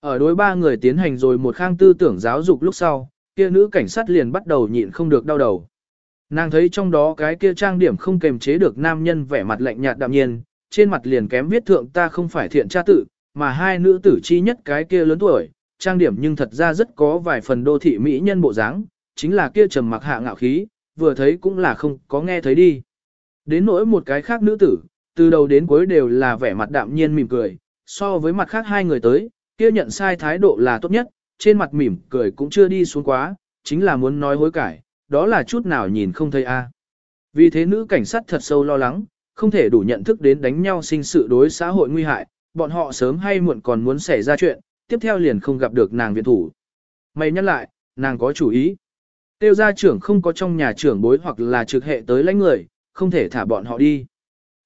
Ở đối ba người tiến hành rồi một khang tư tưởng giáo dục lúc sau, kia nữ cảnh sát liền bắt đầu nhịn không được đau đầu. Nàng thấy trong đó cái kia trang điểm không kềm chế được nam nhân vẻ mặt lạnh nhạt đạm nhiên, trên mặt liền kém viết thượng ta không phải thiện tra tự, mà hai nữ tử chi nhất cái kia lớn tuổi, trang điểm nhưng thật ra rất có vài phần đô thị mỹ nhân bộ dáng, chính là kia trầm mặc hạ ngạo khí, vừa thấy cũng là không có nghe thấy đi. Đến nỗi một cái khác nữ tử, từ đầu đến cuối đều là vẻ mặt đạm nhiên mỉm cười, so với mặt khác hai người tới, kia nhận sai thái độ là tốt nhất, trên mặt mỉm cười cũng chưa đi xuống quá, chính là muốn nói hối cải, đó là chút nào nhìn không thấy a. Vì thế nữ cảnh sát thật sâu lo lắng, không thể đủ nhận thức đến đánh nhau sinh sự đối xã hội nguy hại, bọn họ sớm hay muộn còn muốn xảy ra chuyện, tiếp theo liền không gặp được nàng viện thủ. Mày nhắc lại, nàng có chủ ý. Tiêu gia trưởng không có trong nhà trưởng bối hoặc là trực hệ tới lãnh người, không thể thả bọn họ đi.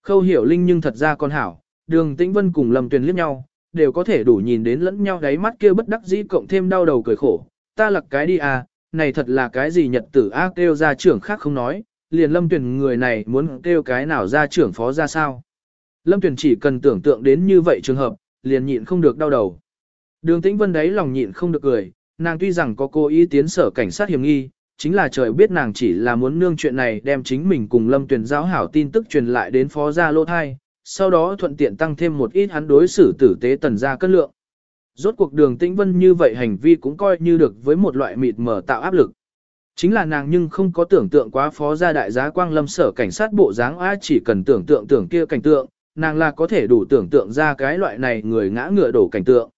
Khâu hiểu linh nhưng thật ra con hảo, đường tĩnh vân cùng lầm tuyền liếc nhau, đều có thể đủ nhìn đến lẫn nhau đáy mắt kia bất đắc dĩ cộng thêm đau đầu cười khổ. Ta lặc cái đi à, này thật là cái gì nhật tử a kêu ra trưởng khác không nói, liền lâm tuyển người này muốn kêu cái nào ra trưởng phó ra sao. Lâm tuyển chỉ cần tưởng tượng đến như vậy trường hợp, liền nhịn không được đau đầu. Đường tĩnh vân đấy lòng nhịn không được cười, nàng tuy rằng có cô ý tiến sở cảnh sát hiểm nghi, chính là trời biết nàng chỉ là muốn nương chuyện này đem chính mình cùng lâm tuyển giáo hảo tin tức truyền lại đến phó gia lô thai, sau đó thuận tiện tăng thêm một ít hắn đối xử tử tế tần gia cân lượng. Rốt cuộc đường tĩnh vân như vậy hành vi cũng coi như được với một loại mịt mở tạo áp lực. Chính là nàng nhưng không có tưởng tượng quá phó gia đại giá quang lâm sở cảnh sát bộ dáng á chỉ cần tưởng tượng tưởng kia cảnh tượng, nàng là có thể đủ tưởng tượng ra cái loại này người ngã ngựa đổ cảnh tượng.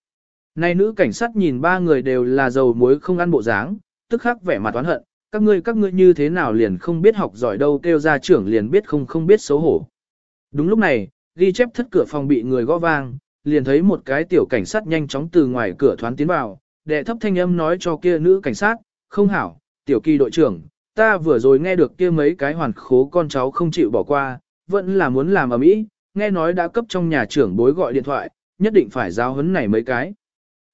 Này nữ cảnh sát nhìn ba người đều là dầu muối không ăn bộ dáng, tức khắc vẻ mặt oán hận, các ngươi các ngươi như thế nào liền không biết học giỏi đâu kêu ra trưởng liền biết không không biết xấu hổ. Đúng lúc này, ghi chép thất cửa phòng bị người gõ vang, liền thấy một cái tiểu cảnh sát nhanh chóng từ ngoài cửa thoán tiến vào, đệ thấp thanh âm nói cho kia nữ cảnh sát, không hảo, tiểu kỳ đội trưởng, ta vừa rồi nghe được kia mấy cái hoàn khố con cháu không chịu bỏ qua, vẫn là muốn làm ở mỹ, nghe nói đã cấp trong nhà trưởng bối gọi điện thoại, nhất định phải giao hấn này mấy cái.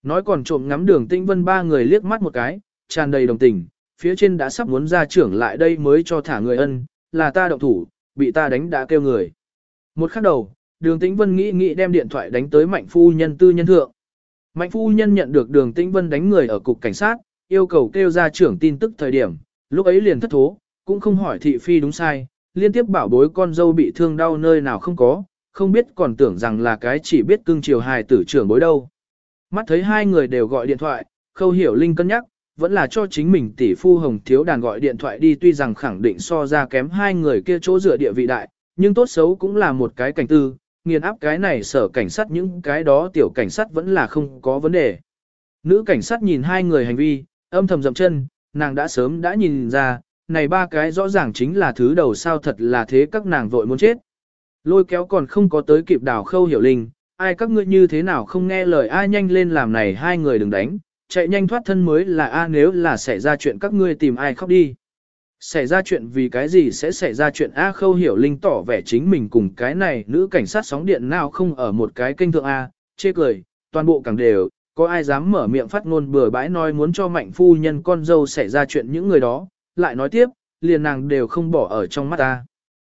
Nói còn trộm ngắm đường tinh vân ba người liếc mắt một cái, tràn đầy đồng tình, phía trên đã sắp muốn ra trưởng lại đây mới cho thả người ân, là ta động thủ, bị ta đánh đã kêu người. Một khắc đầu, đường tĩnh vân nghĩ nghĩ đem điện thoại đánh tới mạnh phu nhân tư nhân thượng. Mạnh phu nhân nhận được đường tĩnh vân đánh người ở cục cảnh sát, yêu cầu kêu ra trưởng tin tức thời điểm, lúc ấy liền thất thố, cũng không hỏi thị phi đúng sai, liên tiếp bảo bối con dâu bị thương đau nơi nào không có, không biết còn tưởng rằng là cái chỉ biết cưng chiều hài tử trưởng bối đâu. Mắt thấy hai người đều gọi điện thoại, khâu hiểu linh cân nhắc, vẫn là cho chính mình tỷ phu hồng thiếu đàn gọi điện thoại đi tuy rằng khẳng định so ra kém hai người kia chỗ dựa địa vị đại, nhưng tốt xấu cũng là một cái cảnh tư, nghiền áp cái này sở cảnh sát những cái đó tiểu cảnh sát vẫn là không có vấn đề. Nữ cảnh sát nhìn hai người hành vi, âm thầm dậm chân, nàng đã sớm đã nhìn ra, này ba cái rõ ràng chính là thứ đầu sao thật là thế các nàng vội muốn chết. Lôi kéo còn không có tới kịp đào khâu hiểu linh, ai các ngươi như thế nào không nghe lời ai nhanh lên làm này hai người đừng đánh, chạy nhanh thoát thân mới là a nếu là xảy ra chuyện các ngươi tìm ai khóc đi. Xảy ra chuyện vì cái gì sẽ xảy ra chuyện A khâu hiểu linh tỏ vẻ chính mình cùng cái này nữ cảnh sát sóng điện nào không ở một cái kênh thượng A, chê cười, toàn bộ càng đều, có ai dám mở miệng phát ngôn bừa bãi nói muốn cho mạnh phu nhân con dâu xảy ra chuyện những người đó, lại nói tiếp, liền nàng đều không bỏ ở trong mắt ta.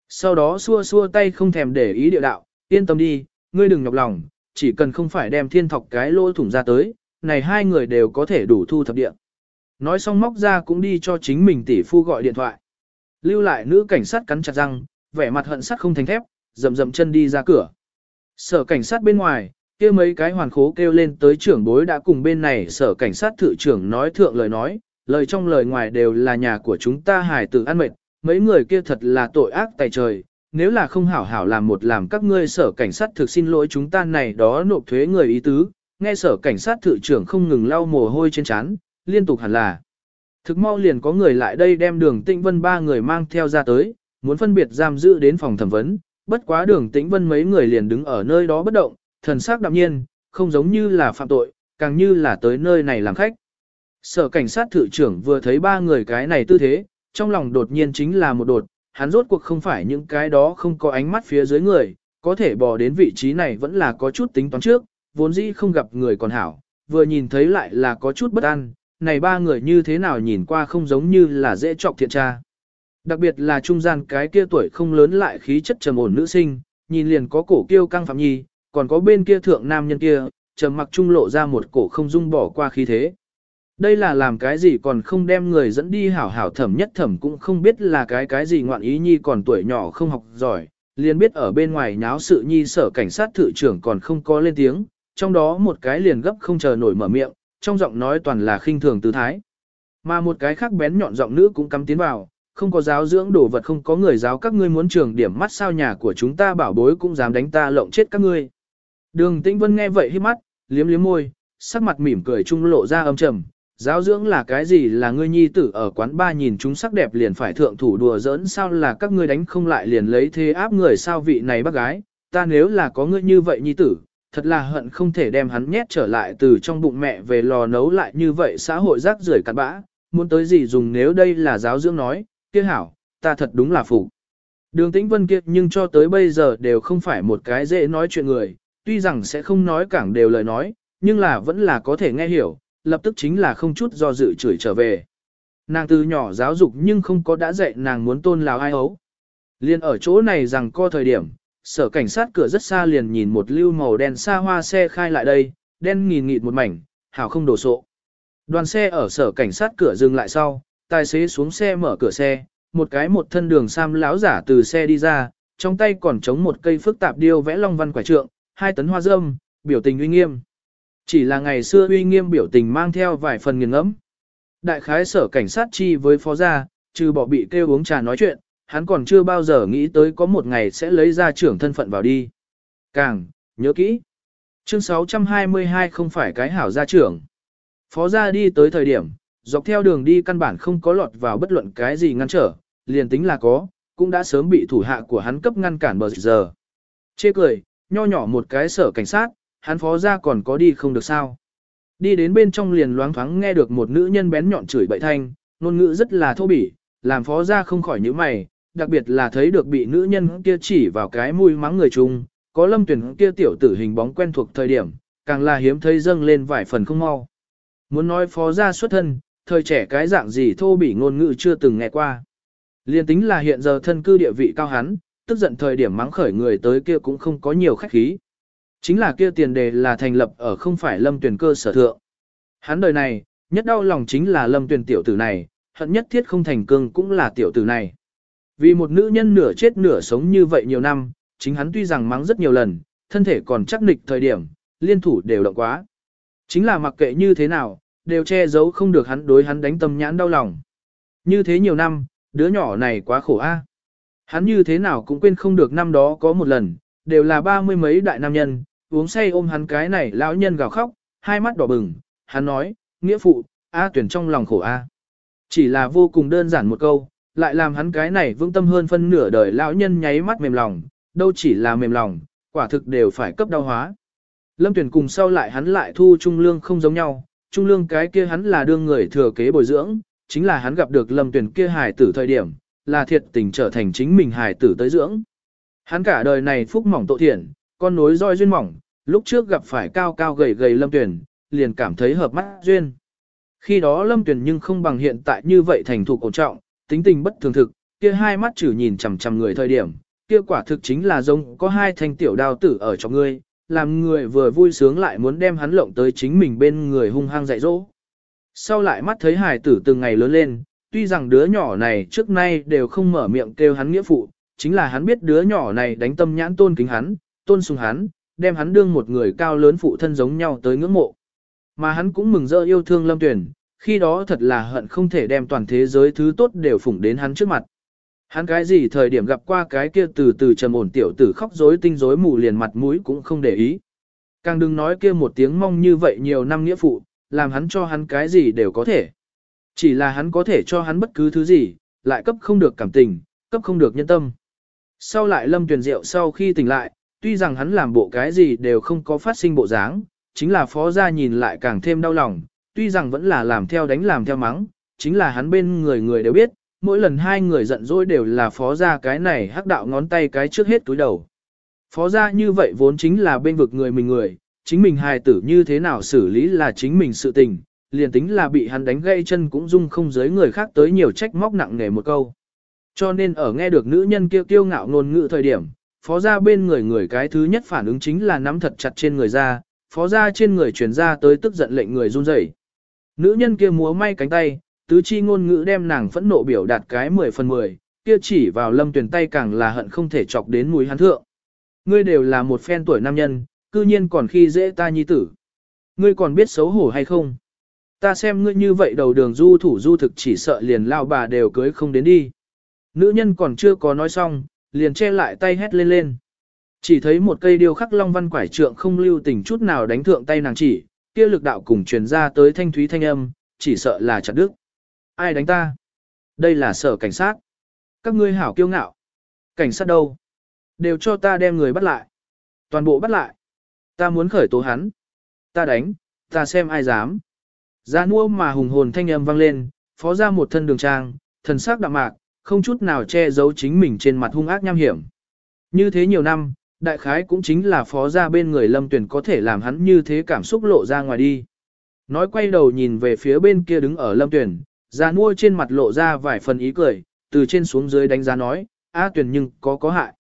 Sau đó xua xua tay không thèm để ý địa đạo, yên tâm đi, ngươi đừng nhọc lòng, chỉ cần không phải đem thiên thọc cái lỗ thủng ra tới, này hai người đều có thể đủ thu thập địa. Nói xong móc ra cũng đi cho chính mình tỷ phu gọi điện thoại. Lưu lại nữ cảnh sát cắn chặt răng, vẻ mặt hận sắt không thành thép, rầm rầm chân đi ra cửa. Sở cảnh sát bên ngoài, kia mấy cái hoàn khố kêu lên tới trưởng bối đã cùng bên này sở cảnh sát thự trưởng nói thượng lời nói, lời trong lời ngoài đều là nhà của chúng ta hài tử ăn mệt, mấy người kia thật là tội ác tài trời, nếu là không hảo hảo làm một làm các ngươi sở cảnh sát thực xin lỗi chúng ta này đó nộp thuế người ý tứ, nghe sở cảnh sát thự trưởng không ngừng lau mồ hôi trên trán, liên tục hẳn là. Thực mau liền có người lại đây đem đường tĩnh vân ba người mang theo ra tới, muốn phân biệt giam giữ đến phòng thẩm vấn, bất quá đường tĩnh vân mấy người liền đứng ở nơi đó bất động, thần sắc đạm nhiên, không giống như là phạm tội, càng như là tới nơi này làm khách. Sở cảnh sát thự trưởng vừa thấy ba người cái này tư thế, trong lòng đột nhiên chính là một đột, hắn rốt cuộc không phải những cái đó không có ánh mắt phía dưới người, có thể bò đến vị trí này vẫn là có chút tính toán trước, vốn dĩ không gặp người còn hảo, vừa nhìn thấy lại là có chút bất an, này ba người như thế nào nhìn qua không giống như là dễ trọc thiện tra. Đặc biệt là trung gian cái kia tuổi không lớn lại khí chất trầm ổn nữ sinh, nhìn liền có cổ kiêu căng phạm nhi, còn có bên kia thượng nam nhân kia, trầm mặc trung lộ ra một cổ không dung bỏ qua khí thế. Đây là làm cái gì còn không đem người dẫn đi hảo hảo thẩm nhất thẩm cũng không biết là cái cái gì ngoạn ý nhi còn tuổi nhỏ không học giỏi, liền biết ở bên ngoài nháo sự nhi sở cảnh sát thự trưởng còn không có lên tiếng, trong đó một cái liền gấp không chờ nổi mở miệng, trong giọng nói toàn là khinh thường tư thái. Mà một cái khác bén nhọn giọng nữ cũng cắm tiến vào, không có giáo dưỡng đồ vật không có người giáo các ngươi muốn trường điểm mắt sao nhà của chúng ta bảo bối cũng dám đánh ta lộng chết các ngươi. Đường Tĩnh Vân nghe vậy hít mắt, liếm liếm môi, sắc mặt mỉm cười trung lộ ra âm trầm, giáo dưỡng là cái gì là ngươi nhi tử ở quán ba nhìn chúng sắc đẹp liền phải thượng thủ đùa giỡn sao là các ngươi đánh không lại liền lấy thế áp người sao vị này bác gái, ta nếu là có ngươi như vậy nhi tử, thật là hận không thể đem hắn nhét trở lại từ trong bụng mẹ về lò nấu lại như vậy xã hội rác rưởi cặn bã, muốn tới gì dùng nếu đây là giáo dưỡng nói, kia hảo, ta thật đúng là phụ. Đường tĩnh vân kiệt nhưng cho tới bây giờ đều không phải một cái dễ nói chuyện người, tuy rằng sẽ không nói cảng đều lời nói, nhưng là vẫn là có thể nghe hiểu, lập tức chính là không chút do dự chửi trở về. Nàng từ nhỏ giáo dục nhưng không có đã dạy nàng muốn tôn lào ai ấu. Liên ở chỗ này rằng co thời điểm, sở cảnh sát cửa rất xa liền nhìn một lưu màu đen xa hoa xe khai lại đây, đen nghìn nghịt một mảnh, hảo không đổ sộ. Đoàn xe ở sở cảnh sát cửa dừng lại sau, tài xế xuống xe mở cửa xe, một cái một thân đường sam láo giả từ xe đi ra, trong tay còn chống một cây phức tạp điêu vẽ long văn quả trượng, hai tấn hoa dâm, biểu tình uy nghiêm. Chỉ là ngày xưa uy nghiêm biểu tình mang theo vài phần nghiền ngẫm. Đại khái sở cảnh sát chi với phó gia, trừ bỏ bị kêu uống trà nói chuyện, hắn còn chưa bao giờ nghĩ tới có một ngày sẽ lấy ra trưởng thân phận vào đi. Càng, nhớ kỹ. Chương 622 không phải cái hảo gia trưởng. Phó gia đi tới thời điểm, dọc theo đường đi căn bản không có lọt vào bất luận cái gì ngăn trở, liền tính là có, cũng đã sớm bị thủ hạ của hắn cấp ngăn cản bờ giờ. Chê cười, nho nhỏ một cái sở cảnh sát, hắn phó gia còn có đi không được sao. Đi đến bên trong liền loáng thoáng nghe được một nữ nhân bén nhọn chửi bậy thanh, ngôn ngữ rất là thô bỉ, làm phó gia không khỏi nhíu mày, đặc biệt là thấy được bị nữ nhân kia chỉ vào cái mũi mắng người chung, có lâm tuyển kia tiểu tử hình bóng quen thuộc thời điểm, càng là hiếm thấy dâng lên vài phần không mau. Muốn nói phó gia xuất thân, thời trẻ cái dạng gì thô bỉ ngôn ngữ chưa từng nghe qua. Liên tính là hiện giờ thân cư địa vị cao hắn, tức giận thời điểm mắng khởi người tới kia cũng không có nhiều khách khí. Chính là kia tiền đề là thành lập ở không phải lâm tuyển cơ sở thượng. Hắn đời này, nhất đau lòng chính là lâm tuyển tiểu tử này, hận nhất thiết không thành cương cũng là tiểu tử này. Vì một nữ nhân nửa chết nửa sống như vậy nhiều năm, chính hắn tuy rằng mắng rất nhiều lần, thân thể còn chắc nịch thời điểm, liên thủ đều động quá. Chính là mặc kệ như thế nào, đều che giấu không được hắn đối hắn đánh tâm nhãn đau lòng. Như thế nhiều năm, đứa nhỏ này quá khổ a. Hắn như thế nào cũng quên không được năm đó có một lần, đều là ba mươi mấy đại nam nhân, uống say ôm hắn cái này lão nhân gào khóc, hai mắt đỏ bừng, hắn nói, nghĩa phụ, A tuyển trong lòng khổ A. Chỉ là vô cùng đơn giản một câu, lại làm hắn cái này vững tâm hơn phân nửa đời lão nhân nháy mắt mềm lòng, đâu chỉ là mềm lòng, quả thực đều phải cấp đau hóa. Lâm tuyển cùng sau lại hắn lại thu trung lương không giống nhau, trung lương cái kia hắn là đương người thừa kế bồi dưỡng, chính là hắn gặp được lâm tuyển kia hài tử thời điểm, là thiệt tình trở thành chính mình hài tử tới dưỡng. Hắn cả đời này phúc mỏng tội thiện, con nối roi duyên mỏng, lúc trước gặp phải cao cao gầy gầy lâm tuyển, liền cảm thấy hợp mắt duyên. Khi đó lâm tuyển nhưng không bằng hiện tại như vậy thành thục ổn trọng, tính tình bất thường thực, kia hai mắt chử nhìn chằm chằm người thời điểm, kia quả thực chính là giống có hai thanh tiểu đao tử ở trong ngươi, làm người vừa vui sướng lại muốn đem hắn lộng tới chính mình bên người hung hăng dạy dỗ. Sau lại mắt thấy hài tử từng ngày lớn lên, tuy rằng đứa nhỏ này trước nay đều không mở miệng kêu hắn nghĩa phụ, chính là hắn biết đứa nhỏ này đánh tâm nhãn tôn kính hắn, tôn sùng hắn, đem hắn đương một người cao lớn phụ thân giống nhau tới ngưỡng mộ. Mà hắn cũng mừng rỡ yêu thương Lâm Tuyển, khi đó thật là hận không thể đem toàn thế giới thứ tốt đều phủng đến hắn trước mặt. Hắn cái gì thời điểm gặp qua cái kia từ từ trầm ổn tiểu tử khóc rối tinh rối mù liền mặt mũi cũng không để ý. Càng đừng nói kia một tiếng mong như vậy nhiều năm nghĩa phụ, làm hắn cho hắn cái gì đều có thể. Chỉ là hắn có thể cho hắn bất cứ thứ gì, lại cấp không được cảm tình, cấp không được nhân tâm. Sau lại lâm tuyển diệu sau khi tỉnh lại, tuy rằng hắn làm bộ cái gì đều không có phát sinh bộ dáng, chính là phó gia nhìn lại càng thêm đau lòng, tuy rằng vẫn là làm theo đánh làm theo mắng, chính là hắn bên người người đều biết, mỗi lần hai người giận dỗi đều là phó gia cái này hắc đạo ngón tay cái trước hết túi đầu. Phó gia như vậy vốn chính là bên vực người mình người, chính mình hài tử như thế nào xử lý là chính mình sự tình, liền tính là bị hắn đánh gãy chân cũng dung không giới người khác tới nhiều trách móc nặng nề một câu. Cho nên ở nghe được nữ nhân kia kiêu ngạo ngôn ngữ thời điểm, phó gia bên người người cái thứ nhất phản ứng chính là nắm thật chặt trên người ra, phó gia trên người truyền ra tới tức giận lệnh người run rẩy. Nữ nhân kia múa may cánh tay, tứ chi ngôn ngữ đem nàng phẫn nộ biểu đạt cái 10 phần 10, kia chỉ vào lâm tuyển tay càng là hận không thể chọc đến mùi hắn thượng. Ngươi đều là một phen tuổi nam nhân, cư nhiên còn khi dễ ta nhi tử. Ngươi còn biết xấu hổ hay không? Ta xem ngươi như vậy đầu đường du thủ du thực chỉ sợ liền lao bà đều cưới không đến đi. Nữ nhân còn chưa có nói xong, liền che lại tay hét lên lên. Chỉ thấy một cây điêu khắc long văn quải trượng không lưu tình chút nào đánh thượng tay nàng chỉ, kia lực đạo cùng truyền ra tới thanh thúy thanh âm, chỉ sợ là chặt đứt. Ai đánh ta? Đây là sở cảnh sát. Các ngươi hảo kiêu ngạo. Cảnh sát đâu? Đều cho ta đem người bắt lại. Toàn bộ bắt lại. Ta muốn khởi tố hắn. Ta đánh, ta xem ai dám. Ra nua mà hùng hồn thanh âm vang lên, phó ra một thân đường trang, thần sắc đạm mạc, không chút nào che giấu chính mình trên mặt hung ác nham hiểm. Như thế nhiều năm, đại khái cũng chính là phó ra bên người lâm tuyển có thể làm hắn như thế cảm xúc lộ ra ngoài đi. Nói quay đầu nhìn về phía bên kia đứng ở lâm tuyển, ra nua trên mặt lộ ra vài phần ý cười, từ trên xuống dưới đánh giá nói, a tuyển nhưng có có hại.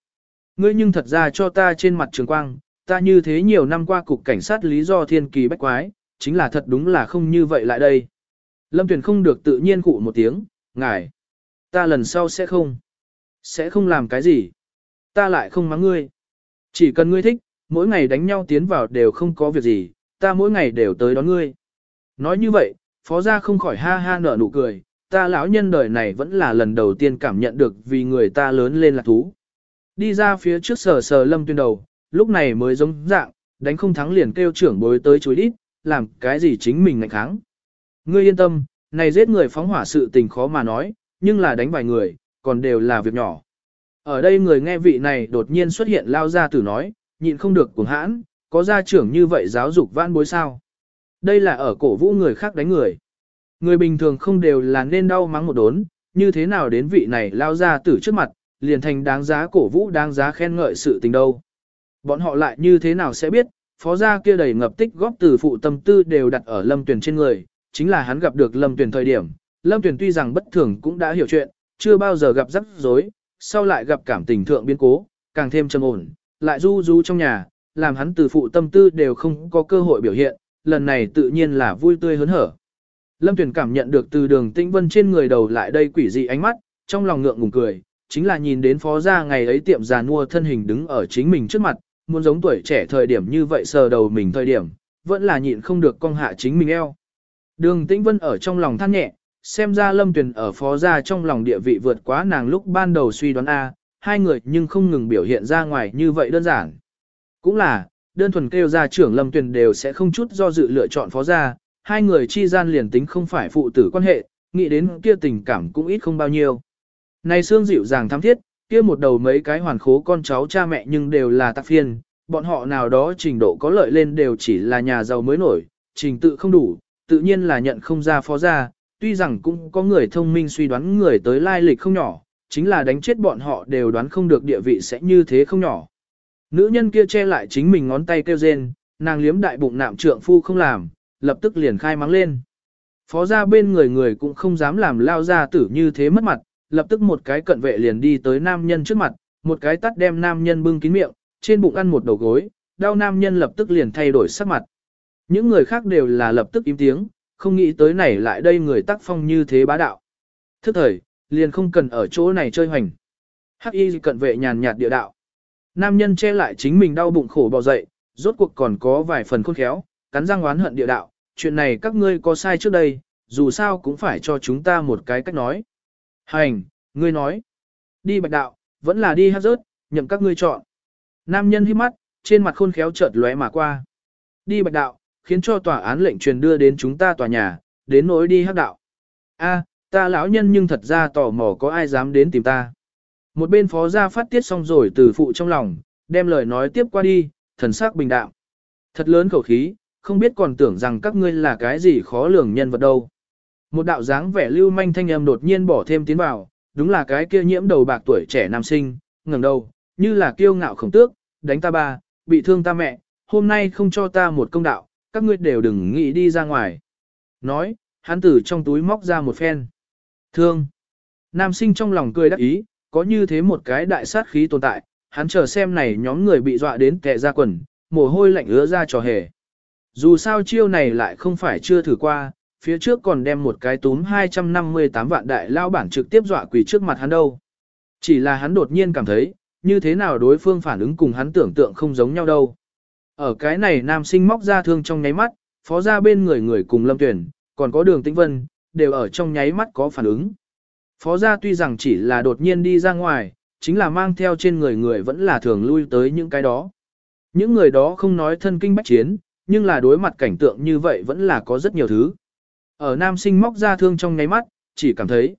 Ngươi nhưng thật ra cho ta trên mặt trường quang, ta như thế nhiều năm qua cục cảnh sát lý do thiên kỳ bách quái, chính là thật đúng là không như vậy lại đây. Lâm Tuyền không được tự nhiên cụ một tiếng, ngài. Ta lần sau sẽ không. Sẽ không làm cái gì. Ta lại không mắng ngươi. Chỉ cần ngươi thích, mỗi ngày đánh nhau tiến vào đều không có việc gì, ta mỗi ngày đều tới đón ngươi. Nói như vậy, phó gia không khỏi ha ha nở nụ cười, ta lão nhân đời này vẫn là lần đầu tiên cảm nhận được vì người ta lớn lên là thú. Đi ra phía trước sờ sờ lâm tuyên đầu, lúc này mới giống dạng, đánh không thắng liền kêu trưởng bối tới chối đít, làm cái gì chính mình ngạnh kháng. Ngươi yên tâm, này giết người phóng hỏa sự tình khó mà nói, nhưng là đánh vài người, còn đều là việc nhỏ. Ở đây người nghe vị này đột nhiên xuất hiện lao ra tử nói, nhịn không được cuồng hãn, có gia trưởng như vậy giáo dục vãn bối sao. Đây là ở cổ vũ người khác đánh người. Người bình thường không đều là nên đau mắng một đốn, như thế nào đến vị này lao ra tử trước mặt, liền thành đáng giá cổ vũ đáng giá khen ngợi sự tình đâu. Bọn họ lại như thế nào sẽ biết, phó gia kia đầy ngập tích góp từ phụ tâm tư đều đặt ở lâm tuyển trên người, chính là hắn gặp được lâm tuyển thời điểm. Lâm tuyển tuy rằng bất thường cũng đã hiểu chuyện, chưa bao giờ gặp rắc rối, sau lại gặp cảm tình thượng biến cố, càng thêm trầm ổn, lại du du trong nhà, làm hắn từ phụ tâm tư đều không có cơ hội biểu hiện, lần này tự nhiên là vui tươi hớn hở. Lâm Tuyền cảm nhận được từ đường tĩnh vân trên người đầu lại đây quỷ dị ánh mắt, trong lòng ngượng ngùng cười, chính là nhìn đến phó gia ngày ấy tiệm già nua thân hình đứng ở chính mình trước mặt, muốn giống tuổi trẻ thời điểm như vậy sờ đầu mình thời điểm, vẫn là nhịn không được cong hạ chính mình eo. Đường Tĩnh Vân ở trong lòng than nhẹ, xem ra Lâm Tuyền ở phó gia trong lòng địa vị vượt quá nàng lúc ban đầu suy đoán A, hai người nhưng không ngừng biểu hiện ra ngoài như vậy đơn giản. Cũng là, đơn thuần kêu ra trưởng Lâm Tuyền đều sẽ không chút do dự lựa chọn phó gia, hai người chi gian liền tính không phải phụ tử quan hệ, nghĩ đến kia tình cảm cũng ít không bao nhiêu. Này xương dịu dàng thắm thiết, kia một đầu mấy cái hoàn khố con cháu cha mẹ nhưng đều là tạc phiên, bọn họ nào đó trình độ có lợi lên đều chỉ là nhà giàu mới nổi, trình tự không đủ, tự nhiên là nhận không ra phó gia tuy rằng cũng có người thông minh suy đoán người tới lai lịch không nhỏ, chính là đánh chết bọn họ đều đoán không được địa vị sẽ như thế không nhỏ. Nữ nhân kia che lại chính mình ngón tay kêu rên, nàng liếm đại bụng nạm trượng phu không làm, lập tức liền khai mắng lên. Phó ra bên người người cũng không dám làm lao ra tử như thế mất mặt, lập tức một cái cận vệ liền đi tới nam nhân trước mặt, một cái tắt đem nam nhân bưng kín miệng, trên bụng ăn một đầu gối, đau nam nhân lập tức liền thay đổi sắc mặt. Những người khác đều là lập tức im tiếng, không nghĩ tới này lại đây người tác phong như thế bá đạo. Thức thời, liền không cần ở chỗ này chơi hoành. Hắc y cận vệ nhàn nhạt địa đạo. Nam nhân che lại chính mình đau bụng khổ bò dậy, rốt cuộc còn có vài phần khôn khéo, cắn răng oán hận địa đạo. Chuyện này các ngươi có sai trước đây, dù sao cũng phải cho chúng ta một cái cách nói. Hành, ngươi nói. Đi bạch đạo, vẫn là đi hát rớt, nhậm các ngươi chọn. Nam nhân hít mắt, trên mặt khôn khéo chợt lóe mà qua. Đi bạch đạo, khiến cho tòa án lệnh truyền đưa đến chúng ta tòa nhà, đến nỗi đi hắc đạo. A, ta lão nhân nhưng thật ra tò mò có ai dám đến tìm ta. Một bên phó gia phát tiết xong rồi từ phụ trong lòng, đem lời nói tiếp qua đi, thần sắc bình đạo. Thật lớn khẩu khí, không biết còn tưởng rằng các ngươi là cái gì khó lường nhân vật đâu. Một đạo dáng vẻ lưu manh thanh âm đột nhiên bỏ thêm tiến vào, đúng là cái kia nhiễm đầu bạc tuổi trẻ nam sinh, ngẩng đầu, như là kiêu ngạo khổng tước, đánh ta ba, bị thương ta mẹ, hôm nay không cho ta một công đạo, các ngươi đều đừng nghĩ đi ra ngoài. Nói, hắn từ trong túi móc ra một phen. Thương. Nam sinh trong lòng cười đắc ý, có như thế một cái đại sát khí tồn tại, hắn chờ xem này nhóm người bị dọa đến kẹ ra quần, mồ hôi lạnh ứa ra trò hề. Dù sao chiêu này lại không phải chưa thử qua, phía trước còn đem một cái túm 258 vạn đại lao bản trực tiếp dọa quỳ trước mặt hắn đâu. Chỉ là hắn đột nhiên cảm thấy, như thế nào đối phương phản ứng cùng hắn tưởng tượng không giống nhau đâu. Ở cái này nam sinh móc ra thương trong nháy mắt, phó ra bên người người cùng lâm tuyển, còn có đường tĩnh vân, đều ở trong nháy mắt có phản ứng. Phó gia tuy rằng chỉ là đột nhiên đi ra ngoài, chính là mang theo trên người người vẫn là thường lui tới những cái đó. Những người đó không nói thân kinh bách chiến, nhưng là đối mặt cảnh tượng như vậy vẫn là có rất nhiều thứ. Ở nam sinh móc ra thương trong nháy mắt, chỉ cảm thấy,